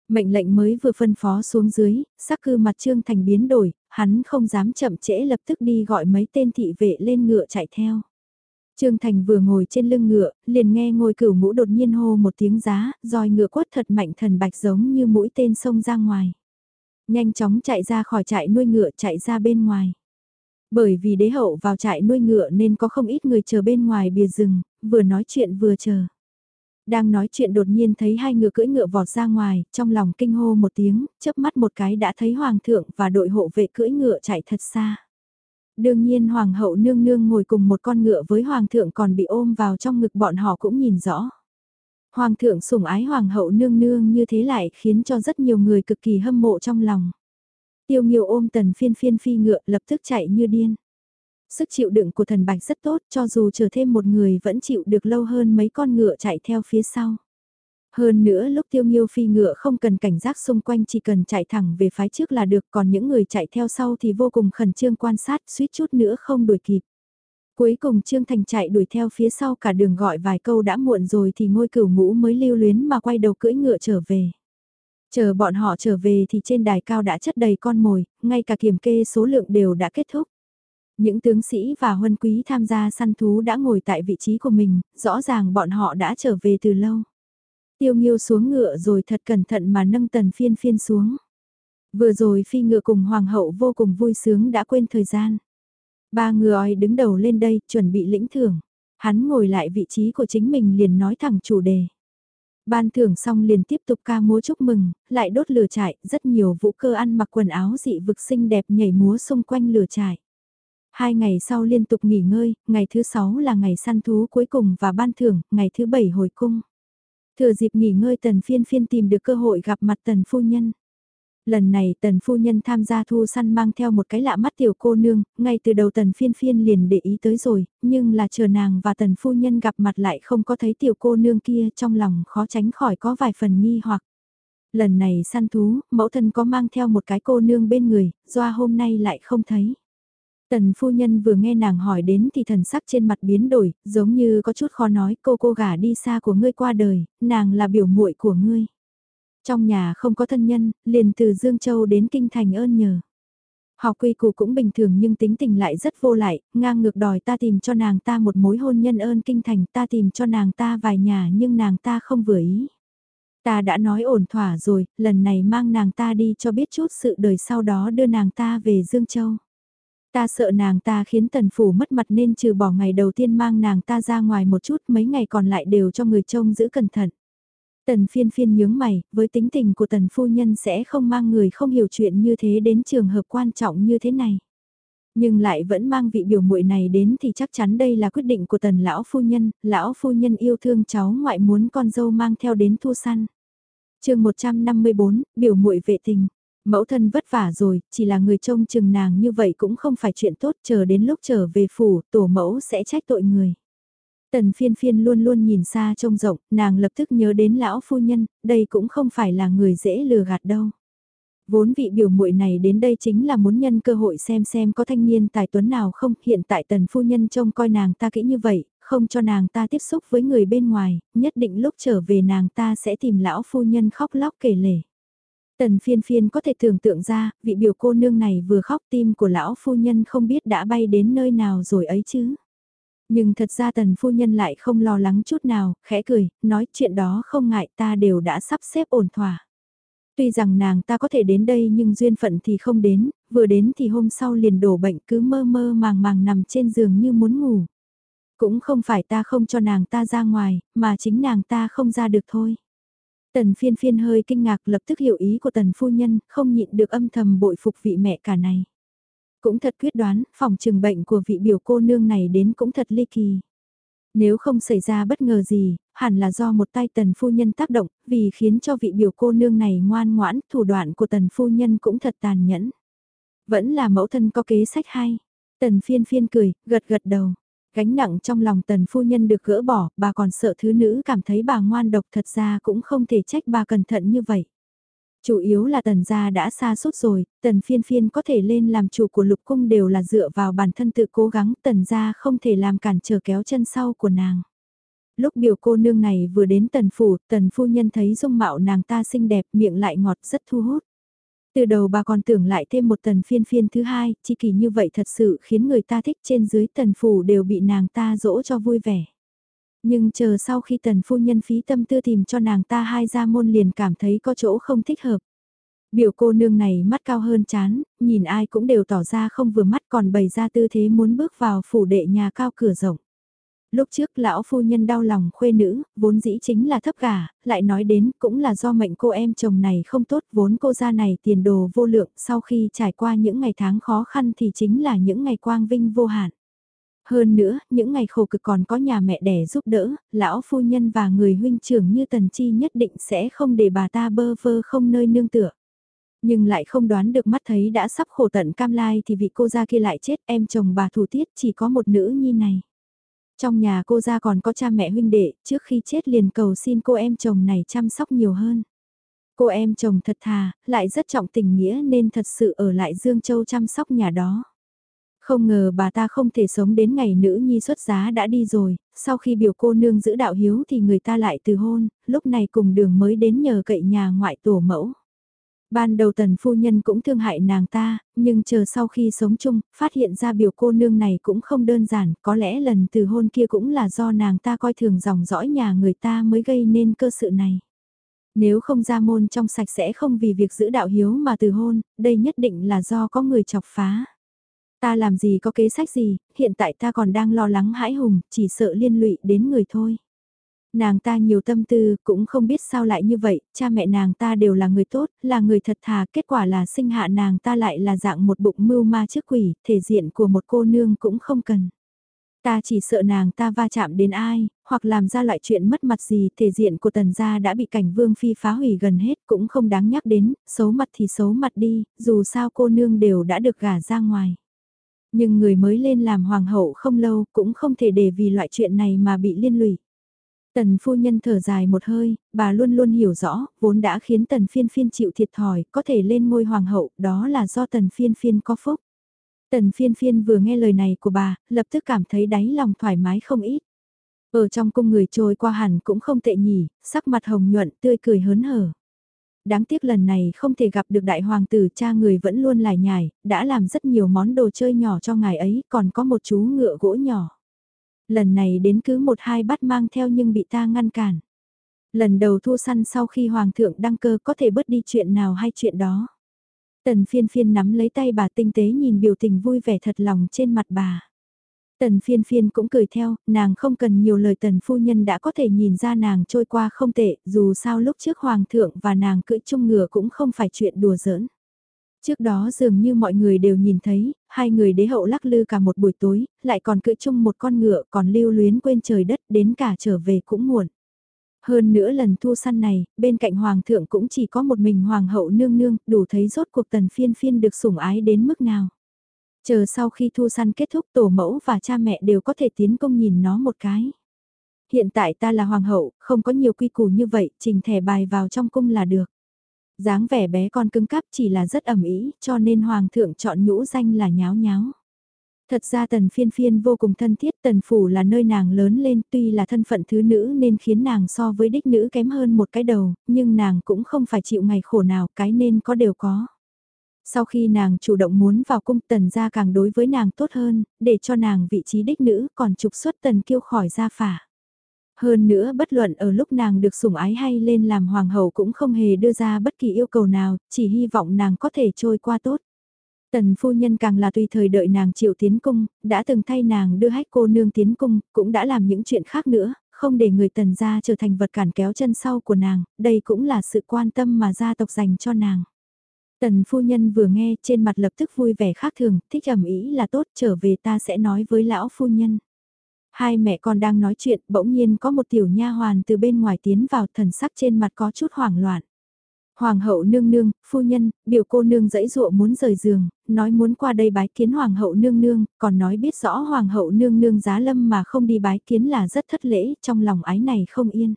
Speaker 1: Mệnh lệnh mới vừa phân phó xuống dưới, sắc cư mặt Trương Thành biến đổi, hắn không dám chậm trễ lập tức đi gọi mấy tên thị vệ lên ngựa chạy theo. Trương Thành vừa ngồi trên lưng ngựa, liền nghe ngôi cửu ngũ đột nhiên hô một tiếng giá, roi ngựa quất thật mạnh thần bạch giống như mũi tên sông ra ngoài. Nhanh chóng chạy ra khỏi trại nuôi ngựa chạy ra bên ngoài. Bởi vì đế hậu vào trại nuôi ngựa nên có không ít người chờ bên ngoài bìa rừng, vừa nói chuyện vừa chờ. Đang nói chuyện đột nhiên thấy hai ngựa cưỡi ngựa vọt ra ngoài, trong lòng kinh hô một tiếng, chớp mắt một cái đã thấy hoàng thượng và đội hộ vệ cưỡi ngựa chạy thật xa. Đương nhiên hoàng hậu nương nương ngồi cùng một con ngựa với hoàng thượng còn bị ôm vào trong ngực bọn họ cũng nhìn rõ. Hoàng thượng sủng ái hoàng hậu nương nương như thế lại khiến cho rất nhiều người cực kỳ hâm mộ trong lòng. Tiêu nghiêu ôm tần phiên phiên phi ngựa, lập tức chạy như điên. Sức chịu đựng của thần bạch rất tốt, cho dù chờ thêm một người vẫn chịu được lâu hơn mấy con ngựa chạy theo phía sau. Hơn nữa lúc tiêu nghiêu phi ngựa không cần cảnh giác xung quanh chỉ cần chạy thẳng về phái trước là được còn những người chạy theo sau thì vô cùng khẩn trương quan sát suýt chút nữa không đuổi kịp. Cuối cùng Trương Thành chạy đuổi theo phía sau cả đường gọi vài câu đã muộn rồi thì ngôi cửu ngũ mới lưu luyến mà quay đầu cưỡi ngựa trở về. Chờ bọn họ trở về thì trên đài cao đã chất đầy con mồi, ngay cả kiểm kê số lượng đều đã kết thúc. Những tướng sĩ và huân quý tham gia săn thú đã ngồi tại vị trí của mình, rõ ràng bọn họ đã trở về từ lâu. Tiêu nghiêu xuống ngựa rồi thật cẩn thận mà nâng tần phiên phiên xuống. Vừa rồi phi ngựa cùng hoàng hậu vô cùng vui sướng đã quên thời gian. Ba người đứng đầu lên đây chuẩn bị lĩnh thưởng. Hắn ngồi lại vị trí của chính mình liền nói thẳng chủ đề. Ban thưởng xong liền tiếp tục ca múa chúc mừng, lại đốt lửa trại, rất nhiều vũ cơ ăn mặc quần áo dị vực xinh đẹp nhảy múa xung quanh lửa trại. Hai ngày sau liên tục nghỉ ngơi, ngày thứ sáu là ngày săn thú cuối cùng và ban thưởng, ngày thứ bảy hồi cung. Thừa dịp nghỉ ngơi tần phiên phiên tìm được cơ hội gặp mặt tần phu nhân. Lần này tần phu nhân tham gia thu săn mang theo một cái lạ mắt tiểu cô nương, ngay từ đầu tần phiên phiên liền để ý tới rồi, nhưng là chờ nàng và tần phu nhân gặp mặt lại không có thấy tiểu cô nương kia trong lòng khó tránh khỏi có vài phần nghi hoặc. Lần này săn thú, mẫu thân có mang theo một cái cô nương bên người, doa hôm nay lại không thấy. Tần phu nhân vừa nghe nàng hỏi đến thì thần sắc trên mặt biến đổi, giống như có chút khó nói cô cô gả đi xa của ngươi qua đời, nàng là biểu muội của ngươi. Trong nhà không có thân nhân, liền từ Dương Châu đến Kinh Thành ơn nhờ. Học quy củ cũng bình thường nhưng tính tình lại rất vô lại, ngang ngược đòi ta tìm cho nàng ta một mối hôn nhân ơn kinh thành ta tìm cho nàng ta vài nhà nhưng nàng ta không vừa ý. Ta đã nói ổn thỏa rồi, lần này mang nàng ta đi cho biết chút sự đời sau đó đưa nàng ta về Dương Châu. Ta sợ nàng ta khiến tần phủ mất mặt nên trừ bỏ ngày đầu tiên mang nàng ta ra ngoài một chút mấy ngày còn lại đều cho người trông giữ cẩn thận. Tần phiên phiên nhướng mày, với tính tình của tần phu nhân sẽ không mang người không hiểu chuyện như thế đến trường hợp quan trọng như thế này. Nhưng lại vẫn mang vị biểu muội này đến thì chắc chắn đây là quyết định của tần lão phu nhân, lão phu nhân yêu thương cháu ngoại muốn con dâu mang theo đến thu săn. chương 154, biểu muội vệ tình. Mẫu thân vất vả rồi, chỉ là người trông chừng nàng như vậy cũng không phải chuyện tốt, chờ đến lúc trở về phủ, tổ mẫu sẽ trách tội người. Tần phiên phiên luôn luôn nhìn xa trông rộng, nàng lập tức nhớ đến lão phu nhân, đây cũng không phải là người dễ lừa gạt đâu. Vốn vị biểu muội này đến đây chính là muốn nhân cơ hội xem xem có thanh niên tài tuấn nào không, hiện tại tần phu nhân trông coi nàng ta kỹ như vậy, không cho nàng ta tiếp xúc với người bên ngoài, nhất định lúc trở về nàng ta sẽ tìm lão phu nhân khóc lóc kể lể. Tần phiên phiên có thể tưởng tượng ra, vị biểu cô nương này vừa khóc tim của lão phu nhân không biết đã bay đến nơi nào rồi ấy chứ. Nhưng thật ra tần phu nhân lại không lo lắng chút nào, khẽ cười, nói chuyện đó không ngại ta đều đã sắp xếp ổn thỏa. Tuy rằng nàng ta có thể đến đây nhưng duyên phận thì không đến, vừa đến thì hôm sau liền đổ bệnh cứ mơ mơ màng màng nằm trên giường như muốn ngủ. Cũng không phải ta không cho nàng ta ra ngoài, mà chính nàng ta không ra được thôi. Tần phiên phiên hơi kinh ngạc lập tức hiểu ý của tần phu nhân, không nhịn được âm thầm bội phục vị mẹ cả này. Cũng thật quyết đoán, phòng trừng bệnh của vị biểu cô nương này đến cũng thật ly kỳ. Nếu không xảy ra bất ngờ gì, hẳn là do một tay tần phu nhân tác động, vì khiến cho vị biểu cô nương này ngoan ngoãn, thủ đoạn của tần phu nhân cũng thật tàn nhẫn. Vẫn là mẫu thân có kế sách hay. Tần phiên phiên cười, gật gật đầu. Gánh nặng trong lòng tần phu nhân được gỡ bỏ, bà còn sợ thứ nữ cảm thấy bà ngoan độc thật ra cũng không thể trách bà cẩn thận như vậy. Chủ yếu là tần gia đã xa suốt rồi, tần phiên phiên có thể lên làm chủ của lục cung đều là dựa vào bản thân tự cố gắng, tần gia không thể làm cản trở kéo chân sau của nàng. Lúc biểu cô nương này vừa đến tần phủ, tần phu nhân thấy dung mạo nàng ta xinh đẹp, miệng lại ngọt rất thu hút. Từ đầu bà còn tưởng lại thêm một tần phiên phiên thứ hai, chi kỳ như vậy thật sự khiến người ta thích trên dưới tần phủ đều bị nàng ta dỗ cho vui vẻ. Nhưng chờ sau khi tần phu nhân phí tâm tư tìm cho nàng ta hai gia môn liền cảm thấy có chỗ không thích hợp. Biểu cô nương này mắt cao hơn chán, nhìn ai cũng đều tỏ ra không vừa mắt còn bày ra tư thế muốn bước vào phủ đệ nhà cao cửa rộng. Lúc trước lão phu nhân đau lòng khuê nữ, vốn dĩ chính là thấp gà, lại nói đến cũng là do mệnh cô em chồng này không tốt vốn cô gia này tiền đồ vô lượng sau khi trải qua những ngày tháng khó khăn thì chính là những ngày quang vinh vô hạn. Hơn nữa, những ngày khổ cực còn có nhà mẹ đẻ giúp đỡ, lão phu nhân và người huynh trưởng như Tần Chi nhất định sẽ không để bà ta bơ vơ không nơi nương tựa. Nhưng lại không đoán được mắt thấy đã sắp khổ tận cam lai thì vị cô gia kia lại chết em chồng bà thủ tiết chỉ có một nữ nhi này. Trong nhà cô gia còn có cha mẹ huynh đệ, trước khi chết liền cầu xin cô em chồng này chăm sóc nhiều hơn. Cô em chồng thật thà, lại rất trọng tình nghĩa nên thật sự ở lại Dương Châu chăm sóc nhà đó. Không ngờ bà ta không thể sống đến ngày nữ nhi xuất giá đã đi rồi, sau khi biểu cô nương giữ đạo hiếu thì người ta lại từ hôn, lúc này cùng đường mới đến nhờ cậy nhà ngoại tổ mẫu. Ban đầu tần phu nhân cũng thương hại nàng ta, nhưng chờ sau khi sống chung, phát hiện ra biểu cô nương này cũng không đơn giản, có lẽ lần từ hôn kia cũng là do nàng ta coi thường dòng dõi nhà người ta mới gây nên cơ sự này. Nếu không ra môn trong sạch sẽ không vì việc giữ đạo hiếu mà từ hôn, đây nhất định là do có người chọc phá. Ta làm gì có kế sách gì, hiện tại ta còn đang lo lắng hãi hùng, chỉ sợ liên lụy đến người thôi. Nàng ta nhiều tâm tư, cũng không biết sao lại như vậy, cha mẹ nàng ta đều là người tốt, là người thật thà, kết quả là sinh hạ nàng ta lại là dạng một bụng mưu ma trước quỷ, thể diện của một cô nương cũng không cần. Ta chỉ sợ nàng ta va chạm đến ai, hoặc làm ra loại chuyện mất mặt gì, thể diện của tần gia đã bị cảnh vương phi phá hủy gần hết cũng không đáng nhắc đến, xấu mặt thì xấu mặt đi, dù sao cô nương đều đã được gả ra ngoài. Nhưng người mới lên làm hoàng hậu không lâu cũng không thể để vì loại chuyện này mà bị liên lụy. Tần phu nhân thở dài một hơi, bà luôn luôn hiểu rõ, vốn đã khiến tần phiên phiên chịu thiệt thòi, có thể lên ngôi hoàng hậu, đó là do tần phiên phiên có phúc. Tần phiên phiên vừa nghe lời này của bà, lập tức cảm thấy đáy lòng thoải mái không ít. Ở trong cung người trôi qua hẳn cũng không tệ nhỉ, sắc mặt hồng nhuận tươi cười hớn hở. Đáng tiếc lần này không thể gặp được đại hoàng tử cha người vẫn luôn lải nhải, đã làm rất nhiều món đồ chơi nhỏ cho ngài ấy, còn có một chú ngựa gỗ nhỏ. Lần này đến cứ một hai bắt mang theo nhưng bị ta ngăn cản. Lần đầu thu săn sau khi hoàng thượng đăng cơ có thể bớt đi chuyện nào hay chuyện đó. Tần phiên phiên nắm lấy tay bà tinh tế nhìn biểu tình vui vẻ thật lòng trên mặt bà. Tần phiên phiên cũng cười theo, nàng không cần nhiều lời tần phu nhân đã có thể nhìn ra nàng trôi qua không tệ, dù sao lúc trước hoàng thượng và nàng cưỡi chung ngựa cũng không phải chuyện đùa giỡn. Trước đó dường như mọi người đều nhìn thấy, hai người đế hậu lắc lư cả một buổi tối, lại còn cưỡi chung một con ngựa còn lưu luyến quên trời đất đến cả trở về cũng muộn. Hơn nữa lần thu săn này, bên cạnh hoàng thượng cũng chỉ có một mình hoàng hậu nương nương, đủ thấy rốt cuộc tần phiên phiên được sủng ái đến mức nào. Chờ sau khi thu săn kết thúc tổ mẫu và cha mẹ đều có thể tiến công nhìn nó một cái. Hiện tại ta là hoàng hậu, không có nhiều quy củ như vậy, trình thẻ bài vào trong cung là được dáng vẻ bé con cứng cáp chỉ là rất ẩm ý, cho nên hoàng thượng chọn nhũ danh là nháo nháo. Thật ra tần phiên phiên vô cùng thân thiết tần phủ là nơi nàng lớn lên tuy là thân phận thứ nữ nên khiến nàng so với đích nữ kém hơn một cái đầu, nhưng nàng cũng không phải chịu ngày khổ nào cái nên có đều có. Sau khi nàng chủ động muốn vào cung tần gia càng đối với nàng tốt hơn, để cho nàng vị trí đích nữ còn trục xuất tần kiêu khỏi gia phả. Hơn nữa bất luận ở lúc nàng được sủng ái hay lên làm hoàng hậu cũng không hề đưa ra bất kỳ yêu cầu nào, chỉ hy vọng nàng có thể trôi qua tốt. Tần phu nhân càng là tùy thời đợi nàng chịu tiến cung, đã từng thay nàng đưa hách cô nương tiến cung, cũng đã làm những chuyện khác nữa, không để người tần gia trở thành vật cản kéo chân sau của nàng, đây cũng là sự quan tâm mà gia tộc dành cho nàng. Tần phu nhân vừa nghe trên mặt lập tức vui vẻ khác thường, thích ẩm ý là tốt trở về ta sẽ nói với lão phu nhân. Hai mẹ con đang nói chuyện, bỗng nhiên có một tiểu nha hoàn từ bên ngoài tiến vào thần sắc trên mặt có chút hoảng loạn. Hoàng hậu nương nương, phu nhân, biểu cô nương dãy dụa muốn rời giường, nói muốn qua đây bái kiến hoàng hậu nương nương, còn nói biết rõ hoàng hậu nương nương giá lâm mà không đi bái kiến là rất thất lễ, trong lòng ái này không yên.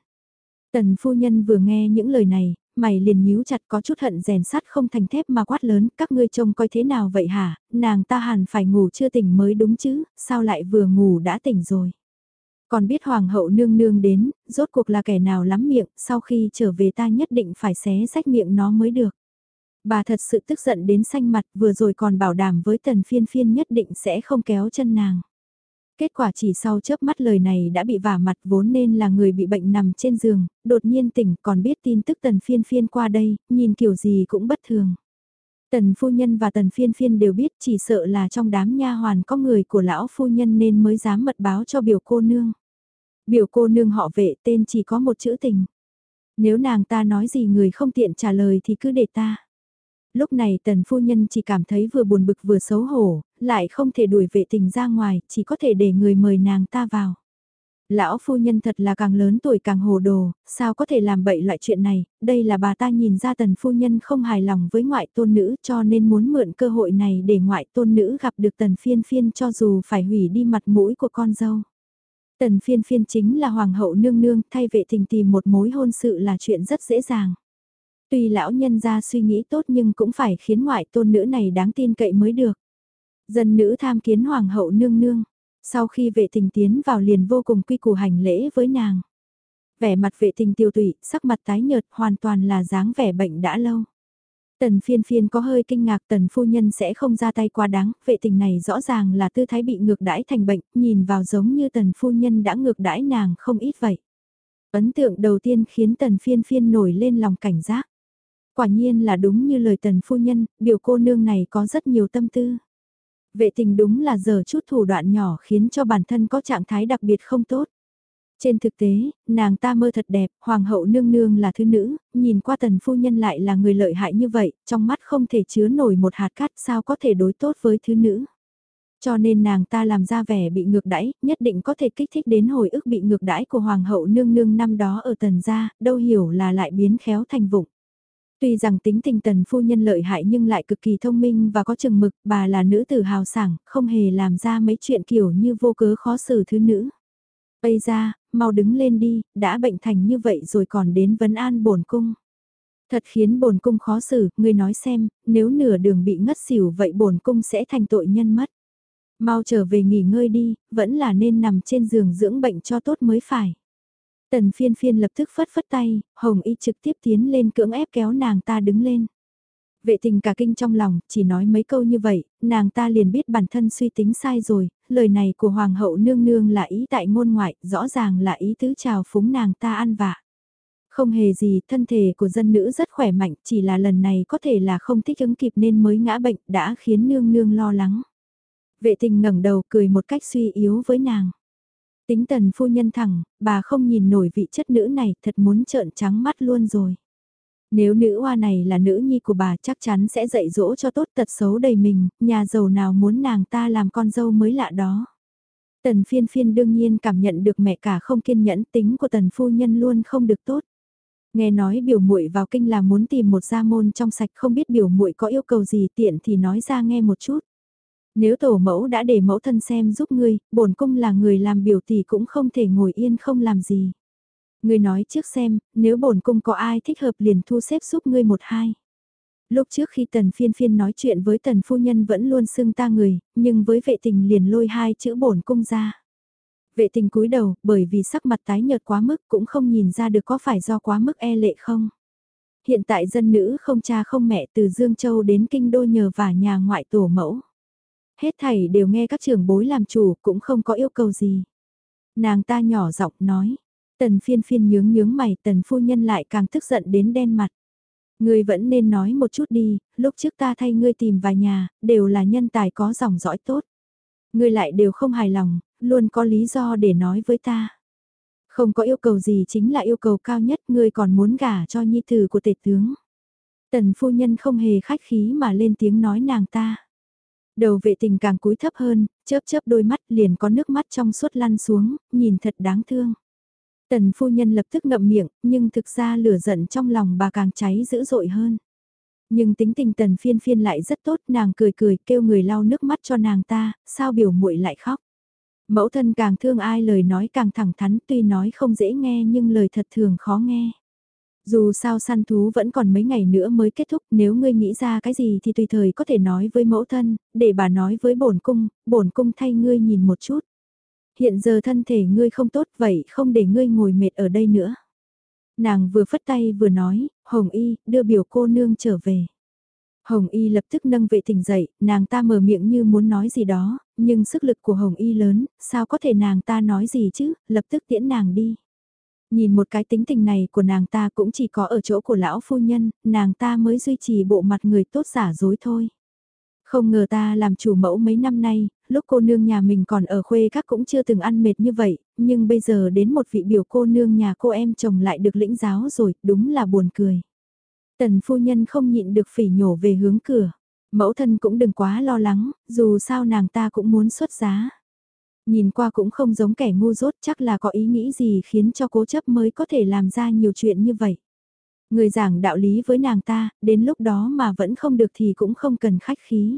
Speaker 1: Tần phu nhân vừa nghe những lời này, mày liền nhíu chặt có chút hận rèn sắt không thành thép mà quát lớn, các ngươi trông coi thế nào vậy hả, nàng ta hẳn phải ngủ chưa tỉnh mới đúng chứ, sao lại vừa ngủ đã tỉnh rồi. Còn biết hoàng hậu nương nương đến, rốt cuộc là kẻ nào lắm miệng, sau khi trở về ta nhất định phải xé rách miệng nó mới được. Bà thật sự tức giận đến xanh mặt vừa rồi còn bảo đảm với tần phiên phiên nhất định sẽ không kéo chân nàng. Kết quả chỉ sau chớp mắt lời này đã bị vả mặt vốn nên là người bị bệnh nằm trên giường, đột nhiên tỉnh còn biết tin tức tần phiên phiên qua đây, nhìn kiểu gì cũng bất thường. Tần phu nhân và tần phiên phiên đều biết chỉ sợ là trong đám nha hoàn có người của lão phu nhân nên mới dám mật báo cho biểu cô nương. Biểu cô nương họ vệ tên chỉ có một chữ tình. Nếu nàng ta nói gì người không tiện trả lời thì cứ để ta. Lúc này tần phu nhân chỉ cảm thấy vừa buồn bực vừa xấu hổ, lại không thể đuổi vệ tình ra ngoài, chỉ có thể để người mời nàng ta vào. Lão phu nhân thật là càng lớn tuổi càng hồ đồ, sao có thể làm bậy loại chuyện này, đây là bà ta nhìn ra tần phu nhân không hài lòng với ngoại tôn nữ cho nên muốn mượn cơ hội này để ngoại tôn nữ gặp được tần phiên phiên cho dù phải hủy đi mặt mũi của con dâu. Tần phiên phiên chính là hoàng hậu nương nương thay vệ tình tìm một mối hôn sự là chuyện rất dễ dàng. Tuy lão nhân ra suy nghĩ tốt nhưng cũng phải khiến ngoại tôn nữ này đáng tin cậy mới được. Dân nữ tham kiến hoàng hậu nương nương, sau khi vệ tình tiến vào liền vô cùng quy củ hành lễ với nàng. Vẻ mặt vệ tình tiêu tụy, sắc mặt tái nhợt hoàn toàn là dáng vẻ bệnh đã lâu. Tần phiên phiên có hơi kinh ngạc tần phu nhân sẽ không ra tay quá đáng, vệ tình này rõ ràng là tư thái bị ngược đãi thành bệnh, nhìn vào giống như tần phu nhân đã ngược đãi nàng không ít vậy. Ấn tượng đầu tiên khiến tần phiên phiên nổi lên lòng cảnh giác. Quả nhiên là đúng như lời tần phu nhân, biểu cô nương này có rất nhiều tâm tư. Vệ tình đúng là giờ chút thủ đoạn nhỏ khiến cho bản thân có trạng thái đặc biệt không tốt. Trên thực tế, nàng ta mơ thật đẹp, hoàng hậu nương nương là thứ nữ, nhìn qua tần phu nhân lại là người lợi hại như vậy, trong mắt không thể chứa nổi một hạt cát sao có thể đối tốt với thứ nữ. Cho nên nàng ta làm ra vẻ bị ngược đãi, nhất định có thể kích thích đến hồi ức bị ngược đãi của hoàng hậu nương nương năm đó ở tần gia, đâu hiểu là lại biến khéo thành vụng. Tuy rằng tính tình tần phu nhân lợi hại nhưng lại cực kỳ thông minh và có chừng mực, bà là nữ tử hào sảng, không hề làm ra mấy chuyện kiểu như vô cớ khó xử thứ nữ. Bây ra, mau đứng lên đi, đã bệnh thành như vậy rồi còn đến vấn an bổn cung. Thật khiến bổn cung khó xử, ngươi nói xem, nếu nửa đường bị ngất xỉu vậy bổn cung sẽ thành tội nhân mất. Mau trở về nghỉ ngơi đi, vẫn là nên nằm trên giường dưỡng bệnh cho tốt mới phải. Tần phiên phiên lập tức phất phất tay, Hồng Y trực tiếp tiến lên cưỡng ép kéo nàng ta đứng lên. Vệ tình cả kinh trong lòng, chỉ nói mấy câu như vậy, nàng ta liền biết bản thân suy tính sai rồi, lời này của Hoàng hậu nương nương là ý tại ngôn ngoại, rõ ràng là ý tứ chào phúng nàng ta ăn vạ. Không hề gì, thân thể của dân nữ rất khỏe mạnh, chỉ là lần này có thể là không thích ứng kịp nên mới ngã bệnh, đã khiến nương nương lo lắng. Vệ tình ngẩng đầu cười một cách suy yếu với nàng. Tính tần phu nhân thẳng, bà không nhìn nổi vị chất nữ này, thật muốn trợn trắng mắt luôn rồi. Nếu nữ hoa này là nữ nhi của bà chắc chắn sẽ dạy dỗ cho tốt tật xấu đầy mình, nhà giàu nào muốn nàng ta làm con dâu mới lạ đó. Tần phiên phiên đương nhiên cảm nhận được mẹ cả không kiên nhẫn tính của tần phu nhân luôn không được tốt. Nghe nói biểu muội vào kinh là muốn tìm một gia môn trong sạch không biết biểu muội có yêu cầu gì tiện thì nói ra nghe một chút. Nếu tổ mẫu đã để mẫu thân xem giúp ngươi, bổn cung là người làm biểu tỷ cũng không thể ngồi yên không làm gì. Ngươi nói trước xem, nếu bổn cung có ai thích hợp liền thu xếp giúp ngươi một hai. Lúc trước khi tần phiên phiên nói chuyện với tần phu nhân vẫn luôn xưng ta người, nhưng với vệ tình liền lôi hai chữ bổn cung ra. Vệ tình cúi đầu, bởi vì sắc mặt tái nhợt quá mức cũng không nhìn ra được có phải do quá mức e lệ không. Hiện tại dân nữ không cha không mẹ từ Dương Châu đến Kinh Đô nhờ vả nhà ngoại tổ mẫu. Hết thảy đều nghe các trưởng bối làm chủ cũng không có yêu cầu gì. Nàng ta nhỏ giọng nói, tần phiên phiên nhướng nhướng mày tần phu nhân lại càng tức giận đến đen mặt. Ngươi vẫn nên nói một chút đi, lúc trước ta thay ngươi tìm vài nhà, đều là nhân tài có dòng dõi tốt. Ngươi lại đều không hài lòng, luôn có lý do để nói với ta. Không có yêu cầu gì chính là yêu cầu cao nhất ngươi còn muốn gả cho nhi tử của tể tướng. Tần phu nhân không hề khách khí mà lên tiếng nói nàng ta. Đầu vệ tình càng cúi thấp hơn, chớp chớp đôi mắt liền có nước mắt trong suốt lăn xuống, nhìn thật đáng thương. Tần phu nhân lập tức ngậm miệng, nhưng thực ra lửa giận trong lòng bà càng cháy dữ dội hơn. Nhưng tính tình tần phiên phiên lại rất tốt, nàng cười cười kêu người lau nước mắt cho nàng ta, sao biểu muội lại khóc. Mẫu thân càng thương ai lời nói càng thẳng thắn tuy nói không dễ nghe nhưng lời thật thường khó nghe. Dù sao săn thú vẫn còn mấy ngày nữa mới kết thúc, nếu ngươi nghĩ ra cái gì thì tùy thời có thể nói với mẫu thân, để bà nói với bổn cung, bổn cung thay ngươi nhìn một chút. Hiện giờ thân thể ngươi không tốt vậy không để ngươi ngồi mệt ở đây nữa. Nàng vừa phất tay vừa nói, Hồng Y, đưa biểu cô nương trở về. Hồng Y lập tức nâng vệ tỉnh dậy, nàng ta mở miệng như muốn nói gì đó, nhưng sức lực của Hồng Y lớn, sao có thể nàng ta nói gì chứ, lập tức tiễn nàng đi. Nhìn một cái tính tình này của nàng ta cũng chỉ có ở chỗ của lão phu nhân, nàng ta mới duy trì bộ mặt người tốt giả dối thôi. Không ngờ ta làm chủ mẫu mấy năm nay, lúc cô nương nhà mình còn ở khuê các cũng chưa từng ăn mệt như vậy, nhưng bây giờ đến một vị biểu cô nương nhà cô em chồng lại được lĩnh giáo rồi, đúng là buồn cười. Tần phu nhân không nhịn được phỉ nhổ về hướng cửa. Mẫu thân cũng đừng quá lo lắng, dù sao nàng ta cũng muốn xuất giá. Nhìn qua cũng không giống kẻ ngu dốt chắc là có ý nghĩ gì khiến cho cố chấp mới có thể làm ra nhiều chuyện như vậy. Người giảng đạo lý với nàng ta, đến lúc đó mà vẫn không được thì cũng không cần khách khí.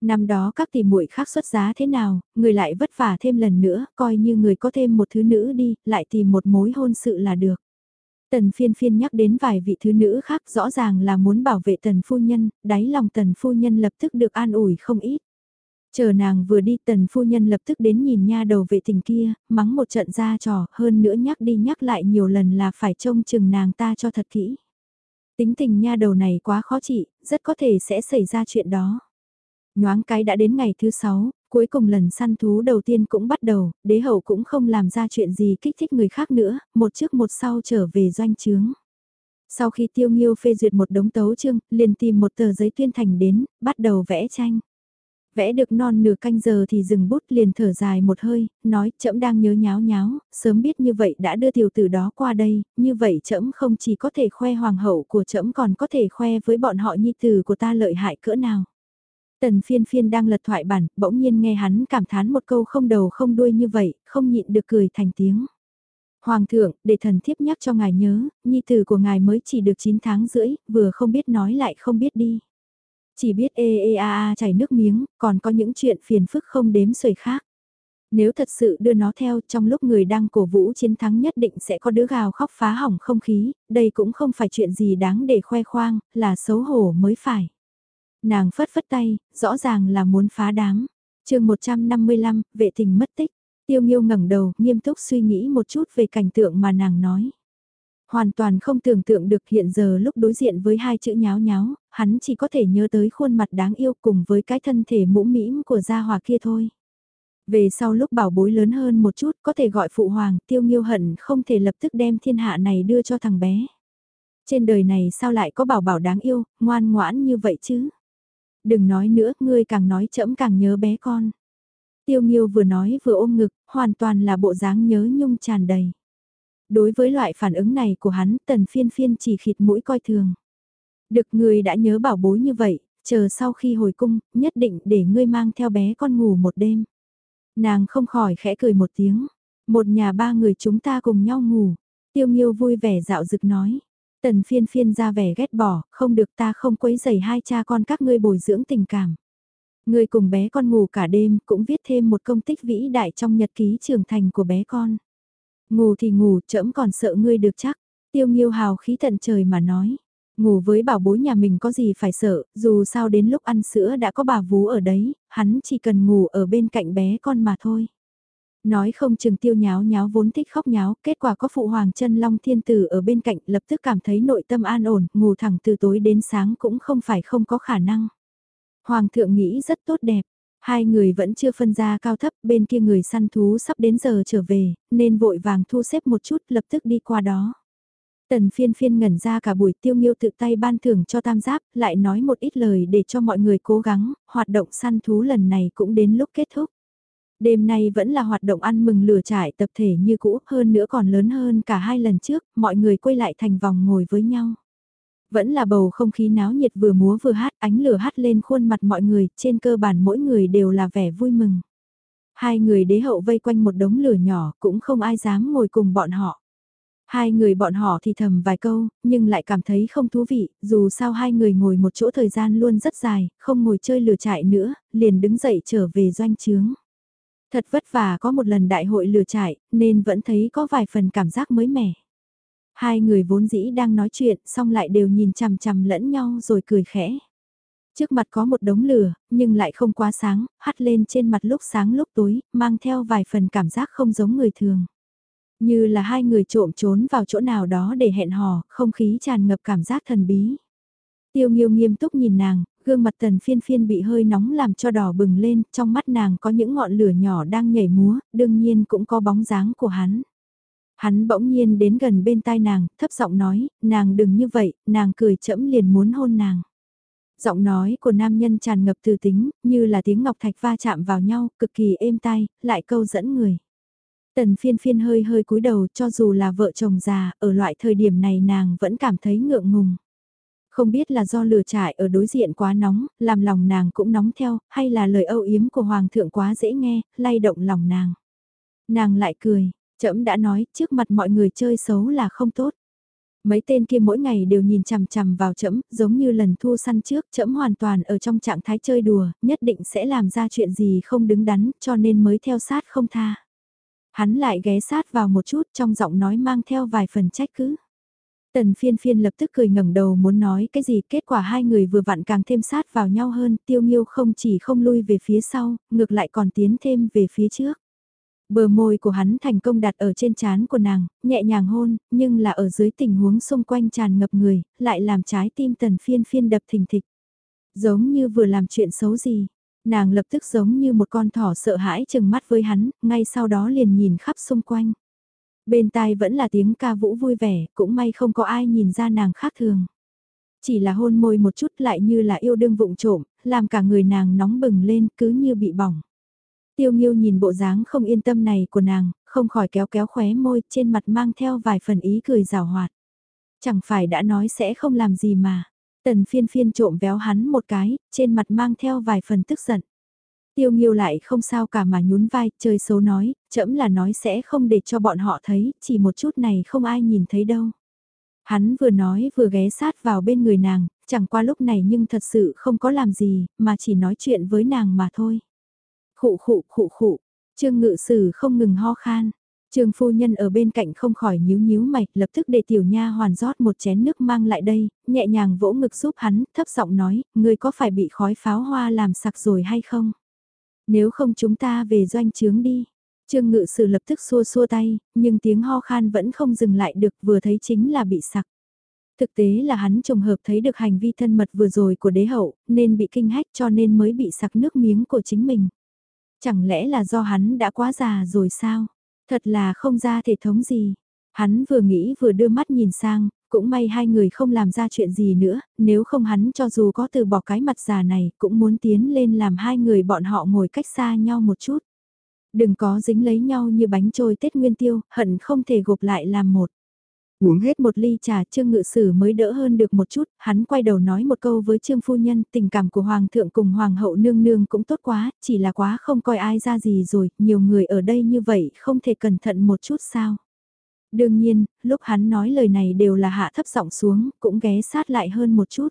Speaker 1: Năm đó các tỷ muội khác xuất giá thế nào, người lại vất vả thêm lần nữa, coi như người có thêm một thứ nữ đi, lại tìm một mối hôn sự là được. Tần phiên phiên nhắc đến vài vị thứ nữ khác rõ ràng là muốn bảo vệ tần phu nhân, đáy lòng tần phu nhân lập tức được an ủi không ít. Chờ nàng vừa đi tần phu nhân lập tức đến nhìn nha đầu vệ tình kia, mắng một trận ra trò, hơn nữa nhắc đi nhắc lại nhiều lần là phải trông chừng nàng ta cho thật kỹ. Tính tình nha đầu này quá khó trị, rất có thể sẽ xảy ra chuyện đó. Nhoáng cái đã đến ngày thứ sáu, Cuối cùng lần săn thú đầu tiên cũng bắt đầu, đế hậu cũng không làm ra chuyện gì kích thích người khác nữa, một trước một sau trở về doanh trướng. Sau khi tiêu nghiêu phê duyệt một đống tấu chương, liền tìm một tờ giấy tuyên thành đến, bắt đầu vẽ tranh. Vẽ được non nửa canh giờ thì dừng bút liền thở dài một hơi, nói trẫm đang nhớ nháo nháo, sớm biết như vậy đã đưa tiểu tử đó qua đây, như vậy trẫm không chỉ có thể khoe hoàng hậu của trẫm còn có thể khoe với bọn họ nhi tử của ta lợi hại cỡ nào. Tần phiên phiên đang lật thoại bản, bỗng nhiên nghe hắn cảm thán một câu không đầu không đuôi như vậy, không nhịn được cười thành tiếng. Hoàng thượng, để thần thiếp nhắc cho ngài nhớ, nhi tử của ngài mới chỉ được 9 tháng rưỡi, vừa không biết nói lại không biết đi. Chỉ biết ê ê a a chảy nước miếng, còn có những chuyện phiền phức không đếm xuể khác. Nếu thật sự đưa nó theo trong lúc người đang cổ vũ chiến thắng nhất định sẽ có đứa gào khóc phá hỏng không khí, đây cũng không phải chuyện gì đáng để khoe khoang, là xấu hổ mới phải. Nàng phất phất tay, rõ ràng là muốn phá đám. chương 155, vệ tình mất tích. Tiêu Nghiêu ngẩng đầu, nghiêm túc suy nghĩ một chút về cảnh tượng mà nàng nói. Hoàn toàn không tưởng tượng được hiện giờ lúc đối diện với hai chữ nháo nháo, hắn chỉ có thể nhớ tới khuôn mặt đáng yêu cùng với cái thân thể mũ mĩm của gia hòa kia thôi. Về sau lúc bảo bối lớn hơn một chút có thể gọi phụ hoàng tiêu nghiêu hận không thể lập tức đem thiên hạ này đưa cho thằng bé. Trên đời này sao lại có bảo bảo đáng yêu, ngoan ngoãn như vậy chứ? Đừng nói nữa, ngươi càng nói chậm càng nhớ bé con. Tiêu Nghiêu vừa nói vừa ôm ngực, hoàn toàn là bộ dáng nhớ nhung tràn đầy. Đối với loại phản ứng này của hắn, tần phiên phiên chỉ khịt mũi coi thường. Được người đã nhớ bảo bối như vậy, chờ sau khi hồi cung, nhất định để ngươi mang theo bé con ngủ một đêm. Nàng không khỏi khẽ cười một tiếng. Một nhà ba người chúng ta cùng nhau ngủ. Tiêu Nghiêu vui vẻ dạo dực nói. Tần phiên phiên ra vẻ ghét bỏ, không được ta không quấy giày hai cha con các ngươi bồi dưỡng tình cảm. Ngươi cùng bé con ngủ cả đêm cũng viết thêm một công tích vĩ đại trong nhật ký trưởng thành của bé con. Ngủ thì ngủ, trẫm còn sợ ngươi được chắc. Tiêu nghiêu hào khí tận trời mà nói. Ngủ với bảo bối nhà mình có gì phải sợ, dù sao đến lúc ăn sữa đã có bà vú ở đấy, hắn chỉ cần ngủ ở bên cạnh bé con mà thôi. Nói không chừng tiêu nháo nháo vốn thích khóc nháo, kết quả có phụ hoàng chân long thiên tử ở bên cạnh lập tức cảm thấy nội tâm an ổn, ngủ thẳng từ tối đến sáng cũng không phải không có khả năng. Hoàng thượng nghĩ rất tốt đẹp, hai người vẫn chưa phân ra cao thấp, bên kia người săn thú sắp đến giờ trở về, nên vội vàng thu xếp một chút lập tức đi qua đó. Tần phiên phiên ngẩn ra cả buổi tiêu nghiêu tự tay ban thưởng cho tam giáp, lại nói một ít lời để cho mọi người cố gắng, hoạt động săn thú lần này cũng đến lúc kết thúc. Đêm nay vẫn là hoạt động ăn mừng lửa trải tập thể như cũ, hơn nữa còn lớn hơn cả hai lần trước, mọi người quay lại thành vòng ngồi với nhau. Vẫn là bầu không khí náo nhiệt vừa múa vừa hát, ánh lửa hát lên khuôn mặt mọi người, trên cơ bản mỗi người đều là vẻ vui mừng. Hai người đế hậu vây quanh một đống lửa nhỏ, cũng không ai dám ngồi cùng bọn họ. Hai người bọn họ thì thầm vài câu, nhưng lại cảm thấy không thú vị, dù sao hai người ngồi một chỗ thời gian luôn rất dài, không ngồi chơi lửa trại nữa, liền đứng dậy trở về doanh trướng. Thật vất vả có một lần đại hội lửa trại, nên vẫn thấy có vài phần cảm giác mới mẻ. Hai người vốn dĩ đang nói chuyện, xong lại đều nhìn chằm chằm lẫn nhau rồi cười khẽ. Trước mặt có một đống lửa, nhưng lại không quá sáng, hắt lên trên mặt lúc sáng lúc tối, mang theo vài phần cảm giác không giống người thường. Như là hai người trộm trốn vào chỗ nào đó để hẹn hò, không khí tràn ngập cảm giác thần bí. Tiêu nghiêu nghiêm túc nhìn nàng, gương mặt tần phiên phiên bị hơi nóng làm cho đỏ bừng lên, trong mắt nàng có những ngọn lửa nhỏ đang nhảy múa, đương nhiên cũng có bóng dáng của hắn. Hắn bỗng nhiên đến gần bên tai nàng, thấp giọng nói, nàng đừng như vậy, nàng cười chẫm liền muốn hôn nàng. Giọng nói của nam nhân tràn ngập từ tính, như là tiếng ngọc thạch va chạm vào nhau, cực kỳ êm tai, lại câu dẫn người. Tần phiên phiên hơi hơi cúi đầu cho dù là vợ chồng già, ở loại thời điểm này nàng vẫn cảm thấy ngượng ngùng. Không biết là do lửa trại ở đối diện quá nóng, làm lòng nàng cũng nóng theo, hay là lời âu yếm của hoàng thượng quá dễ nghe, lay động lòng nàng. Nàng lại cười, trẫm đã nói, trước mặt mọi người chơi xấu là không tốt. Mấy tên kia mỗi ngày đều nhìn chằm chằm vào trẫm, giống như lần thu săn trước, trẫm hoàn toàn ở trong trạng thái chơi đùa, nhất định sẽ làm ra chuyện gì không đứng đắn, cho nên mới theo sát không tha. Hắn lại ghé sát vào một chút trong giọng nói mang theo vài phần trách cứ. Tần phiên phiên lập tức cười ngẩng đầu muốn nói cái gì kết quả hai người vừa vặn càng thêm sát vào nhau hơn tiêu nghiêu không chỉ không lui về phía sau, ngược lại còn tiến thêm về phía trước. Bờ môi của hắn thành công đặt ở trên trán của nàng, nhẹ nhàng hôn, nhưng là ở dưới tình huống xung quanh tràn ngập người, lại làm trái tim tần phiên phiên đập thình thịch. Giống như vừa làm chuyện xấu gì, Nàng lập tức giống như một con thỏ sợ hãi chừng mắt với hắn, ngay sau đó liền nhìn khắp xung quanh. Bên tai vẫn là tiếng ca vũ vui vẻ, cũng may không có ai nhìn ra nàng khác thường. Chỉ là hôn môi một chút lại như là yêu đương vụng trộm, làm cả người nàng nóng bừng lên cứ như bị bỏng. Tiêu nghiêu nhìn bộ dáng không yên tâm này của nàng, không khỏi kéo kéo khóe môi trên mặt mang theo vài phần ý cười rào hoạt. Chẳng phải đã nói sẽ không làm gì mà. Tần phiên phiên trộm véo hắn một cái, trên mặt mang theo vài phần tức giận. Tiêu nghiêu lại không sao cả mà nhún vai, chơi xấu nói, chậm là nói sẽ không để cho bọn họ thấy, chỉ một chút này không ai nhìn thấy đâu. Hắn vừa nói vừa ghé sát vào bên người nàng, chẳng qua lúc này nhưng thật sự không có làm gì, mà chỉ nói chuyện với nàng mà thôi. Khụ khụ khụ khụ, trương ngự sử không ngừng ho khan. Trương phu nhân ở bên cạnh không khỏi nhíu nhíu mày, lập tức để tiểu nha hoàn rót một chén nước mang lại đây, nhẹ nhàng vỗ ngực giúp hắn, thấp giọng nói, ngươi có phải bị khói pháo hoa làm sặc rồi hay không? Nếu không chúng ta về doanh trướng đi. Trương ngự sử lập tức xua xua tay, nhưng tiếng ho khan vẫn không dừng lại được vừa thấy chính là bị sặc. Thực tế là hắn trùng hợp thấy được hành vi thân mật vừa rồi của đế hậu, nên bị kinh hách cho nên mới bị sặc nước miếng của chính mình. Chẳng lẽ là do hắn đã quá già rồi sao? Thật là không ra thể thống gì. Hắn vừa nghĩ vừa đưa mắt nhìn sang, cũng may hai người không làm ra chuyện gì nữa, nếu không hắn cho dù có từ bỏ cái mặt già này cũng muốn tiến lên làm hai người bọn họ ngồi cách xa nhau một chút. Đừng có dính lấy nhau như bánh trôi Tết Nguyên Tiêu, hận không thể gộp lại làm một. Uống hết một ly trà Trương Ngự Sử mới đỡ hơn được một chút, hắn quay đầu nói một câu với Trương Phu Nhân, tình cảm của Hoàng thượng cùng Hoàng hậu nương nương cũng tốt quá, chỉ là quá không coi ai ra gì rồi, nhiều người ở đây như vậy không thể cẩn thận một chút sao. Đương nhiên, lúc hắn nói lời này đều là hạ thấp giọng xuống, cũng ghé sát lại hơn một chút.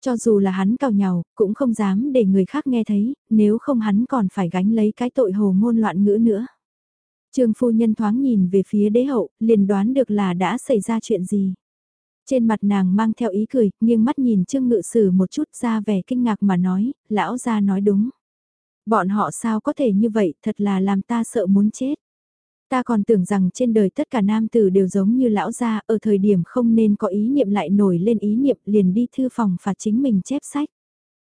Speaker 1: Cho dù là hắn cào nhào, cũng không dám để người khác nghe thấy, nếu không hắn còn phải gánh lấy cái tội hồ ngôn loạn ngữ nữa. Trương phu nhân thoáng nhìn về phía đế hậu, liền đoán được là đã xảy ra chuyện gì. Trên mặt nàng mang theo ý cười, nghiêng mắt nhìn Trương Ngự Sử một chút ra vẻ kinh ngạc mà nói, lão gia nói đúng. Bọn họ sao có thể như vậy, thật là làm ta sợ muốn chết. Ta còn tưởng rằng trên đời tất cả nam tử đều giống như lão gia, ở thời điểm không nên có ý niệm lại nổi lên ý niệm liền đi thư phòng phạt chính mình chép sách.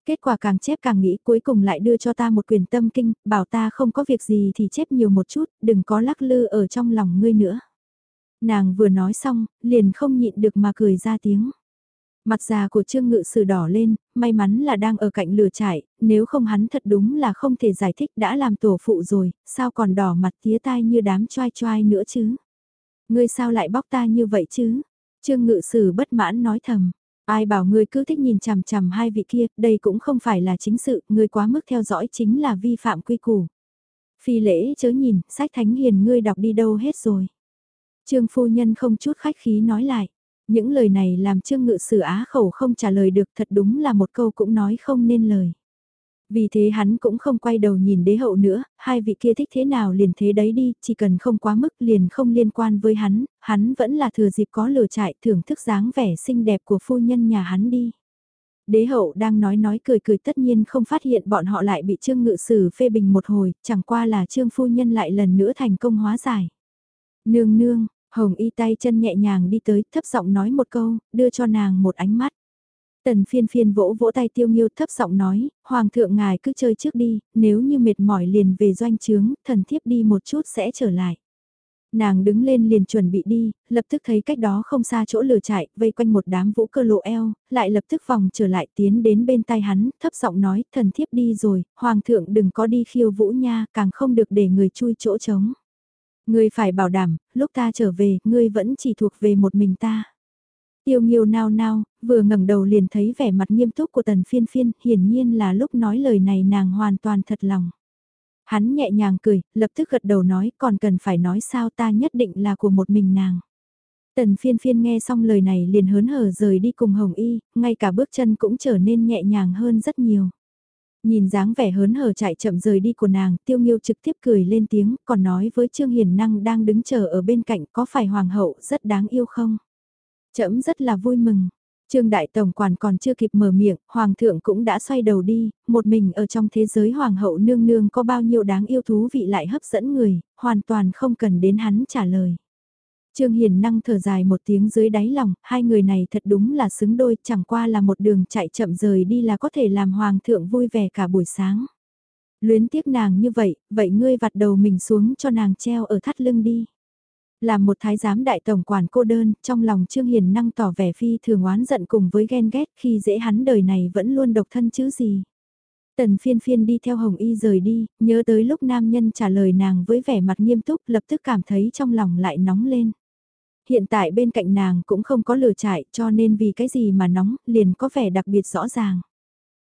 Speaker 1: Kết quả càng chép càng nghĩ cuối cùng lại đưa cho ta một quyền tâm kinh, bảo ta không có việc gì thì chép nhiều một chút, đừng có lắc lư ở trong lòng ngươi nữa. Nàng vừa nói xong, liền không nhịn được mà cười ra tiếng. Mặt già của Trương Ngự Sử đỏ lên, may mắn là đang ở cạnh lửa trại, nếu không hắn thật đúng là không thể giải thích đã làm tổ phụ rồi, sao còn đỏ mặt tía tai như đám choai choai nữa chứ. Ngươi sao lại bóc ta như vậy chứ? Trương Ngự Sử bất mãn nói thầm. Ai bảo ngươi cứ thích nhìn chằm chằm hai vị kia, đây cũng không phải là chính sự, ngươi quá mức theo dõi chính là vi phạm quy củ. Phi lễ chớ nhìn, sách thánh hiền ngươi đọc đi đâu hết rồi. Trương phu nhân không chút khách khí nói lại. Những lời này làm Trương Ngự Sử á khẩu không trả lời được thật đúng là một câu cũng nói không nên lời. Vì thế hắn cũng không quay đầu nhìn đế hậu nữa, hai vị kia thích thế nào liền thế đấy đi, chỉ cần không quá mức liền không liên quan với hắn, hắn vẫn là thừa dịp có lửa trại thưởng thức dáng vẻ xinh đẹp của phu nhân nhà hắn đi. Đế hậu đang nói nói cười cười tất nhiên không phát hiện bọn họ lại bị trương ngự sử phê bình một hồi, chẳng qua là trương phu nhân lại lần nữa thành công hóa giải. Nương nương, hồng y tay chân nhẹ nhàng đi tới, thấp giọng nói một câu, đưa cho nàng một ánh mắt. Tần phiên phiên vỗ vỗ tay tiêu nghiêu thấp giọng nói, Hoàng thượng ngài cứ chơi trước đi, nếu như mệt mỏi liền về doanh trướng, thần thiếp đi một chút sẽ trở lại. Nàng đứng lên liền chuẩn bị đi, lập tức thấy cách đó không xa chỗ lửa chạy, vây quanh một đám vũ cơ lộ eo, lại lập tức vòng trở lại tiến đến bên tay hắn, thấp giọng nói, thần thiếp đi rồi, hoàng thượng đừng có đi khiêu vũ nha, càng không được để người chui chỗ trống. Ngươi phải bảo đảm, lúc ta trở về, ngươi vẫn chỉ thuộc về một mình ta. Tiêu nghiêu nao nao, vừa ngẩng đầu liền thấy vẻ mặt nghiêm túc của tần phiên phiên, hiển nhiên là lúc nói lời này nàng hoàn toàn thật lòng. Hắn nhẹ nhàng cười, lập tức gật đầu nói còn cần phải nói sao ta nhất định là của một mình nàng. Tần phiên phiên nghe xong lời này liền hớn hở rời đi cùng Hồng Y, ngay cả bước chân cũng trở nên nhẹ nhàng hơn rất nhiều. Nhìn dáng vẻ hớn hở chạy chậm rời đi của nàng, tiêu nghiêu trực tiếp cười lên tiếng, còn nói với Trương Hiền Năng đang đứng chờ ở bên cạnh có phải hoàng hậu rất đáng yêu không? Trẫm rất là vui mừng. Trương Đại Tổng Quản còn chưa kịp mở miệng, Hoàng thượng cũng đã xoay đầu đi, một mình ở trong thế giới Hoàng hậu nương nương có bao nhiêu đáng yêu thú vị lại hấp dẫn người, hoàn toàn không cần đến hắn trả lời. Trương Hiền năng thở dài một tiếng dưới đáy lòng, hai người này thật đúng là xứng đôi, chẳng qua là một đường chạy chậm rời đi là có thể làm Hoàng thượng vui vẻ cả buổi sáng. Luyến tiếc nàng như vậy, vậy ngươi vặt đầu mình xuống cho nàng treo ở thắt lưng đi là một thái giám đại tổng quản cô đơn, trong lòng Trương Hiền năng tỏ vẻ phi thường oán giận cùng với ghen ghét khi dễ hắn đời này vẫn luôn độc thân chứ gì. Tần phiên phiên đi theo Hồng Y rời đi, nhớ tới lúc nam nhân trả lời nàng với vẻ mặt nghiêm túc lập tức cảm thấy trong lòng lại nóng lên. Hiện tại bên cạnh nàng cũng không có lửa trại cho nên vì cái gì mà nóng liền có vẻ đặc biệt rõ ràng.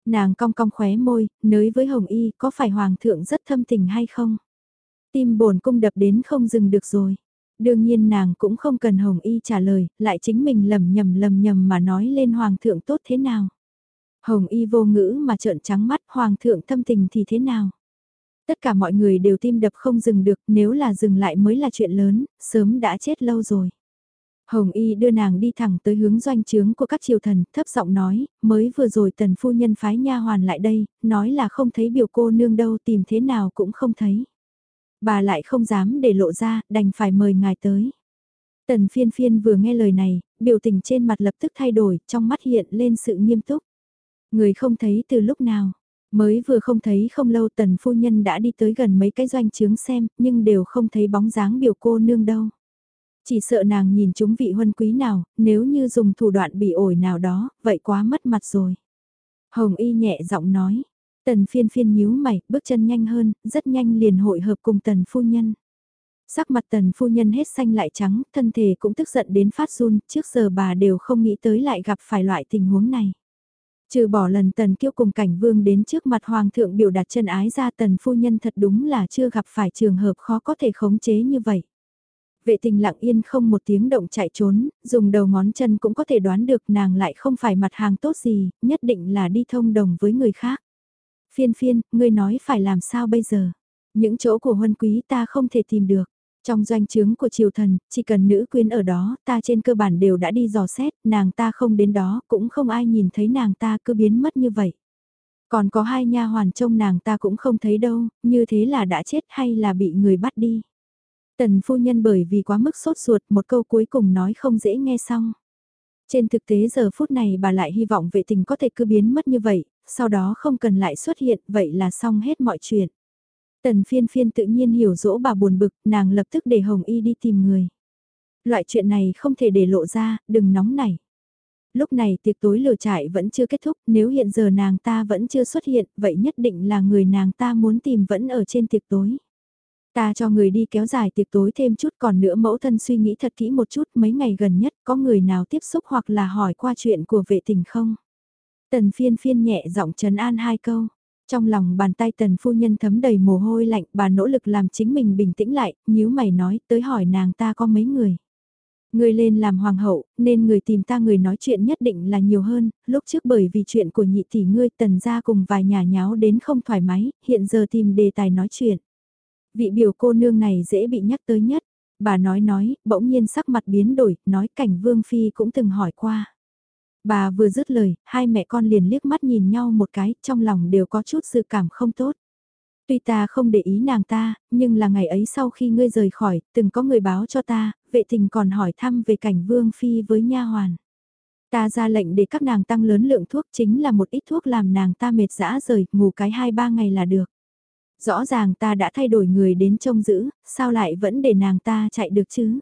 Speaker 1: Nàng cong cong khóe môi, nới với Hồng Y có phải Hoàng thượng rất thâm tình hay không? Tim bồn cung đập đến không dừng được rồi. Đương nhiên nàng cũng không cần Hồng Y trả lời, lại chính mình lầm nhầm lầm nhầm mà nói lên Hoàng thượng tốt thế nào. Hồng Y vô ngữ mà trợn trắng mắt Hoàng thượng thâm tình thì thế nào. Tất cả mọi người đều tim đập không dừng được, nếu là dừng lại mới là chuyện lớn, sớm đã chết lâu rồi. Hồng Y đưa nàng đi thẳng tới hướng doanh trướng của các triều thần, thấp giọng nói, mới vừa rồi tần phu nhân phái nha hoàn lại đây, nói là không thấy biểu cô nương đâu tìm thế nào cũng không thấy. Bà lại không dám để lộ ra, đành phải mời ngài tới. Tần phiên phiên vừa nghe lời này, biểu tình trên mặt lập tức thay đổi, trong mắt hiện lên sự nghiêm túc. Người không thấy từ lúc nào, mới vừa không thấy không lâu tần phu nhân đã đi tới gần mấy cái doanh trướng xem, nhưng đều không thấy bóng dáng biểu cô nương đâu. Chỉ sợ nàng nhìn chúng vị huân quý nào, nếu như dùng thủ đoạn bị ổi nào đó, vậy quá mất mặt rồi. Hồng Y nhẹ giọng nói, tần phiên phiên nhíu mày, bước chân nhanh hơn, rất nhanh liền hội hợp cùng tần phu nhân. Sắc mặt tần phu nhân hết xanh lại trắng, thân thể cũng tức giận đến phát run, trước giờ bà đều không nghĩ tới lại gặp phải loại tình huống này. Trừ bỏ lần tần kiêu cùng cảnh vương đến trước mặt hoàng thượng biểu đạt chân ái ra tần phu nhân thật đúng là chưa gặp phải trường hợp khó có thể khống chế như vậy. Vệ tình lặng yên không một tiếng động chạy trốn, dùng đầu ngón chân cũng có thể đoán được nàng lại không phải mặt hàng tốt gì, nhất định là đi thông đồng với người khác. Phiên phiên, ngươi nói phải làm sao bây giờ? Những chỗ của huân quý ta không thể tìm được. Trong doanh trướng của triều thần, chỉ cần nữ quyến ở đó, ta trên cơ bản đều đã đi dò xét, nàng ta không đến đó, cũng không ai nhìn thấy nàng ta cứ biến mất như vậy. Còn có hai nha hoàn trông nàng ta cũng không thấy đâu, như thế là đã chết hay là bị người bắt đi. Tần phu nhân bởi vì quá mức sốt ruột một câu cuối cùng nói không dễ nghe xong. Trên thực tế giờ phút này bà lại hy vọng vệ tình có thể cứ biến mất như vậy, sau đó không cần lại xuất hiện, vậy là xong hết mọi chuyện. Tần phiên phiên tự nhiên hiểu dỗ bà buồn bực, nàng lập tức để Hồng Y đi tìm người. Loại chuyện này không thể để lộ ra, đừng nóng nảy. Lúc này tiệc tối lửa trại vẫn chưa kết thúc, nếu hiện giờ nàng ta vẫn chưa xuất hiện, vậy nhất định là người nàng ta muốn tìm vẫn ở trên tiệc tối. Ta cho người đi kéo dài tiệc tối thêm chút còn nữa mẫu thân suy nghĩ thật kỹ một chút mấy ngày gần nhất có người nào tiếp xúc hoặc là hỏi qua chuyện của vệ tình không? Tần phiên phiên nhẹ giọng trấn an hai câu. Trong lòng bàn tay tần phu nhân thấm đầy mồ hôi lạnh bà nỗ lực làm chính mình bình tĩnh lại, nhíu mày nói tới hỏi nàng ta có mấy người. Người lên làm hoàng hậu, nên người tìm ta người nói chuyện nhất định là nhiều hơn, lúc trước bởi vì chuyện của nhị tỷ ngươi tần ra cùng vài nhà nháo đến không thoải mái, hiện giờ tìm đề tài nói chuyện. Vị biểu cô nương này dễ bị nhắc tới nhất. Bà nói nói, bỗng nhiên sắc mặt biến đổi, nói cảnh Vương Phi cũng từng hỏi qua. Bà vừa dứt lời, hai mẹ con liền liếc mắt nhìn nhau một cái, trong lòng đều có chút sự cảm không tốt. Tuy ta không để ý nàng ta, nhưng là ngày ấy sau khi ngươi rời khỏi, từng có người báo cho ta, vệ tình còn hỏi thăm về cảnh Vương Phi với nha hoàn. Ta ra lệnh để các nàng tăng lớn lượng thuốc chính là một ít thuốc làm nàng ta mệt dã rời, ngủ cái hai ba ngày là được rõ ràng ta đã thay đổi người đến trông giữ, sao lại vẫn để nàng ta chạy được chứ?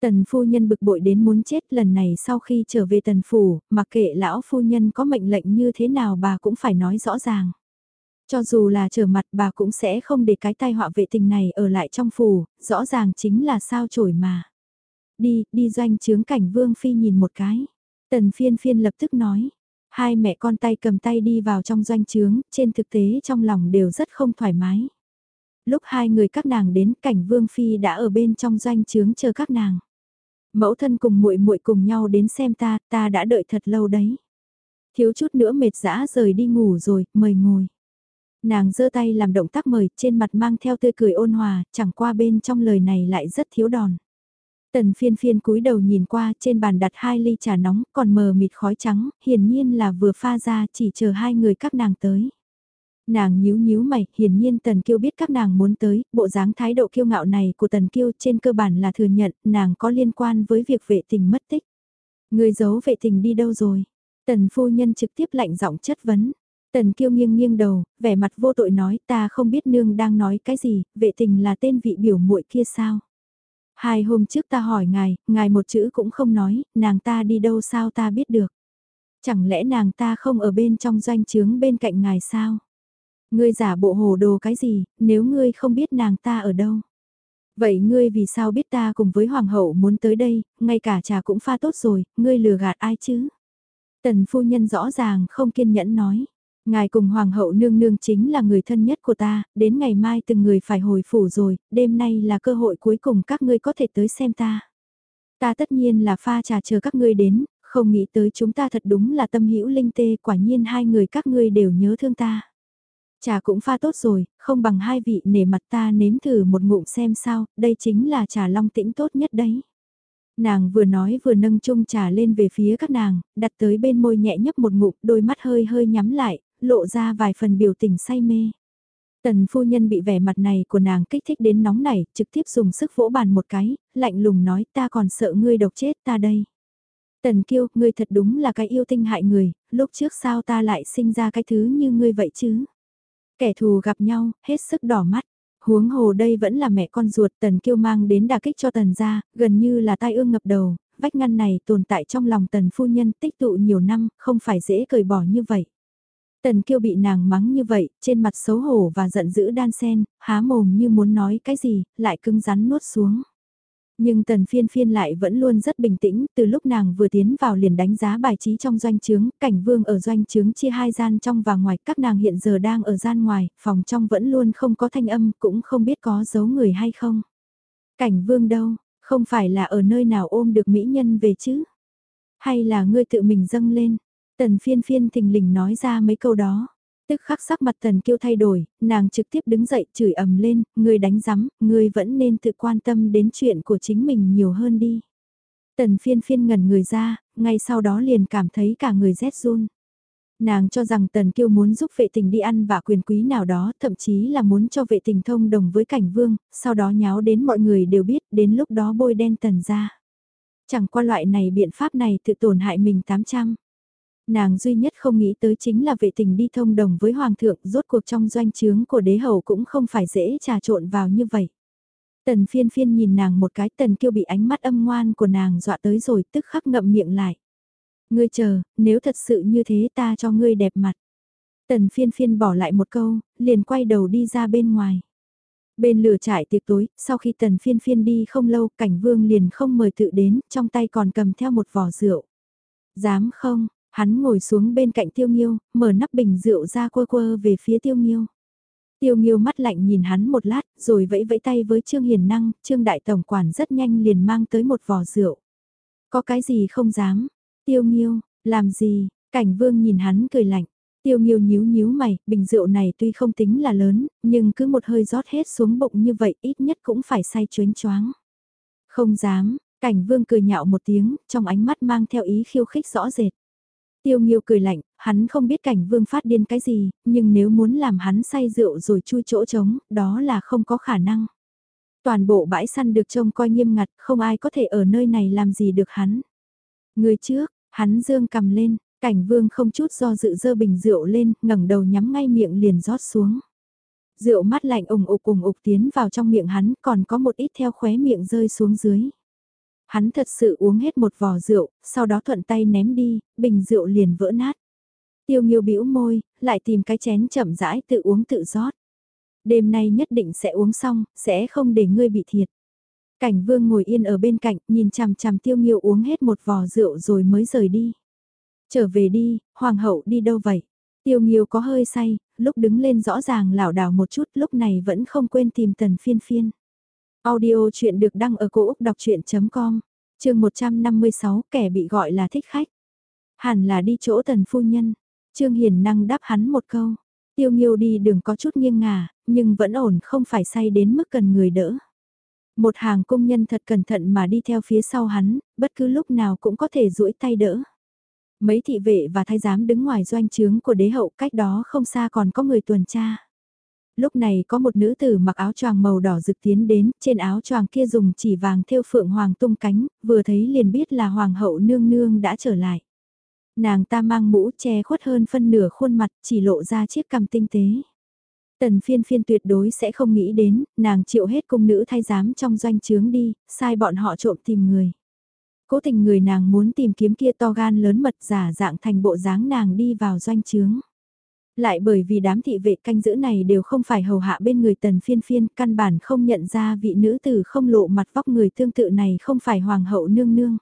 Speaker 1: Tần phu nhân bực bội đến muốn chết lần này sau khi trở về tần phủ, mặc kệ lão phu nhân có mệnh lệnh như thế nào bà cũng phải nói rõ ràng. Cho dù là trở mặt bà cũng sẽ không để cái tai họa vệ tình này ở lại trong phủ, rõ ràng chính là sao chổi mà. Đi, đi doanh trướng cảnh vương phi nhìn một cái. Tần phiên phiên lập tức nói, Hai mẹ con tay cầm tay đi vào trong doanh trướng, trên thực tế trong lòng đều rất không thoải mái. Lúc hai người các nàng đến cảnh Vương Phi đã ở bên trong doanh trướng chờ các nàng. Mẫu thân cùng muội muội cùng nhau đến xem ta, ta đã đợi thật lâu đấy. Thiếu chút nữa mệt dã rời đi ngủ rồi, mời ngồi. Nàng giơ tay làm động tác mời, trên mặt mang theo tươi cười ôn hòa, chẳng qua bên trong lời này lại rất thiếu đòn. Tần phiên phiên cúi đầu nhìn qua trên bàn đặt hai ly trà nóng còn mờ mịt khói trắng, hiển nhiên là vừa pha ra chỉ chờ hai người các nàng tới. Nàng nhíu nhíu mày, hiển nhiên Tần Kiêu biết các nàng muốn tới, bộ dáng thái độ kiêu ngạo này của Tần Kiêu trên cơ bản là thừa nhận nàng có liên quan với việc vệ tình mất tích. Người giấu vệ tình đi đâu rồi? Tần phu nhân trực tiếp lạnh giọng chất vấn. Tần kiêu nghiêng nghiêng đầu, vẻ mặt vô tội nói ta không biết nương đang nói cái gì, vệ tình là tên vị biểu muội kia sao. Hai hôm trước ta hỏi ngài, ngài một chữ cũng không nói, nàng ta đi đâu sao ta biết được. Chẳng lẽ nàng ta không ở bên trong doanh trướng bên cạnh ngài sao? Ngươi giả bộ hồ đồ cái gì, nếu ngươi không biết nàng ta ở đâu? Vậy ngươi vì sao biết ta cùng với hoàng hậu muốn tới đây, ngay cả trà cũng pha tốt rồi, ngươi lừa gạt ai chứ? Tần phu nhân rõ ràng không kiên nhẫn nói. Ngài cùng hoàng hậu nương nương chính là người thân nhất của ta, đến ngày mai từng người phải hồi phủ rồi, đêm nay là cơ hội cuối cùng các ngươi có thể tới xem ta. Ta tất nhiên là pha trà chờ các ngươi đến, không nghĩ tới chúng ta thật đúng là tâm hữu linh tê, quả nhiên hai người các ngươi đều nhớ thương ta. Trà cũng pha tốt rồi, không bằng hai vị nể mặt ta nếm thử một ngụm xem sao, đây chính là trà long tĩnh tốt nhất đấy. Nàng vừa nói vừa nâng chung trà lên về phía các nàng, đặt tới bên môi nhẹ nhấp một ngụm, đôi mắt hơi hơi nhắm lại, lộ ra vài phần biểu tình say mê. Tần phu nhân bị vẻ mặt này của nàng kích thích đến nóng nảy, trực tiếp dùng sức vỗ bàn một cái, lạnh lùng nói ta còn sợ ngươi độc chết ta đây. Tần kiêu, ngươi thật đúng là cái yêu tinh hại người, lúc trước sao ta lại sinh ra cái thứ như ngươi vậy chứ? Kẻ thù gặp nhau, hết sức đỏ mắt. Huống hồ đây vẫn là mẹ con ruột tần kiêu mang đến đà kích cho tần gia, gần như là tai ương ngập đầu, vách ngăn này tồn tại trong lòng tần phu nhân tích tụ nhiều năm, không phải dễ cởi bỏ như vậy. Tần kiêu bị nàng mắng như vậy, trên mặt xấu hổ và giận dữ đan sen, há mồm như muốn nói cái gì, lại cứng rắn nuốt xuống. Nhưng tần phiên phiên lại vẫn luôn rất bình tĩnh, từ lúc nàng vừa tiến vào liền đánh giá bài trí trong doanh trướng, cảnh vương ở doanh trướng chia hai gian trong và ngoài, các nàng hiện giờ đang ở gian ngoài, phòng trong vẫn luôn không có thanh âm, cũng không biết có giấu người hay không. Cảnh vương đâu, không phải là ở nơi nào ôm được mỹ nhân về chứ? Hay là ngươi tự mình dâng lên? Tần phiên phiên thình lình nói ra mấy câu đó. Tức khắc sắc mặt tần kiêu thay đổi, nàng trực tiếp đứng dậy chửi ầm lên, người đánh rắm, người vẫn nên tự quan tâm đến chuyện của chính mình nhiều hơn đi. Tần phiên phiên ngẩn người ra, ngay sau đó liền cảm thấy cả người rét run. Nàng cho rằng tần kiêu muốn giúp vệ tình đi ăn và quyền quý nào đó, thậm chí là muốn cho vệ tình thông đồng với cảnh vương, sau đó nháo đến mọi người đều biết, đến lúc đó bôi đen tần ra. Chẳng qua loại này biện pháp này tự tổn hại mình 800 nàng duy nhất không nghĩ tới chính là vệ tình đi thông đồng với hoàng thượng rốt cuộc trong doanh trướng của đế hậu cũng không phải dễ trà trộn vào như vậy. Tần phiên phiên nhìn nàng một cái tần kiêu bị ánh mắt âm ngoan của nàng dọa tới rồi tức khắc ngậm miệng lại. Ngươi chờ, nếu thật sự như thế ta cho ngươi đẹp mặt. Tần phiên phiên bỏ lại một câu, liền quay đầu đi ra bên ngoài. Bên lửa trại tiệc tối, sau khi tần phiên phiên đi không lâu, cảnh vương liền không mời tự đến, trong tay còn cầm theo một vỏ rượu. Dám không, Hắn ngồi xuống bên cạnh tiêu nghiêu, mở nắp bình rượu ra quơ quơ về phía tiêu nghiêu. Tiêu nghiêu mắt lạnh nhìn hắn một lát, rồi vẫy vẫy tay với Trương Hiền Năng, Trương Đại Tổng Quản rất nhanh liền mang tới một vò rượu. Có cái gì không dám? Tiêu nghiêu, làm gì? Cảnh vương nhìn hắn cười lạnh. Tiêu nghiêu nhíu nhíu mày, bình rượu này tuy không tính là lớn, nhưng cứ một hơi rót hết xuống bụng như vậy ít nhất cũng phải say chuyến choáng. Không dám, cảnh vương cười nhạo một tiếng, trong ánh mắt mang theo ý khiêu khích rõ rệt. Tiêu Nghiêu cười lạnh, hắn không biết cảnh vương phát điên cái gì, nhưng nếu muốn làm hắn say rượu rồi chui chỗ trống, đó là không có khả năng. Toàn bộ bãi săn được trông coi nghiêm ngặt, không ai có thể ở nơi này làm gì được hắn. Người trước, hắn dương cầm lên, cảnh vương không chút do dự dơ bình rượu lên, ngẩng đầu nhắm ngay miệng liền rót xuống. Rượu mắt lạnh ủng ục ủng ục tiến vào trong miệng hắn, còn có một ít theo khóe miệng rơi xuống dưới. Hắn thật sự uống hết một vò rượu, sau đó thuận tay ném đi, bình rượu liền vỡ nát. Tiêu nghiêu bĩu môi, lại tìm cái chén chậm rãi tự uống tự rót. Đêm nay nhất định sẽ uống xong, sẽ không để ngươi bị thiệt. Cảnh vương ngồi yên ở bên cạnh, nhìn chằm chằm tiêu nghiêu uống hết một vò rượu rồi mới rời đi. Trở về đi, hoàng hậu đi đâu vậy? Tiêu nghiêu có hơi say, lúc đứng lên rõ ràng lảo đảo một chút lúc này vẫn không quên tìm tần phiên phiên. Audio chuyện được đăng ở cổ Úc đọc chuyện.com, trường 156 kẻ bị gọi là thích khách. Hẳn là đi chỗ tần phu nhân. Trương Hiền năng đáp hắn một câu. Tiêu nghiêu đi đường có chút nghiêng ngả, nhưng vẫn ổn không phải say đến mức cần người đỡ. Một hàng công nhân thật cẩn thận mà đi theo phía sau hắn, bất cứ lúc nào cũng có thể duỗi tay đỡ. Mấy thị vệ và thái giám đứng ngoài doanh trướng của đế hậu cách đó không xa còn có người tuần tra lúc này có một nữ tử mặc áo choàng màu đỏ rực tiến đến, trên áo choàng kia dùng chỉ vàng thêu phượng hoàng tung cánh, vừa thấy liền biết là hoàng hậu nương nương đã trở lại. Nàng ta mang mũ che khuất hơn phân nửa khuôn mặt chỉ lộ ra chiếc cằm tinh tế. Tần phiên phiên tuyệt đối sẽ không nghĩ đến, nàng chịu hết cung nữ thay giám trong doanh trướng đi, sai bọn họ trộm tìm người. Cố tình người nàng muốn tìm kiếm kia to gan lớn mật giả dạng thành bộ dáng nàng đi vào doanh trướng. Lại bởi vì đám thị vệ canh giữ này đều không phải hầu hạ bên người tần phiên phiên, căn bản không nhận ra vị nữ tử không lộ mặt vóc người tương tự này không phải hoàng hậu nương nương.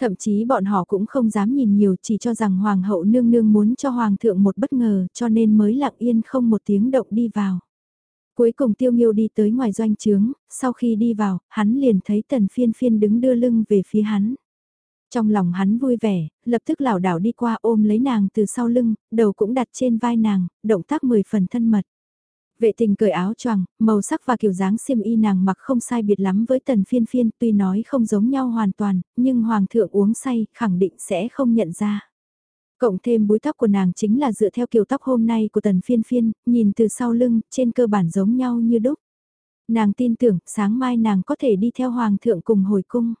Speaker 1: Thậm chí bọn họ cũng không dám nhìn nhiều chỉ cho rằng hoàng hậu nương nương muốn cho hoàng thượng một bất ngờ cho nên mới lặng yên không một tiếng động đi vào. Cuối cùng tiêu nghiêu đi tới ngoài doanh trướng, sau khi đi vào, hắn liền thấy tần phiên phiên đứng đưa lưng về phía hắn. Trong lòng hắn vui vẻ, lập tức lảo đảo đi qua ôm lấy nàng từ sau lưng, đầu cũng đặt trên vai nàng, động tác mười phần thân mật. Vệ tình cởi áo choàng, màu sắc và kiểu dáng xiêm y nàng mặc không sai biệt lắm với tần phiên phiên tuy nói không giống nhau hoàn toàn, nhưng hoàng thượng uống say khẳng định sẽ không nhận ra. Cộng thêm búi tóc của nàng chính là dựa theo kiểu tóc hôm nay của tần phiên phiên, nhìn từ sau lưng, trên cơ bản giống nhau như đúc. Nàng tin tưởng, sáng mai nàng có thể đi theo hoàng thượng cùng hồi cung.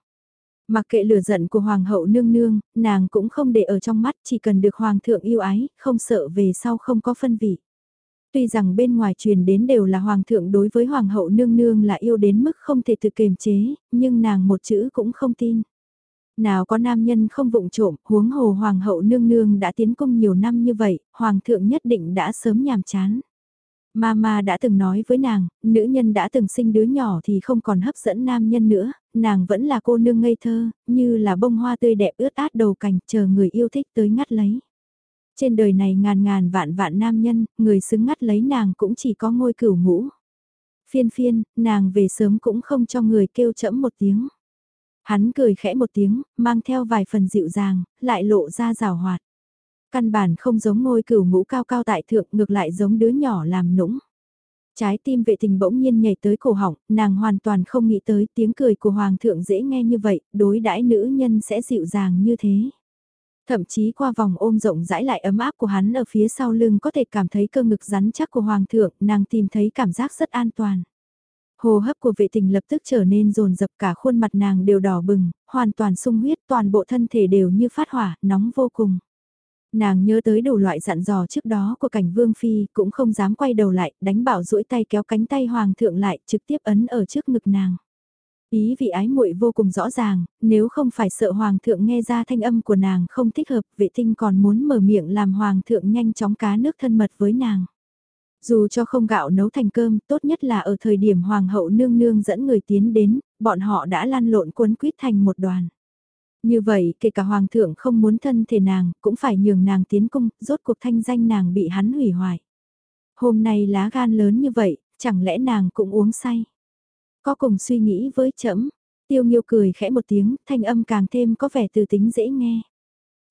Speaker 1: Mặc kệ lửa giận của hoàng hậu nương nương, nàng cũng không để ở trong mắt, chỉ cần được hoàng thượng yêu ái, không sợ về sau không có phân vị. Tuy rằng bên ngoài truyền đến đều là hoàng thượng đối với hoàng hậu nương nương là yêu đến mức không thể tự kiềm chế, nhưng nàng một chữ cũng không tin. Nào có nam nhân không vụng trộm, huống hồ hoàng hậu nương nương đã tiến cung nhiều năm như vậy, hoàng thượng nhất định đã sớm nhàm chán. Mama đã từng nói với nàng, nữ nhân đã từng sinh đứa nhỏ thì không còn hấp dẫn nam nhân nữa, nàng vẫn là cô nương ngây thơ, như là bông hoa tươi đẹp ướt át đầu cành chờ người yêu thích tới ngắt lấy. Trên đời này ngàn ngàn vạn vạn nam nhân, người xứng ngắt lấy nàng cũng chỉ có ngôi cửu ngũ. Phiên phiên, nàng về sớm cũng không cho người kêu chẫm một tiếng. Hắn cười khẽ một tiếng, mang theo vài phần dịu dàng, lại lộ ra rào hoạt. Căn bản không giống ngôi cửu ngũ cao cao tại thượng ngược lại giống đứa nhỏ làm nũng. Trái tim vệ tình bỗng nhiên nhảy tới cổ họng, nàng hoàn toàn không nghĩ tới tiếng cười của hoàng thượng dễ nghe như vậy, đối đãi nữ nhân sẽ dịu dàng như thế. Thậm chí qua vòng ôm rộng rãi lại ấm áp của hắn ở phía sau lưng có thể cảm thấy cơ ngực rắn chắc của hoàng thượng, nàng tìm thấy cảm giác rất an toàn. Hồ hấp của vệ tình lập tức trở nên rồn rập cả khuôn mặt nàng đều đỏ bừng, hoàn toàn sung huyết, toàn bộ thân thể đều như phát hỏa, nóng vô cùng. Nàng nhớ tới đủ loại dặn dò trước đó của cảnh vương phi, cũng không dám quay đầu lại, đánh bảo duỗi tay kéo cánh tay hoàng thượng lại, trực tiếp ấn ở trước ngực nàng. Ý vị ái muội vô cùng rõ ràng, nếu không phải sợ hoàng thượng nghe ra thanh âm của nàng không thích hợp, vệ tinh còn muốn mở miệng làm hoàng thượng nhanh chóng cá nước thân mật với nàng. Dù cho không gạo nấu thành cơm, tốt nhất là ở thời điểm hoàng hậu nương nương dẫn người tiến đến, bọn họ đã lan lộn cuốn quýt thành một đoàn. Như vậy, kể cả hoàng thượng không muốn thân thể nàng, cũng phải nhường nàng tiến cung, rốt cuộc thanh danh nàng bị hắn hủy hoại. Hôm nay lá gan lớn như vậy, chẳng lẽ nàng cũng uống say? Có cùng suy nghĩ với trẫm tiêu nghiêu cười khẽ một tiếng, thanh âm càng thêm có vẻ từ tính dễ nghe.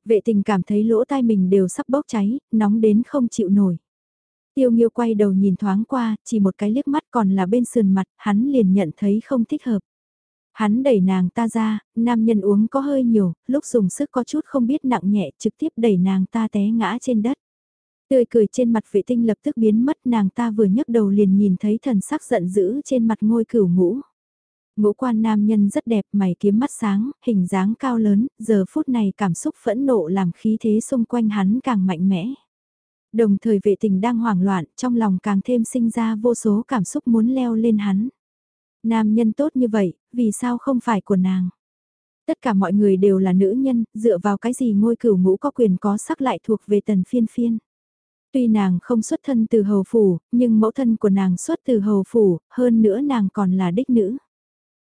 Speaker 1: Vệ tình cảm thấy lỗ tai mình đều sắp bốc cháy, nóng đến không chịu nổi. Tiêu nghiêu quay đầu nhìn thoáng qua, chỉ một cái liếc mắt còn là bên sườn mặt, hắn liền nhận thấy không thích hợp. Hắn đẩy nàng ta ra, nam nhân uống có hơi nhiều, lúc dùng sức có chút không biết nặng nhẹ trực tiếp đẩy nàng ta té ngã trên đất. Tươi cười trên mặt vệ tinh lập tức biến mất nàng ta vừa nhấc đầu liền nhìn thấy thần sắc giận dữ trên mặt ngôi cửu ngũ. Ngũ quan nam nhân rất đẹp mày kiếm mắt sáng, hình dáng cao lớn, giờ phút này cảm xúc phẫn nộ làm khí thế xung quanh hắn càng mạnh mẽ. Đồng thời vệ tình đang hoảng loạn, trong lòng càng thêm sinh ra vô số cảm xúc muốn leo lên hắn. Nam nhân tốt như vậy, vì sao không phải của nàng? Tất cả mọi người đều là nữ nhân, dựa vào cái gì ngôi cửu ngũ có quyền có sắc lại thuộc về tần phiên phiên. Tuy nàng không xuất thân từ hầu phủ, nhưng mẫu thân của nàng xuất từ hầu phủ, hơn nữa nàng còn là đích nữ.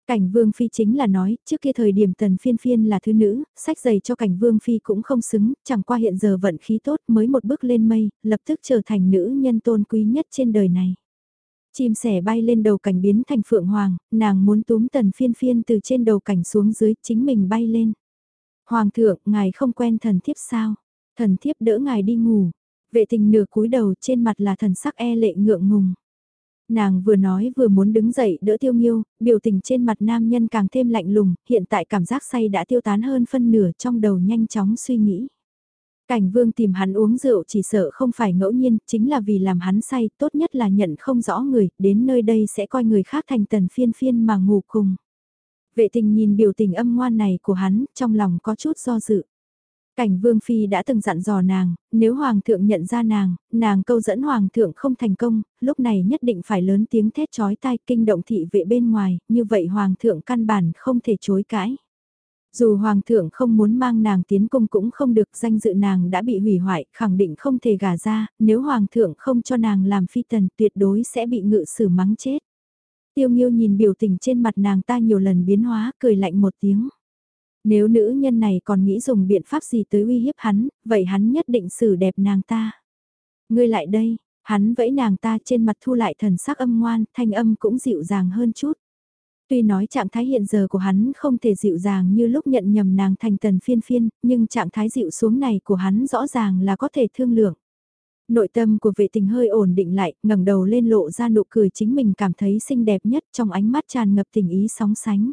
Speaker 1: Cảnh vương phi chính là nói, trước kia thời điểm tần phiên phiên là thứ nữ, sách giày cho cảnh vương phi cũng không xứng, chẳng qua hiện giờ vận khí tốt mới một bước lên mây, lập tức trở thành nữ nhân tôn quý nhất trên đời này. Chim sẻ bay lên đầu cảnh biến thành phượng hoàng, nàng muốn túm tần phiên phiên từ trên đầu cảnh xuống dưới chính mình bay lên. Hoàng thượng, ngài không quen thần thiếp sao? Thần thiếp đỡ ngài đi ngủ. Vệ tình nửa cúi đầu trên mặt là thần sắc e lệ ngượng ngùng. Nàng vừa nói vừa muốn đứng dậy đỡ tiêu nghiêu, biểu tình trên mặt nam nhân càng thêm lạnh lùng, hiện tại cảm giác say đã tiêu tán hơn phân nửa trong đầu nhanh chóng suy nghĩ. Cảnh vương tìm hắn uống rượu chỉ sợ không phải ngẫu nhiên, chính là vì làm hắn say, tốt nhất là nhận không rõ người, đến nơi đây sẽ coi người khác thành tần phiên phiên mà ngủ cùng. Vệ tình nhìn biểu tình âm ngoan này của hắn, trong lòng có chút do dự. Cảnh Vương Phi đã từng dặn dò nàng, nếu Hoàng thượng nhận ra nàng, nàng câu dẫn Hoàng thượng không thành công, lúc này nhất định phải lớn tiếng thét chói tai kinh động thị vệ bên ngoài, như vậy Hoàng thượng căn bản không thể chối cãi. Dù Hoàng thượng không muốn mang nàng tiến cung cũng không được danh dự nàng đã bị hủy hoại, khẳng định không thể gả ra, nếu Hoàng thượng không cho nàng làm phi tần tuyệt đối sẽ bị ngự xử mắng chết. Tiêu Nghiêu nhìn biểu tình trên mặt nàng ta nhiều lần biến hóa, cười lạnh một tiếng. Nếu nữ nhân này còn nghĩ dùng biện pháp gì tới uy hiếp hắn, vậy hắn nhất định xử đẹp nàng ta. Ngươi lại đây, hắn vẫy nàng ta trên mặt thu lại thần sắc âm ngoan, thanh âm cũng dịu dàng hơn chút. Tuy nói trạng thái hiện giờ của hắn không thể dịu dàng như lúc nhận nhầm nàng thành tần phiên phiên, nhưng trạng thái dịu xuống này của hắn rõ ràng là có thể thương lượng. Nội tâm của vệ tình hơi ổn định lại, ngẩng đầu lên lộ ra nụ cười chính mình cảm thấy xinh đẹp nhất trong ánh mắt tràn ngập tình ý sóng sánh.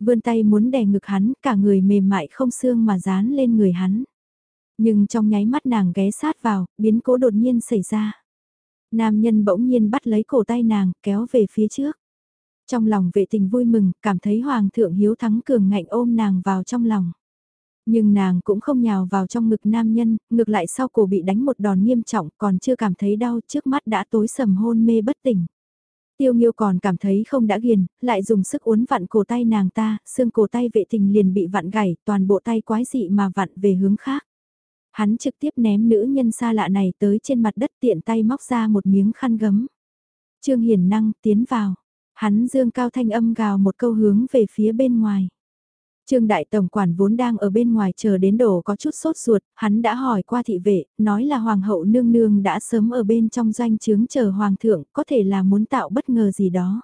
Speaker 1: Vươn tay muốn đè ngực hắn, cả người mềm mại không xương mà dán lên người hắn. Nhưng trong nháy mắt nàng ghé sát vào, biến cố đột nhiên xảy ra. Nam nhân bỗng nhiên bắt lấy cổ tay nàng, kéo về phía trước. Trong lòng vệ tình vui mừng, cảm thấy hoàng thượng hiếu thắng cường ngạnh ôm nàng vào trong lòng. Nhưng nàng cũng không nhào vào trong ngực nam nhân, ngược lại sau cổ bị đánh một đòn nghiêm trọng còn chưa cảm thấy đau trước mắt đã tối sầm hôn mê bất tỉnh. Tiêu Nghiêu còn cảm thấy không đã ghiền, lại dùng sức uốn vặn cổ tay nàng ta, xương cổ tay vệ tình liền bị vặn gãy, toàn bộ tay quái dị mà vặn về hướng khác. Hắn trực tiếp ném nữ nhân xa lạ này tới trên mặt đất tiện tay móc ra một miếng khăn gấm. Trương Hiền Năng tiến vào, hắn dương cao thanh âm gào một câu hướng về phía bên ngoài. Trương Đại Tổng Quản vốn đang ở bên ngoài chờ đến đổ có chút sốt ruột, hắn đã hỏi qua thị vệ, nói là Hoàng hậu nương nương đã sớm ở bên trong doanh trướng chờ Hoàng thượng, có thể là muốn tạo bất ngờ gì đó.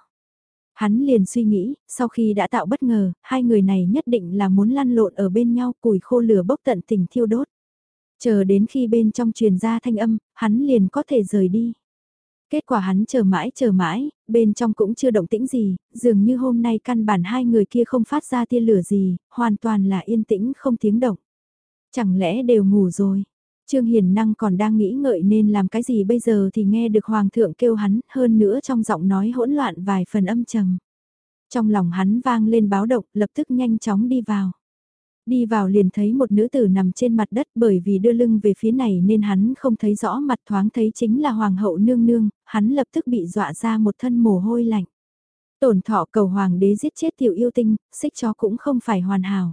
Speaker 1: Hắn liền suy nghĩ, sau khi đã tạo bất ngờ, hai người này nhất định là muốn lăn lộn ở bên nhau củi khô lửa bốc tận tình thiêu đốt. Chờ đến khi bên trong truyền ra thanh âm, hắn liền có thể rời đi. Kết quả hắn chờ mãi chờ mãi, bên trong cũng chưa động tĩnh gì, dường như hôm nay căn bản hai người kia không phát ra tia lửa gì, hoàn toàn là yên tĩnh không tiếng động. Chẳng lẽ đều ngủ rồi? Trương Hiền Năng còn đang nghĩ ngợi nên làm cái gì bây giờ thì nghe được Hoàng thượng kêu hắn, hơn nữa trong giọng nói hỗn loạn vài phần âm trầm. Trong lòng hắn vang lên báo động, lập tức nhanh chóng đi vào. Đi vào liền thấy một nữ tử nằm trên mặt đất bởi vì đưa lưng về phía này nên hắn không thấy rõ mặt thoáng thấy chính là hoàng hậu nương nương, hắn lập tức bị dọa ra một thân mồ hôi lạnh. Tổn thọ cầu hoàng đế giết chết tiểu yêu tinh, xích chó cũng không phải hoàn hảo.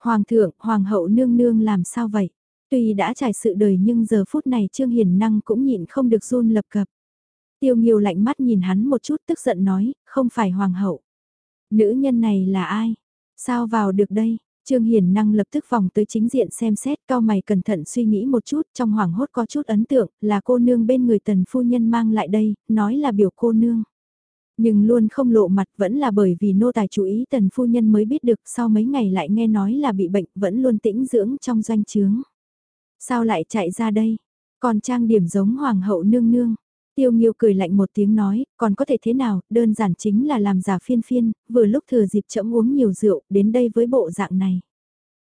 Speaker 1: Hoàng thượng, hoàng hậu nương nương làm sao vậy? Tuy đã trải sự đời nhưng giờ phút này Trương Hiền Năng cũng nhịn không được run lập cập. Tiêu Nghiêu lạnh mắt nhìn hắn một chút tức giận nói, không phải hoàng hậu. Nữ nhân này là ai? Sao vào được đây? Trương Hiền Năng lập tức vòng tới chính diện xem xét cao mày cẩn thận suy nghĩ một chút trong hoảng hốt có chút ấn tượng là cô nương bên người tần phu nhân mang lại đây, nói là biểu cô nương. Nhưng luôn không lộ mặt vẫn là bởi vì nô tài chú ý tần phu nhân mới biết được sau mấy ngày lại nghe nói là bị bệnh vẫn luôn tĩnh dưỡng trong doanh trướng. Sao lại chạy ra đây? Còn trang điểm giống hoàng hậu nương nương. Tiêu Nghiêu cười lạnh một tiếng nói, còn có thể thế nào, đơn giản chính là làm giả phiên phiên, vừa lúc thừa dịp chậm uống nhiều rượu, đến đây với bộ dạng này.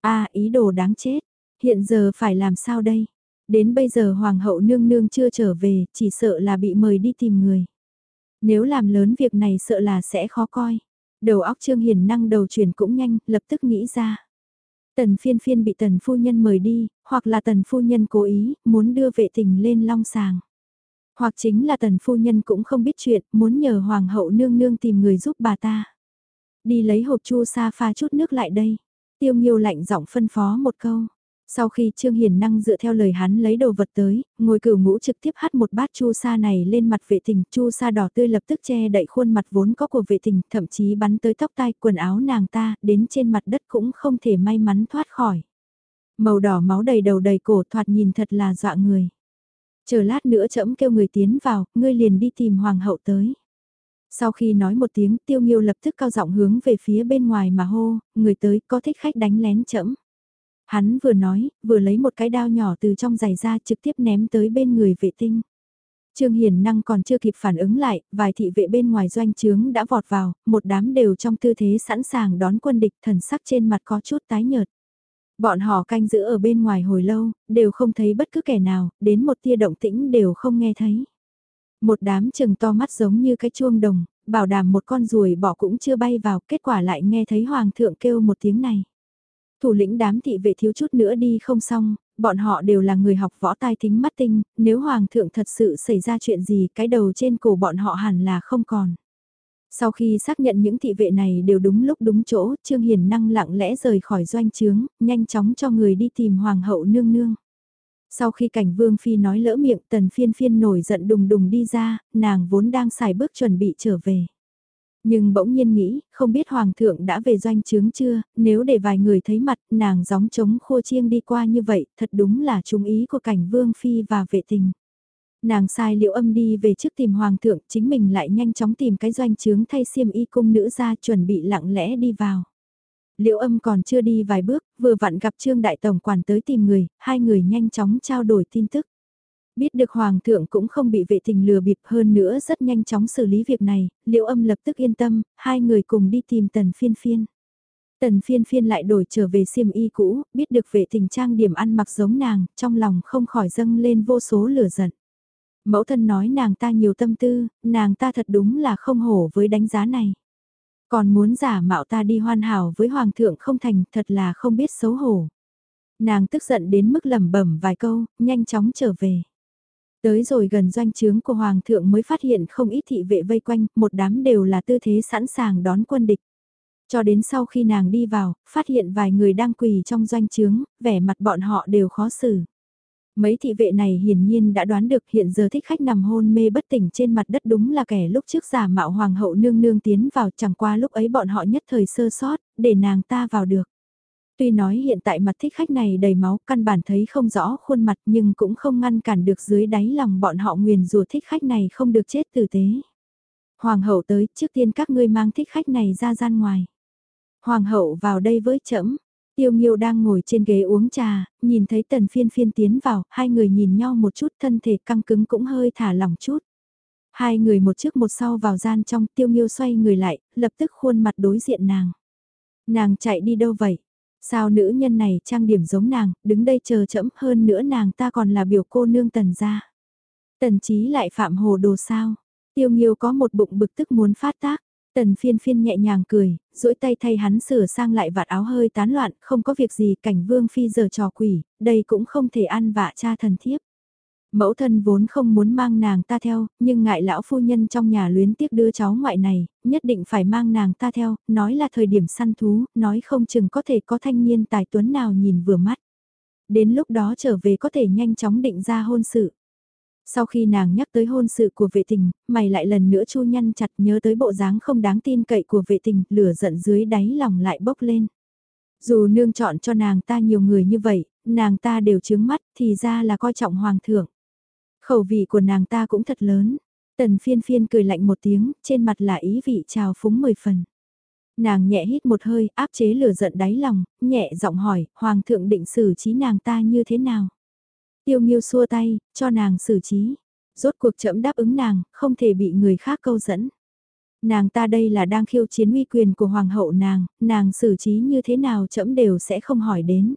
Speaker 1: a ý đồ đáng chết, hiện giờ phải làm sao đây? Đến bây giờ Hoàng hậu nương nương chưa trở về, chỉ sợ là bị mời đi tìm người. Nếu làm lớn việc này sợ là sẽ khó coi. Đầu óc Trương Hiền năng đầu chuyển cũng nhanh, lập tức nghĩ ra. Tần phiên phiên bị tần phu nhân mời đi, hoặc là tần phu nhân cố ý, muốn đưa vệ tình lên long sàng. Hoặc chính là tần phu nhân cũng không biết chuyện, muốn nhờ hoàng hậu nương nương tìm người giúp bà ta. Đi lấy hộp chu sa pha chút nước lại đây. Tiêu nghiêu lạnh giọng phân phó một câu. Sau khi Trương Hiền Năng dựa theo lời hắn lấy đồ vật tới, ngồi cửu ngũ trực tiếp hắt một bát chu sa này lên mặt vệ tình, chu sa đỏ tươi lập tức che đậy khuôn mặt vốn có của vệ tình, thậm chí bắn tới tóc tai quần áo nàng ta, đến trên mặt đất cũng không thể may mắn thoát khỏi. Màu đỏ máu đầy đầu đầy cổ thoạt nhìn thật là dọa người. Chờ lát nữa trẫm kêu người tiến vào, ngươi liền đi tìm hoàng hậu tới. Sau khi nói một tiếng tiêu nghiêu lập tức cao giọng hướng về phía bên ngoài mà hô, người tới có thích khách đánh lén trẫm. Hắn vừa nói, vừa lấy một cái đao nhỏ từ trong giày ra trực tiếp ném tới bên người vệ tinh. Trương Hiền Năng còn chưa kịp phản ứng lại, vài thị vệ bên ngoài doanh trướng đã vọt vào, một đám đều trong tư thế sẵn sàng đón quân địch thần sắc trên mặt có chút tái nhợt. Bọn họ canh giữ ở bên ngoài hồi lâu, đều không thấy bất cứ kẻ nào, đến một tia động tĩnh đều không nghe thấy. Một đám chừng to mắt giống như cái chuông đồng, bảo đảm một con ruồi bỏ cũng chưa bay vào, kết quả lại nghe thấy hoàng thượng kêu một tiếng này. Thủ lĩnh đám thị vệ thiếu chút nữa đi không xong, bọn họ đều là người học võ tai thính mắt tinh, nếu hoàng thượng thật sự xảy ra chuyện gì cái đầu trên cổ bọn họ hẳn là không còn. Sau khi xác nhận những thị vệ này đều đúng lúc đúng chỗ, Trương Hiền năng lặng lẽ rời khỏi doanh trướng, nhanh chóng cho người đi tìm hoàng hậu nương nương. Sau khi cảnh vương phi nói lỡ miệng tần phiên phiên nổi giận đùng đùng đi ra, nàng vốn đang xài bước chuẩn bị trở về. Nhưng bỗng nhiên nghĩ, không biết hoàng thượng đã về doanh trướng chưa, nếu để vài người thấy mặt nàng gióng trống khô chiêng đi qua như vậy, thật đúng là trung ý của cảnh vương phi và vệ tình. Nàng sai liệu âm đi về trước tìm hoàng thượng, chính mình lại nhanh chóng tìm cái doanh trướng thay xiêm y cung nữ ra chuẩn bị lặng lẽ đi vào. Liệu âm còn chưa đi vài bước, vừa vặn gặp Trương Đại Tổng quản tới tìm người, hai người nhanh chóng trao đổi tin tức. Biết được Hoàng thượng cũng không bị vệ tình lừa bịp hơn nữa rất nhanh chóng xử lý việc này, liệu âm lập tức yên tâm, hai người cùng đi tìm tần phiên phiên. Tần phiên phiên lại đổi trở về xiêm y cũ, biết được vệ tình trang điểm ăn mặc giống nàng, trong lòng không khỏi dâng lên vô số lửa giận. Mẫu thân nói nàng ta nhiều tâm tư, nàng ta thật đúng là không hổ với đánh giá này. Còn muốn giả mạo ta đi hoàn hảo với hoàng thượng không thành thật là không biết xấu hổ. Nàng tức giận đến mức lẩm bẩm vài câu, nhanh chóng trở về. Tới rồi gần doanh trướng của Hoàng thượng mới phát hiện không ít thị vệ vây quanh, một đám đều là tư thế sẵn sàng đón quân địch. Cho đến sau khi nàng đi vào, phát hiện vài người đang quỳ trong doanh trướng, vẻ mặt bọn họ đều khó xử. Mấy thị vệ này hiển nhiên đã đoán được hiện giờ thích khách nằm hôn mê bất tỉnh trên mặt đất đúng là kẻ lúc trước giả mạo hoàng hậu nương nương tiến vào chẳng qua lúc ấy bọn họ nhất thời sơ sót, để nàng ta vào được. Tuy nói hiện tại mặt thích khách này đầy máu căn bản thấy không rõ khuôn mặt nhưng cũng không ngăn cản được dưới đáy lòng bọn họ nguyền rùa thích khách này không được chết tử tế. Hoàng hậu tới trước tiên các ngươi mang thích khách này ra gian ngoài. Hoàng hậu vào đây với trẫm Tiêu Nghiêu đang ngồi trên ghế uống trà, nhìn thấy tần phiên phiên tiến vào, hai người nhìn nhau một chút thân thể căng cứng cũng hơi thả lỏng chút. Hai người một trước một sau vào gian trong tiêu nghiêu xoay người lại, lập tức khuôn mặt đối diện nàng. Nàng chạy đi đâu vậy? Sao nữ nhân này trang điểm giống nàng, đứng đây chờ chậm hơn nữa nàng ta còn là biểu cô nương tần gia. Tần chí lại phạm hồ đồ sao? Tiêu nghiêu có một bụng bực tức muốn phát tác. Tần phiên phiên nhẹ nhàng cười, duỗi tay thay hắn sửa sang lại vạt áo hơi tán loạn, không có việc gì cảnh vương phi giờ trò quỷ, đây cũng không thể ăn vạ cha thần thiếp. Mẫu thân vốn không muốn mang nàng ta theo, nhưng ngại lão phu nhân trong nhà luyến tiếc đưa cháu ngoại này, nhất định phải mang nàng ta theo, nói là thời điểm săn thú, nói không chừng có thể có thanh niên tài tuấn nào nhìn vừa mắt. Đến lúc đó trở về có thể nhanh chóng định ra hôn sự. Sau khi nàng nhắc tới hôn sự của vệ tình, mày lại lần nữa chu nhăn chặt nhớ tới bộ dáng không đáng tin cậy của vệ tình, lửa giận dưới đáy lòng lại bốc lên. Dù nương chọn cho nàng ta nhiều người như vậy, nàng ta đều chướng mắt thì ra là coi trọng hoàng thượng. Khẩu vị của nàng ta cũng thật lớn. Tần phiên phiên cười lạnh một tiếng, trên mặt là ý vị trào phúng mười phần. Nàng nhẹ hít một hơi, áp chế lửa giận đáy lòng, nhẹ giọng hỏi, hoàng thượng định xử trí nàng ta như thế nào? Tiêu Nghiêu xua tay, cho nàng xử trí. Rốt cuộc chậm đáp ứng nàng, không thể bị người khác câu dẫn. Nàng ta đây là đang khiêu chiến uy quyền của hoàng hậu nàng, nàng xử trí như thế nào chậm đều sẽ không hỏi đến.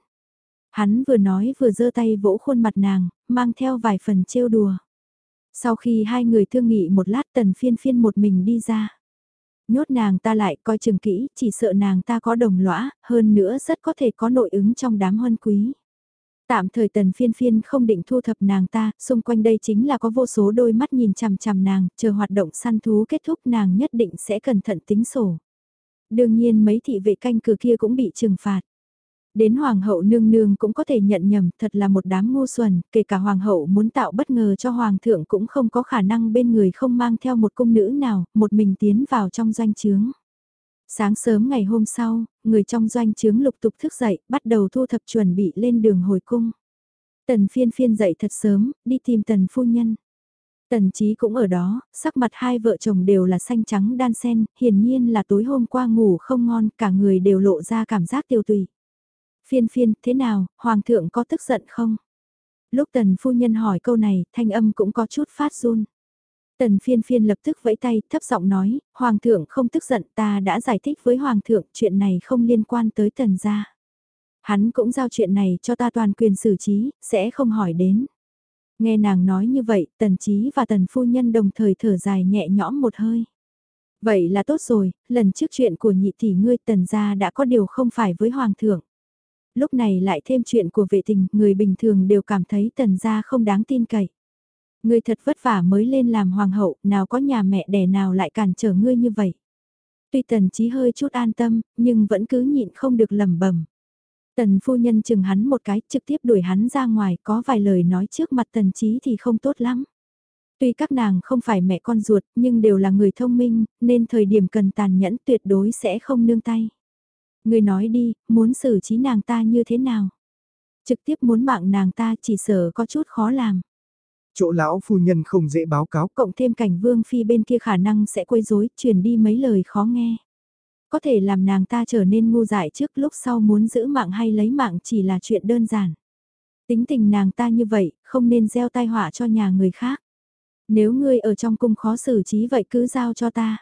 Speaker 1: Hắn vừa nói vừa giơ tay vỗ khuôn mặt nàng, mang theo vài phần trêu đùa. Sau khi hai người thương nghị một lát tần phiên phiên một mình đi ra. Nhốt nàng ta lại coi chừng kỹ, chỉ sợ nàng ta có đồng lõa, hơn nữa rất có thể có nội ứng trong đám huân quý. Tạm thời tần phiên phiên không định thu thập nàng ta, xung quanh đây chính là có vô số đôi mắt nhìn chằm chằm nàng, chờ hoạt động săn thú kết thúc nàng nhất định sẽ cẩn thận tính sổ. Đương nhiên mấy thị vệ canh cửa kia cũng bị trừng phạt. Đến hoàng hậu nương nương cũng có thể nhận nhầm, thật là một đám ngu xuẩn, kể cả hoàng hậu muốn tạo bất ngờ cho hoàng thượng cũng không có khả năng bên người không mang theo một cung nữ nào, một mình tiến vào trong doanh trướng. Sáng sớm ngày hôm sau, người trong doanh trướng lục tục thức dậy, bắt đầu thu thập chuẩn bị lên đường hồi cung. Tần phiên phiên dậy thật sớm, đi tìm tần phu nhân. Tần trí cũng ở đó, sắc mặt hai vợ chồng đều là xanh trắng đan sen, hiển nhiên là tối hôm qua ngủ không ngon, cả người đều lộ ra cảm giác tiêu tùy. Phiên phiên, thế nào, hoàng thượng có tức giận không? Lúc tần phu nhân hỏi câu này, thanh âm cũng có chút phát run. Tần phiên phiên lập tức vẫy tay, thấp giọng nói, Hoàng thượng không tức giận ta đã giải thích với Hoàng thượng chuyện này không liên quan tới tần gia. Hắn cũng giao chuyện này cho ta toàn quyền xử trí, sẽ không hỏi đến. Nghe nàng nói như vậy, tần trí và tần phu nhân đồng thời thở dài nhẹ nhõm một hơi. Vậy là tốt rồi, lần trước chuyện của nhị tỷ ngươi tần gia đã có điều không phải với Hoàng thượng. Lúc này lại thêm chuyện của vệ tình, người bình thường đều cảm thấy tần gia không đáng tin cậy. Ngươi thật vất vả mới lên làm hoàng hậu, nào có nhà mẹ đẻ nào lại cản trở ngươi như vậy. Tuy tần trí hơi chút an tâm, nhưng vẫn cứ nhịn không được lẩm bẩm. Tần phu nhân chừng hắn một cái, trực tiếp đuổi hắn ra ngoài, có vài lời nói trước mặt tần trí thì không tốt lắm. Tuy các nàng không phải mẹ con ruột, nhưng đều là người thông minh, nên thời điểm cần tàn nhẫn tuyệt đối sẽ không nương tay. Người nói đi, muốn xử trí nàng ta như thế nào? Trực tiếp muốn mạng nàng ta chỉ sợ có chút khó làm.
Speaker 2: Chỗ lão phu nhân không dễ báo cáo.
Speaker 1: Cộng thêm cảnh vương phi bên kia khả năng sẽ quấy rối, truyền đi mấy lời khó nghe. Có thể làm nàng ta trở nên ngu dại trước lúc sau muốn giữ mạng hay lấy mạng chỉ là chuyện đơn giản. Tính tình nàng ta như vậy, không nên gieo tai họa cho nhà người khác. Nếu ngươi ở trong cung khó xử trí vậy cứ giao cho ta.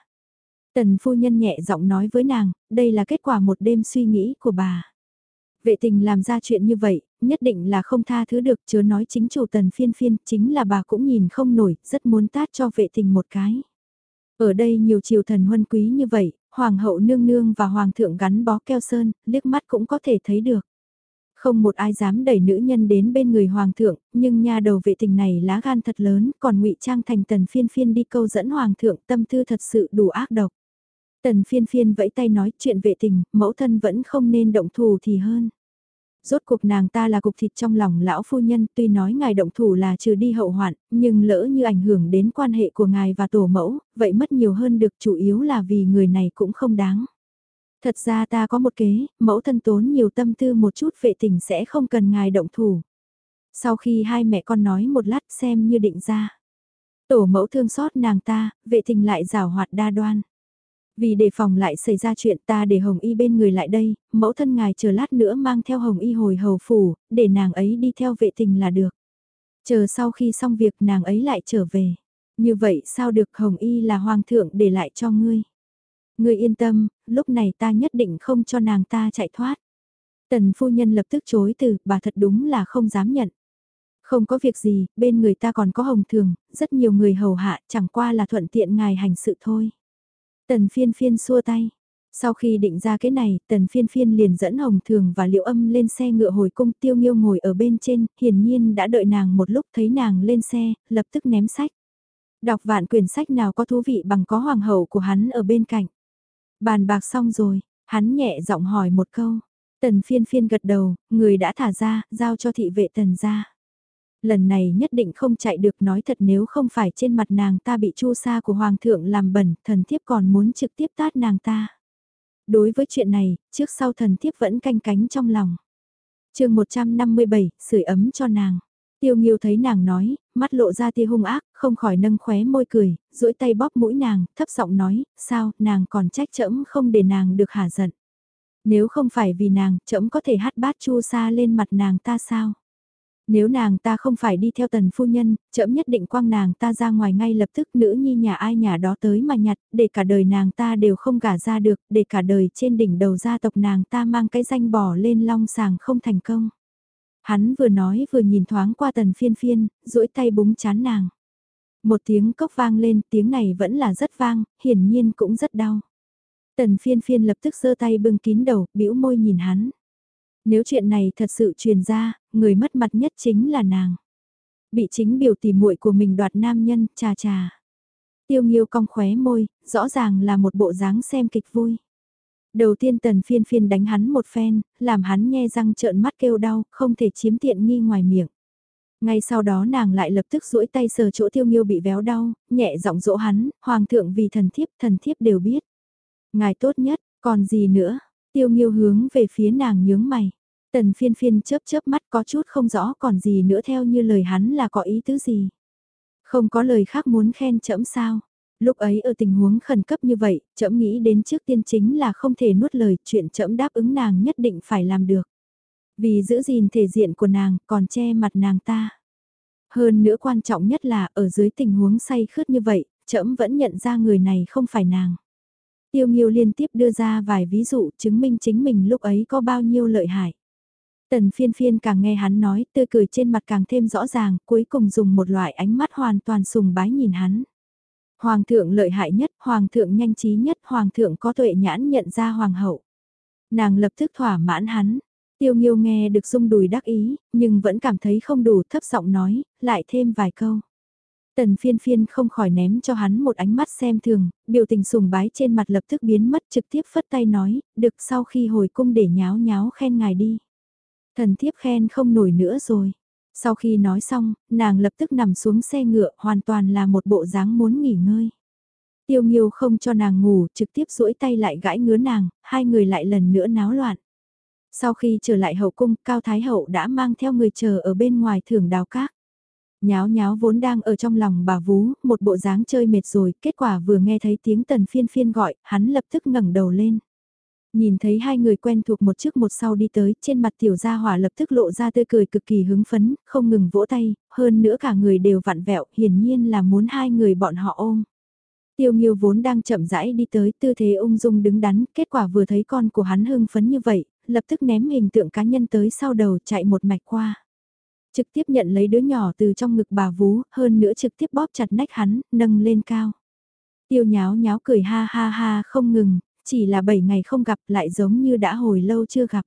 Speaker 1: Tần phu nhân nhẹ giọng nói với nàng, đây là kết quả một đêm suy nghĩ của bà. Vệ tình làm ra chuyện như vậy, nhất định là không tha thứ được chớ nói chính chủ tần phiên phiên, chính là bà cũng nhìn không nổi, rất muốn tát cho vệ tình một cái. Ở đây nhiều triều thần huân quý như vậy, hoàng hậu nương nương và hoàng thượng gắn bó keo sơn, liếc mắt cũng có thể thấy được. Không một ai dám đẩy nữ nhân đến bên người hoàng thượng, nhưng nha đầu vệ tình này lá gan thật lớn, còn ngụy trang thành tần phiên phiên đi câu dẫn hoàng thượng tâm tư thật sự đủ ác độc. Tần phiên phiên vẫy tay nói chuyện vệ tình, mẫu thân vẫn không nên động thủ thì hơn. Rốt cuộc nàng ta là cục thịt trong lòng lão phu nhân tuy nói ngài động thủ là trừ đi hậu hoạn, nhưng lỡ như ảnh hưởng đến quan hệ của ngài và tổ mẫu, vậy mất nhiều hơn được chủ yếu là vì người này cũng không đáng. Thật ra ta có một kế, mẫu thân tốn nhiều tâm tư một chút vệ tình sẽ không cần ngài động thủ. Sau khi hai mẹ con nói một lát xem như định ra. Tổ mẫu thương xót nàng ta, vệ tình lại rào hoạt đa đoan. Vì đề phòng lại xảy ra chuyện ta để Hồng Y bên người lại đây, mẫu thân ngài chờ lát nữa mang theo Hồng Y hồi hầu phủ, để nàng ấy đi theo vệ tình là được. Chờ sau khi xong việc nàng ấy lại trở về. Như vậy sao được Hồng Y là hoàng thượng để lại cho ngươi. Ngươi yên tâm, lúc này ta nhất định không cho nàng ta chạy thoát. Tần phu nhân lập tức chối từ, bà thật đúng là không dám nhận. Không có việc gì, bên người ta còn có hồng thường, rất nhiều người hầu hạ, chẳng qua là thuận tiện ngài hành sự thôi. Tần phiên phiên xua tay. Sau khi định ra cái này, tần phiên phiên liền dẫn hồng thường và liệu âm lên xe ngựa hồi cung tiêu nghiêu ngồi ở bên trên, hiển nhiên đã đợi nàng một lúc thấy nàng lên xe, lập tức ném sách. Đọc vạn quyển sách nào có thú vị bằng có hoàng hậu của hắn ở bên cạnh. Bàn bạc xong rồi, hắn nhẹ giọng hỏi một câu. Tần phiên phiên gật đầu, người đã thả ra, giao cho thị vệ tần ra. Lần này nhất định không chạy được nói thật nếu không phải trên mặt nàng ta bị chu sa của hoàng thượng làm bẩn, thần thiếp còn muốn trực tiếp tát nàng ta. Đối với chuyện này, trước sau thần thiếp vẫn canh cánh trong lòng. chương 157, sưởi ấm cho nàng. Tiêu Nghiêu thấy nàng nói, mắt lộ ra tia hung ác, không khỏi nâng khóe môi cười, duỗi tay bóp mũi nàng, thấp giọng nói, sao, nàng còn trách trẫm không để nàng được hả giận. Nếu không phải vì nàng, trẫm có thể hát bát chu sa lên mặt nàng ta sao? Nếu nàng ta không phải đi theo tần phu nhân, trẫm nhất định quăng nàng ta ra ngoài ngay lập tức nữ nhi nhà ai nhà đó tới mà nhặt, để cả đời nàng ta đều không gả ra được, để cả đời trên đỉnh đầu gia tộc nàng ta mang cái danh bỏ lên long sàng không thành công. Hắn vừa nói vừa nhìn thoáng qua tần phiên phiên, duỗi tay búng chán nàng. Một tiếng cốc vang lên, tiếng này vẫn là rất vang, hiển nhiên cũng rất đau. Tần phiên phiên lập tức giơ tay bưng kín đầu, bĩu môi nhìn hắn. Nếu chuyện này thật sự truyền ra, người mất mặt nhất chính là nàng. Bị chính biểu tỷ muội của mình đoạt nam nhân, chà chà. Tiêu nghiêu cong khóe môi, rõ ràng là một bộ dáng xem kịch vui. Đầu tiên tần phiên phiên đánh hắn một phen, làm hắn nghe răng trợn mắt kêu đau, không thể chiếm tiện nghi ngoài miệng. Ngay sau đó nàng lại lập tức duỗi tay sờ chỗ tiêu nghiêu bị véo đau, nhẹ giọng dỗ hắn, hoàng thượng vì thần thiếp, thần thiếp đều biết. Ngài tốt nhất, còn gì nữa, tiêu nghiêu hướng về phía nàng nhướng mày. Tần phiên phiên chớp chớp mắt có chút không rõ còn gì nữa theo như lời hắn là có ý tứ gì. Không có lời khác muốn khen chậm sao. Lúc ấy ở tình huống khẩn cấp như vậy, chậm nghĩ đến trước tiên chính là không thể nuốt lời chuyện chậm đáp ứng nàng nhất định phải làm được. Vì giữ gìn thể diện của nàng còn che mặt nàng ta. Hơn nữa quan trọng nhất là ở dưới tình huống say khướt như vậy, chậm vẫn nhận ra người này không phải nàng. Tiêu Nghiêu liên tiếp đưa ra vài ví dụ chứng minh chính mình lúc ấy có bao nhiêu lợi hại. Tần phiên phiên càng nghe hắn nói, tươi cười trên mặt càng thêm rõ ràng, cuối cùng dùng một loại ánh mắt hoàn toàn sùng bái nhìn hắn. Hoàng thượng lợi hại nhất, hoàng thượng nhanh trí nhất, hoàng thượng có tuệ nhãn nhận ra hoàng hậu. Nàng lập tức thỏa mãn hắn, Tiêu Nghiêu nghe được dung đùi đắc ý, nhưng vẫn cảm thấy không đủ thấp giọng nói, lại thêm vài câu. Tần phiên phiên không khỏi ném cho hắn một ánh mắt xem thường, biểu tình sùng bái trên mặt lập tức biến mất trực tiếp phất tay nói, được sau khi hồi cung để nháo nháo khen ngài đi. Thần thiếp khen không nổi nữa rồi. Sau khi nói xong, nàng lập tức nằm xuống xe ngựa hoàn toàn là một bộ dáng muốn nghỉ ngơi. Tiêu Nghiêu không cho nàng ngủ, trực tiếp duỗi tay lại gãi ngứa nàng, hai người lại lần nữa náo loạn. Sau khi trở lại hậu cung, Cao Thái Hậu đã mang theo người chờ ở bên ngoài thưởng đào các. Nháo nháo vốn đang ở trong lòng bà vú, một bộ dáng chơi mệt rồi, kết quả vừa nghe thấy tiếng tần phiên phiên gọi, hắn lập tức ngẩng đầu lên. Nhìn thấy hai người quen thuộc một trước một sau đi tới, trên mặt tiểu gia hỏa lập tức lộ ra tươi cười cực kỳ hứng phấn, không ngừng vỗ tay, hơn nữa cả người đều vặn vẹo, hiển nhiên là muốn hai người bọn họ ôm. Tiêu Nghiêu vốn đang chậm rãi đi tới tư thế ung dung đứng đắn, kết quả vừa thấy con của hắn hưng phấn như vậy, lập tức ném hình tượng cá nhân tới sau đầu chạy một mạch qua. Trực tiếp nhận lấy đứa nhỏ từ trong ngực bà vú, hơn nữa trực tiếp bóp chặt nách hắn, nâng lên cao. Tiêu nháo nháo cười ha ha ha không ngừng, chỉ là 7 ngày không gặp lại giống như đã hồi lâu chưa gặp.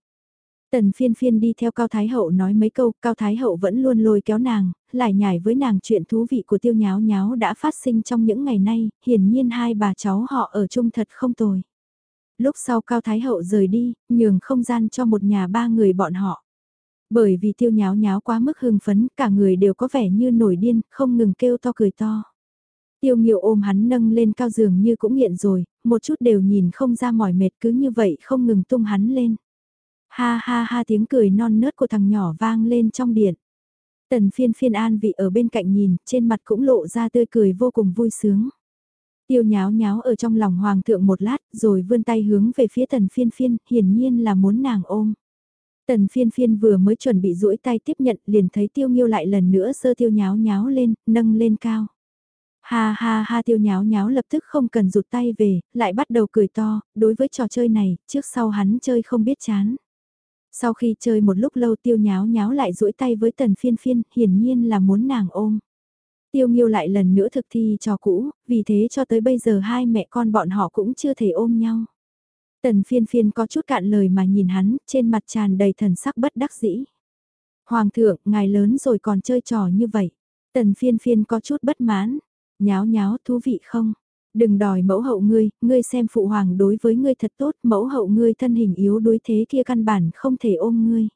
Speaker 1: Tần phiên phiên đi theo Cao Thái Hậu nói mấy câu, Cao Thái Hậu vẫn luôn lôi kéo nàng, lại nhảy với nàng chuyện thú vị của tiêu nháo nháo đã phát sinh trong những ngày nay, hiển nhiên hai bà cháu họ ở chung thật không tồi. Lúc sau Cao Thái Hậu rời đi, nhường không gian cho một nhà ba người bọn họ. Bởi vì tiêu nháo nháo quá mức hưng phấn, cả người đều có vẻ như nổi điên, không ngừng kêu to cười to. Tiêu nghiệu ôm hắn nâng lên cao giường như cũng nghiện rồi, một chút đều nhìn không ra mỏi mệt cứ như vậy không ngừng tung hắn lên. Ha ha ha tiếng cười non nớt của thằng nhỏ vang lên trong điện. Tần phiên phiên an vị ở bên cạnh nhìn, trên mặt cũng lộ ra tươi cười vô cùng vui sướng. Tiêu nháo nháo ở trong lòng hoàng thượng một lát rồi vươn tay hướng về phía tần phiên phiên, hiển nhiên là muốn nàng ôm. Tần phiên phiên vừa mới chuẩn bị duỗi tay tiếp nhận liền thấy tiêu nghiêu lại lần nữa sơ tiêu nháo nháo lên, nâng lên cao. Ha ha ha tiêu nháo nháo lập tức không cần rụt tay về, lại bắt đầu cười to, đối với trò chơi này, trước sau hắn chơi không biết chán. Sau khi chơi một lúc lâu tiêu nháo nháo lại duỗi tay với tần phiên phiên, hiển nhiên là muốn nàng ôm. Tiêu nghiêu lại lần nữa thực thi trò cũ, vì thế cho tới bây giờ hai mẹ con bọn họ cũng chưa thể ôm nhau. Tần phiên phiên có chút cạn lời mà nhìn hắn, trên mặt tràn đầy thần sắc bất đắc dĩ. Hoàng thượng, ngài lớn rồi còn chơi trò như vậy. Tần phiên phiên có chút bất mãn. Nháo nháo thú vị không? Đừng đòi mẫu hậu ngươi, ngươi xem phụ hoàng đối với ngươi thật tốt, mẫu hậu ngươi thân hình yếu đối thế kia căn bản không thể ôm ngươi.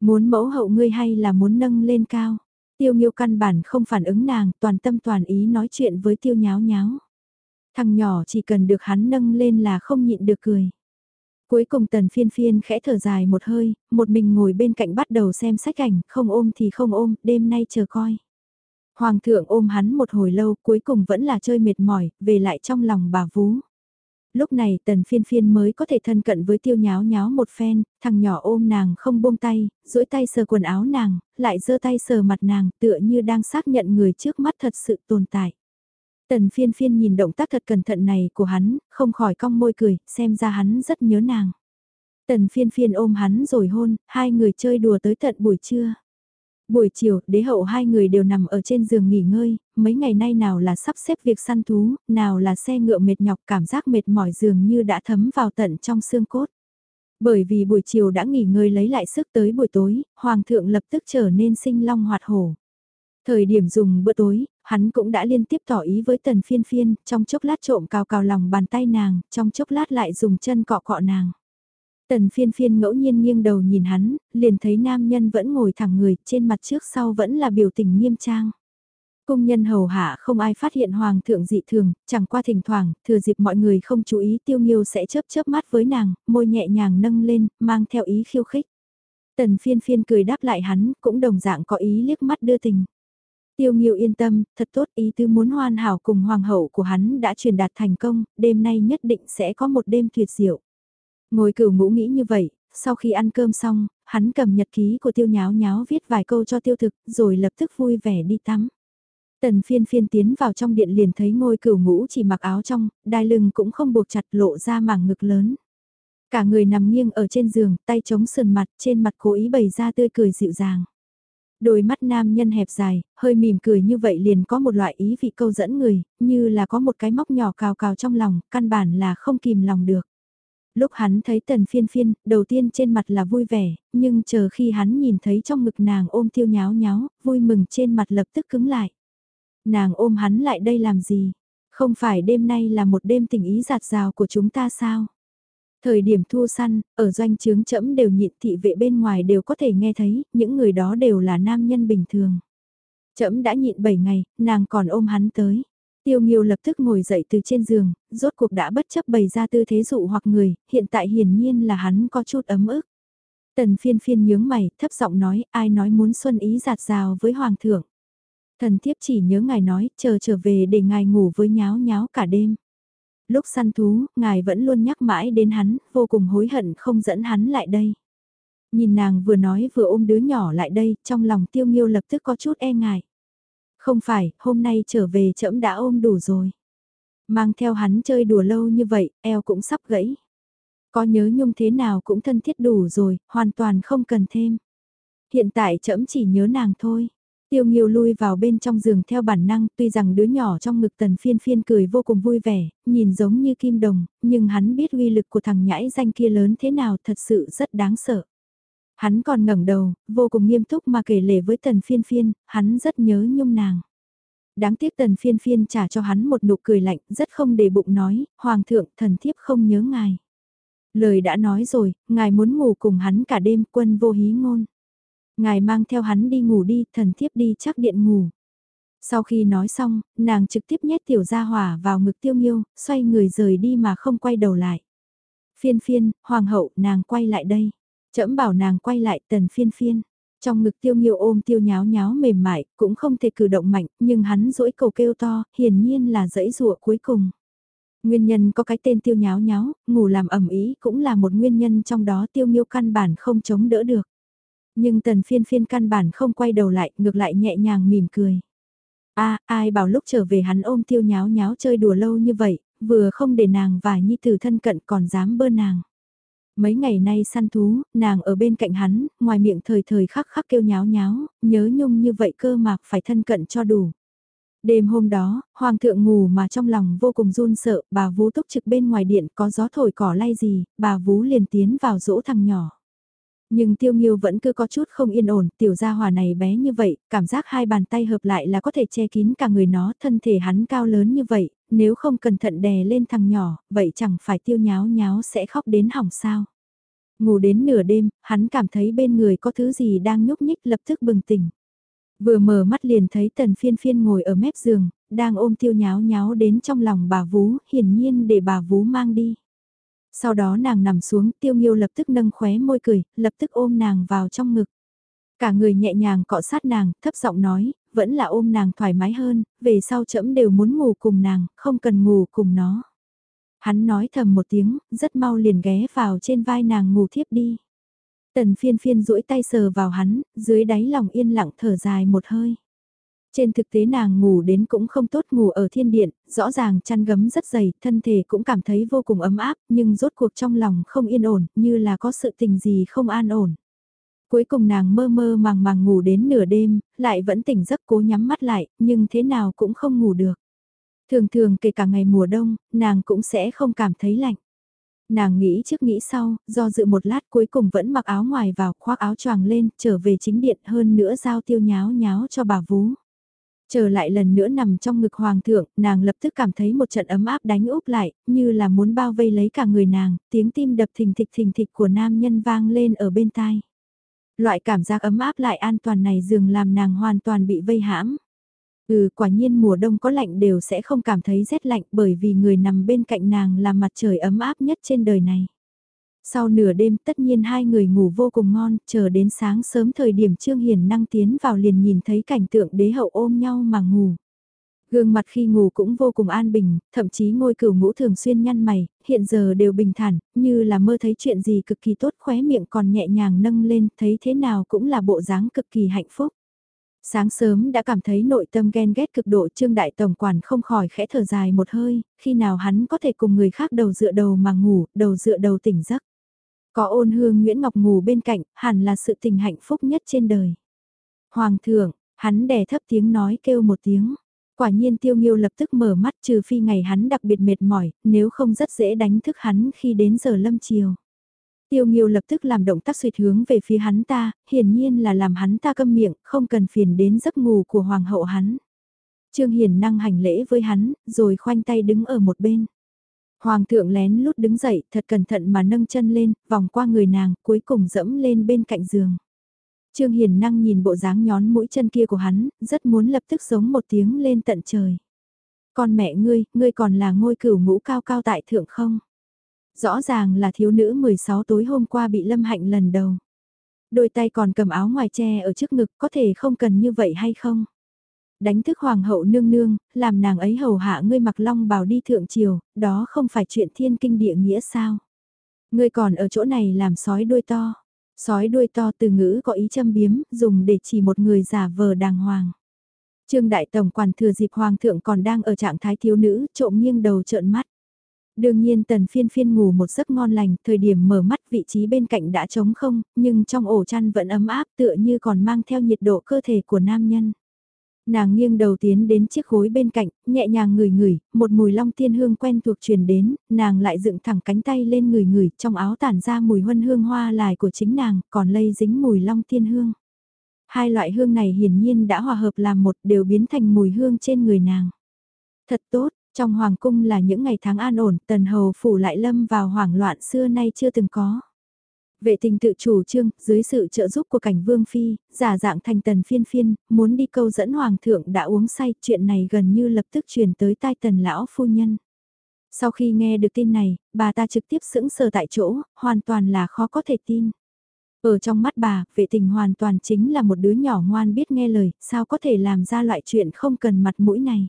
Speaker 1: Muốn mẫu hậu ngươi hay là muốn nâng lên cao? Tiêu nghiêu căn bản không phản ứng nàng, toàn tâm toàn ý nói chuyện với tiêu nháo nháo. Thằng nhỏ chỉ cần được hắn nâng lên là không nhịn được cười. Cuối cùng tần phiên phiên khẽ thở dài một hơi, một mình ngồi bên cạnh bắt đầu xem sách ảnh, không ôm thì không ôm, đêm nay chờ coi. Hoàng thượng ôm hắn một hồi lâu cuối cùng vẫn là chơi mệt mỏi, về lại trong lòng bà vú. Lúc này tần phiên phiên mới có thể thân cận với tiêu nháo nháo một phen, thằng nhỏ ôm nàng không buông tay, duỗi tay sờ quần áo nàng, lại giơ tay sờ mặt nàng tựa như đang xác nhận người trước mắt thật sự tồn tại. Tần phiên phiên nhìn động tác thật cẩn thận này của hắn, không khỏi cong môi cười, xem ra hắn rất nhớ nàng. Tần phiên phiên ôm hắn rồi hôn, hai người chơi đùa tới tận buổi trưa. Buổi chiều, đế hậu hai người đều nằm ở trên giường nghỉ ngơi, mấy ngày nay nào là sắp xếp việc săn thú, nào là xe ngựa mệt nhọc cảm giác mệt mỏi dường như đã thấm vào tận trong xương cốt. Bởi vì buổi chiều đã nghỉ ngơi lấy lại sức tới buổi tối, hoàng thượng lập tức trở nên sinh long hoạt hổ. Thời điểm dùng bữa tối, hắn cũng đã liên tiếp tỏ ý với tần phiên phiên, trong chốc lát trộm cào cào lòng bàn tay nàng, trong chốc lát lại dùng chân cọ cọ nàng. Tần phiên phiên ngẫu nhiên nghiêng đầu nhìn hắn, liền thấy nam nhân vẫn ngồi thẳng người, trên mặt trước sau vẫn là biểu tình nghiêm trang. công nhân hầu hạ không ai phát hiện hoàng thượng dị thường, chẳng qua thỉnh thoảng, thừa dịp mọi người không chú ý tiêu nghiêu sẽ chớp chớp mắt với nàng, môi nhẹ nhàng nâng lên, mang theo ý khiêu khích. Tần phiên phiên cười đáp lại hắn, cũng đồng dạng có ý liếc mắt đưa tình. Tiêu Nghiêu yên tâm, thật tốt ý tư muốn hoàn hảo cùng hoàng hậu của hắn đã truyền đạt thành công, đêm nay nhất định sẽ có một đêm tuyệt diệu. Ngồi cửu ngũ nghĩ như vậy, sau khi ăn cơm xong, hắn cầm nhật ký của tiêu nháo nháo viết vài câu cho tiêu thực, rồi lập tức vui vẻ đi tắm. Tần phiên phiên tiến vào trong điện liền thấy ngôi cửu ngũ chỉ mặc áo trong, đai lưng cũng không buộc chặt lộ ra mảng ngực lớn. Cả người nằm nghiêng ở trên giường, tay chống sườn mặt, trên mặt cố ý bày ra tươi cười dịu dàng. Đôi mắt nam nhân hẹp dài, hơi mỉm cười như vậy liền có một loại ý vị câu dẫn người, như là có một cái móc nhỏ cào cào trong lòng, căn bản là không kìm lòng được. Lúc hắn thấy tần phiên phiên, đầu tiên trên mặt là vui vẻ, nhưng chờ khi hắn nhìn thấy trong ngực nàng ôm tiêu nháo nháo, vui mừng trên mặt lập tức cứng lại. Nàng ôm hắn lại đây làm gì? Không phải đêm nay là một đêm tình ý giạt rào của chúng ta sao? Thời điểm thu săn, ở doanh trướng chẫm đều nhịn thị vệ bên ngoài đều có thể nghe thấy, những người đó đều là nam nhân bình thường. Chẫm đã nhịn 7 ngày, nàng còn ôm hắn tới. Tiêu Nghiêu lập tức ngồi dậy từ trên giường, rốt cuộc đã bất chấp bày ra tư thế dụ hoặc người, hiện tại hiển nhiên là hắn có chút ấm ức. Tần phiên phiên nhướng mày, thấp giọng nói, ai nói muốn xuân ý giạt rào với hoàng thượng. Thần thiếp chỉ nhớ ngài nói, chờ trở về để ngài ngủ với nháo nháo cả đêm. Lúc săn thú, ngài vẫn luôn nhắc mãi đến hắn, vô cùng hối hận không dẫn hắn lại đây. Nhìn nàng vừa nói vừa ôm đứa nhỏ lại đây, trong lòng tiêu nghiêu lập tức có chút e ngại. Không phải, hôm nay trở về trẫm đã ôm đủ rồi. Mang theo hắn chơi đùa lâu như vậy, eo cũng sắp gãy. Có nhớ nhung thế nào cũng thân thiết đủ rồi, hoàn toàn không cần thêm. Hiện tại trẫm chỉ nhớ nàng thôi. Tiêu Nghiêu lui vào bên trong giường theo bản năng, tuy rằng đứa nhỏ trong ngực tần phiên phiên cười vô cùng vui vẻ, nhìn giống như kim đồng, nhưng hắn biết uy lực của thằng nhãi danh kia lớn thế nào thật sự rất đáng sợ. Hắn còn ngẩng đầu, vô cùng nghiêm túc mà kể lể với tần phiên phiên, hắn rất nhớ nhung nàng. Đáng tiếc tần phiên phiên trả cho hắn một nụ cười lạnh, rất không để bụng nói, Hoàng thượng thần thiếp không nhớ ngài. Lời đã nói rồi, ngài muốn ngủ cùng hắn cả đêm quân vô hí ngôn. Ngài mang theo hắn đi ngủ đi, thần thiếp đi chắc điện ngủ. Sau khi nói xong, nàng trực tiếp nhét tiểu gia hỏa vào ngực tiêu nghiêu, xoay người rời đi mà không quay đầu lại. Phiên phiên, hoàng hậu, nàng quay lại đây. Chấm bảo nàng quay lại tần phiên phiên. Trong ngực tiêu nghiêu ôm tiêu nháo nháo mềm mại, cũng không thể cử động mạnh, nhưng hắn rỗi cầu kêu to, hiển nhiên là dẫy rụa cuối cùng. Nguyên nhân có cái tên tiêu nháo nháo, ngủ làm ẩm ý cũng là một nguyên nhân trong đó tiêu nghiêu căn bản không chống đỡ được. Nhưng tần phiên phiên căn bản không quay đầu lại, ngược lại nhẹ nhàng mỉm cười. a ai bảo lúc trở về hắn ôm tiêu nháo nháo chơi đùa lâu như vậy, vừa không để nàng và nhi tử thân cận còn dám bơ nàng. Mấy ngày nay săn thú, nàng ở bên cạnh hắn, ngoài miệng thời thời khắc khắc kêu nháo nháo, nhớ nhung như vậy cơ mà phải thân cận cho đủ. Đêm hôm đó, hoàng thượng ngủ mà trong lòng vô cùng run sợ, bà vú túc trực bên ngoài điện có gió thổi cỏ lay gì, bà vú liền tiến vào dỗ thằng nhỏ. Nhưng tiêu nghiêu vẫn cứ có chút không yên ổn, tiểu gia hòa này bé như vậy, cảm giác hai bàn tay hợp lại là có thể che kín cả người nó, thân thể hắn cao lớn như vậy, nếu không cẩn thận đè lên thằng nhỏ, vậy chẳng phải tiêu nháo nháo sẽ khóc đến hỏng sao. Ngủ đến nửa đêm, hắn cảm thấy bên người có thứ gì đang nhúc nhích lập tức bừng tỉnh. Vừa mở mắt liền thấy tần phiên phiên ngồi ở mép giường, đang ôm tiêu nháo nháo đến trong lòng bà vú, hiển nhiên để bà vú mang đi. Sau đó nàng nằm xuống, tiêu nghiêu lập tức nâng khóe môi cười, lập tức ôm nàng vào trong ngực. Cả người nhẹ nhàng cọ sát nàng, thấp giọng nói, vẫn là ôm nàng thoải mái hơn, về sau trẫm đều muốn ngủ cùng nàng, không cần ngủ cùng nó. Hắn nói thầm một tiếng, rất mau liền ghé vào trên vai nàng ngủ thiếp đi. Tần phiên phiên duỗi tay sờ vào hắn, dưới đáy lòng yên lặng thở dài một hơi. Trên thực tế nàng ngủ đến cũng không tốt ngủ ở thiên điện, rõ ràng chăn gấm rất dày, thân thể cũng cảm thấy vô cùng ấm áp, nhưng rốt cuộc trong lòng không yên ổn, như là có sự tình gì không an ổn. Cuối cùng nàng mơ mơ màng màng ngủ đến nửa đêm, lại vẫn tỉnh giấc cố nhắm mắt lại, nhưng thế nào cũng không ngủ được. Thường thường kể cả ngày mùa đông, nàng cũng sẽ không cảm thấy lạnh. Nàng nghĩ trước nghĩ sau, do dự một lát cuối cùng vẫn mặc áo ngoài vào, khoác áo choàng lên, trở về chính điện hơn nữa giao tiêu nháo nháo cho bà vú. Trở lại lần nữa nằm trong ngực hoàng thượng, nàng lập tức cảm thấy một trận ấm áp đánh úp lại, như là muốn bao vây lấy cả người nàng, tiếng tim đập thình thịch thình thịch của nam nhân vang lên ở bên tai. Loại cảm giác ấm áp lại an toàn này dường làm nàng hoàn toàn bị vây hãm. Ừ, quả nhiên mùa đông có lạnh đều sẽ không cảm thấy rét lạnh bởi vì người nằm bên cạnh nàng là mặt trời ấm áp nhất trên đời này. Sau nửa đêm tất nhiên hai người ngủ vô cùng ngon, chờ đến sáng sớm thời điểm Trương Hiền năng tiến vào liền nhìn thấy cảnh tượng đế hậu ôm nhau mà ngủ. Gương mặt khi ngủ cũng vô cùng an bình, thậm chí ngôi cửu ngũ thường xuyên nhăn mày, hiện giờ đều bình thản, như là mơ thấy chuyện gì cực kỳ tốt khóe miệng còn nhẹ nhàng nâng lên, thấy thế nào cũng là bộ dáng cực kỳ hạnh phúc. Sáng sớm đã cảm thấy nội tâm ghen ghét cực độ Trương Đại Tổng Quản không khỏi khẽ thở dài một hơi, khi nào hắn có thể cùng người khác đầu dựa đầu mà ngủ, đầu dựa đầu tỉnh giấc. Có ôn hương Nguyễn Ngọc ngủ bên cạnh, hẳn là sự tình hạnh phúc nhất trên đời. Hoàng thượng, hắn đè thấp tiếng nói kêu một tiếng. Quả nhiên tiêu nghiêu lập tức mở mắt trừ phi ngày hắn đặc biệt mệt mỏi, nếu không rất dễ đánh thức hắn khi đến giờ lâm chiều. Tiêu nghiêu lập tức làm động tác suyệt hướng về phía hắn ta, hiển nhiên là làm hắn ta câm miệng, không cần phiền đến giấc ngủ của hoàng hậu hắn. Trương Hiền năng hành lễ với hắn, rồi khoanh tay đứng ở một bên. Hoàng thượng lén lút đứng dậy, thật cẩn thận mà nâng chân lên, vòng qua người nàng, cuối cùng dẫm lên bên cạnh giường. Trương Hiền năng nhìn bộ dáng nhón mũi chân kia của hắn, rất muốn lập tức giống một tiếng lên tận trời. Con mẹ ngươi, ngươi còn là ngôi cửu ngũ cao cao tại thượng không? Rõ ràng là thiếu nữ 16 tối hôm qua bị lâm hạnh lần đầu. Đôi tay còn cầm áo ngoài che ở trước ngực có thể không cần như vậy hay không? Đánh thức hoàng hậu nương nương, làm nàng ấy hầu hạ ngươi mặc long bào đi thượng triều, đó không phải chuyện thiên kinh địa nghĩa sao? Ngươi còn ở chỗ này làm sói đuôi to. Sói đuôi to từ ngữ có ý châm biếm, dùng để chỉ một người giả vờ đàng hoàng. Trương Đại Tổng quản thừa dịp Hoàng thượng còn đang ở trạng thái thiếu nữ, trộm nghiêng đầu trợn mắt. Đương nhiên tần phiên phiên ngủ một giấc ngon lành, thời điểm mở mắt vị trí bên cạnh đã trống không, nhưng trong ổ chăn vẫn ấm áp tựa như còn mang theo nhiệt độ cơ thể của nam nhân. Nàng nghiêng đầu tiến đến chiếc gối bên cạnh, nhẹ nhàng ngửi ngửi, một mùi long tiên hương quen thuộc truyền đến, nàng lại dựng thẳng cánh tay lên ngửi ngửi, trong áo tản ra mùi huân hương hoa lại của chính nàng, còn lây dính mùi long tiên hương. Hai loại hương này hiển nhiên đã hòa hợp làm một đều biến thành mùi hương trên người nàng. Thật tốt, trong hoàng cung là những ngày tháng an ổn, tần hầu phủ lại lâm vào hoảng loạn xưa nay chưa từng có. Vệ tình tự chủ trương, dưới sự trợ giúp của cảnh vương phi, giả dạng thành tần phiên phiên, muốn đi câu dẫn hoàng thượng đã uống say, chuyện này gần như lập tức truyền tới tai tần lão phu nhân. Sau khi nghe được tin này, bà ta trực tiếp sững sờ tại chỗ, hoàn toàn là khó có thể tin. Ở trong mắt bà, vệ tình hoàn toàn chính là một đứa nhỏ ngoan biết nghe lời, sao có thể làm ra loại chuyện không cần mặt mũi này.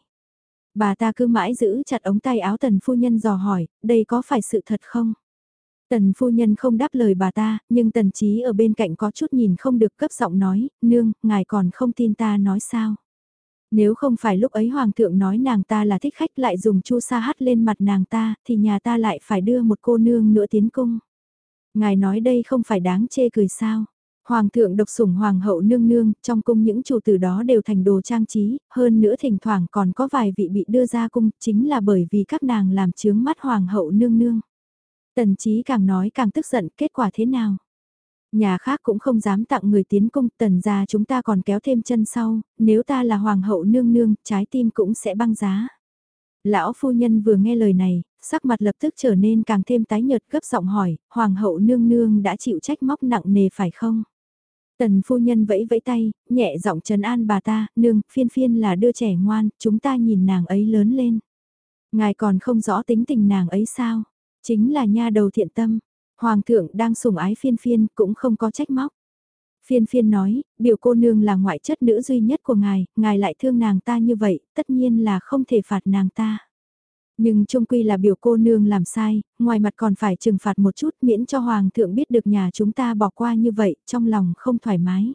Speaker 1: Bà ta cứ mãi giữ chặt ống tay áo tần phu nhân dò hỏi, đây có phải sự thật không? Tần phu nhân không đáp lời bà ta, nhưng tần trí ở bên cạnh có chút nhìn không được cấp giọng nói, nương, ngài còn không tin ta nói sao. Nếu không phải lúc ấy hoàng thượng nói nàng ta là thích khách lại dùng chu sa hát lên mặt nàng ta, thì nhà ta lại phải đưa một cô nương nữa tiến cung. Ngài nói đây không phải đáng chê cười sao. Hoàng thượng độc sủng hoàng hậu nương nương, trong cung những chủ tử đó đều thành đồ trang trí, hơn nữa thỉnh thoảng còn có vài vị bị đưa ra cung, chính là bởi vì các nàng làm chướng mắt hoàng hậu nương nương. Tần trí càng nói càng tức giận, kết quả thế nào? Nhà khác cũng không dám tặng người tiến cung, tần gia chúng ta còn kéo thêm chân sau, nếu ta là hoàng hậu nương nương, trái tim cũng sẽ băng giá. Lão phu nhân vừa nghe lời này, sắc mặt lập tức trở nên càng thêm tái nhợt gấp giọng hỏi, hoàng hậu nương nương đã chịu trách móc nặng nề phải không? Tần phu nhân vẫy vẫy tay, nhẹ giọng trấn an bà ta, nương, phiên phiên là đưa trẻ ngoan, chúng ta nhìn nàng ấy lớn lên. Ngài còn không rõ tính tình nàng ấy sao? Chính là nha đầu thiện tâm, hoàng thượng đang sủng ái phiên phiên cũng không có trách móc. Phiên phiên nói, biểu cô nương là ngoại chất nữ duy nhất của ngài, ngài lại thương nàng ta như vậy, tất nhiên là không thể phạt nàng ta. Nhưng trung quy là biểu cô nương làm sai, ngoài mặt còn phải trừng phạt một chút miễn cho hoàng thượng biết được nhà chúng ta bỏ qua như vậy, trong lòng không thoải mái.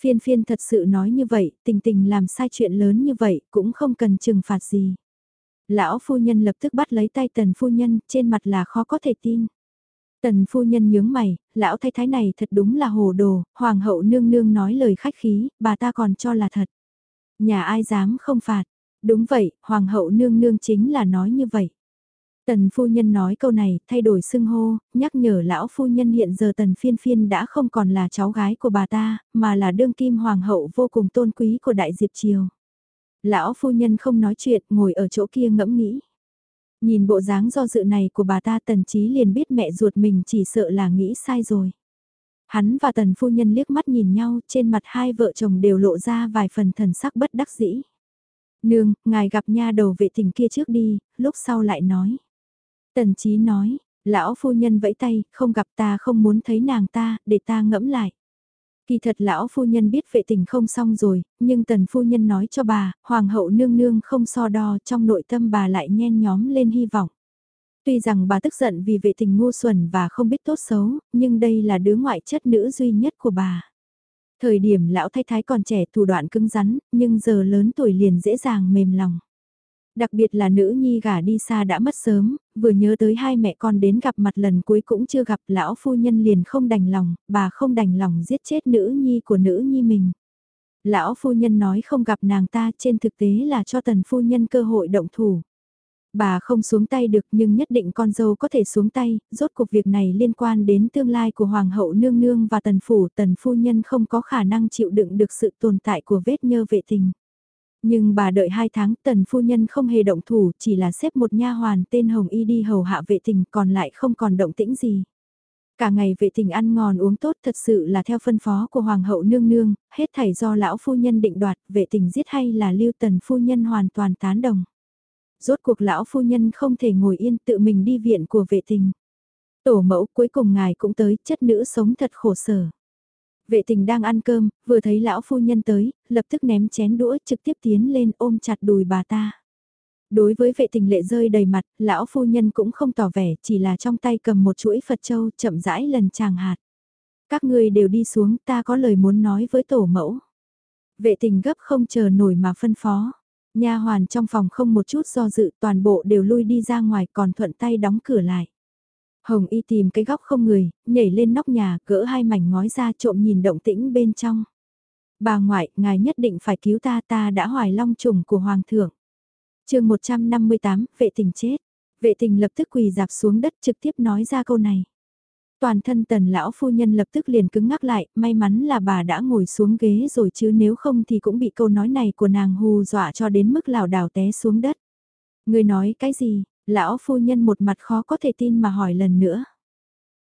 Speaker 1: Phiên phiên thật sự nói như vậy, tình tình làm sai chuyện lớn như vậy cũng không cần trừng phạt gì. Lão phu nhân lập tức bắt lấy tay tần phu nhân, trên mặt là khó có thể tin. Tần phu nhân nhướng mày, lão thái thái này thật đúng là hồ đồ, hoàng hậu nương nương nói lời khách khí, bà ta còn cho là thật. Nhà ai dám không phạt, đúng vậy, hoàng hậu nương nương chính là nói như vậy. Tần phu nhân nói câu này, thay đổi xưng hô, nhắc nhở lão phu nhân hiện giờ tần phiên phiên đã không còn là cháu gái của bà ta, mà là đương kim hoàng hậu vô cùng tôn quý của đại diệp triều. Lão phu nhân không nói chuyện, ngồi ở chỗ kia ngẫm nghĩ. Nhìn bộ dáng do dự này của bà ta tần trí liền biết mẹ ruột mình chỉ sợ là nghĩ sai rồi. Hắn và tần phu nhân liếc mắt nhìn nhau, trên mặt hai vợ chồng đều lộ ra vài phần thần sắc bất đắc dĩ. Nương, ngài gặp nha đầu vệ tình kia trước đi, lúc sau lại nói. Tần trí nói, lão phu nhân vẫy tay, không gặp ta không muốn thấy nàng ta, để ta ngẫm lại. Kỳ thật lão phu nhân biết vệ tình không xong rồi, nhưng tần phu nhân nói cho bà, hoàng hậu nương nương không so đo trong nội tâm bà lại nhen nhóm lên hy vọng. Tuy rằng bà tức giận vì vệ tình ngu xuẩn và không biết tốt xấu, nhưng đây là đứa ngoại chất nữ duy nhất của bà. Thời điểm lão thái thái còn trẻ thủ đoạn cứng rắn, nhưng giờ lớn tuổi liền dễ dàng mềm lòng. Đặc biệt là nữ nhi gả đi xa đã mất sớm, vừa nhớ tới hai mẹ con đến gặp mặt lần cuối cũng chưa gặp lão phu nhân liền không đành lòng, bà không đành lòng giết chết nữ nhi của nữ nhi mình. Lão phu nhân nói không gặp nàng ta trên thực tế là cho tần phu nhân cơ hội động thủ. Bà không xuống tay được nhưng nhất định con dâu có thể xuống tay, rốt cuộc việc này liên quan đến tương lai của Hoàng hậu nương nương và tần phủ tần phu nhân không có khả năng chịu đựng được sự tồn tại của vết nhơ vệ tình. Nhưng bà đợi hai tháng tần phu nhân không hề động thủ chỉ là xếp một nha hoàn tên Hồng Y đi hầu hạ vệ tình còn lại không còn động tĩnh gì. Cả ngày vệ tình ăn ngon uống tốt thật sự là theo phân phó của Hoàng hậu nương nương, hết thảy do lão phu nhân định đoạt vệ tình giết hay là lưu tần phu nhân hoàn toàn tán đồng. Rốt cuộc lão phu nhân không thể ngồi yên tự mình đi viện của vệ tình. Tổ mẫu cuối cùng ngài cũng tới, chất nữ sống thật khổ sở. Vệ tình đang ăn cơm, vừa thấy lão phu nhân tới, lập tức ném chén đũa trực tiếp tiến lên ôm chặt đùi bà ta. Đối với vệ tình lệ rơi đầy mặt, lão phu nhân cũng không tỏ vẻ, chỉ là trong tay cầm một chuỗi Phật Châu chậm rãi lần chàng hạt. Các người đều đi xuống, ta có lời muốn nói với tổ mẫu. Vệ tình gấp không chờ nổi mà phân phó. Nha hoàn trong phòng không một chút do dự toàn bộ đều lui đi ra ngoài còn thuận tay đóng cửa lại. Hồng Y tìm cái góc không người, nhảy lên nóc nhà, gỡ hai mảnh ngói ra trộm nhìn động tĩnh bên trong. Bà ngoại, ngài nhất định phải cứu ta ta đã hoài long trùng của Hoàng thượng. chương 158, vệ tình chết. Vệ tình lập tức quỳ dạp xuống đất trực tiếp nói ra câu này. Toàn thân tần lão phu nhân lập tức liền cứng ngắc lại, may mắn là bà đã ngồi xuống ghế rồi chứ nếu không thì cũng bị câu nói này của nàng hù dọa cho đến mức lảo đảo té xuống đất. Người nói cái gì, lão phu nhân một mặt khó có thể tin mà hỏi lần nữa.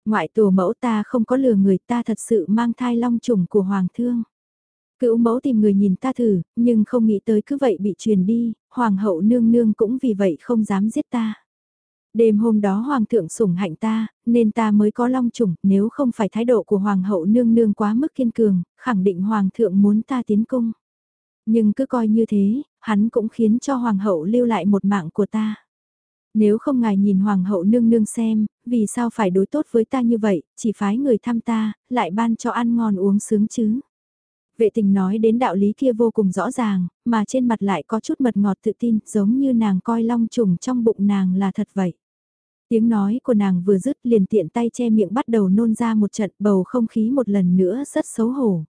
Speaker 1: Ngoại tổ mẫu ta không có lừa người ta thật sự mang thai long trùng của hoàng thương. Cữu mẫu tìm người nhìn ta thử, nhưng không nghĩ tới cứ vậy bị truyền đi, hoàng hậu nương nương cũng vì vậy không dám giết ta. Đêm hôm đó hoàng thượng sủng hạnh ta, nên ta mới có long trùng, nếu không phải thái độ của hoàng hậu nương nương quá mức kiên cường, khẳng định hoàng thượng muốn ta tiến cung. Nhưng cứ coi như thế, hắn cũng khiến cho hoàng hậu lưu lại một mạng của ta. Nếu không ngài nhìn hoàng hậu nương nương xem, vì sao phải đối tốt với ta như vậy, chỉ phái người thăm ta, lại ban cho ăn ngon uống sướng chứ. Vệ tình nói đến đạo lý kia vô cùng rõ ràng, mà trên mặt lại có chút mật ngọt tự tin, giống như nàng coi long trùng trong bụng nàng là thật vậy. Tiếng nói của nàng vừa dứt liền tiện tay che miệng bắt đầu nôn ra một trận bầu không khí một lần nữa rất xấu hổ.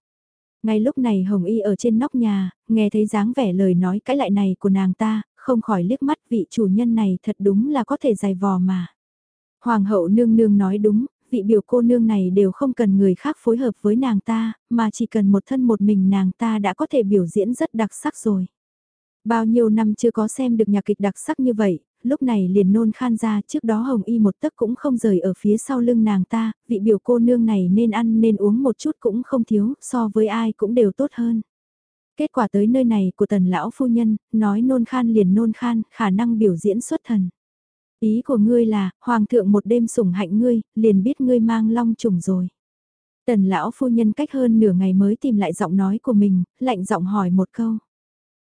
Speaker 1: Ngay lúc này Hồng Y ở trên nóc nhà, nghe thấy dáng vẻ lời nói cãi lại này của nàng ta, không khỏi liếc mắt vị chủ nhân này thật đúng là có thể dài vò mà. Hoàng hậu nương nương nói đúng, vị biểu cô nương này đều không cần người khác phối hợp với nàng ta, mà chỉ cần một thân một mình nàng ta đã có thể biểu diễn rất đặc sắc rồi. Bao nhiêu năm chưa có xem được nhạc kịch đặc sắc như vậy, lúc này liền nôn khan ra trước đó hồng y một tấc cũng không rời ở phía sau lưng nàng ta, vị biểu cô nương này nên ăn nên uống một chút cũng không thiếu, so với ai cũng đều tốt hơn. Kết quả tới nơi này của tần lão phu nhân, nói nôn khan liền nôn khan, khả năng biểu diễn xuất thần. Ý của ngươi là, hoàng thượng một đêm sủng hạnh ngươi, liền biết ngươi mang long trùng rồi. Tần lão phu nhân cách hơn nửa ngày mới tìm lại giọng nói của mình, lạnh giọng hỏi một câu.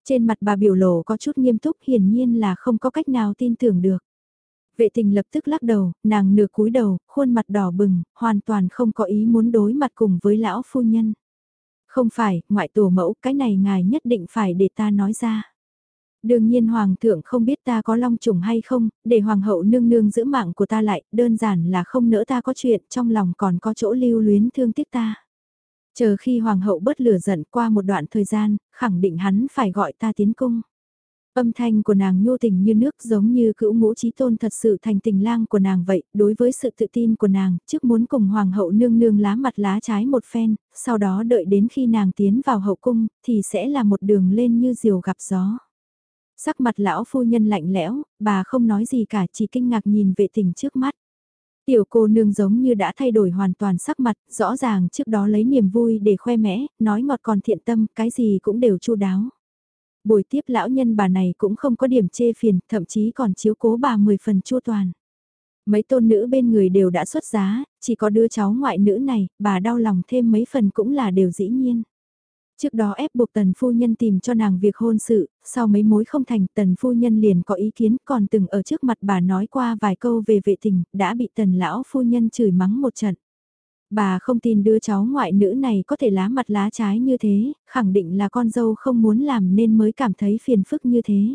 Speaker 1: Trên mặt bà biểu lộ có chút nghiêm túc hiển nhiên là không có cách nào tin tưởng được. Vệ tình lập tức lắc đầu, nàng nửa cúi đầu, khuôn mặt đỏ bừng, hoàn toàn không có ý muốn đối mặt cùng với lão phu nhân. Không phải, ngoại tổ mẫu, cái này ngài nhất định phải để ta nói ra. Đương nhiên hoàng thượng không biết ta có long trùng hay không, để hoàng hậu nương nương giữ mạng của ta lại, đơn giản là không nỡ ta có chuyện, trong lòng còn có chỗ lưu luyến thương tiếc ta. Chờ khi hoàng hậu bớt lửa giận qua một đoạn thời gian, khẳng định hắn phải gọi ta tiến cung. Âm thanh của nàng nhô tình như nước giống như cữu ngũ trí tôn thật sự thành tình lang của nàng vậy, đối với sự tự tin của nàng, trước muốn cùng hoàng hậu nương nương lá mặt lá trái một phen, sau đó đợi đến khi nàng tiến vào hậu cung, thì sẽ là một đường lên như diều gặp gió. Sắc mặt lão phu nhân lạnh lẽo, bà không nói gì cả chỉ kinh ngạc nhìn vệ tình trước mắt. Tiểu cô nương giống như đã thay đổi hoàn toàn sắc mặt, rõ ràng trước đó lấy niềm vui để khoe mẽ, nói ngọt còn thiện tâm, cái gì cũng đều chu đáo. Buổi tiếp lão nhân bà này cũng không có điểm chê phiền, thậm chí còn chiếu cố bà 10 phần chua toàn. Mấy tôn nữ bên người đều đã xuất giá, chỉ có đứa cháu ngoại nữ này, bà đau lòng thêm mấy phần cũng là đều dĩ nhiên. Trước đó ép buộc tần phu nhân tìm cho nàng việc hôn sự, sau mấy mối không thành tần phu nhân liền có ý kiến còn từng ở trước mặt bà nói qua vài câu về vệ tình, đã bị tần lão phu nhân chửi mắng một trận. Bà không tin đứa cháu ngoại nữ này có thể lá mặt lá trái như thế, khẳng định là con dâu không muốn làm nên mới cảm thấy phiền phức như thế.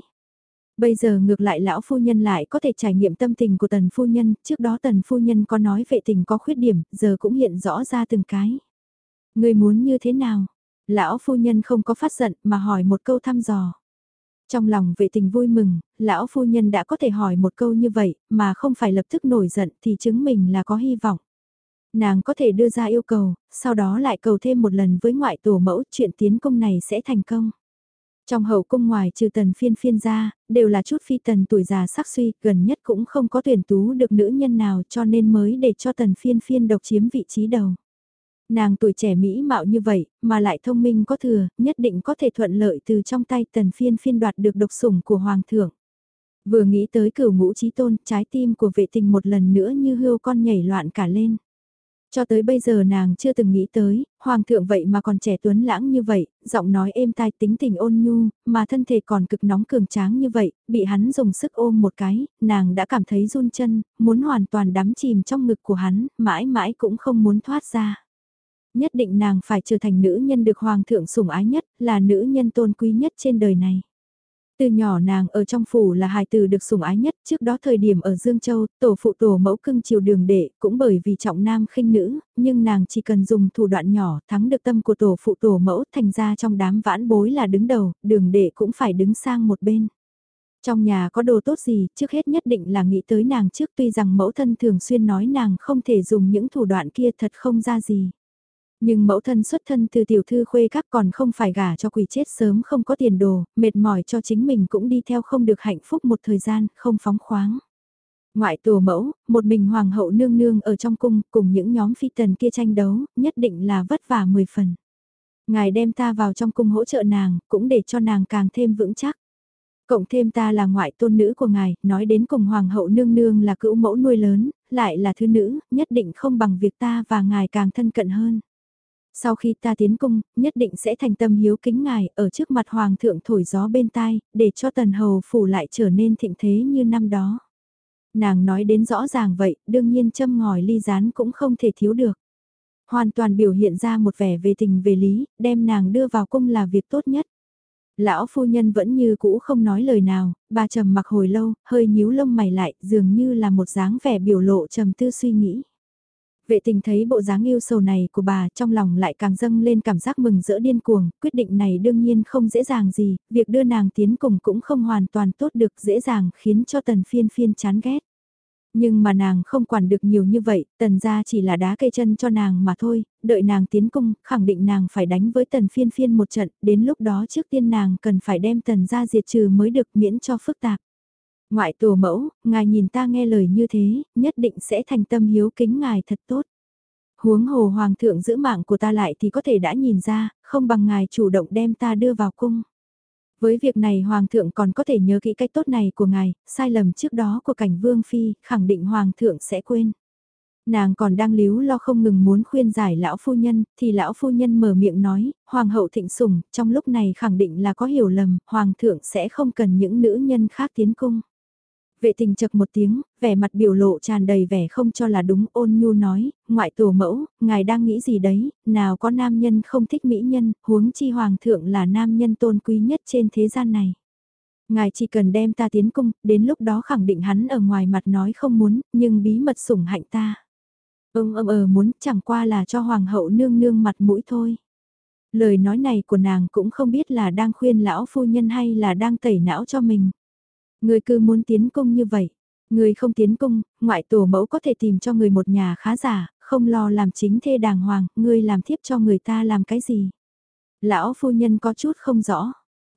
Speaker 1: Bây giờ ngược lại lão phu nhân lại có thể trải nghiệm tâm tình của tần phu nhân, trước đó tần phu nhân có nói vệ tình có khuyết điểm, giờ cũng hiện rõ ra từng cái. Người muốn như thế nào? Lão phu nhân không có phát giận mà hỏi một câu thăm dò. Trong lòng vệ tình vui mừng, lão phu nhân đã có thể hỏi một câu như vậy, mà không phải lập tức nổi giận thì chứng mình là có hy vọng. Nàng có thể đưa ra yêu cầu, sau đó lại cầu thêm một lần với ngoại tổ mẫu chuyện tiến công này sẽ thành công. Trong hậu cung ngoài trừ tần phiên phiên ra, đều là chút phi tần tuổi già sắc suy, gần nhất cũng không có tuyển tú được nữ nhân nào cho nên mới để cho tần phiên phiên độc chiếm vị trí đầu. Nàng tuổi trẻ mỹ mạo như vậy, mà lại thông minh có thừa, nhất định có thể thuận lợi từ trong tay tần phiên phiên đoạt được độc sủng của hoàng thượng. Vừa nghĩ tới cửu ngũ trí tôn, trái tim của vệ tình một lần nữa như hươu con nhảy loạn cả lên. Cho tới bây giờ nàng chưa từng nghĩ tới, hoàng thượng vậy mà còn trẻ tuấn lãng như vậy, giọng nói êm tai tính tình ôn nhu, mà thân thể còn cực nóng cường tráng như vậy, bị hắn dùng sức ôm một cái, nàng đã cảm thấy run chân, muốn hoàn toàn đắm chìm trong ngực của hắn, mãi mãi cũng không muốn thoát ra. Nhất định nàng phải trở thành nữ nhân được hoàng thượng sủng ái nhất, là nữ nhân tôn quý nhất trên đời này. Từ nhỏ nàng ở trong phủ là hài tử được sủng ái nhất, trước đó thời điểm ở Dương Châu, tổ phụ tổ mẫu cưng chiều đường đệ, cũng bởi vì trọng nam khinh nữ, nhưng nàng chỉ cần dùng thủ đoạn nhỏ thắng được tâm của tổ phụ tổ mẫu thành ra trong đám vãn bối là đứng đầu, đường đệ cũng phải đứng sang một bên. Trong nhà có đồ tốt gì, trước hết nhất định là nghĩ tới nàng trước tuy rằng mẫu thân thường xuyên nói nàng không thể dùng những thủ đoạn kia thật không ra gì. Nhưng mẫu thân xuất thân từ tiểu thư khuê các còn không phải gả cho quỷ chết sớm không có tiền đồ, mệt mỏi cho chính mình cũng đi theo không được hạnh phúc một thời gian, không phóng khoáng. Ngoại tổ mẫu, một mình hoàng hậu nương nương ở trong cung cùng những nhóm phi tần kia tranh đấu, nhất định là vất vả mười phần. Ngài đem ta vào trong cung hỗ trợ nàng, cũng để cho nàng càng thêm vững chắc. Cộng thêm ta là ngoại tôn nữ của ngài, nói đến cùng hoàng hậu nương nương là cữu mẫu nuôi lớn, lại là thứ nữ, nhất định không bằng việc ta và ngài càng thân cận hơn. Sau khi ta tiến cung, nhất định sẽ thành tâm hiếu kính ngài ở trước mặt hoàng thượng thổi gió bên tai, để cho tần hầu phủ lại trở nên thịnh thế như năm đó. Nàng nói đến rõ ràng vậy, đương nhiên châm ngòi ly rán cũng không thể thiếu được. Hoàn toàn biểu hiện ra một vẻ về tình về lý, đem nàng đưa vào cung là việc tốt nhất. Lão phu nhân vẫn như cũ không nói lời nào, bà trầm mặc hồi lâu, hơi nhíu lông mày lại, dường như là một dáng vẻ biểu lộ trầm tư suy nghĩ. Vệ tình thấy bộ dáng yêu sầu này của bà trong lòng lại càng dâng lên cảm giác mừng rỡ điên cuồng, quyết định này đương nhiên không dễ dàng gì, việc đưa nàng tiến cùng cũng không hoàn toàn tốt được dễ dàng khiến cho tần phiên phiên chán ghét. Nhưng mà nàng không quản được nhiều như vậy, tần gia chỉ là đá cây chân cho nàng mà thôi, đợi nàng tiến cung, khẳng định nàng phải đánh với tần phiên phiên một trận, đến lúc đó trước tiên nàng cần phải đem tần gia diệt trừ mới được miễn cho phức tạp. Ngoại tổ mẫu, ngài nhìn ta nghe lời như thế, nhất định sẽ thành tâm hiếu kính ngài thật tốt. Huống hồ hoàng thượng giữ mạng của ta lại thì có thể đã nhìn ra, không bằng ngài chủ động đem ta đưa vào cung. Với việc này hoàng thượng còn có thể nhớ kỹ cách tốt này của ngài, sai lầm trước đó của cảnh vương phi, khẳng định hoàng thượng sẽ quên. Nàng còn đang líu lo không ngừng muốn khuyên giải lão phu nhân, thì lão phu nhân mở miệng nói, hoàng hậu thịnh sủng, trong lúc này khẳng định là có hiểu lầm, hoàng thượng sẽ không cần những nữ nhân khác tiến cung. Vệ tình chật một tiếng, vẻ mặt biểu lộ tràn đầy vẻ không cho là đúng ôn nhu nói, ngoại tổ mẫu, ngài đang nghĩ gì đấy, nào có nam nhân không thích mỹ nhân, huống chi hoàng thượng là nam nhân tôn quý nhất trên thế gian này. Ngài chỉ cần đem ta tiến cung, đến lúc đó khẳng định hắn ở ngoài mặt nói không muốn, nhưng bí mật sủng hạnh ta. Ơm ơm ờ muốn chẳng qua là cho hoàng hậu nương nương mặt mũi thôi. Lời nói này của nàng cũng không biết là đang khuyên lão phu nhân hay là đang tẩy não cho mình. Người cứ muốn tiến cung như vậy. Người không tiến cung, ngoại tổ mẫu có thể tìm cho người một nhà khá giả, không lo làm chính thê đàng hoàng, người làm thiếp cho người ta làm cái gì. Lão phu nhân có chút không rõ.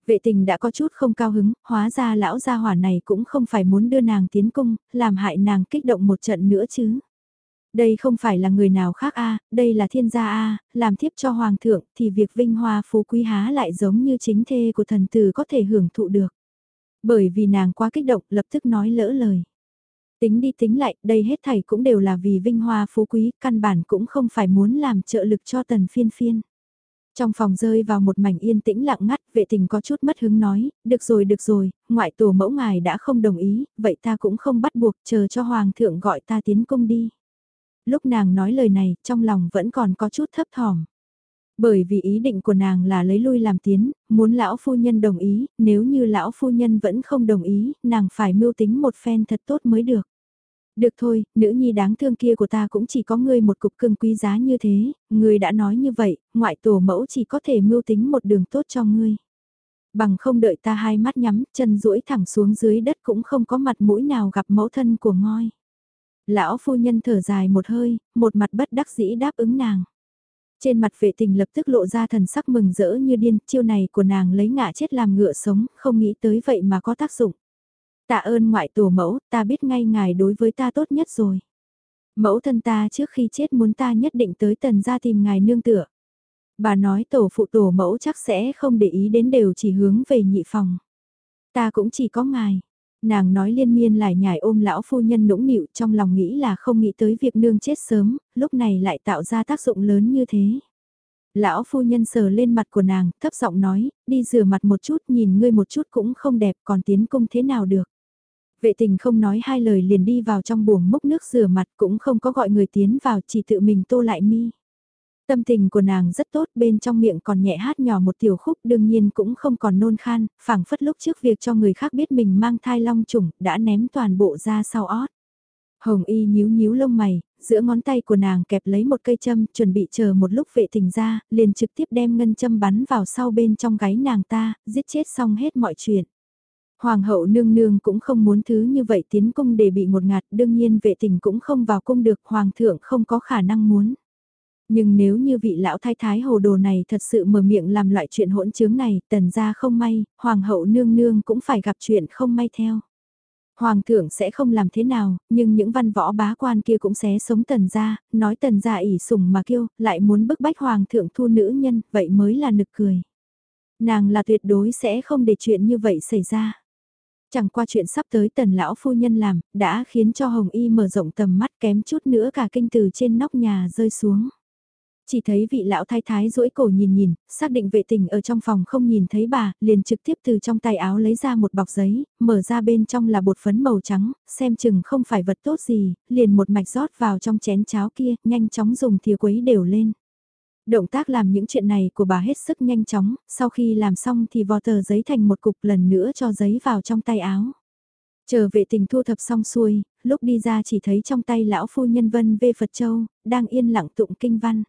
Speaker 1: Vệ tình đã có chút không cao hứng, hóa ra lão gia hỏa này cũng không phải muốn đưa nàng tiến cung, làm hại nàng kích động một trận nữa chứ. Đây không phải là người nào khác a, đây là thiên gia a, làm thiếp cho hoàng thượng thì việc vinh hoa phú quý há lại giống như chính thê của thần tử có thể hưởng thụ được. Bởi vì nàng quá kích động lập tức nói lỡ lời. Tính đi tính lại, đây hết thảy cũng đều là vì vinh hoa phú quý, căn bản cũng không phải muốn làm trợ lực cho tần phiên phiên. Trong phòng rơi vào một mảnh yên tĩnh lặng ngắt, vệ tình có chút mất hứng nói, được rồi được rồi, ngoại tổ mẫu ngài đã không đồng ý, vậy ta cũng không bắt buộc chờ cho hoàng thượng gọi ta tiến cung đi. Lúc nàng nói lời này, trong lòng vẫn còn có chút thấp thỏm. Bởi vì ý định của nàng là lấy lui làm tiến, muốn lão phu nhân đồng ý, nếu như lão phu nhân vẫn không đồng ý, nàng phải mưu tính một phen thật tốt mới được. Được thôi, nữ nhi đáng thương kia của ta cũng chỉ có ngươi một cục cưng quý giá như thế, ngươi đã nói như vậy, ngoại tổ mẫu chỉ có thể mưu tính một đường tốt cho ngươi. Bằng không đợi ta hai mắt nhắm, chân duỗi thẳng xuống dưới đất cũng không có mặt mũi nào gặp mẫu thân của ngôi. Lão phu nhân thở dài một hơi, một mặt bất đắc dĩ đáp ứng nàng. Trên mặt vệ tình lập tức lộ ra thần sắc mừng rỡ như điên, chiêu này của nàng lấy ngạ chết làm ngựa sống, không nghĩ tới vậy mà có tác dụng. Tạ ơn ngoại tổ mẫu, ta biết ngay ngài đối với ta tốt nhất rồi. Mẫu thân ta trước khi chết muốn ta nhất định tới tần ra tìm ngài nương tựa. Bà nói tổ phụ tổ mẫu chắc sẽ không để ý đến đều chỉ hướng về nhị phòng. Ta cũng chỉ có ngài. Nàng nói liên miên lại nhảy ôm lão phu nhân nũng nịu trong lòng nghĩ là không nghĩ tới việc nương chết sớm, lúc này lại tạo ra tác dụng lớn như thế. Lão phu nhân sờ lên mặt của nàng, thấp giọng nói, đi rửa mặt một chút nhìn ngươi một chút cũng không đẹp còn tiến cung thế nào được. Vệ tình không nói hai lời liền đi vào trong buồng múc nước rửa mặt cũng không có gọi người tiến vào chỉ tự mình tô lại mi. Tâm tình của nàng rất tốt bên trong miệng còn nhẹ hát nhỏ một tiểu khúc đương nhiên cũng không còn nôn khan, phảng phất lúc trước việc cho người khác biết mình mang thai long trùng đã ném toàn bộ ra sau ót. Hồng y nhíu nhíu lông mày, giữa ngón tay của nàng kẹp lấy một cây châm chuẩn bị chờ một lúc vệ tình ra, liền trực tiếp đem ngân châm bắn vào sau bên trong gáy nàng ta, giết chết xong hết mọi chuyện. Hoàng hậu nương nương cũng không muốn thứ như vậy tiến cung để bị một ngạt, đương nhiên vệ tình cũng không vào cung được, hoàng thượng không có khả năng muốn. Nhưng nếu như vị lão thái thái hồ đồ này thật sự mở miệng làm loại chuyện hỗn chứng này, tần ra không may, hoàng hậu nương nương cũng phải gặp chuyện không may theo. Hoàng thượng sẽ không làm thế nào, nhưng những văn võ bá quan kia cũng sẽ sống tần ra, nói tần ra ỉ sủng mà kêu, lại muốn bức bách hoàng thượng thu nữ nhân, vậy mới là nực cười. Nàng là tuyệt đối sẽ không để chuyện như vậy xảy ra. Chẳng qua chuyện sắp tới tần lão phu nhân làm, đã khiến cho Hồng Y mở rộng tầm mắt kém chút nữa cả kinh từ trên nóc nhà rơi xuống. Chỉ thấy vị lão thái thái duỗi cổ nhìn nhìn, xác định vệ tình ở trong phòng không nhìn thấy bà, liền trực tiếp từ trong tay áo lấy ra một bọc giấy, mở ra bên trong là bột phấn màu trắng, xem chừng không phải vật tốt gì, liền một mạch rót vào trong chén cháo kia, nhanh chóng dùng thìa quấy đều lên. Động tác làm những chuyện này của bà hết sức nhanh chóng, sau khi làm xong thì vò tờ giấy thành một cục lần nữa cho giấy vào trong tay áo. Chờ vệ tình thu thập xong xuôi, lúc đi ra chỉ thấy trong tay lão phu nhân vân về Phật Châu, đang yên lặng tụng kinh văn.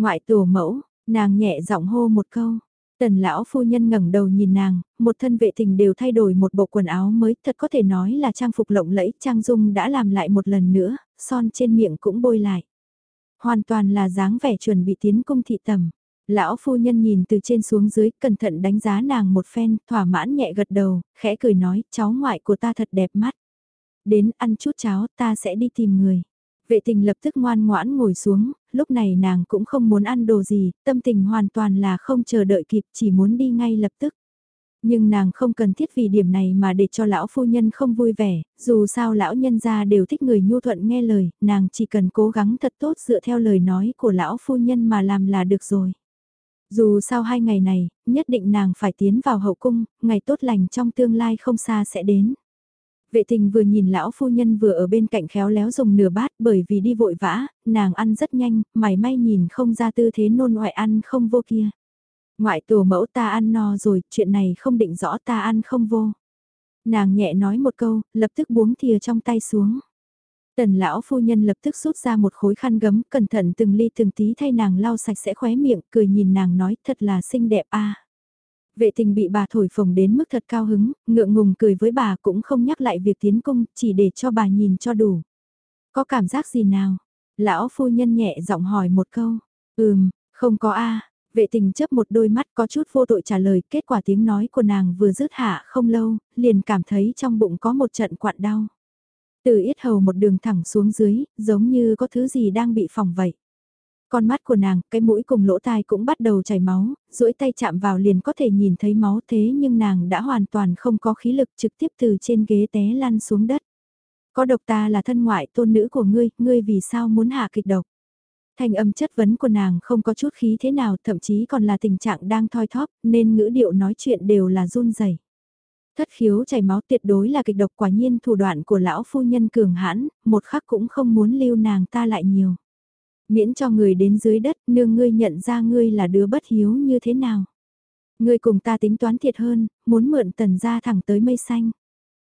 Speaker 1: Ngoại tổ mẫu, nàng nhẹ giọng hô một câu. Tần lão phu nhân ngẩng đầu nhìn nàng, một thân vệ tình đều thay đổi một bộ quần áo mới, thật có thể nói là trang phục lộng lẫy, trang dung đã làm lại một lần nữa, son trên miệng cũng bôi lại. Hoàn toàn là dáng vẻ chuẩn bị tiến cung thị tầm. Lão phu nhân nhìn từ trên xuống dưới, cẩn thận đánh giá nàng một phen, thỏa mãn nhẹ gật đầu, khẽ cười nói, cháu ngoại của ta thật đẹp mắt. Đến ăn chút cháo, ta sẽ đi tìm người. Vệ tình lập tức ngoan ngoãn ngồi xuống, lúc này nàng cũng không muốn ăn đồ gì, tâm tình hoàn toàn là không chờ đợi kịp, chỉ muốn đi ngay lập tức. Nhưng nàng không cần thiết vì điểm này mà để cho lão phu nhân không vui vẻ, dù sao lão nhân gia đều thích người nhu thuận nghe lời, nàng chỉ cần cố gắng thật tốt dựa theo lời nói của lão phu nhân mà làm là được rồi. Dù sao hai ngày này, nhất định nàng phải tiến vào hậu cung, ngày tốt lành trong tương lai không xa sẽ đến. Vệ tình vừa nhìn lão phu nhân vừa ở bên cạnh khéo léo dùng nửa bát bởi vì đi vội vã, nàng ăn rất nhanh, mày may nhìn không ra tư thế nôn ngoại ăn không vô kia. Ngoại tổ mẫu ta ăn no rồi, chuyện này không định rõ ta ăn không vô. Nàng nhẹ nói một câu, lập tức buông thìa trong tay xuống. Tần lão phu nhân lập tức rút ra một khối khăn gấm, cẩn thận từng ly từng tí thay nàng lau sạch sẽ khóe miệng, cười nhìn nàng nói thật là xinh đẹp a. Vệ tình bị bà thổi phồng đến mức thật cao hứng, ngượng ngùng cười với bà cũng không nhắc lại việc tiến cung, chỉ để cho bà nhìn cho đủ. Có cảm giác gì nào? Lão phu nhân nhẹ giọng hỏi một câu. Ừm, không có a. Vệ tình chấp một đôi mắt có chút vô tội trả lời, kết quả tiếng nói của nàng vừa dứt hạ không lâu, liền cảm thấy trong bụng có một trận quặn đau. Từ yết hầu một đường thẳng xuống dưới, giống như có thứ gì đang bị phòng vậy. Con mắt của nàng, cái mũi cùng lỗ tai cũng bắt đầu chảy máu, duỗi tay chạm vào liền có thể nhìn thấy máu thế nhưng nàng đã hoàn toàn không có khí lực trực tiếp từ trên ghế té lăn xuống đất. Có độc ta là thân ngoại tôn nữ của ngươi, ngươi vì sao muốn hạ kịch độc? Thanh âm chất vấn của nàng không có chút khí thế nào, thậm chí còn là tình trạng đang thoi thóp, nên ngữ điệu nói chuyện đều là run rẩy. Thất khiếu chảy máu tuyệt đối là kịch độc quả nhiên thủ đoạn của lão phu nhân cường hãn, một khắc cũng không muốn lưu nàng ta lại nhiều. Miễn cho người đến dưới đất, nương ngươi nhận ra ngươi là đứa bất hiếu như thế nào. Ngươi cùng ta tính toán thiệt hơn, muốn mượn tần ra thẳng tới mây xanh.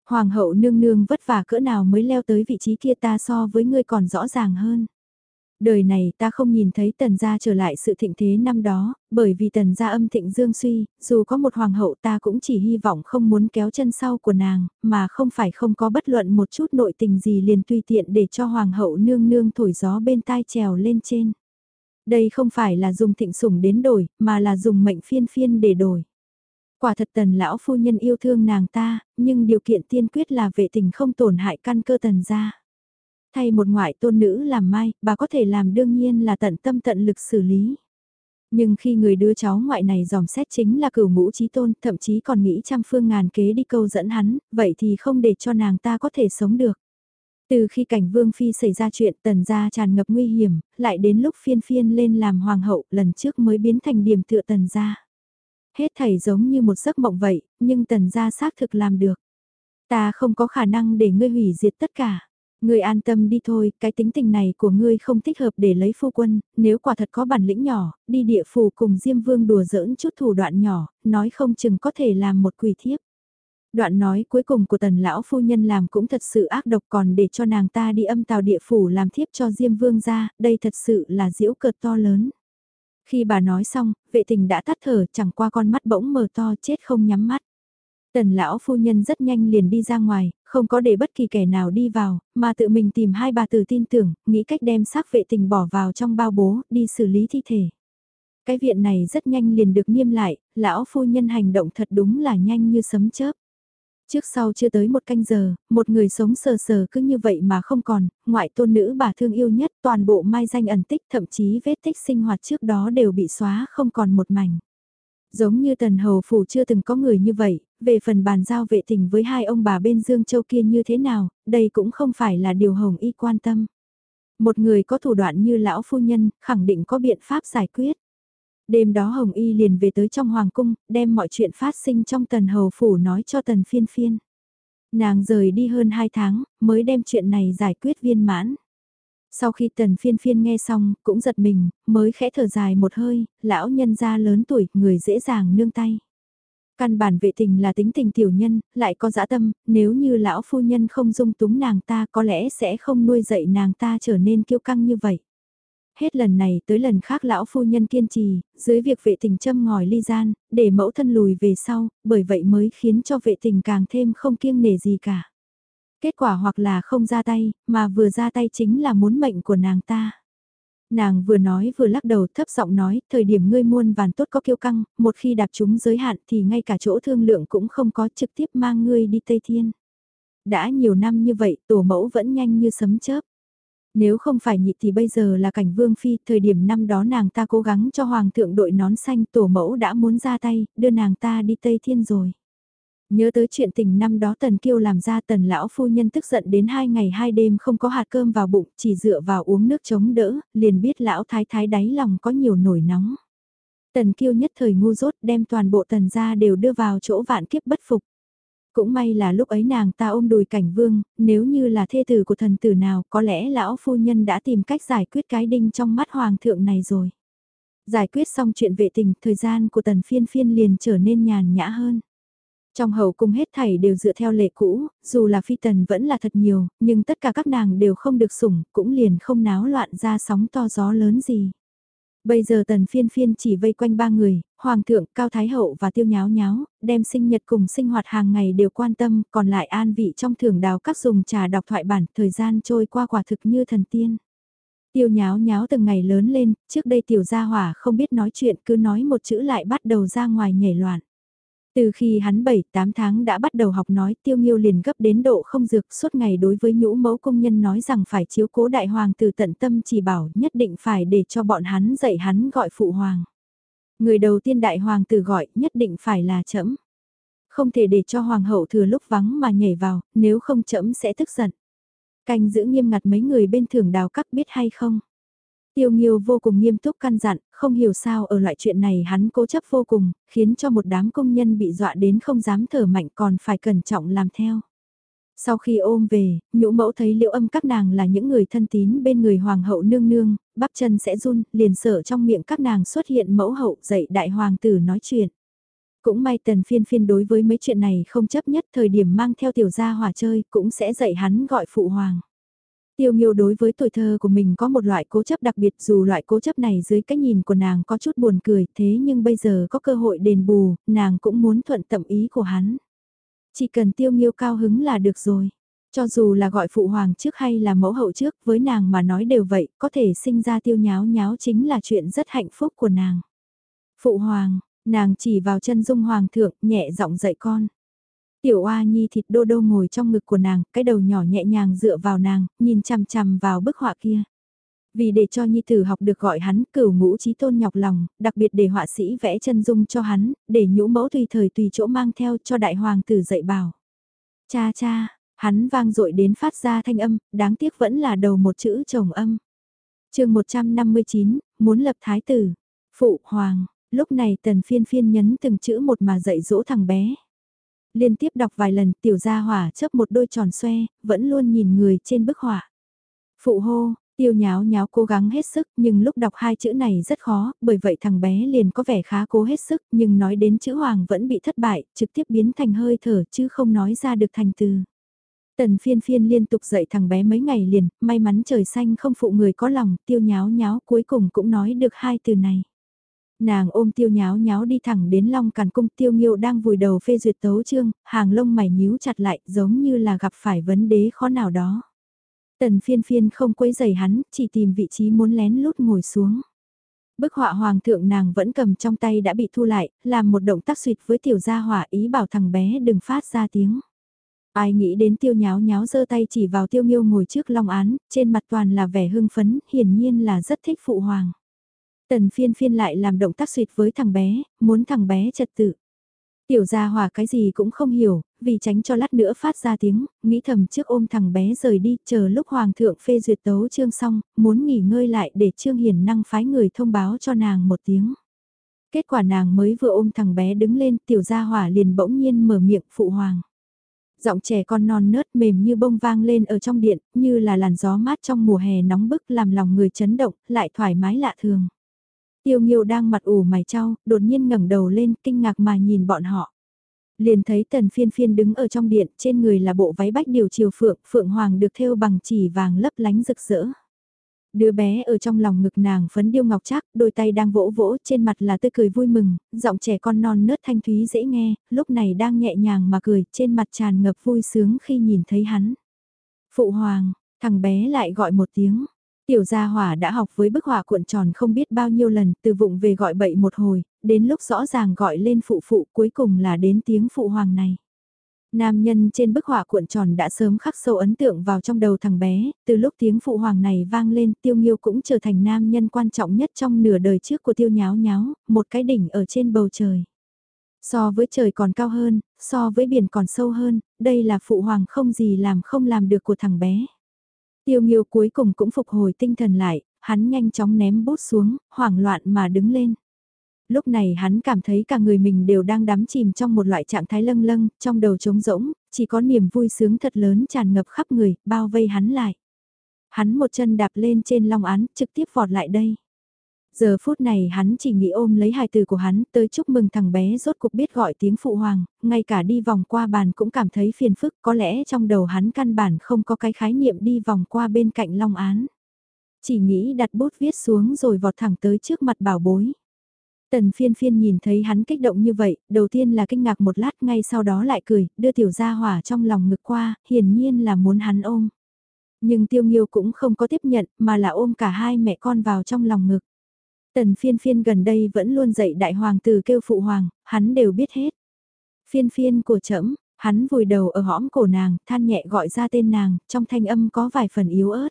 Speaker 1: Hoàng hậu nương nương vất vả cỡ nào mới leo tới vị trí kia ta so với ngươi còn rõ ràng hơn. Đời này ta không nhìn thấy tần gia trở lại sự thịnh thế năm đó, bởi vì tần gia âm thịnh dương suy, dù có một hoàng hậu ta cũng chỉ hy vọng không muốn kéo chân sau của nàng, mà không phải không có bất luận một chút nội tình gì liền tùy tiện để cho hoàng hậu nương nương thổi gió bên tai trèo lên trên. Đây không phải là dùng thịnh sủng đến đổi, mà là dùng mệnh phiên phiên để đổi. Quả thật tần lão phu nhân yêu thương nàng ta, nhưng điều kiện tiên quyết là vệ tình không tổn hại căn cơ tần gia. Thay một ngoại tôn nữ làm mai, bà có thể làm đương nhiên là tận tâm tận lực xử lý. Nhưng khi người đứa cháu ngoại này dòm xét chính là cửu ngũ trí tôn, thậm chí còn nghĩ trăm phương ngàn kế đi câu dẫn hắn, vậy thì không để cho nàng ta có thể sống được. Từ khi cảnh Vương Phi xảy ra chuyện tần gia tràn ngập nguy hiểm, lại đến lúc phiên phiên lên làm hoàng hậu lần trước mới biến thành điểm tựa tần gia. Hết thảy giống như một giấc mộng vậy, nhưng tần gia xác thực làm được. Ta không có khả năng để ngươi hủy diệt tất cả. Ngươi an tâm đi thôi, cái tính tình này của ngươi không thích hợp để lấy phu quân, nếu quả thật có bản lĩnh nhỏ, đi địa phủ cùng Diêm Vương đùa giỡn chút thủ đoạn nhỏ, nói không chừng có thể làm một quỷ thiếp. Đoạn nói cuối cùng của tần lão phu nhân làm cũng thật sự ác độc còn để cho nàng ta đi âm tào địa phủ làm thiếp cho Diêm Vương ra, đây thật sự là diễu cợt to lớn. Khi bà nói xong, vệ tình đã tắt thở chẳng qua con mắt bỗng mở to chết không nhắm mắt. Tần lão phu nhân rất nhanh liền đi ra ngoài, không có để bất kỳ kẻ nào đi vào, mà tự mình tìm hai bà tử tin tưởng, nghĩ cách đem xác vệ tình bỏ vào trong bao bố, đi xử lý thi thể. Cái viện này rất nhanh liền được niêm lại, lão phu nhân hành động thật đúng là nhanh như sấm chớp. Trước sau chưa tới một canh giờ, một người sống sờ sờ cứ như vậy mà không còn, ngoại tôn nữ bà thương yêu nhất toàn bộ mai danh ẩn tích thậm chí vết tích sinh hoạt trước đó đều bị xóa không còn một mảnh. Giống như tần hầu phủ chưa từng có người như vậy, về phần bàn giao vệ tình với hai ông bà bên Dương Châu kia như thế nào, đây cũng không phải là điều Hồng Y quan tâm. Một người có thủ đoạn như lão phu nhân, khẳng định có biện pháp giải quyết. Đêm đó Hồng Y liền về tới trong Hoàng Cung, đem mọi chuyện phát sinh trong tần hầu phủ nói cho tần phiên phiên. Nàng rời đi hơn hai tháng, mới đem chuyện này giải quyết viên mãn. Sau khi tần phiên phiên nghe xong, cũng giật mình, mới khẽ thở dài một hơi, lão nhân gia lớn tuổi, người dễ dàng nương tay. Căn bản vệ tình là tính tình tiểu nhân, lại có dã tâm, nếu như lão phu nhân không dung túng nàng ta có lẽ sẽ không nuôi dạy nàng ta trở nên kiêu căng như vậy. Hết lần này tới lần khác lão phu nhân kiên trì, dưới việc vệ tình châm ngòi ly gian, để mẫu thân lùi về sau, bởi vậy mới khiến cho vệ tình càng thêm không kiêng nể gì cả. Kết quả hoặc là không ra tay, mà vừa ra tay chính là muốn mệnh của nàng ta. Nàng vừa nói vừa lắc đầu thấp giọng nói, thời điểm ngươi muôn vàn tốt có kiêu căng, một khi đạp chúng giới hạn thì ngay cả chỗ thương lượng cũng không có trực tiếp mang ngươi đi Tây Thiên. Đã nhiều năm như vậy, tổ mẫu vẫn nhanh như sấm chớp. Nếu không phải nhị thì bây giờ là cảnh vương phi, thời điểm năm đó nàng ta cố gắng cho hoàng thượng đội nón xanh tổ mẫu đã muốn ra tay, đưa nàng ta đi Tây Thiên rồi. Nhớ tới chuyện tình năm đó Tần Kiêu làm ra Tần Lão Phu Nhân tức giận đến hai ngày hai đêm không có hạt cơm vào bụng, chỉ dựa vào uống nước chống đỡ, liền biết Lão Thái Thái đáy lòng có nhiều nổi nóng. Tần Kiêu nhất thời ngu dốt đem toàn bộ Tần gia đều đưa vào chỗ vạn kiếp bất phục. Cũng may là lúc ấy nàng ta ôm đùi cảnh vương, nếu như là thê tử của thần tử nào có lẽ lão phu nhân đã tìm cách giải quyết cái đinh trong mắt hoàng thượng này rồi. Giải quyết xong chuyện vệ tình, thời gian của tần phiên phiên liền trở nên nhàn nhã hơn. Trong hậu cung hết thảy đều dựa theo lệ cũ, dù là phi tần vẫn là thật nhiều, nhưng tất cả các nàng đều không được sủng, cũng liền không náo loạn ra sóng to gió lớn gì. Bây giờ tần phiên phiên chỉ vây quanh ba người, Hoàng thượng, Cao Thái Hậu và Tiêu Nháo Nháo, đem sinh nhật cùng sinh hoạt hàng ngày đều quan tâm, còn lại an vị trong thưởng đào các dùng trà đọc thoại bản, thời gian trôi qua quả thực như thần tiên. Tiêu nháo nháo từng ngày lớn lên, trước đây tiểu gia hỏa không biết nói chuyện cứ nói một chữ lại bắt đầu ra ngoài nhảy loạn. Từ khi hắn 7-8 tháng đã bắt đầu học nói tiêu nghiêu liền gấp đến độ không dược suốt ngày đối với nhũ mẫu công nhân nói rằng phải chiếu cố đại hoàng từ tận tâm chỉ bảo nhất định phải để cho bọn hắn dạy hắn gọi phụ hoàng. Người đầu tiên đại hoàng tử gọi nhất định phải là trẫm Không thể để cho hoàng hậu thừa lúc vắng mà nhảy vào, nếu không trẫm sẽ tức giận. Canh giữ nghiêm ngặt mấy người bên thưởng đào các biết hay không? Tiêu Nghiêu vô cùng nghiêm túc căn dặn, không hiểu sao ở loại chuyện này hắn cố chấp vô cùng, khiến cho một đám công nhân bị dọa đến không dám thở mạnh còn phải cẩn trọng làm theo. Sau khi ôm về, nhũ mẫu thấy liệu âm các nàng là những người thân tín bên người hoàng hậu nương nương, bắp chân sẽ run, liền sợ trong miệng các nàng xuất hiện mẫu hậu dạy đại hoàng tử nói chuyện. Cũng may tần phiên phiên đối với mấy chuyện này không chấp nhất thời điểm mang theo tiểu gia hòa chơi cũng sẽ dạy hắn gọi phụ hoàng. Tiêu Nghiêu đối với tuổi thơ của mình có một loại cố chấp đặc biệt dù loại cố chấp này dưới cái nhìn của nàng có chút buồn cười thế nhưng bây giờ có cơ hội đền bù, nàng cũng muốn thuận tâm ý của hắn. Chỉ cần Tiêu Nghiêu cao hứng là được rồi. Cho dù là gọi phụ hoàng trước hay là mẫu hậu trước với nàng mà nói đều vậy, có thể sinh ra tiêu nháo nháo chính là chuyện rất hạnh phúc của nàng. Phụ hoàng, nàng chỉ vào chân dung hoàng thượng nhẹ giọng dạy con. Tiểu oa nhi thịt đô đô ngồi trong ngực của nàng, cái đầu nhỏ nhẹ nhàng dựa vào nàng, nhìn chằm chằm vào bức họa kia. Vì để cho nhi tử học được gọi hắn cửu ngũ trí tôn nhọc lòng, đặc biệt để họa sĩ vẽ chân dung cho hắn, để nhũ mẫu tùy thời tùy chỗ mang theo cho đại hoàng tử dạy bảo. Cha cha, hắn vang dội đến phát ra thanh âm, đáng tiếc vẫn là đầu một chữ chồng âm. chương 159, muốn lập thái tử, phụ hoàng, lúc này tần phiên phiên nhấn từng chữ một mà dạy dỗ thằng bé liên tiếp đọc vài lần tiểu gia hỏa chớp một đôi tròn xoe, vẫn luôn nhìn người trên bức họa. Phụ hô, tiêu nháo nháo cố gắng hết sức nhưng lúc đọc hai chữ này rất khó, bởi vậy thằng bé liền có vẻ khá cố hết sức nhưng nói đến chữ hoàng vẫn bị thất bại, trực tiếp biến thành hơi thở chứ không nói ra được thành từ. Tần phiên phiên liên tục dạy thằng bé mấy ngày liền, may mắn trời xanh không phụ người có lòng, tiêu nháo nháo cuối cùng cũng nói được hai từ này. Nàng ôm tiêu nháo nháo đi thẳng đến long càn cung tiêu nghiêu đang vùi đầu phê duyệt tấu chương, hàng lông mày nhíu chặt lại giống như là gặp phải vấn đề khó nào đó. Tần phiên phiên không quấy giày hắn, chỉ tìm vị trí muốn lén lút ngồi xuống. Bức họa hoàng thượng nàng vẫn cầm trong tay đã bị thu lại, làm một động tác suyệt với tiểu gia hỏa ý bảo thằng bé đừng phát ra tiếng. Ai nghĩ đến tiêu nháo nháo giơ tay chỉ vào tiêu nghiêu ngồi trước long án, trên mặt toàn là vẻ hưng phấn, hiển nhiên là rất thích phụ hoàng. Tần phiên phiên lại làm động tác suyệt với thằng bé, muốn thằng bé trật tự. Tiểu gia hòa cái gì cũng không hiểu, vì tránh cho lát nữa phát ra tiếng, nghĩ thầm trước ôm thằng bé rời đi, chờ lúc hoàng thượng phê duyệt tấu chương xong, muốn nghỉ ngơi lại để trương hiển năng phái người thông báo cho nàng một tiếng. Kết quả nàng mới vừa ôm thằng bé đứng lên, tiểu gia hỏa liền bỗng nhiên mở miệng phụ hoàng. Giọng trẻ con non nớt mềm như bông vang lên ở trong điện, như là làn gió mát trong mùa hè nóng bức làm lòng người chấn động, lại thoải mái lạ thường. Tiêu Nghiêu đang mặt ủ mày trao, đột nhiên ngẩng đầu lên kinh ngạc mà nhìn bọn họ. Liền thấy tần phiên phiên đứng ở trong điện, trên người là bộ váy bách điều chiều phượng, phượng hoàng được thêu bằng chỉ vàng lấp lánh rực rỡ. Đứa bé ở trong lòng ngực nàng phấn điêu ngọc chắc, đôi tay đang vỗ vỗ, trên mặt là tươi cười vui mừng, giọng trẻ con non nớt thanh thúy dễ nghe, lúc này đang nhẹ nhàng mà cười, trên mặt tràn ngập vui sướng khi nhìn thấy hắn. Phụ hoàng, thằng bé lại gọi một tiếng, Tiểu gia hỏa đã học với bức họa cuộn tròn không biết bao nhiêu lần, từ vụng về gọi bậy một hồi, đến lúc rõ ràng gọi lên phụ phụ cuối cùng là đến tiếng phụ hoàng này. Nam nhân trên bức họa cuộn tròn đã sớm khắc sâu ấn tượng vào trong đầu thằng bé, từ lúc tiếng phụ hoàng này vang lên tiêu nghiêu cũng trở thành nam nhân quan trọng nhất trong nửa đời trước của tiêu nháo nháo, một cái đỉnh ở trên bầu trời. So với trời còn cao hơn, so với biển còn sâu hơn, đây là phụ hoàng không gì làm không làm được của thằng bé. Tiêu Nghiêu cuối cùng cũng phục hồi tinh thần lại, hắn nhanh chóng ném bút xuống, hoảng loạn mà đứng lên. Lúc này hắn cảm thấy cả người mình đều đang đắm chìm trong một loại trạng thái lâng lâng, trong đầu trống rỗng, chỉ có niềm vui sướng thật lớn tràn ngập khắp người, bao vây hắn lại. Hắn một chân đạp lên trên long án, trực tiếp vọt lại đây. Giờ phút này hắn chỉ nghĩ ôm lấy hài từ của hắn tới chúc mừng thằng bé rốt cuộc biết gọi tiếng phụ hoàng, ngay cả đi vòng qua bàn cũng cảm thấy phiền phức có lẽ trong đầu hắn căn bản không có cái khái niệm đi vòng qua bên cạnh long án. Chỉ nghĩ đặt bút viết xuống rồi vọt thẳng tới trước mặt bảo bối. Tần phiên phiên nhìn thấy hắn kích động như vậy, đầu tiên là kinh ngạc một lát ngay sau đó lại cười, đưa tiểu gia hỏa trong lòng ngực qua, hiển nhiên là muốn hắn ôm. Nhưng tiêu nghiêu cũng không có tiếp nhận mà là ôm cả hai mẹ con vào trong lòng ngực. Tần phiên phiên gần đây vẫn luôn dạy đại hoàng tử kêu phụ hoàng, hắn đều biết hết. Phiên phiên của trẫm hắn vùi đầu ở hõm cổ nàng, than nhẹ gọi ra tên nàng, trong thanh âm có vài phần yếu ớt.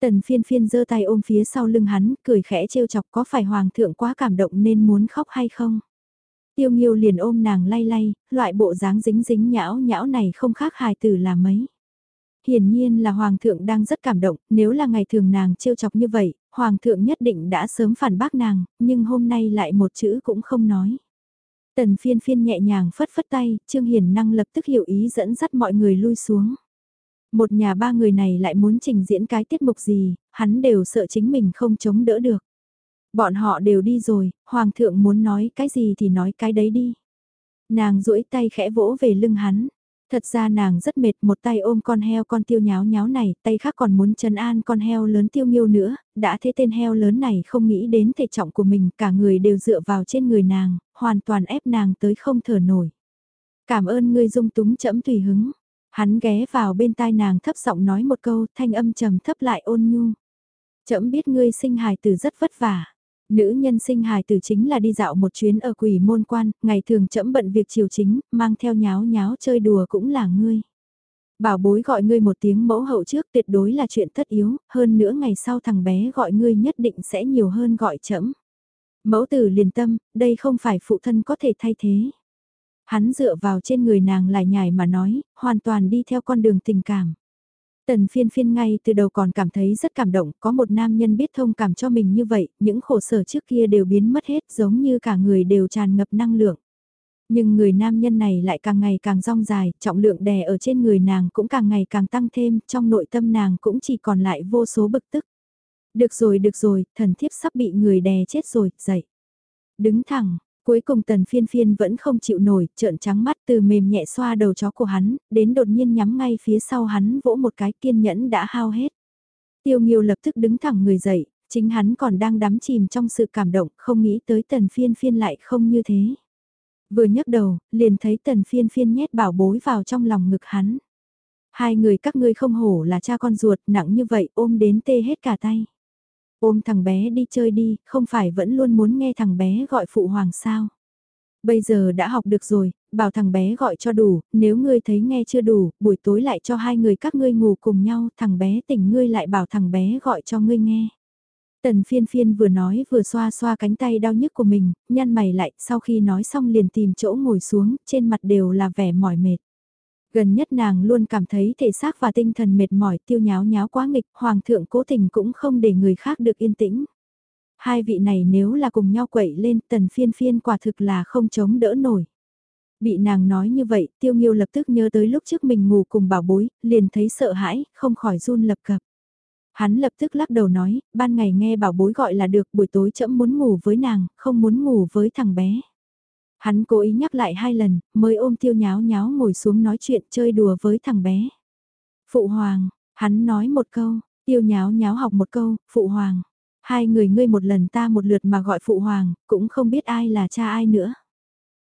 Speaker 1: Tần phiên phiên giơ tay ôm phía sau lưng hắn, cười khẽ trêu chọc có phải hoàng thượng quá cảm động nên muốn khóc hay không. Tiêu nghiêu liền ôm nàng lay lay, loại bộ dáng dính dính nhão nhão này không khác hài tử là mấy. Hiển nhiên là hoàng thượng đang rất cảm động, nếu là ngày thường nàng trêu chọc như vậy, Hoàng thượng nhất định đã sớm phản bác nàng, nhưng hôm nay lại một chữ cũng không nói. Tần phiên phiên nhẹ nhàng phất phất tay, Trương hiển năng lập tức hiểu ý dẫn dắt mọi người lui xuống. Một nhà ba người này lại muốn trình diễn cái tiết mục gì, hắn đều sợ chính mình không chống đỡ được. Bọn họ đều đi rồi, Hoàng thượng muốn nói cái gì thì nói cái đấy đi. Nàng duỗi tay khẽ vỗ về lưng hắn. Thật ra nàng rất mệt, một tay ôm con heo con tiêu nháo nháo này, tay khác còn muốn trấn an con heo lớn tiêu nghiêu nữa, đã thế tên heo lớn này không nghĩ đến thể trọng của mình, cả người đều dựa vào trên người nàng, hoàn toàn ép nàng tới không thở nổi. Cảm ơn ngươi dung túng chẫm tùy hứng. Hắn ghé vào bên tai nàng thấp giọng nói một câu, thanh âm trầm thấp lại ôn nhu. Chậm biết ngươi sinh hài tử rất vất vả. Nữ nhân sinh hài tử chính là đi dạo một chuyến ở quỷ môn quan, ngày thường chậm bận việc chiều chính, mang theo nháo nháo chơi đùa cũng là ngươi. Bảo bối gọi ngươi một tiếng mẫu hậu trước tuyệt đối là chuyện tất yếu, hơn nữa ngày sau thằng bé gọi ngươi nhất định sẽ nhiều hơn gọi chậm. Mẫu tử liền tâm, đây không phải phụ thân có thể thay thế. Hắn dựa vào trên người nàng lại nhảy mà nói, hoàn toàn đi theo con đường tình cảm. Tần phiên phiên ngay từ đầu còn cảm thấy rất cảm động, có một nam nhân biết thông cảm cho mình như vậy, những khổ sở trước kia đều biến mất hết giống như cả người đều tràn ngập năng lượng. Nhưng người nam nhân này lại càng ngày càng rong dài, trọng lượng đè ở trên người nàng cũng càng ngày càng tăng thêm, trong nội tâm nàng cũng chỉ còn lại vô số bực tức. Được rồi được rồi, thần thiếp sắp bị người đè chết rồi, dậy. Đứng thẳng, Cuối cùng tần phiên phiên vẫn không chịu nổi, trợn trắng mắt từ mềm nhẹ xoa đầu chó của hắn, đến đột nhiên nhắm ngay phía sau hắn vỗ một cái kiên nhẫn đã hao hết. Tiêu nghiêu lập tức đứng thẳng người dậy, chính hắn còn đang đắm chìm trong sự cảm động, không nghĩ tới tần phiên phiên lại không như thế. Vừa nhấc đầu, liền thấy tần phiên phiên nhét bảo bối vào trong lòng ngực hắn. Hai người các ngươi không hổ là cha con ruột nặng như vậy ôm đến tê hết cả tay. Ôm thằng bé đi chơi đi, không phải vẫn luôn muốn nghe thằng bé gọi phụ hoàng sao. Bây giờ đã học được rồi, bảo thằng bé gọi cho đủ, nếu ngươi thấy nghe chưa đủ, buổi tối lại cho hai người các ngươi ngủ cùng nhau, thằng bé tỉnh ngươi lại bảo thằng bé gọi cho ngươi nghe. Tần phiên phiên vừa nói vừa xoa xoa cánh tay đau nhức của mình, nhăn mày lại, sau khi nói xong liền tìm chỗ ngồi xuống, trên mặt đều là vẻ mỏi mệt. Gần nhất nàng luôn cảm thấy thể xác và tinh thần mệt mỏi tiêu nháo nháo quá nghịch, hoàng thượng cố tình cũng không để người khác được yên tĩnh. Hai vị này nếu là cùng nhau quậy lên tần phiên phiên quả thực là không chống đỡ nổi. Bị nàng nói như vậy, tiêu nghiêu lập tức nhớ tới lúc trước mình ngủ cùng bảo bối, liền thấy sợ hãi, không khỏi run lập cập. Hắn lập tức lắc đầu nói, ban ngày nghe bảo bối gọi là được, buổi tối chậm muốn ngủ với nàng, không muốn ngủ với thằng bé. Hắn cố ý nhắc lại hai lần, mới ôm tiêu nháo nháo ngồi xuống nói chuyện chơi đùa với thằng bé. Phụ hoàng, hắn nói một câu, tiêu nháo nháo học một câu, phụ hoàng. Hai người ngươi một lần ta một lượt mà gọi phụ hoàng, cũng không biết ai là cha ai nữa.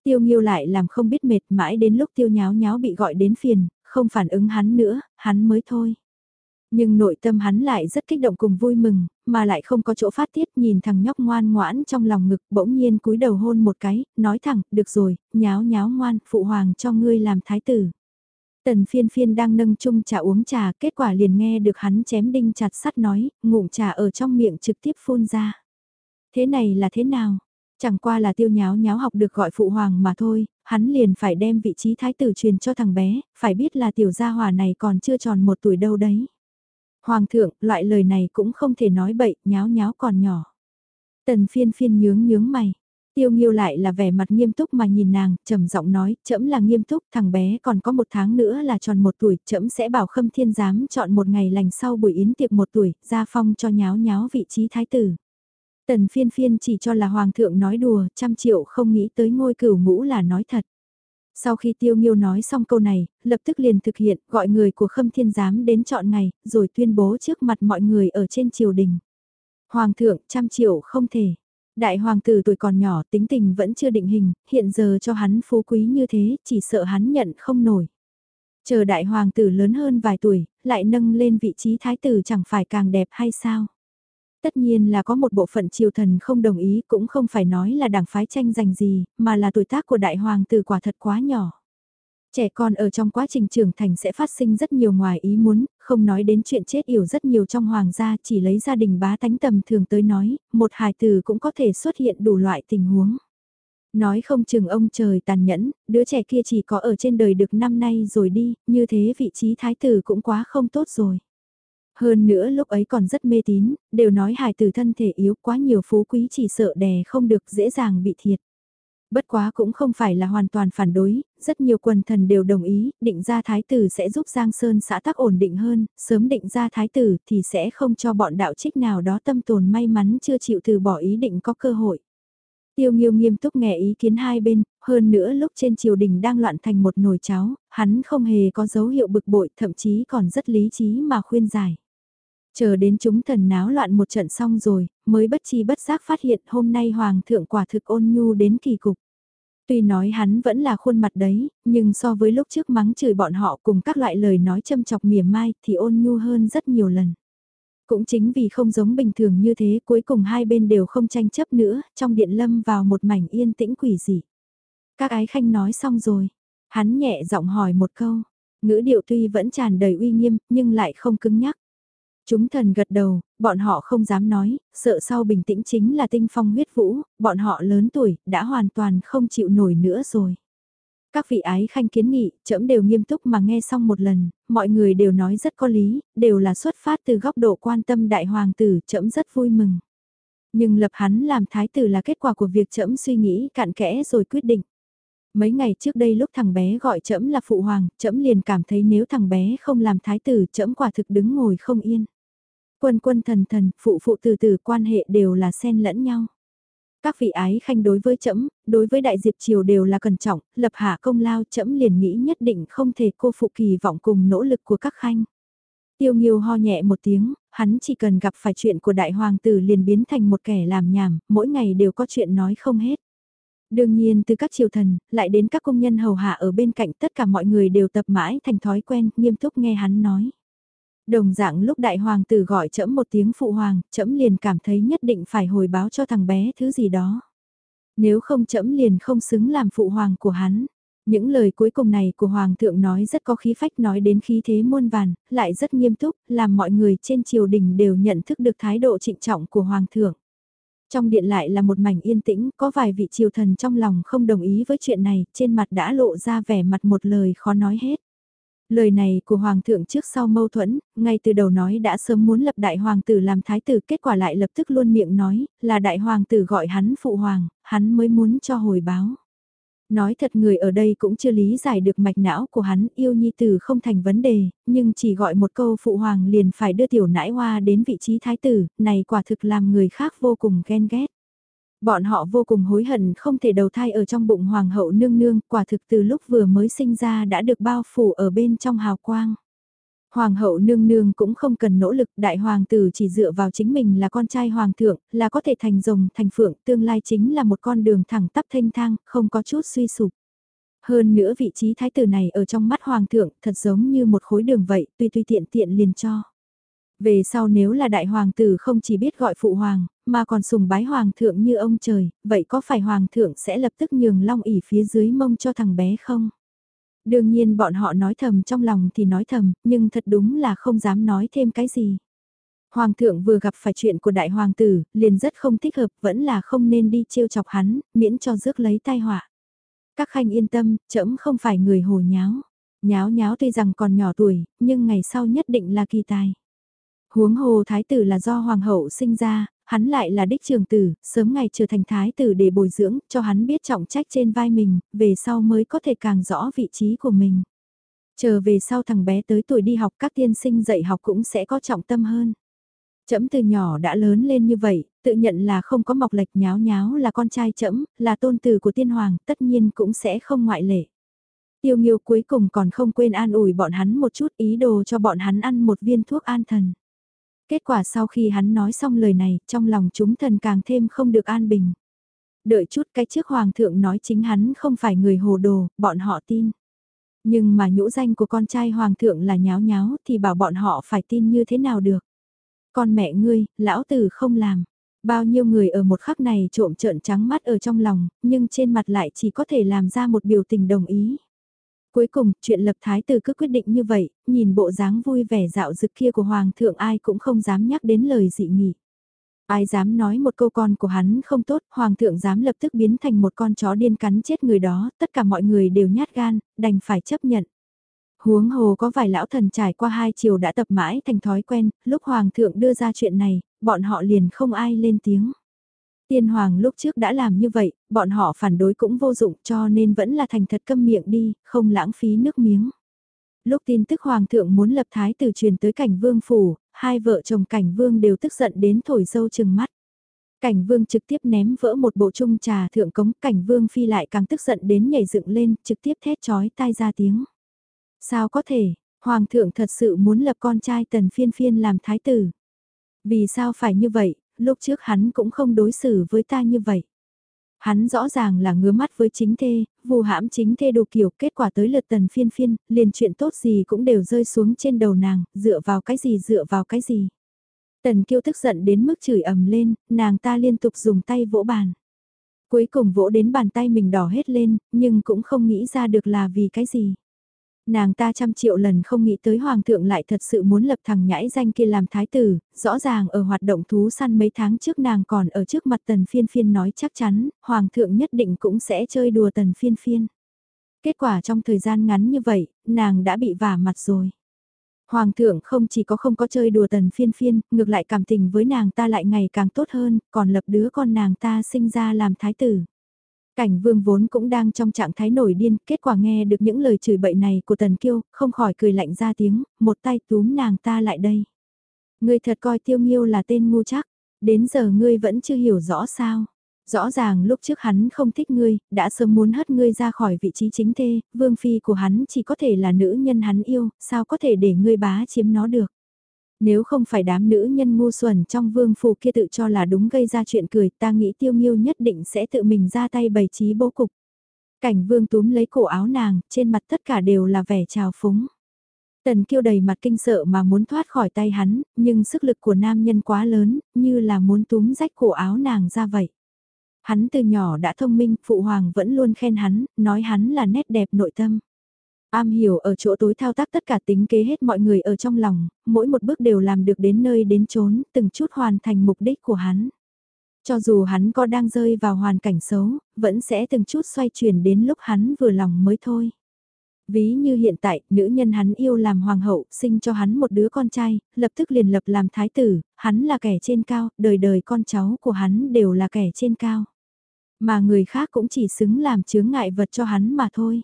Speaker 1: Tiêu nghiêu lại làm không biết mệt mãi đến lúc tiêu nháo nháo bị gọi đến phiền, không phản ứng hắn nữa, hắn mới thôi. Nhưng nội tâm hắn lại rất kích động cùng vui mừng, mà lại không có chỗ phát tiết nhìn thằng nhóc ngoan ngoãn trong lòng ngực bỗng nhiên cúi đầu hôn một cái, nói thẳng, được rồi, nháo nháo ngoan, phụ hoàng cho ngươi làm thái tử. Tần phiên phiên đang nâng chung trà uống trà, kết quả liền nghe được hắn chém đinh chặt sắt nói, ngụm trà ở trong miệng trực tiếp phun ra. Thế này là thế nào? Chẳng qua là tiêu nháo nháo học được gọi phụ hoàng mà thôi, hắn liền phải đem vị trí thái tử truyền cho thằng bé, phải biết là tiểu gia hòa này còn chưa tròn một tuổi đâu đấy. Hoàng thượng, loại lời này cũng không thể nói bậy, nháo nháo còn nhỏ. Tần phiên phiên nhướng nhướng mày. Tiêu nghiêu lại là vẻ mặt nghiêm túc mà nhìn nàng, trầm giọng nói, trẫm là nghiêm túc, thằng bé còn có một tháng nữa là tròn một tuổi, trẫm sẽ bảo khâm thiên giám chọn một ngày lành sau buổi yến tiệc một tuổi, ra phong cho nháo nháo vị trí thái tử. Tần phiên phiên chỉ cho là hoàng thượng nói đùa, trăm triệu không nghĩ tới ngôi cửu ngũ là nói thật. Sau khi tiêu nghiêu nói xong câu này, lập tức liền thực hiện, gọi người của khâm thiên giám đến chọn ngày, rồi tuyên bố trước mặt mọi người ở trên triều đình. Hoàng thượng, trăm triệu không thể. Đại hoàng tử tuổi còn nhỏ tính tình vẫn chưa định hình, hiện giờ cho hắn phú quý như thế, chỉ sợ hắn nhận không nổi. Chờ đại hoàng tử lớn hơn vài tuổi, lại nâng lên vị trí thái tử chẳng phải càng đẹp hay sao? Tất nhiên là có một bộ phận triều thần không đồng ý cũng không phải nói là đảng phái tranh giành gì, mà là tuổi tác của đại hoàng tử quả thật quá nhỏ. Trẻ con ở trong quá trình trưởng thành sẽ phát sinh rất nhiều ngoài ý muốn, không nói đến chuyện chết yểu rất nhiều trong hoàng gia chỉ lấy gia đình bá tánh tầm thường tới nói, một hài tử cũng có thể xuất hiện đủ loại tình huống. Nói không chừng ông trời tàn nhẫn, đứa trẻ kia chỉ có ở trên đời được năm nay rồi đi, như thế vị trí thái tử cũng quá không tốt rồi. Hơn nữa lúc ấy còn rất mê tín, đều nói hài tử thân thể yếu quá nhiều phú quý chỉ sợ đè không được dễ dàng bị thiệt. Bất quá cũng không phải là hoàn toàn phản đối, rất nhiều quần thần đều đồng ý, định ra thái tử sẽ giúp Giang Sơn xã tắc ổn định hơn, sớm định ra thái tử thì sẽ không cho bọn đạo trích nào đó tâm tồn may mắn chưa chịu từ bỏ ý định có cơ hội. Tiêu Nghiêu nghiêm túc nghe ý kiến hai bên, hơn nữa lúc trên triều đình đang loạn thành một nồi cháo, hắn không hề có dấu hiệu bực bội, thậm chí còn rất lý trí mà khuyên giải. Chờ đến chúng thần náo loạn một trận xong rồi, mới bất chi bất giác phát hiện hôm nay Hoàng thượng quả thực ôn nhu đến kỳ cục. Tuy nói hắn vẫn là khuôn mặt đấy, nhưng so với lúc trước mắng chửi bọn họ cùng các loại lời nói châm chọc mỉa mai thì ôn nhu hơn rất nhiều lần. Cũng chính vì không giống bình thường như thế cuối cùng hai bên đều không tranh chấp nữa, trong điện lâm vào một mảnh yên tĩnh quỷ dị. Các ái khanh nói xong rồi, hắn nhẹ giọng hỏi một câu, ngữ điệu tuy vẫn tràn đầy uy nghiêm nhưng lại không cứng nhắc. Chúng thần gật đầu, bọn họ không dám nói, sợ sau bình tĩnh chính là tinh phong huyết vũ, bọn họ lớn tuổi, đã hoàn toàn không chịu nổi nữa rồi. Các vị ái khanh kiến nghị, trẫm đều nghiêm túc mà nghe xong một lần, mọi người đều nói rất có lý, đều là xuất phát từ góc độ quan tâm đại hoàng tử, trẫm rất vui mừng. Nhưng lập hắn làm thái tử là kết quả của việc trẫm suy nghĩ cặn kẽ rồi quyết định. Mấy ngày trước đây lúc thằng bé gọi trẫm là phụ hoàng, trẫm liền cảm thấy nếu thằng bé không làm thái tử, trẫm quả thực đứng ngồi không yên. Quân quân thần thần, phụ phụ từ từ quan hệ đều là xen lẫn nhau. Các vị ái khanh đối với trẫm, đối với đại diệp triều đều là cẩn trọng, lập hạ công lao trẫm liền nghĩ nhất định không thể cô phụ kỳ vọng cùng nỗ lực của các khanh. Tiêu Nghiêu ho nhẹ một tiếng, hắn chỉ cần gặp phải chuyện của đại hoàng tử liền biến thành một kẻ làm nhảm, mỗi ngày đều có chuyện nói không hết. Đương nhiên từ các triều thần, lại đến các công nhân hầu hạ ở bên cạnh tất cả mọi người đều tập mãi thành thói quen, nghiêm túc nghe hắn nói. Đồng dạng lúc đại hoàng tử gọi trẫm một tiếng phụ hoàng, trẫm liền cảm thấy nhất định phải hồi báo cho thằng bé thứ gì đó. Nếu không trẫm liền không xứng làm phụ hoàng của hắn. Những lời cuối cùng này của hoàng thượng nói rất có khí phách nói đến khí thế muôn vàn, lại rất nghiêm túc, làm mọi người trên triều đình đều nhận thức được thái độ trịnh trọng của hoàng thượng. Trong điện lại là một mảnh yên tĩnh, có vài vị triều thần trong lòng không đồng ý với chuyện này, trên mặt đã lộ ra vẻ mặt một lời khó nói hết. Lời này của Hoàng thượng trước sau mâu thuẫn, ngay từ đầu nói đã sớm muốn lập đại hoàng tử làm thái tử kết quả lại lập tức luôn miệng nói là đại hoàng tử gọi hắn phụ hoàng, hắn mới muốn cho hồi báo. Nói thật người ở đây cũng chưa lý giải được mạch não của hắn yêu nhi tử không thành vấn đề, nhưng chỉ gọi một câu phụ hoàng liền phải đưa tiểu nãi hoa đến vị trí thái tử, này quả thực làm người khác vô cùng ghen ghét. Bọn họ vô cùng hối hận không thể đầu thai ở trong bụng hoàng hậu nương nương, quả thực từ lúc vừa mới sinh ra đã được bao phủ ở bên trong hào quang. Hoàng hậu nương nương cũng không cần nỗ lực, đại hoàng tử chỉ dựa vào chính mình là con trai hoàng thượng, là có thể thành rồng, thành phượng, tương lai chính là một con đường thẳng tắp thanh thang, không có chút suy sụp. Hơn nữa vị trí thái tử này ở trong mắt hoàng thượng thật giống như một khối đường vậy, tùy tùy tiện tiện liền cho. Về sau nếu là đại hoàng tử không chỉ biết gọi phụ hoàng, mà còn sùng bái hoàng thượng như ông trời, vậy có phải hoàng thượng sẽ lập tức nhường long ỉ phía dưới mông cho thằng bé không? Đương nhiên bọn họ nói thầm trong lòng thì nói thầm, nhưng thật đúng là không dám nói thêm cái gì. Hoàng thượng vừa gặp phải chuyện của đại hoàng tử, liền rất không thích hợp, vẫn là không nên đi trêu chọc hắn, miễn cho rước lấy tai họa. Các khanh yên tâm, trẫm không phải người hồ nháo. Nháo nháo tuy rằng còn nhỏ tuổi, nhưng ngày sau nhất định là kỳ tài. Huống hồ thái tử là do hoàng hậu sinh ra, hắn lại là đích trường tử, sớm ngày trở thành thái tử để bồi dưỡng, cho hắn biết trọng trách trên vai mình, về sau mới có thể càng rõ vị trí của mình. Chờ về sau thằng bé tới tuổi đi học các tiên sinh dạy học cũng sẽ có trọng tâm hơn. Chấm từ nhỏ đã lớn lên như vậy, tự nhận là không có mọc lệch nháo nháo là con trai chấm, là tôn tử của tiên hoàng, tất nhiên cũng sẽ không ngoại lệ. Tiêu nghiêu cuối cùng còn không quên an ủi bọn hắn một chút ý đồ cho bọn hắn ăn một viên thuốc an thần. Kết quả sau khi hắn nói xong lời này, trong lòng chúng thần càng thêm không được an bình. Đợi chút cái trước hoàng thượng nói chính hắn không phải người hồ đồ, bọn họ tin. Nhưng mà nhũ danh của con trai hoàng thượng là nháo nháo thì bảo bọn họ phải tin như thế nào được. Con mẹ ngươi, lão tử không làm. Bao nhiêu người ở một khắc này trộm trợn trắng mắt ở trong lòng, nhưng trên mặt lại chỉ có thể làm ra một biểu tình đồng ý. Cuối cùng, chuyện lập thái tử cứ quyết định như vậy, nhìn bộ dáng vui vẻ dạo dực kia của hoàng thượng ai cũng không dám nhắc đến lời dị nghị. Ai dám nói một câu con của hắn không tốt, hoàng thượng dám lập tức biến thành một con chó điên cắn chết người đó, tất cả mọi người đều nhát gan, đành phải chấp nhận. Huống hồ có vài lão thần trải qua hai chiều đã tập mãi thành thói quen, lúc hoàng thượng đưa ra chuyện này, bọn họ liền không ai lên tiếng. Tiên hoàng lúc trước đã làm như vậy, bọn họ phản đối cũng vô dụng cho nên vẫn là thành thật câm miệng đi, không lãng phí nước miếng. Lúc tin tức hoàng thượng muốn lập thái tử truyền tới cảnh vương phủ, hai vợ chồng cảnh vương đều tức giận đến thổi dâu chừng mắt. Cảnh vương trực tiếp ném vỡ một bộ chung trà thượng cống, cảnh vương phi lại càng tức giận đến nhảy dựng lên, trực tiếp thét chói tai ra tiếng. Sao có thể, hoàng thượng thật sự muốn lập con trai tần phiên phiên làm thái tử. Vì sao phải như vậy, lúc trước hắn cũng không đối xử với ta như vậy. Hắn rõ ràng là ngứa mắt với chính thê, vù hãm chính thê đồ kiểu, kết quả tới lượt tần phiên phiên, liền chuyện tốt gì cũng đều rơi xuống trên đầu nàng, dựa vào cái gì dựa vào cái gì. Tần kiêu tức giận đến mức chửi ầm lên, nàng ta liên tục dùng tay vỗ bàn. Cuối cùng vỗ đến bàn tay mình đỏ hết lên, nhưng cũng không nghĩ ra được là vì cái gì. Nàng ta trăm triệu lần không nghĩ tới hoàng thượng lại thật sự muốn lập thằng nhãi danh kia làm thái tử, rõ ràng ở hoạt động thú săn mấy tháng trước nàng còn ở trước mặt tần phiên phiên nói chắc chắn, hoàng thượng nhất định cũng sẽ chơi đùa tần phiên phiên. Kết quả trong thời gian ngắn như vậy, nàng đã bị vả mặt rồi. Hoàng thượng không chỉ có không có chơi đùa tần phiên phiên, ngược lại cảm tình với nàng ta lại ngày càng tốt hơn, còn lập đứa con nàng ta sinh ra làm thái tử. Cảnh vương vốn cũng đang trong trạng thái nổi điên, kết quả nghe được những lời chửi bậy này của tần kiêu, không khỏi cười lạnh ra tiếng, một tay túm nàng ta lại đây. Ngươi thật coi tiêu nghiêu là tên ngu chắc, đến giờ ngươi vẫn chưa hiểu rõ sao. Rõ ràng lúc trước hắn không thích ngươi, đã sớm muốn hất ngươi ra khỏi vị trí chính thê, vương phi của hắn chỉ có thể là nữ nhân hắn yêu, sao có thể để ngươi bá chiếm nó được. Nếu không phải đám nữ nhân ngu xuẩn trong vương phủ kia tự cho là đúng gây ra chuyện cười, ta nghĩ tiêu nghiêu nhất định sẽ tự mình ra tay bày trí bố cục. Cảnh vương túm lấy cổ áo nàng, trên mặt tất cả đều là vẻ trào phúng. Tần kiêu đầy mặt kinh sợ mà muốn thoát khỏi tay hắn, nhưng sức lực của nam nhân quá lớn, như là muốn túm rách cổ áo nàng ra vậy. Hắn từ nhỏ đã thông minh, phụ hoàng vẫn luôn khen hắn, nói hắn là nét đẹp nội tâm. Am hiểu ở chỗ tối thao tác tất cả tính kế hết mọi người ở trong lòng, mỗi một bước đều làm được đến nơi đến chốn, từng chút hoàn thành mục đích của hắn. Cho dù hắn có đang rơi vào hoàn cảnh xấu, vẫn sẽ từng chút xoay chuyển đến lúc hắn vừa lòng mới thôi. Ví như hiện tại, nữ nhân hắn yêu làm hoàng hậu, sinh cho hắn một đứa con trai, lập tức liền lập làm thái tử, hắn là kẻ trên cao, đời đời con cháu của hắn đều là kẻ trên cao. Mà người khác cũng chỉ xứng làm chướng ngại vật cho hắn mà thôi.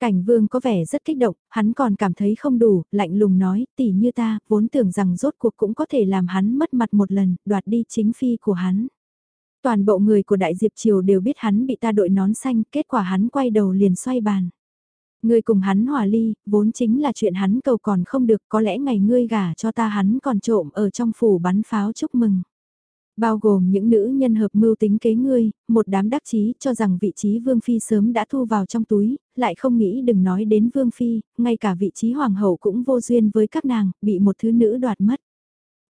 Speaker 1: Cảnh vương có vẻ rất kích động, hắn còn cảm thấy không đủ, lạnh lùng nói, tỷ như ta, vốn tưởng rằng rốt cuộc cũng có thể làm hắn mất mặt một lần, đoạt đi chính phi của hắn. Toàn bộ người của Đại Diệp Triều đều biết hắn bị ta đội nón xanh, kết quả hắn quay đầu liền xoay bàn. Người cùng hắn hòa ly, vốn chính là chuyện hắn cầu còn không được, có lẽ ngày ngươi gả cho ta hắn còn trộm ở trong phủ bắn pháo chúc mừng. Bao gồm những nữ nhân hợp mưu tính kế ngươi, một đám đắc chí cho rằng vị trí Vương Phi sớm đã thu vào trong túi, lại không nghĩ đừng nói đến Vương Phi, ngay cả vị trí Hoàng hậu cũng vô duyên với các nàng, bị một thứ nữ đoạt mất.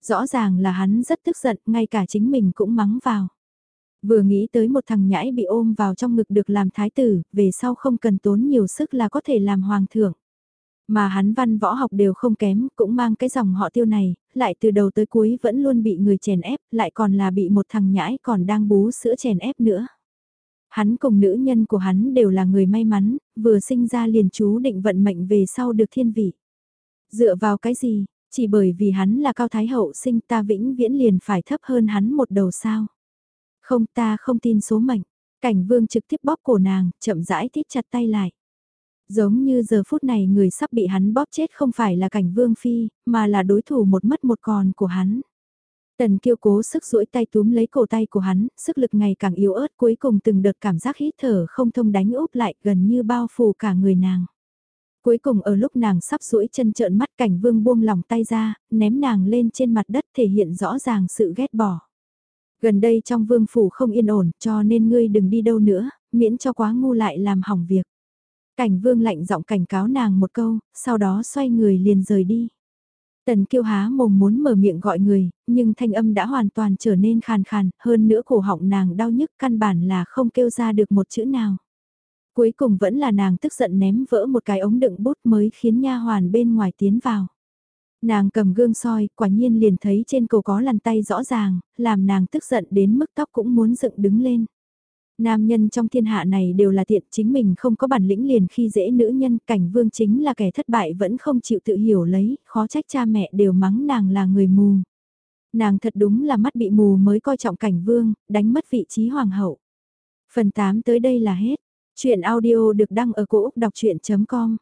Speaker 1: Rõ ràng là hắn rất tức giận, ngay cả chính mình cũng mắng vào. Vừa nghĩ tới một thằng nhãi bị ôm vào trong ngực được làm thái tử, về sau không cần tốn nhiều sức là có thể làm hoàng thượng. Mà hắn văn võ học đều không kém, cũng mang cái dòng họ tiêu này, lại từ đầu tới cuối vẫn luôn bị người chèn ép, lại còn là bị một thằng nhãi còn đang bú sữa chèn ép nữa. Hắn cùng nữ nhân của hắn đều là người may mắn, vừa sinh ra liền chú định vận mệnh về sau được thiên vị. Dựa vào cái gì, chỉ bởi vì hắn là cao thái hậu sinh ta vĩnh viễn liền phải thấp hơn hắn một đầu sao. Không ta không tin số mệnh, cảnh vương trực tiếp bóp cổ nàng, chậm rãi thít chặt tay lại. Giống như giờ phút này người sắp bị hắn bóp chết không phải là cảnh vương phi, mà là đối thủ một mất một còn của hắn. Tần kiêu cố sức duỗi tay túm lấy cổ tay của hắn, sức lực ngày càng yếu ớt cuối cùng từng đợt cảm giác hít thở không thông đánh úp lại gần như bao phủ cả người nàng. Cuối cùng ở lúc nàng sắp duỗi chân trợn mắt cảnh vương buông lòng tay ra, ném nàng lên trên mặt đất thể hiện rõ ràng sự ghét bỏ. Gần đây trong vương phủ không yên ổn cho nên ngươi đừng đi đâu nữa, miễn cho quá ngu lại làm hỏng việc. Cảnh vương lạnh giọng cảnh cáo nàng một câu, sau đó xoay người liền rời đi. Tần kiêu há mồm muốn mở miệng gọi người, nhưng thanh âm đã hoàn toàn trở nên khàn khàn, hơn nữa cổ họng nàng đau nhức căn bản là không kêu ra được một chữ nào. Cuối cùng vẫn là nàng tức giận ném vỡ một cái ống đựng bút mới khiến nha hoàn bên ngoài tiến vào. Nàng cầm gương soi, quả nhiên liền thấy trên cổ có làn tay rõ ràng, làm nàng tức giận đến mức tóc cũng muốn dựng đứng lên. Nam nhân trong thiên hạ này đều là tiện chính mình không có bản lĩnh liền khi dễ nữ nhân cảnh vương chính là kẻ thất bại vẫn không chịu tự hiểu lấy, khó trách cha mẹ đều mắng nàng là người mù. Nàng thật đúng là mắt bị mù mới coi trọng cảnh vương, đánh mất vị trí hoàng hậu. Phần 8 tới đây là hết. Chuyện audio được đăng ở cổ Úc đọc chuyện.com